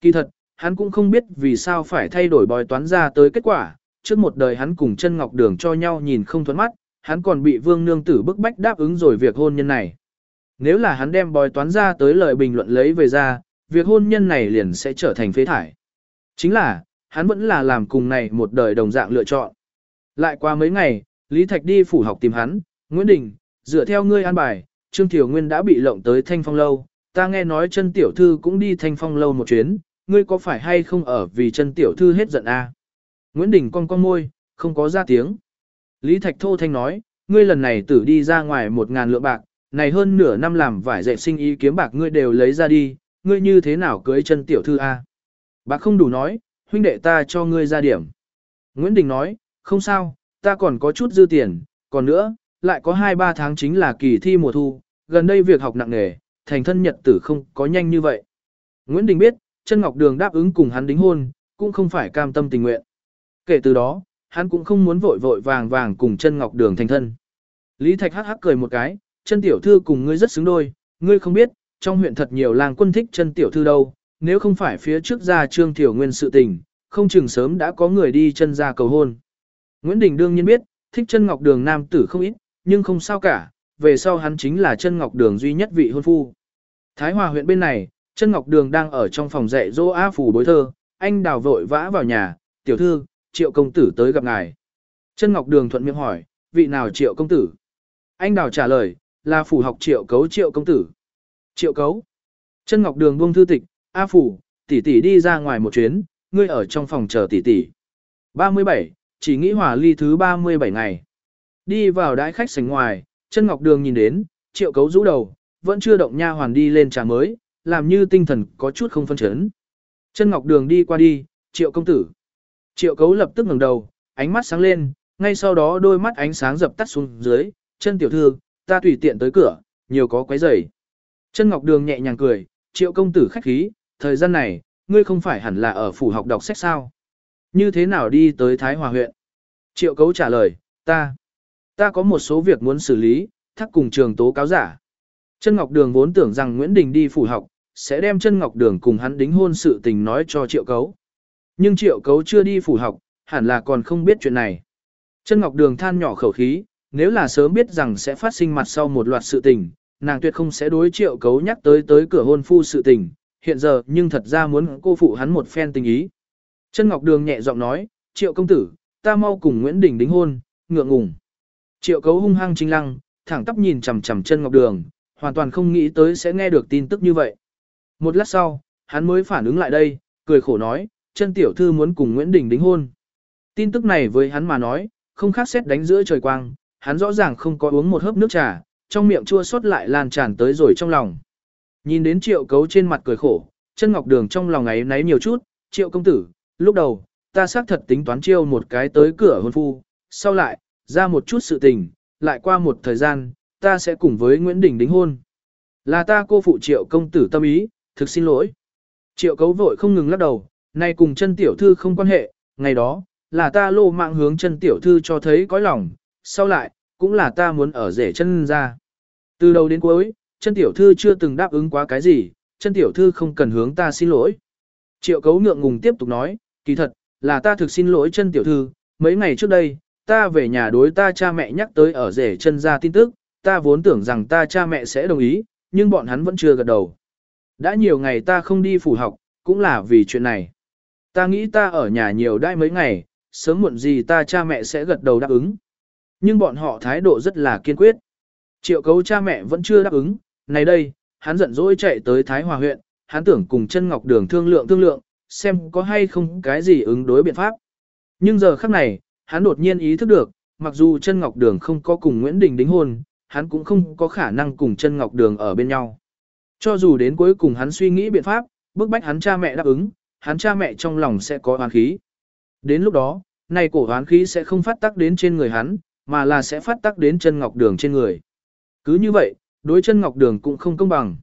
Kỳ thật, hắn cũng không biết vì sao phải thay đổi bói toán ra tới kết quả, trước một đời hắn cùng chân Ngọc Đường cho nhau nhìn không thuẫn mắt, hắn còn bị Vương Nương Tử bức bách đáp ứng rồi việc hôn nhân này. Nếu là hắn đem bói toán ra tới lời bình luận lấy về ra, việc hôn nhân này liền sẽ trở thành phế thải. Chính là, hắn vẫn là làm cùng này một đời đồng dạng lựa chọn. Lại qua mấy ngày, Lý Thạch đi phủ học tìm hắn, Nguyễn Đình, dựa theo ngươi an bài, Trương Tiểu Nguyên đã bị lộng tới Thanh Phong Lâu, ta nghe nói chân tiểu thư cũng đi Thanh Phong Lâu một chuyến, ngươi có phải hay không ở vì chân tiểu thư hết giận a? À? Nguyễn Đình cong cong môi, không có ra tiếng. Lý Thạch Thô Thanh nói, ngươi lần này tử đi ra ngoài một ngàn lượng bạc, này hơn nửa năm làm vải dệt sinh ý kiếm bạc ngươi đều lấy ra đi, ngươi như thế nào cưới chân tiểu thư a? Bạc không đủ nói, huynh đệ ta cho ngươi ra điểm. Nguyễn Đình nói, không sao, ta còn có chút dư tiền, còn nữa, lại có 2-3 tháng chính là kỳ thi mùa thu, gần đây việc học nặng nề, thành thân nhật tử không có nhanh như vậy. Nguyễn Đình biết, chân Ngọc Đường đáp ứng cùng hắn đính hôn, cũng không phải cam tâm tình nguyện. Kể từ đó, hắn cũng không muốn vội vội vàng vàng cùng chân Ngọc Đường thành thân. Lý Thạch hắc hắc cười một cái, chân tiểu thư cùng ngươi rất xứng đôi, ngươi không biết, trong huyện thật nhiều làng quân thích chân tiểu thư đâu, nếu không phải phía trước ra trương tiểu nguyên sự tình, không chừng sớm đã có người đi chân ra cầu hôn. Nguyễn Đình đương nhiên biết, thích chân ngọc đường nam tử không ít, nhưng không sao cả, về sau hắn chính là chân ngọc đường duy nhất vị hôn phu. Thái Hòa huyện bên này, chân ngọc đường đang ở trong phòng dạy dỗ á phủ bối thơ, anh đào vội vã vào nhà, tiểu thư, triệu công tử tới gặp ngài. Chân ngọc đường thuận miệng hỏi, vị nào triệu công tử? Anh đào trả lời, là phủ học triệu cấu triệu công tử. Triệu cấu. Chân ngọc đường buông thư tịch, A phủ, tỷ tỷ đi ra ngoài một chuyến, ngươi ở trong phòng chờ tỷ tỷ. 37, chỉ nghĩ hòa ly thứ 37 ngày. Đi vào đãi khách sảnh ngoài, chân ngọc đường nhìn đến, triệu cấu rũ đầu, vẫn chưa động nha hoàn đi lên trà mới, làm như tinh thần có chút không phân chấn. Chân ngọc đường đi qua đi, triệu công tử. Triệu cấu lập tức ngẩng đầu, ánh mắt sáng lên, ngay sau đó đôi mắt ánh sáng dập tắt xuống dưới, chân tiểu thư, ta tùy tiện tới cửa, nhiều có quấy rầy. Chân ngọc đường nhẹ nhàng cười, triệu công tử khách khí, thời gian này, ngươi không phải hẳn là ở phủ học đọc sách sao? Như thế nào đi tới Thái Hòa huyện? Triệu cấu trả lời, ta, ta có một số việc muốn xử lý, thắc cùng trường tố cáo giả. Chân Ngọc Đường vốn tưởng rằng Nguyễn Đình đi phủ học, sẽ đem chân Ngọc Đường cùng hắn đính hôn sự tình nói cho Triệu Cấu. Nhưng Triệu Cấu chưa đi phủ học, hẳn là còn không biết chuyện này. Chân Ngọc Đường than nhỏ khẩu khí, nếu là sớm biết rằng sẽ phát sinh mặt sau một loạt sự tình, nàng tuyệt không sẽ đối Triệu Cấu nhắc tới tới cửa hôn phu sự tình, hiện giờ nhưng thật ra muốn cô phụ hắn một phen tình ý. Chân Ngọc Đường nhẹ giọng nói, Triệu công tử, ta mau cùng Nguyễn Đình đính hôn, ngượng ngùng. Triệu cấu hung hăng trinh lăng, thẳng tắp nhìn chằm chằm chân Ngọc Đường, hoàn toàn không nghĩ tới sẽ nghe được tin tức như vậy. Một lát sau, hắn mới phản ứng lại đây, cười khổ nói, chân tiểu thư muốn cùng Nguyễn Đình đính hôn. Tin tức này với hắn mà nói, không khác xét đánh giữa trời quang, hắn rõ ràng không có uống một hớp nước trà, trong miệng chua xót lại lan tràn tới rồi trong lòng. Nhìn đến triệu cấu trên mặt cười khổ, chân ngọc đường trong lòng ấy náy nhiều chút, triệu công tử, lúc đầu, ta xác thật tính toán chiêu một cái tới cửa hôn phu, sau lại, ra một chút sự tình, lại qua một thời gian, ta sẽ cùng với Nguyễn Đình đính hôn. Là ta cô phụ triệu công tử tâm ý, thực xin lỗi. Triệu cấu vội không ngừng lắc đầu, nay cùng chân tiểu thư không quan hệ, ngày đó, là ta lô mạng hướng chân tiểu thư cho thấy có lòng, sau lại, cũng là ta muốn ở rể chân ra. Từ đầu đến cuối, chân tiểu thư chưa từng đáp ứng quá cái gì, chân tiểu thư không cần hướng ta xin lỗi. Triệu cấu ngượng ngùng tiếp tục nói, kỳ thật, là ta thực xin lỗi chân tiểu thư, mấy ngày trước đây, ta về nhà đối ta cha mẹ nhắc tới ở rể chân ra tin tức, ta vốn tưởng rằng ta cha mẹ sẽ đồng ý, nhưng bọn hắn vẫn chưa gật đầu. Đã nhiều ngày ta không đi phủ học, cũng là vì chuyện này. Ta nghĩ ta ở nhà nhiều đai mấy ngày, sớm muộn gì ta cha mẹ sẽ gật đầu đáp ứng. Nhưng bọn họ thái độ rất là kiên quyết. Triệu cấu cha mẹ vẫn chưa đáp ứng, này đây, hắn giận dỗi chạy tới Thái Hòa huyện, hắn tưởng cùng chân ngọc đường thương lượng thương lượng, xem có hay không cái gì ứng đối biện pháp. Nhưng giờ khắc này, hắn đột nhiên ý thức được, mặc dù chân ngọc đường không có cùng Nguyễn Đình đính hôn, hắn cũng không có khả năng cùng chân ngọc đường ở bên nhau. Cho dù đến cuối cùng hắn suy nghĩ biện pháp, bức bách hắn cha mẹ đáp ứng, hắn cha mẹ trong lòng sẽ có oán khí. Đến lúc đó, này cổ oán khí sẽ không phát tác đến trên người hắn, mà là sẽ phát tác đến chân ngọc đường trên người. Cứ như vậy, đối chân ngọc đường cũng không công bằng.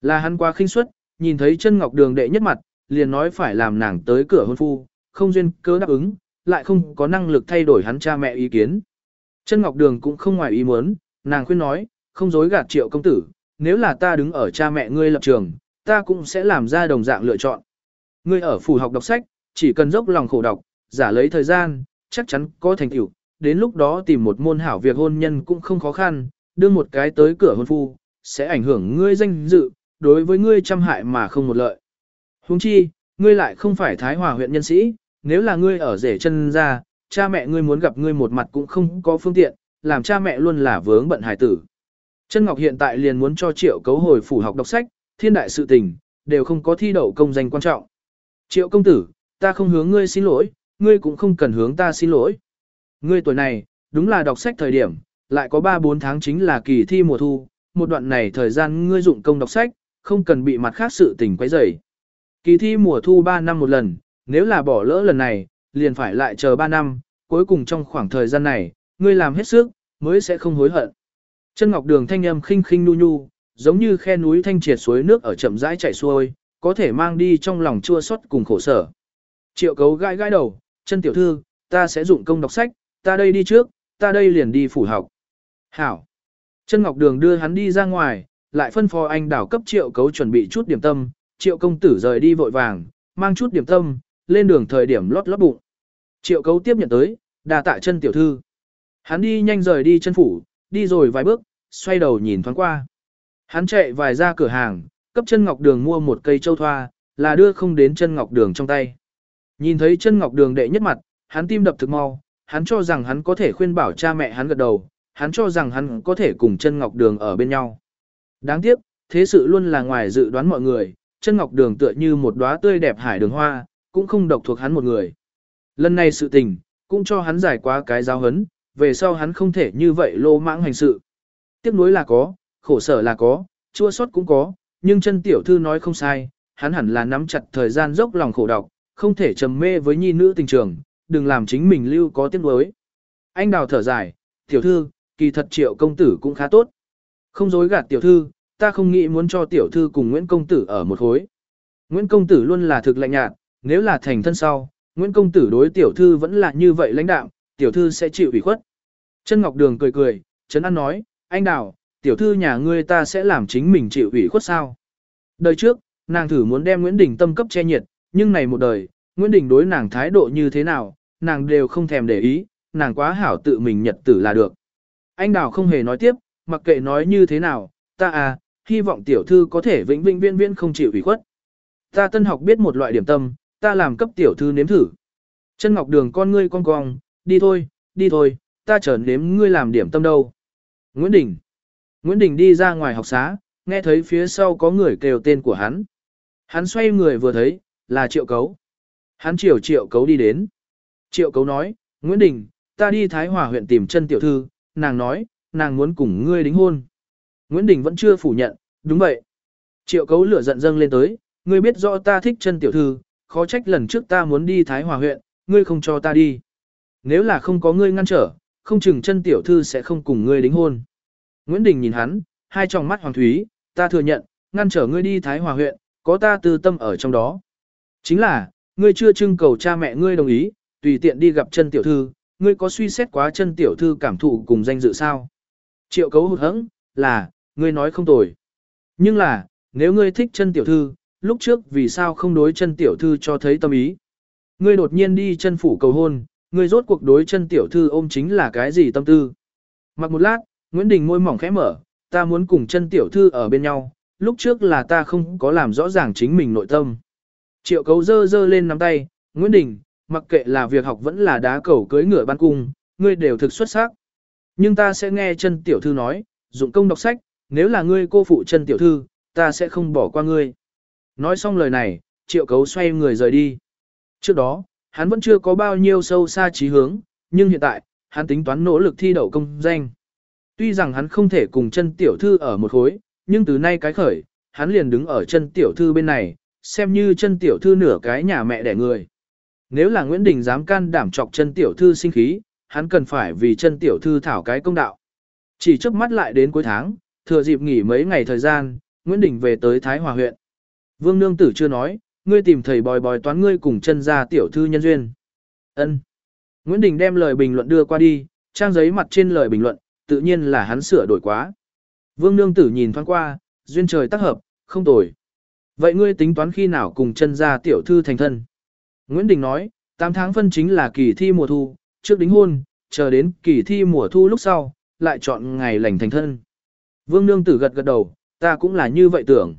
Là hắn quá khinh suất, nhìn thấy chân ngọc đường đệ nhất mặt, liền nói phải làm nàng tới cửa hôn phu, không duyên cớ đáp ứng, lại không có năng lực thay đổi hắn cha mẹ ý kiến. Chân ngọc đường cũng không ngoài ý muốn, nàng khuyên nói, không dối gạt triệu công tử, nếu là ta đứng ở cha mẹ ngươi lập trường, ta cũng sẽ làm ra đồng dạng lựa chọn. Ngươi ở phủ học đọc sách, chỉ cần dốc lòng khổ đọc, giả lấy thời gian, chắc chắn có thành tựu, đến lúc đó tìm một môn hảo việc hôn nhân cũng không khó khăn, đưa một cái tới cửa hôn phu, sẽ ảnh hưởng ngươi danh dự, đối với ngươi trăm hại mà không một lợi. Huống chi, ngươi lại không phải Thái Hòa huyện nhân sĩ, nếu là ngươi ở rể chân ra, cha mẹ ngươi muốn gặp ngươi một mặt cũng không có phương tiện, làm cha mẹ luôn là vướng bận hài tử. Chân Ngọc hiện tại liền muốn cho Triệu Cấu hồi phủ học đọc sách, thiên đại sự tình, đều không có thi đậu công danh quan trọng. Triệu công tử, ta không hướng ngươi xin lỗi, ngươi cũng không cần hướng ta xin lỗi. Ngươi tuổi này, đúng là đọc sách thời điểm, lại có 3-4 tháng chính là kỳ thi mùa thu, một đoạn này thời gian ngươi dụng công đọc sách, không cần bị mặt khác sự tình quấy rầy. Kỳ thi mùa thu 3 năm một lần, nếu là bỏ lỡ lần này, liền phải lại chờ 3 năm, cuối cùng trong khoảng thời gian này, ngươi làm hết sức, mới sẽ không hối hận. Chân ngọc đường thanh âm khinh khinh nu nhu, giống như khe núi thanh triệt suối nước ở chậm rãi chảy xuôi, có thể mang đi trong lòng chua xót cùng khổ sở. Triệu cấu gai gai đầu, chân tiểu thư, ta sẽ dụng công đọc sách, ta đây đi trước, ta đây liền đi phủ học. Hảo. Chân ngọc đường đưa hắn đi ra ngoài, lại phân phó anh đảo cấp triệu cấu chuẩn bị chút điểm tâm, triệu công tử rời đi vội vàng, mang chút điểm tâm, lên đường thời điểm lót lót bụng. Triệu cấu tiếp nhận tới, đà tạ chân tiểu thư. Hắn đi nhanh rời đi chân phủ, đi rồi vài bước, xoay đầu nhìn thoáng qua. Hắn chạy vài ra cửa hàng, cấp chân ngọc đường mua một cây châu thoa, là đưa không đến chân ngọc đường trong tay. Nhìn thấy chân ngọc đường đệ nhất mặt, hắn tim đập thực mau, hắn cho rằng hắn có thể khuyên bảo cha mẹ hắn gật đầu, hắn cho rằng hắn có thể cùng chân ngọc đường ở bên nhau. Đáng tiếc, thế sự luôn là ngoài dự đoán mọi người, chân ngọc đường tựa như một đóa tươi đẹp hải đường hoa, cũng không độc thuộc hắn một người. Lần này sự tình, cũng cho hắn giải quá cái giáo hấn, về sau hắn không thể như vậy lô mãng hành sự. Tiếc nuối là có, khổ sở là có, chua sót cũng có, nhưng chân tiểu thư nói không sai, hắn hẳn là nắm chặt thời gian dốc lòng khổ độc, không thể trầm mê với nhi nữ tình trường, đừng làm chính mình lưu có tiếc nuối. Anh đào thở dài, tiểu thư, kỳ thật triệu công tử cũng khá tốt. Không dối gạt tiểu thư, ta không nghĩ muốn cho tiểu thư cùng Nguyễn công tử ở một khối. Nguyễn công tử luôn là thực lạnh nhạt, nếu là thành thân sau, Nguyễn công tử đối tiểu thư vẫn là như vậy lãnh đạo, tiểu thư sẽ chịu ủy khuất. Chân Ngọc Đường cười cười, Trấn An nói, anh đào, tiểu thư nhà ngươi ta sẽ làm chính mình chịu ủy khuất sao. Đời trước, nàng thử muốn đem Nguyễn Đình tâm cấp che nhiệt, nhưng này một đời, Nguyễn Đình đối nàng thái độ như thế nào, nàng đều không thèm để ý, nàng quá hảo tự mình nhật tử là được. Anh đào không hề nói tiếp, mặc kệ nói như thế nào, ta à, hy vọng tiểu thư có thể vĩnh vĩnh viễn viễn không chịu ủy khuất. Ta tân học biết một loại điểm tâm, ta làm cấp tiểu thư nếm thử. Chân ngọc đường con ngươi con cong, đi thôi, đi thôi, ta trở nếm ngươi làm điểm tâm đâu. Nguyễn Đình. Nguyễn Đình đi ra ngoài học xá, nghe thấy phía sau có người kêu tên của hắn. Hắn xoay người vừa thấy, là triệu cấu. Hắn chiều triệu cấu đi đến. Triệu cấu nói, Nguyễn Đình, ta đi Thái Hòa huyện tìm chân tiểu thư, nàng nói, nàng muốn cùng ngươi đính hôn. Nguyễn Đình vẫn chưa phủ nhận, đúng vậy. Triệu cấu lửa giận dâng lên tới, ngươi biết rõ ta thích chân tiểu thư, khó trách lần trước ta muốn đi Thái Hòa huyện, ngươi không cho ta đi. Nếu là không có ngươi ngăn trở, không chừng chân tiểu thư sẽ không cùng ngươi đính hôn. Nguyễn Đình nhìn hắn, hai tròng mắt hoàng thúy, ta thừa nhận, ngăn trở ngươi đi Thái Hòa huyện, có ta tư tâm ở trong đó. Chính là, ngươi chưa trưng cầu cha mẹ ngươi đồng ý, tùy tiện đi gặp chân tiểu thư, ngươi có suy xét quá chân tiểu thư cảm thụ cùng danh dự sao? Triệu cấu hụt hẫng, là, ngươi nói không tồi. Nhưng là, nếu ngươi thích chân tiểu thư, lúc trước vì sao không đối chân tiểu thư cho thấy tâm ý? Ngươi đột nhiên đi chân phủ cầu hôn, ngươi rốt cuộc đối chân tiểu thư ôm chính là cái gì tâm tư? Mặc một lát, Nguyễn Đình môi mỏng khẽ mở, ta muốn cùng chân tiểu thư ở bên nhau, lúc trước là ta không có làm rõ ràng chính mình nội tâm. Triệu cấu dơ dơ lên nắm tay, Nguyễn Đình, mặc kệ là việc học vẫn là đá cầu cưới ngựa ban cung, ngươi đều thực xuất sắc. Nhưng ta sẽ nghe chân tiểu thư nói, dụng công đọc sách, nếu là ngươi cô phụ chân tiểu thư, ta sẽ không bỏ qua ngươi. Nói xong lời này, triệu cấu xoay người rời đi. Trước đó, hắn vẫn chưa có bao nhiêu sâu xa trí hướng, nhưng hiện tại, hắn tính toán nỗ lực thi đậu công danh. Tuy rằng hắn không thể cùng chân tiểu thư ở một khối, nhưng từ nay cái khởi, hắn liền đứng ở chân tiểu thư bên này, xem như chân tiểu thư nửa cái nhà mẹ đẻ người. Nếu là Nguyễn Đình dám can đảm chọc chân tiểu thư sinh khí, hắn cần phải vì chân tiểu thư thảo cái công đạo. Chỉ trước mắt lại đến cuối tháng, thừa dịp nghỉ mấy ngày thời gian, Nguyễn Đình về tới Thái Hòa huyện. Vương Nương Tử chưa nói, ngươi tìm thầy bòi bòi toán ngươi cùng chân ra tiểu thư nhân duyên. Ân. Nguyễn Đình đem lời bình luận đưa qua đi, trang giấy mặt trên lời bình luận, tự nhiên là hắn sửa đổi quá. Vương Nương Tử nhìn thoáng qua, duyên trời tác hợp, không tồi. Vậy ngươi tính toán khi nào cùng chân ra tiểu thư thành thân? Nguyễn Đình nói, 8 tháng phân chính là kỳ thi mùa thu, trước đính hôn, chờ đến kỳ thi mùa thu lúc sau, lại chọn ngày lành thành thân. Vương Nương Tử gật gật đầu, ta cũng là như vậy tưởng.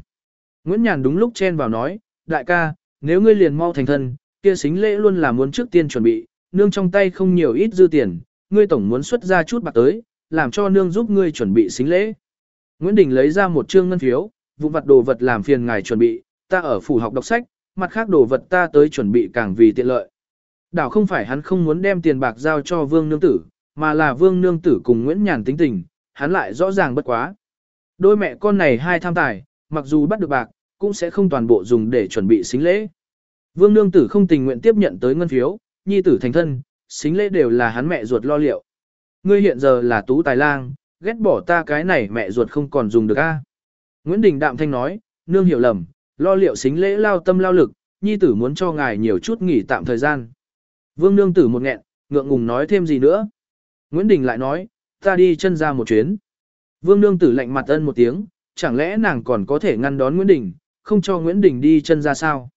Nguyễn Nhàn đúng lúc chen vào nói, đại ca, nếu ngươi liền mau thành thân, kia xính lễ luôn là muốn trước tiên chuẩn bị, nương trong tay không nhiều ít dư tiền, ngươi tổng muốn xuất ra chút bạc tới, làm cho nương giúp ngươi chuẩn bị xính lễ. Nguyễn Đình lấy ra một trương ngân phiếu, vụ vặt đồ vật làm phiền ngài chuẩn bị, ta ở phủ học đọc sách, mặt khác đồ vật ta tới chuẩn bị càng vì tiện lợi. Đảo không phải hắn không muốn đem tiền bạc giao cho vương nương tử, mà là vương nương tử cùng Nguyễn Nhàn tính tình, hắn lại rõ ràng bất quá. Đôi mẹ con này hai tham tài, mặc dù bắt được bạc, cũng sẽ không toàn bộ dùng để chuẩn bị xính lễ. Vương nương tử không tình nguyện tiếp nhận tới ngân phiếu, nhi tử thành thân, xính lễ đều là hắn mẹ ruột lo liệu. Ngươi hiện giờ là tú tài lang, ghét bỏ ta cái này mẹ ruột không còn dùng được a. Nguyễn Đình Đạm Thanh nói, nương hiểu lầm, lo liệu xính lễ lao tâm lao lực, nhi tử muốn cho ngài nhiều chút nghỉ tạm thời gian. Vương nương tử một nghẹn, ngượng ngùng nói thêm gì nữa. Nguyễn Đình lại nói, ta đi chân ra một chuyến. Vương nương tử lạnh mặt ân một tiếng, chẳng lẽ nàng còn có thể ngăn đón Nguyễn Đình, không cho Nguyễn Đình đi chân ra sao?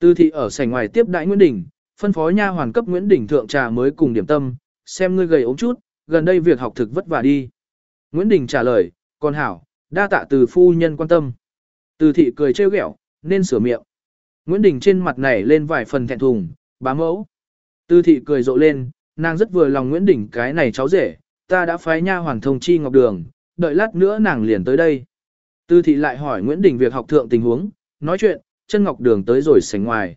Tư thị ở sảnh ngoài tiếp đãi Nguyễn Đình, phân phó nha hoàn cấp Nguyễn Đình thượng trà mới cùng điểm tâm, xem ngươi gầy ốm chút, gần đây việc học thực vất vả đi. Nguyễn Đình trả lời, con hảo, đa tạ từ phu nhân quan tâm. Từ thị cười trêu ghẹo, nên sửa miệng. Nguyễn Đình trên mặt này lên vài phần thẹn thùng, bá mẫu. Từ thị cười rộ lên, nàng rất vừa lòng Nguyễn Đình cái này cháu rể, ta đã phái nha hoàn thông chi ngọc đường, đợi lát nữa nàng liền tới đây. Từ thị lại hỏi Nguyễn Đình việc học thượng tình huống, nói chuyện, chân ngọc đường tới rồi sảnh ngoài.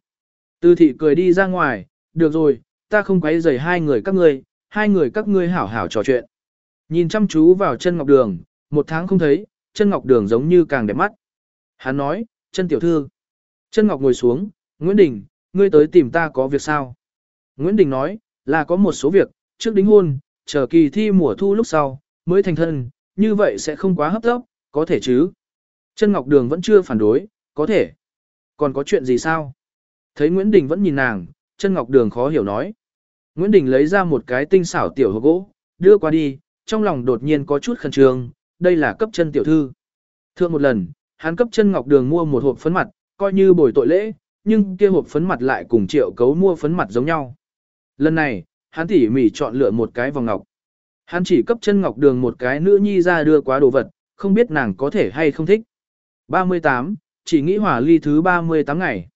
Từ thị cười đi ra ngoài, được rồi, ta không quấy rầy hai người các ngươi, hai người các ngươi hảo hảo trò chuyện. Nhìn chăm chú vào chân ngọc đường, một tháng không thấy, chân ngọc đường giống như càng đẹp mắt. Hắn nói, chân tiểu thư. Chân ngọc ngồi xuống, Nguyễn Đình, ngươi tới tìm ta có việc sao? Nguyễn Đình nói, là có một số việc, trước đính hôn, chờ kỳ thi mùa thu lúc sau, mới thành thân, như vậy sẽ không quá hấp tấp, có thể chứ? Chân ngọc đường vẫn chưa phản đối, có thể. Còn có chuyện gì sao? Thấy Nguyễn Đình vẫn nhìn nàng, chân ngọc đường khó hiểu nói. Nguyễn Đình lấy ra một cái tinh xảo tiểu hộp gỗ, đưa qua đi, trong lòng đột nhiên có chút khẩn trương, đây là cấp chân tiểu thư. Thượng một lần, hắn cấp chân ngọc đường mua một hộp phấn mặt, coi như bồi tội lễ, nhưng kia hộp phấn mặt lại cùng triệu cấu mua phấn mặt giống nhau. Lần này, hắn tỉ mỉ chọn lựa một cái vòng ngọc. Hắn chỉ cấp chân ngọc đường một cái nữ nhi ra đưa quá đồ vật, không biết nàng có thể hay không thích. 38, chỉ nghĩ hỏa ly thứ 38 ngày.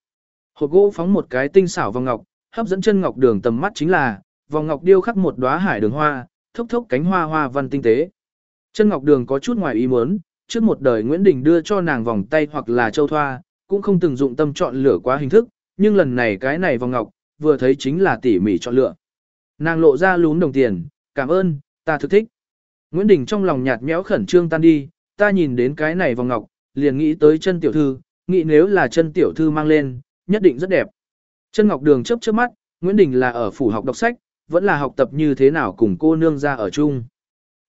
Hộp gỗ phóng một cái tinh xảo vòng ngọc, hấp dẫn chân ngọc đường tầm mắt chính là, vòng ngọc điêu khắc một đóa hải đường hoa, thốc thốc cánh hoa hoa văn tinh tế. Chân ngọc đường có chút ngoài ý muốn, trước một đời Nguyễn Đình đưa cho nàng vòng tay hoặc là châu thoa, cũng không từng dụng tâm chọn lựa quá hình thức, nhưng lần này cái này vòng ngọc, vừa thấy chính là tỉ mỉ chọn lựa. Nàng lộ ra lún đồng tiền, cảm ơn, ta thực thích. Nguyễn Đình trong lòng nhạt nhẽo khẩn trương tan đi, ta nhìn đến cái này vòng ngọc, liền nghĩ tới chân tiểu thư, nghĩ nếu là chân tiểu thư mang lên, nhất định rất đẹp. Chân Ngọc Đường chớp chớp mắt, Nguyễn Đình là ở phủ học đọc sách, vẫn là học tập như thế nào cùng cô nương ra ở chung.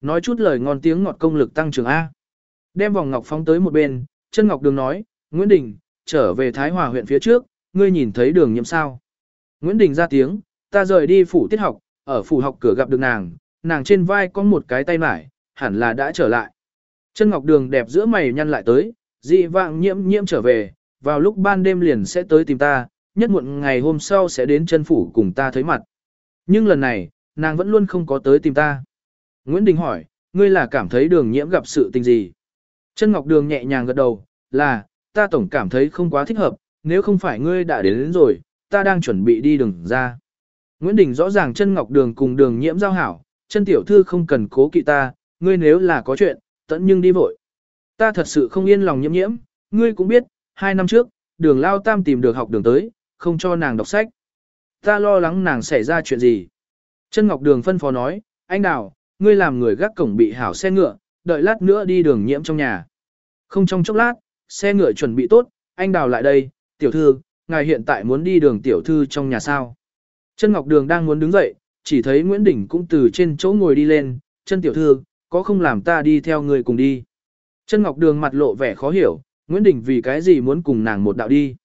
Nói chút lời ngon tiếng ngọt công lực tăng trưởng A. Đem vòng ngọc phóng tới một bên, chân Ngọc Đường nói, Nguyễn Đình, trở về Thái Hòa huyện phía trước, ngươi nhìn thấy đường nhiễm sao. Nguyễn Đình ra tiếng, ta rời đi phủ tiết học, ở phủ học cửa gặp được nàng, nàng trên vai có một cái tay mải, hẳn là đã trở lại. Chân Ngọc Đường đẹp giữa mày nhăn lại tới, dị vạng nhiễm nhiễm trở về, vào lúc ban đêm liền sẽ tới tìm ta, nhất muộn ngày hôm sau sẽ đến chân phủ cùng ta thấy mặt. Nhưng lần này, nàng vẫn luôn không có tới tìm ta. Nguyễn Đình hỏi, ngươi là cảm thấy đường nhiễm gặp sự tình gì? Chân Ngọc Đường nhẹ nhàng gật đầu, là, ta tổng cảm thấy không quá thích hợp, nếu không phải ngươi đã đến, đến rồi, ta đang chuẩn bị đi đường ra. Nguyễn Đình rõ ràng chân Ngọc Đường cùng đường nhiễm giao hảo, chân tiểu thư không cần cố kỵ ta, ngươi nếu là có chuyện, tận nhưng đi vội. Ta thật sự không yên lòng nhiễm nhiễm, ngươi cũng biết, hai năm trước, đường lao tam tìm được học đường tới, không cho nàng đọc sách. Ta lo lắng nàng xảy ra chuyện gì. Chân Ngọc Đường phân phó nói, anh đào, ngươi làm người gác cổng bị hảo xe ngựa, đợi lát nữa đi đường nhiễm trong nhà. Không trong chốc lát, xe ngựa chuẩn bị tốt, anh đào lại đây, tiểu thư, ngài hiện tại muốn đi đường tiểu thư trong nhà sao. Chân Ngọc Đường đang muốn đứng dậy, chỉ thấy Nguyễn Đình cũng từ trên chỗ ngồi đi lên, chân tiểu thư, có không làm ta đi theo người cùng đi. Chân Ngọc Đường mặt lộ vẻ khó hiểu, Nguyễn Đình vì cái gì muốn cùng nàng một đạo đi.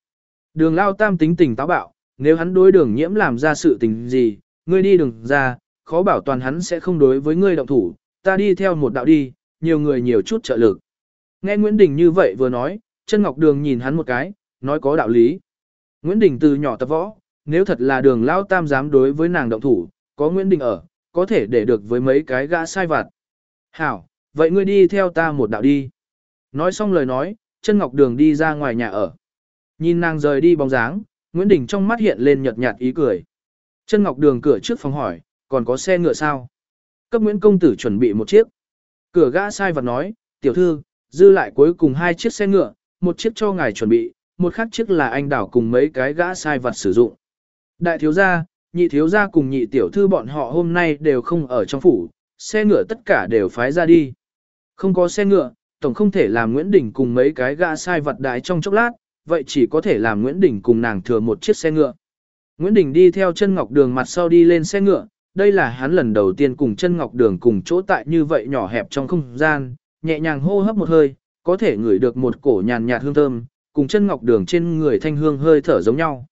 Đường lao tam tính tình táo bạo, nếu hắn đối đường nhiễm làm ra sự tình gì, ngươi đi đường ra, khó bảo toàn hắn sẽ không đối với ngươi động thủ, ta đi theo một đạo đi, nhiều người nhiều chút trợ lực. Nghe Nguyễn Đình như vậy vừa nói, chân Ngọc Đường nhìn hắn một cái, nói có đạo lý. Nguyễn Đình từ nhỏ tập võ, nếu thật là đường lao tam dám đối với nàng động thủ, có Nguyễn Đình ở, có thể để được với mấy cái gã sai vặt. Hảo, vậy ngươi đi theo ta một đạo đi. Nói xong lời nói, chân Ngọc Đường đi ra ngoài nhà ở. Nhìn nàng rời đi bóng dáng, Nguyễn Đình trong mắt hiện lên nhợt nhạt ý cười. Chân Ngọc Đường cửa trước phòng hỏi, còn có xe ngựa sao? Cấp Nguyễn Công Tử chuẩn bị một chiếc. Cửa gã sai vật nói, tiểu thư, dư lại cuối cùng hai chiếc xe ngựa, một chiếc cho ngài chuẩn bị, một khác chiếc là anh đảo cùng mấy cái gã sai vật sử dụng. Đại thiếu gia, nhị thiếu gia cùng nhị tiểu thư bọn họ hôm nay đều không ở trong phủ, xe ngựa tất cả đều phái ra đi. Không có xe ngựa, tổng không thể làm Nguyễn Đình cùng mấy cái gã sai vật đại trong chốc lát, vậy chỉ có thể làm Nguyễn Đình cùng nàng thừa một chiếc xe ngựa. Nguyễn Đình đi theo chân ngọc đường mặt sau đi lên xe ngựa, đây là hắn lần đầu tiên cùng chân ngọc đường cùng chỗ tại như vậy nhỏ hẹp trong không gian, nhẹ nhàng hô hấp một hơi, có thể ngửi được một cổ nhàn nhạt hương thơm, cùng chân ngọc đường trên người thanh hương hơi thở giống nhau.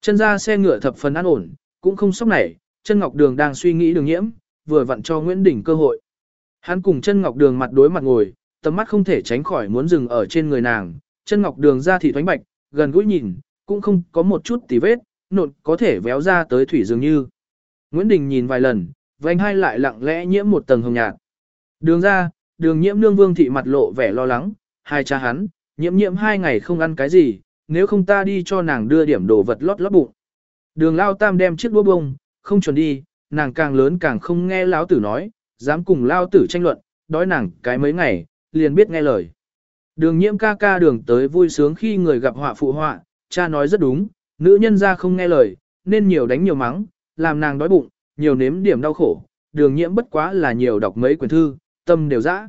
Chân ra xe ngựa thập phần an ổn, cũng không sốc nảy, chân ngọc đường đang suy nghĩ đường nhiễm, vừa vặn cho Nguyễn Đình cơ hội. Hắn cùng chân ngọc đường mặt đối mặt ngồi, tầm mắt không thể tránh khỏi muốn dừng ở trên người nàng, chân ngọc đường ra thị thoánh bạch, gần gũi nhìn, cũng không có một chút tì vết, nộn có thể véo ra tới thủy dường như. Nguyễn Đình nhìn vài lần, vành hai lại lặng lẽ nhiễm một tầng hồng nhạt. Đường ra, đường nhiễm nương vương thị mặt lộ vẻ lo lắng, hai cha hắn, nhiễm nhiễm hai ngày không ăn cái gì, nếu không ta đi cho nàng đưa điểm đồ vật lót lót bụng. Đường lao tam đem chiếc đũa bông, không chuẩn đi, nàng càng lớn càng không nghe lão tử nói, dám cùng lao tử tranh luận, đói nàng cái mấy ngày, liền biết nghe lời. Đường nhiễm ca ca đường tới vui sướng khi người gặp họa phụ họa, cha nói rất đúng, nữ nhân ra không nghe lời, nên nhiều đánh nhiều mắng, làm nàng đói bụng, nhiều nếm điểm đau khổ, đường nhiễm bất quá là nhiều đọc mấy quyển thư, tâm đều dã.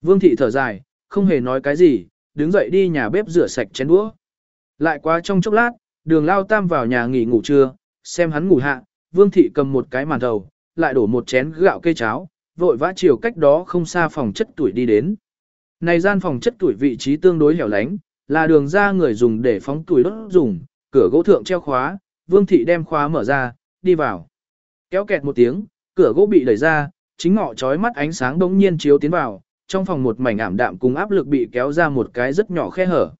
Vương thị thở dài, không hề nói cái gì, đứng dậy đi nhà bếp rửa sạch chén đũa. Lại qua trong chốc lát, đường lao tam vào nhà nghỉ ngủ trưa, xem hắn ngủ hạ, vương thị cầm một cái màn thầu, lại đổ một chén gạo cây cháo, vội vã chiều cách đó không xa phòng chất tuổi đi đến. Này gian phòng chất tuổi vị trí tương đối hẻo lánh, là đường ra người dùng để phóng tuổi đốt dùng, cửa gỗ thượng treo khóa, vương thị đem khóa mở ra, đi vào. Kéo kẹt một tiếng, cửa gỗ bị đẩy ra, chính ngọ trói mắt ánh sáng đống nhiên chiếu tiến vào, trong phòng một mảnh ảm đạm cùng áp lực bị kéo ra một cái rất nhỏ khe hở.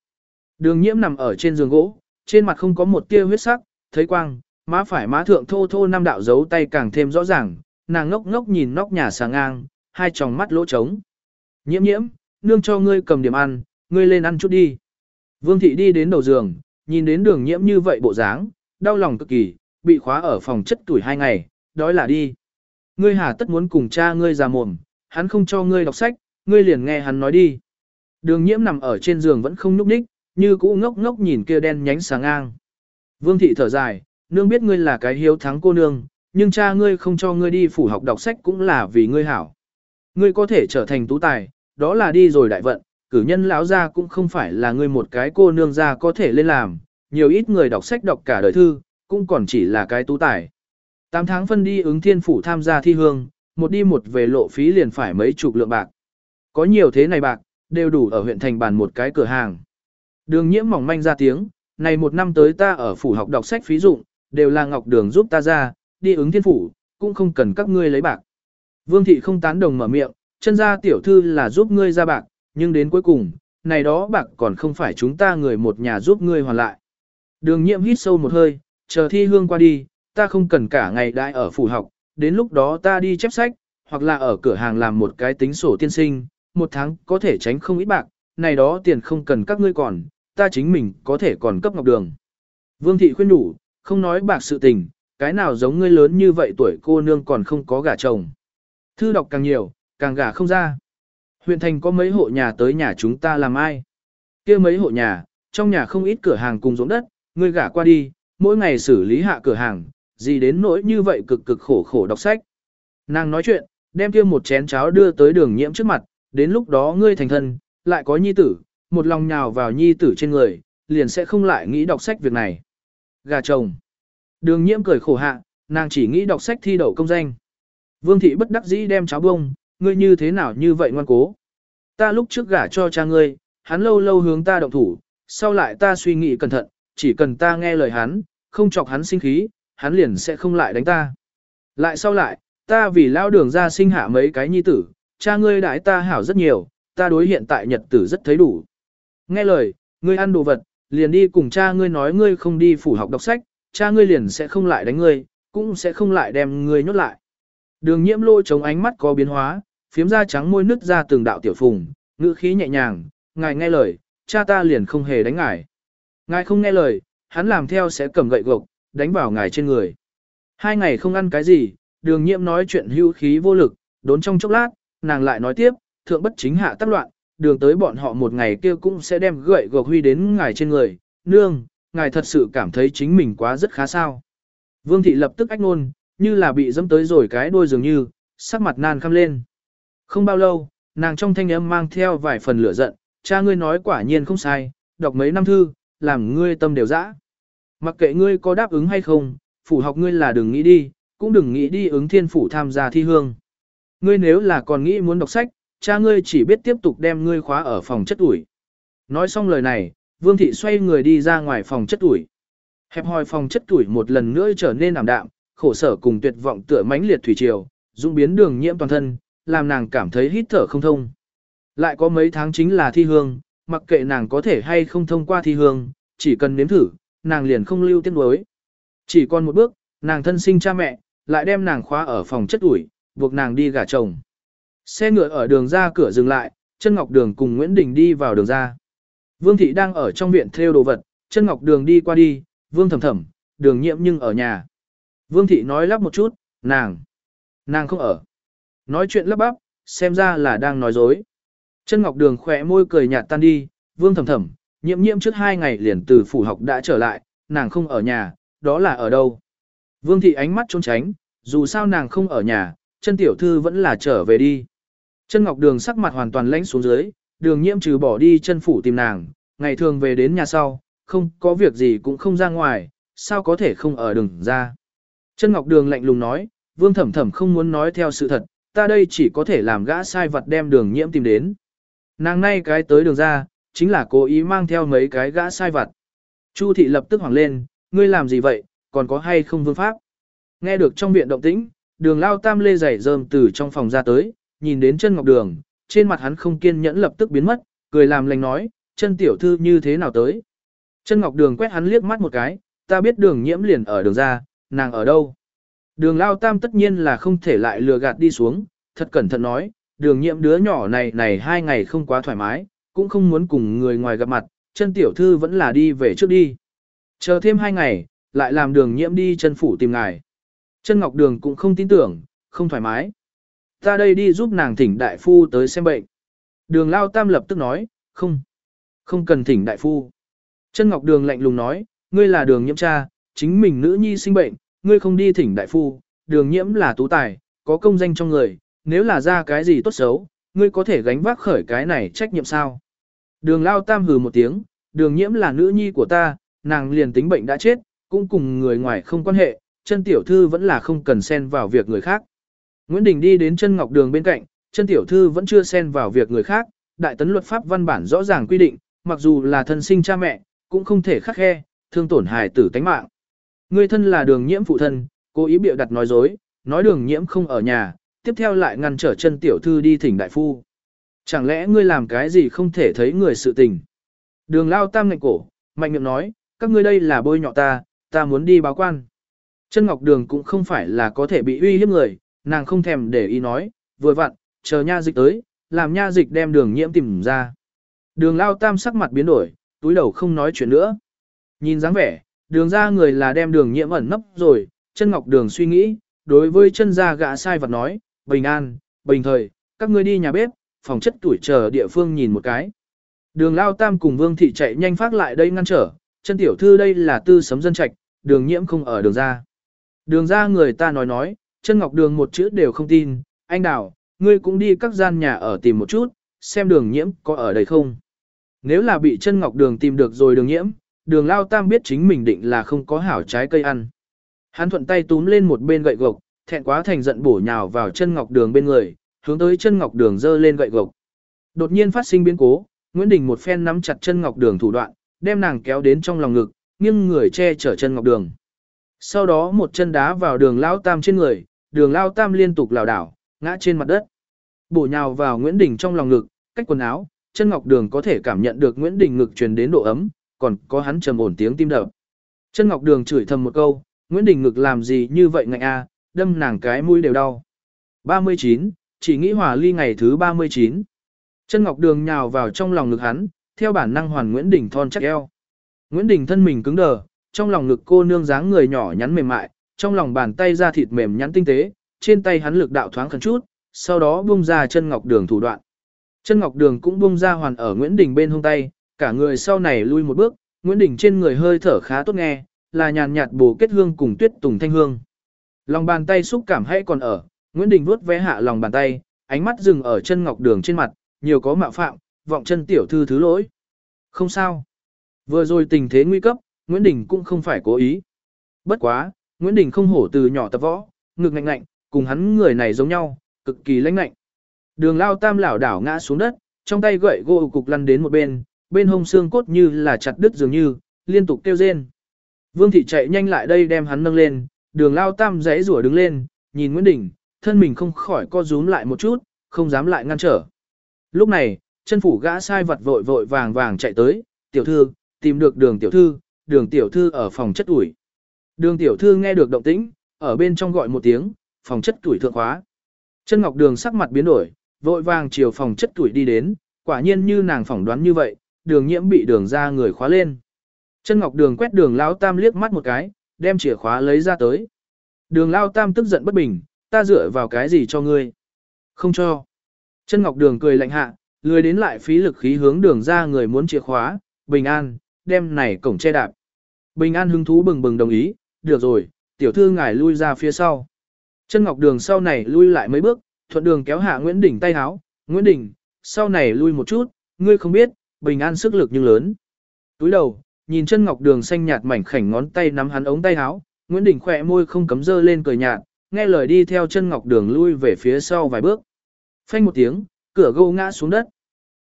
Đường nhiễm nằm ở trên giường gỗ, trên mặt không có một tia huyết sắc, thấy quang, má phải má thượng thô thô năm đạo dấu tay càng thêm rõ ràng, nàng ngốc ngốc nhìn nóc nhà sáng ngang, hai tròng mắt lỗ trống. Nhiễm nhiễm, nương cho ngươi cầm điểm ăn, ngươi lên ăn chút đi. Vương thị đi đến đầu giường, nhìn đến đường nhiễm như vậy bộ dáng, đau lòng cực kỳ, bị khóa ở phòng chất tuổi hai ngày, đói là đi. Ngươi hà tất muốn cùng cha ngươi già mồm, hắn không cho ngươi đọc sách, ngươi liền nghe hắn nói đi. Đường nhiễm nằm ở trên giường vẫn không nhúc nhích, như cũ ngốc ngốc nhìn kia đen nhánh sáng ngang. Vương thị thở dài, nương biết ngươi là cái hiếu thắng cô nương, nhưng cha ngươi không cho ngươi đi phủ học đọc sách cũng là vì ngươi hảo. Ngươi có thể trở thành tú tài, đó là đi rồi đại vận, cử nhân lão gia cũng không phải là ngươi một cái cô nương gia có thể lên làm, nhiều ít người đọc sách đọc cả đời thư, cũng còn chỉ là cái tú tài. Tám tháng phân đi ứng thiên phủ tham gia thi hương, một đi một về lộ phí liền phải mấy chục lượng bạc. Có nhiều thế này bạc, đều đủ ở huyện thành bàn một cái cửa hàng. Đường nhiễm mỏng manh ra tiếng, này một năm tới ta ở phủ học đọc sách phí dụng, đều là ngọc đường giúp ta ra, đi ứng thiên phủ, cũng không cần các ngươi lấy bạc. Vương thị không tán đồng mở miệng, chân ra tiểu thư là giúp ngươi ra bạc, nhưng đến cuối cùng, này đó bạc còn không phải chúng ta người một nhà giúp ngươi hoàn lại. Đường nhiệm hít sâu một hơi, chờ thi hương qua đi, ta không cần cả ngày đại ở phủ học, đến lúc đó ta đi chép sách, hoặc là ở cửa hàng làm một cái tính sổ tiên sinh, một tháng có thể tránh không ít bạc, này đó tiền không cần các ngươi còn, ta chính mình có thể còn cấp ngọc đường. Vương thị khuyên nhủ không nói bạc sự tình, cái nào giống ngươi lớn như vậy tuổi cô nương còn không có gả chồng. Thư đọc càng nhiều, càng gả không ra. Huyện thành có mấy hộ nhà tới nhà chúng ta làm ai? kia mấy hộ nhà, trong nhà không ít cửa hàng cùng ruộng đất, ngươi gả qua đi, mỗi ngày xử lý hạ cửa hàng, gì đến nỗi như vậy cực cực khổ khổ đọc sách. Nàng nói chuyện, đem kia một chén cháo đưa tới đường nhiễm trước mặt, đến lúc đó ngươi thành thân, lại có nhi tử, một lòng nhào vào nhi tử trên người, liền sẽ không lại nghĩ đọc sách việc này. Gà chồng. Đường nhiễm cười khổ hạ, nàng chỉ nghĩ đọc sách thi đậu công danh. Vương thị bất đắc dĩ đem cháo bông, ngươi như thế nào như vậy ngoan cố. Ta lúc trước gả cho cha ngươi, hắn lâu lâu hướng ta động thủ, sau lại ta suy nghĩ cẩn thận, chỉ cần ta nghe lời hắn, không chọc hắn sinh khí, hắn liền sẽ không lại đánh ta. Lại sau lại, ta vì lao đường ra sinh hạ mấy cái nhi tử, cha ngươi đãi ta hảo rất nhiều, ta đối hiện tại nhật tử rất thấy đủ. Nghe lời, ngươi ăn đồ vật, liền đi cùng cha ngươi nói ngươi không đi phủ học đọc sách, cha ngươi liền sẽ không lại đánh ngươi, cũng sẽ không lại đem ngươi nhốt lại. Đường nhiễm lôi chống ánh mắt có biến hóa, phiếm da trắng môi nứt ra từng đạo tiểu phùng, ngữ khí nhẹ nhàng, ngài nghe lời, cha ta liền không hề đánh ngài. Ngài không nghe lời, hắn làm theo sẽ cầm gậy gộc, đánh vào ngài trên người. Hai ngày không ăn cái gì, đường nhiễm nói chuyện hưu khí vô lực, đốn trong chốc lát, nàng lại nói tiếp, thượng bất chính hạ tác loạn, đường tới bọn họ một ngày kia cũng sẽ đem gậy gộc huy đến ngài trên người, nương, ngài thật sự cảm thấy chính mình quá rất khá sao. Vương thị lập tức ách nôn, như là bị dẫm tới rồi cái đôi dường như, sắc mặt nan khăm lên. Không bao lâu, nàng trong thanh âm mang theo vài phần lửa giận, cha ngươi nói quả nhiên không sai, đọc mấy năm thư, làm ngươi tâm đều dã. Mặc kệ ngươi có đáp ứng hay không, phủ học ngươi là đừng nghĩ đi, cũng đừng nghĩ đi ứng thiên phủ tham gia thi hương. Ngươi nếu là còn nghĩ muốn đọc sách, cha ngươi chỉ biết tiếp tục đem ngươi khóa ở phòng chất ủi. Nói xong lời này, Vương Thị xoay người đi ra ngoài phòng chất ủi. Hẹp hòi phòng chất ủi một lần nữa trở nên ảm đạm, khổ sở cùng tuyệt vọng tựa mãnh liệt thủy triều, dung biến đường nhiễm toàn thân, làm nàng cảm thấy hít thở không thông. Lại có mấy tháng chính là thi hương, mặc kệ nàng có thể hay không thông qua thi hương, chỉ cần nếm thử, nàng liền không lưu tiếc nuối. Chỉ còn một bước, nàng thân sinh cha mẹ, lại đem nàng khóa ở phòng chất ủi, buộc nàng đi gả chồng. Xe ngựa ở đường ra cửa dừng lại, chân ngọc đường cùng Nguyễn Đình đi vào đường ra. Vương thị đang ở trong viện theo đồ vật, chân ngọc đường đi qua đi, vương thầm thầm, đường nhiễm nhưng ở nhà. Vương thị nói lắp một chút, nàng, nàng không ở. Nói chuyện lắp bắp, xem ra là đang nói dối. Chân ngọc đường khỏe môi cười nhạt tan đi, vương thầm thầm, nhiễm nhiễm trước hai ngày liền từ phủ học đã trở lại, nàng không ở nhà, đó là ở đâu. Vương thị ánh mắt trốn tránh, dù sao nàng không ở nhà, chân tiểu thư vẫn là trở về đi. Chân ngọc đường sắc mặt hoàn toàn lãnh xuống dưới, đường nhiễm trừ bỏ đi chân phủ tìm nàng, ngày thường về đến nhà sau, không có việc gì cũng không ra ngoài, sao có thể không ở đường ra. Chân ngọc đường lạnh lùng nói, vương thẩm thẩm không muốn nói theo sự thật, ta đây chỉ có thể làm gã sai vật đem đường nhiễm tìm đến. Nàng nay cái tới đường ra, chính là cố ý mang theo mấy cái gã sai vật. Chu thị lập tức hoảng lên, ngươi làm gì vậy, còn có hay không vương pháp. Nghe được trong viện động tĩnh, đường lao tam lê giày rơm từ trong phòng ra tới, nhìn đến chân ngọc đường, trên mặt hắn không kiên nhẫn lập tức biến mất, cười làm lành nói, chân tiểu thư như thế nào tới. Chân ngọc đường quét hắn liếc mắt một cái, ta biết đường nhiễm liền ở đường ra, nàng ở đâu. Đường lao tam tất nhiên là không thể lại lừa gạt đi xuống, thật cẩn thận nói, đường nhiễm đứa nhỏ này này hai ngày không quá thoải mái, cũng không muốn cùng người ngoài gặp mặt, chân tiểu thư vẫn là đi về trước đi. Chờ thêm hai ngày, lại làm đường nhiễm đi chân phủ tìm ngài. Chân ngọc đường cũng không tin tưởng, không thoải mái. Ta đây đi giúp nàng thỉnh đại phu tới xem bệnh. Đường lao tam lập tức nói, không, không cần thỉnh đại phu. Chân ngọc đường lạnh lùng nói, ngươi là đường nhiễm cha, chính mình nữ nhi sinh bệnh, ngươi không đi thỉnh đại phu, đường nhiễm là tú tài, có công danh trong người, nếu là ra cái gì tốt xấu, ngươi có thể gánh vác khởi cái này trách nhiệm sao. Đường lao tam hừ một tiếng, đường nhiễm là nữ nhi của ta, nàng liền tính bệnh đã chết, cũng cùng người ngoài không quan hệ, chân tiểu thư vẫn là không cần xen vào việc người khác. Nguyễn Đình đi đến chân ngọc đường bên cạnh, chân tiểu thư vẫn chưa xen vào việc người khác, đại tấn luật pháp văn bản rõ ràng quy định, mặc dù là thân sinh cha mẹ, cũng không thể khắc khe, thương tổn hài tử tánh mạng. Người thân là đường nhiễm phụ thân, cố ý bịa đặt nói dối, nói đường nhiễm không ở nhà, tiếp theo lại ngăn trở chân tiểu thư đi thỉnh đại phu. Chẳng lẽ ngươi làm cái gì không thể thấy người sự tình? Đường lao tam ngạnh cổ, mạnh miệng nói, các ngươi đây là bôi nhọ ta, ta muốn đi báo quan. Chân Ngọc Đường cũng không phải là có thể bị uy hiếp người, nàng không thèm để ý nói, vừa vặn, chờ nha dịch tới, làm nha dịch đem đường nhiễm tìm ra. Đường lao tam sắc mặt biến đổi, túi đầu không nói chuyện nữa. Nhìn dáng vẻ, đường ra người là đem đường nhiễm ẩn nấp rồi, chân Ngọc Đường suy nghĩ, đối với chân gia gã sai vật nói, bình an, bình thời, các ngươi đi nhà bếp, phòng chất tuổi chờ địa phương nhìn một cái. Đường lao tam cùng vương thị chạy nhanh phát lại đây ngăn trở, chân tiểu thư đây là tư sấm dân trạch, đường nhiễm không ở đường ra. Đường ra người ta nói nói, chân ngọc đường một chữ đều không tin, anh Đào, ngươi cũng đi các gian nhà ở tìm một chút, xem đường nhiễm có ở đây không. Nếu là bị chân ngọc đường tìm được rồi đường nhiễm, đường lao tam biết chính mình định là không có hảo trái cây ăn. Hắn thuận tay túm lên một bên gậy gộc, thẹn quá thành giận bổ nhào vào chân ngọc đường bên người, hướng tới chân ngọc đường giơ lên gậy gộc. Đột nhiên phát sinh biến cố, Nguyễn Đình một phen nắm chặt chân ngọc đường thủ đoạn, đem nàng kéo đến trong lòng ngực, nghiêng người che chở chân ngọc đường. Sau đó một chân đá vào đường lao tam trên người, đường lao tam liên tục lảo đảo, ngã trên mặt đất. Bổ nhào vào Nguyễn Đình trong lòng ngực, cách quần áo, chân ngọc đường có thể cảm nhận được Nguyễn Đình ngực truyền đến độ ấm, còn có hắn trầm ổn tiếng tim đập. Chân ngọc đường chửi thầm một câu, Nguyễn Đình ngực làm gì như vậy ngạnh a, đâm nàng cái mũi đều đau. 39, chỉ nghĩ hòa ly ngày thứ 39. Chân ngọc đường nhào vào trong lòng ngực hắn, theo bản năng hoàn Nguyễn Đình thon chắc eo. Nguyễn Đình thân mình cứng đờ, trong lòng ngực cô nương dáng người nhỏ nhắn mềm mại, trong lòng bàn tay da thịt mềm nhắn tinh tế, trên tay hắn lực đạo thoáng khẩn chút, sau đó bung ra chân ngọc đường thủ đoạn. Chân ngọc đường cũng bung ra hoàn ở Nguyễn Đình bên hông tay, cả người sau này lui một bước, Nguyễn Đình trên người hơi thở khá tốt nghe, là nhàn nhạt bổ kết hương cùng tuyết tùng thanh hương. Lòng bàn tay xúc cảm hay còn ở, Nguyễn Đình vuốt vé hạ lòng bàn tay, ánh mắt dừng ở chân ngọc đường trên mặt, nhiều có mạo phạm, vọng chân tiểu thư thứ lỗi. Không sao. Vừa rồi tình thế nguy cấp, Nguyễn Đình cũng không phải cố ý. Bất quá, Nguyễn Đình không hổ từ nhỏ tập võ, ngực ngạnh ngạnh, cùng hắn người này giống nhau, cực kỳ lãnh ngạnh. Đường lao tam lảo đảo ngã xuống đất, trong tay gậy gỗ cục lăn đến một bên, bên hông xương cốt như là chặt đứt dường như, liên tục kêu rên. Vương thị chạy nhanh lại đây đem hắn nâng lên, đường lao tam giấy rủa đứng lên, nhìn Nguyễn Đình, thân mình không khỏi co rúm lại một chút, không dám lại ngăn trở. Lúc này, chân phủ gã sai vật vội vội vàng vàng chạy tới, tiểu thư, tìm được đường tiểu thư, đường tiểu thư ở phòng chất ủi. Đường tiểu thư nghe được động tĩnh, ở bên trong gọi một tiếng, phòng chất tuổi thượng khóa. Chân ngọc đường sắc mặt biến đổi, vội vàng chiều phòng chất tuổi đi đến, quả nhiên như nàng phỏng đoán như vậy, đường nhiễm bị đường ra người khóa lên. Chân ngọc đường quét đường lao tam liếc mắt một cái, đem chìa khóa lấy ra tới. Đường lao tam tức giận bất bình, ta dựa vào cái gì cho ngươi? Không cho. Chân ngọc đường cười lạnh hạ, lười đến lại phí lực khí hướng đường ra người muốn chìa khóa, bình an, đem này cổng che đạp. Bình an hứng thú bừng bừng đồng ý, được rồi, tiểu thư ngài lui ra phía sau. Chân ngọc đường sau này lui lại mấy bước, thuận đường kéo hạ Nguyễn Đình tay háo, Nguyễn Đình, sau này lui một chút, ngươi không biết, bình an sức lực nhưng lớn. Túi đầu, nhìn chân ngọc đường xanh nhạt mảnh khảnh ngón tay nắm hắn ống tay háo, Nguyễn Đình khỏe môi không cấm dơ lên cười nhạt, nghe lời đi theo chân ngọc đường lui về phía sau vài bước. Phanh một tiếng, cửa gỗ ngã xuống đất.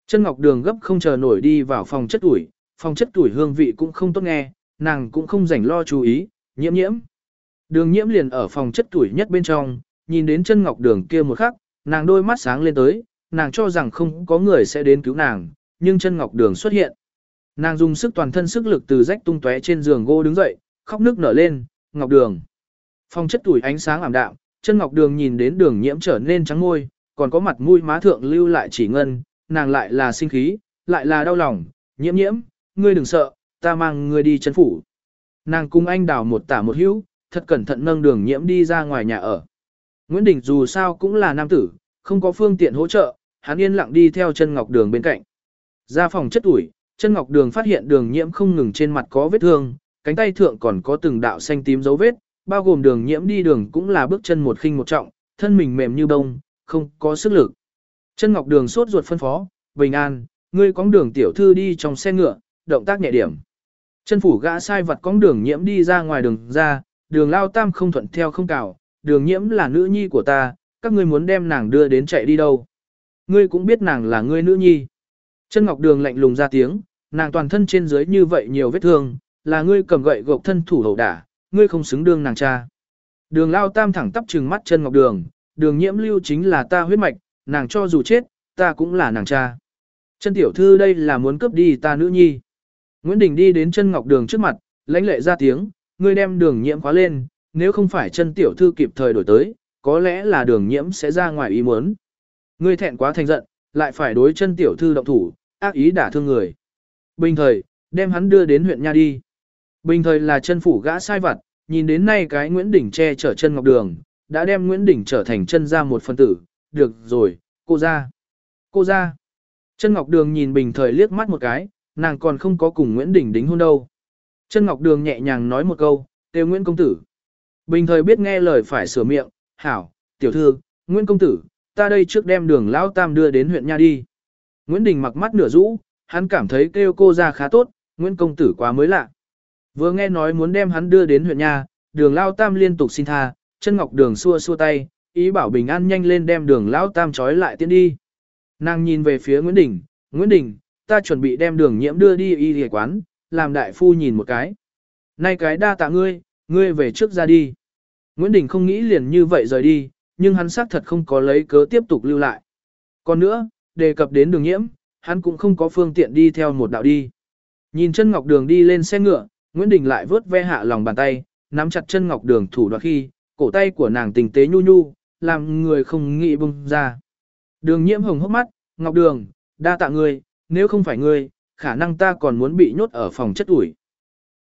Chân ngọc đường gấp không chờ nổi đi vào phòng chất tuổi, phòng chất tuổi hương vị cũng không tốt nghe, nàng cũng không rảnh lo chú ý, nhiễm nhiễm. Đường nhiễm liền ở phòng chất tuổi nhất bên trong, nhìn đến chân ngọc đường kia một khắc, nàng đôi mắt sáng lên tới, nàng cho rằng không có người sẽ đến cứu nàng, nhưng chân ngọc đường xuất hiện. Nàng dùng sức toàn thân sức lực từ rách tung tóe trên giường gỗ đứng dậy, khóc nước nở lên, ngọc đường. Phòng chất tuổi ánh sáng ảm đạm, chân ngọc đường nhìn đến đường nhiễm trở nên trắng môi, còn có mặt mũi má thượng lưu lại chỉ ngân, nàng lại là sinh khí, lại là đau lòng, nhiễm nhiễm, ngươi đừng sợ, ta mang ngươi đi chân phủ. Nàng cùng anh đào một tả một hữu, thật cẩn thận nâng đường nhiễm đi ra ngoài nhà ở. Nguyễn Đình dù sao cũng là nam tử, không có phương tiện hỗ trợ, hắn yên lặng đi theo chân ngọc đường bên cạnh. Ra phòng chất ủi, chân ngọc đường phát hiện đường nhiễm không ngừng trên mặt có vết thương, cánh tay thượng còn có từng đạo xanh tím dấu vết, bao gồm đường nhiễm đi đường cũng là bước chân một khinh một trọng, thân mình mềm như bông, không có sức lực. Chân ngọc đường sốt ruột phân phó, bình an, ngươi cóng đường tiểu thư đi trong xe ngựa, động tác nhẹ điểm. Chân phủ gã sai vật cong đường nhiễm đi ra ngoài đường ra, đường lao tam không thuận theo không cào, đường nhiễm là nữ nhi của ta, các ngươi muốn đem nàng đưa đến chạy đi đâu. Ngươi cũng biết nàng là ngươi nữ nhi. Chân ngọc đường lạnh lùng ra tiếng, nàng toàn thân trên dưới như vậy nhiều vết thương, là ngươi cầm gậy gộc thân thủ hậu đả, ngươi không xứng đương nàng cha. Đường lao tam thẳng tắp trừng mắt chân ngọc đường, đường nhiễm lưu chính là ta huyết mạch, nàng cho dù chết, ta cũng là nàng cha. Chân tiểu thư đây là muốn cướp đi ta nữ nhi. Nguyễn Đình đi đến chân ngọc đường trước mặt, lãnh lệ ra tiếng, ngươi đem đường nhiễm khóa lên, nếu không phải chân tiểu thư kịp thời đổi tới, có lẽ là đường nhiễm sẽ ra ngoài ý muốn. Ngươi thẹn quá thành giận, lại phải đối chân tiểu thư động thủ, ác ý đả thương người. Bình thời, đem hắn đưa đến huyện nha đi. Bình thời là chân phủ gã sai vặt, nhìn đến nay cái Nguyễn Đình che chở chân ngọc đường, đã đem Nguyễn Đình trở thành chân ra một phân tử, được rồi, cô ra. Cô ra. Chân ngọc đường nhìn bình thời liếc mắt một cái, nàng còn không có cùng Nguyễn Đình đính hôn đâu. Chân Ngọc Đường nhẹ nhàng nói một câu, tiêu Nguyễn Công Tử. Bình thời biết nghe lời phải sửa miệng, hảo, tiểu thư, Nguyễn Công Tử, ta đây trước đem đường Lão Tam đưa đến huyện Nha đi. Nguyễn Đình mặc mắt nửa rũ, hắn cảm thấy kêu cô ra khá tốt, Nguyễn Công Tử quá mới lạ. Vừa nghe nói muốn đem hắn đưa đến huyện Nha, đường Lão Tam liên tục xin tha, chân ngọc đường xua xua tay, ý bảo bình an nhanh lên đem đường Lão Tam trói lại tiến đi. Nàng nhìn về phía Nguyễn Đình, Nguyễn Đình, ta chuẩn bị đem đường nhiễm đưa đi y y quán, làm đại phu nhìn một cái. Nay cái đa tạ ngươi, ngươi về trước ra đi. Nguyễn Đình không nghĩ liền như vậy rời đi, nhưng hắn xác thật không có lấy cớ tiếp tục lưu lại. Còn nữa, đề cập đến đường nhiễm, hắn cũng không có phương tiện đi theo một đạo đi. Nhìn chân ngọc đường đi lên xe ngựa, Nguyễn Đình lại vớt ve hạ lòng bàn tay, nắm chặt chân ngọc đường thủ đoạt khi, cổ tay của nàng tình tế nhu nhu, làm người không nghĩ bung ra. Đường nhiễm hồng hốc mắt, ngọc đường, đa tạ người nếu không phải ngươi, khả năng ta còn muốn bị nhốt ở phòng chất ủi.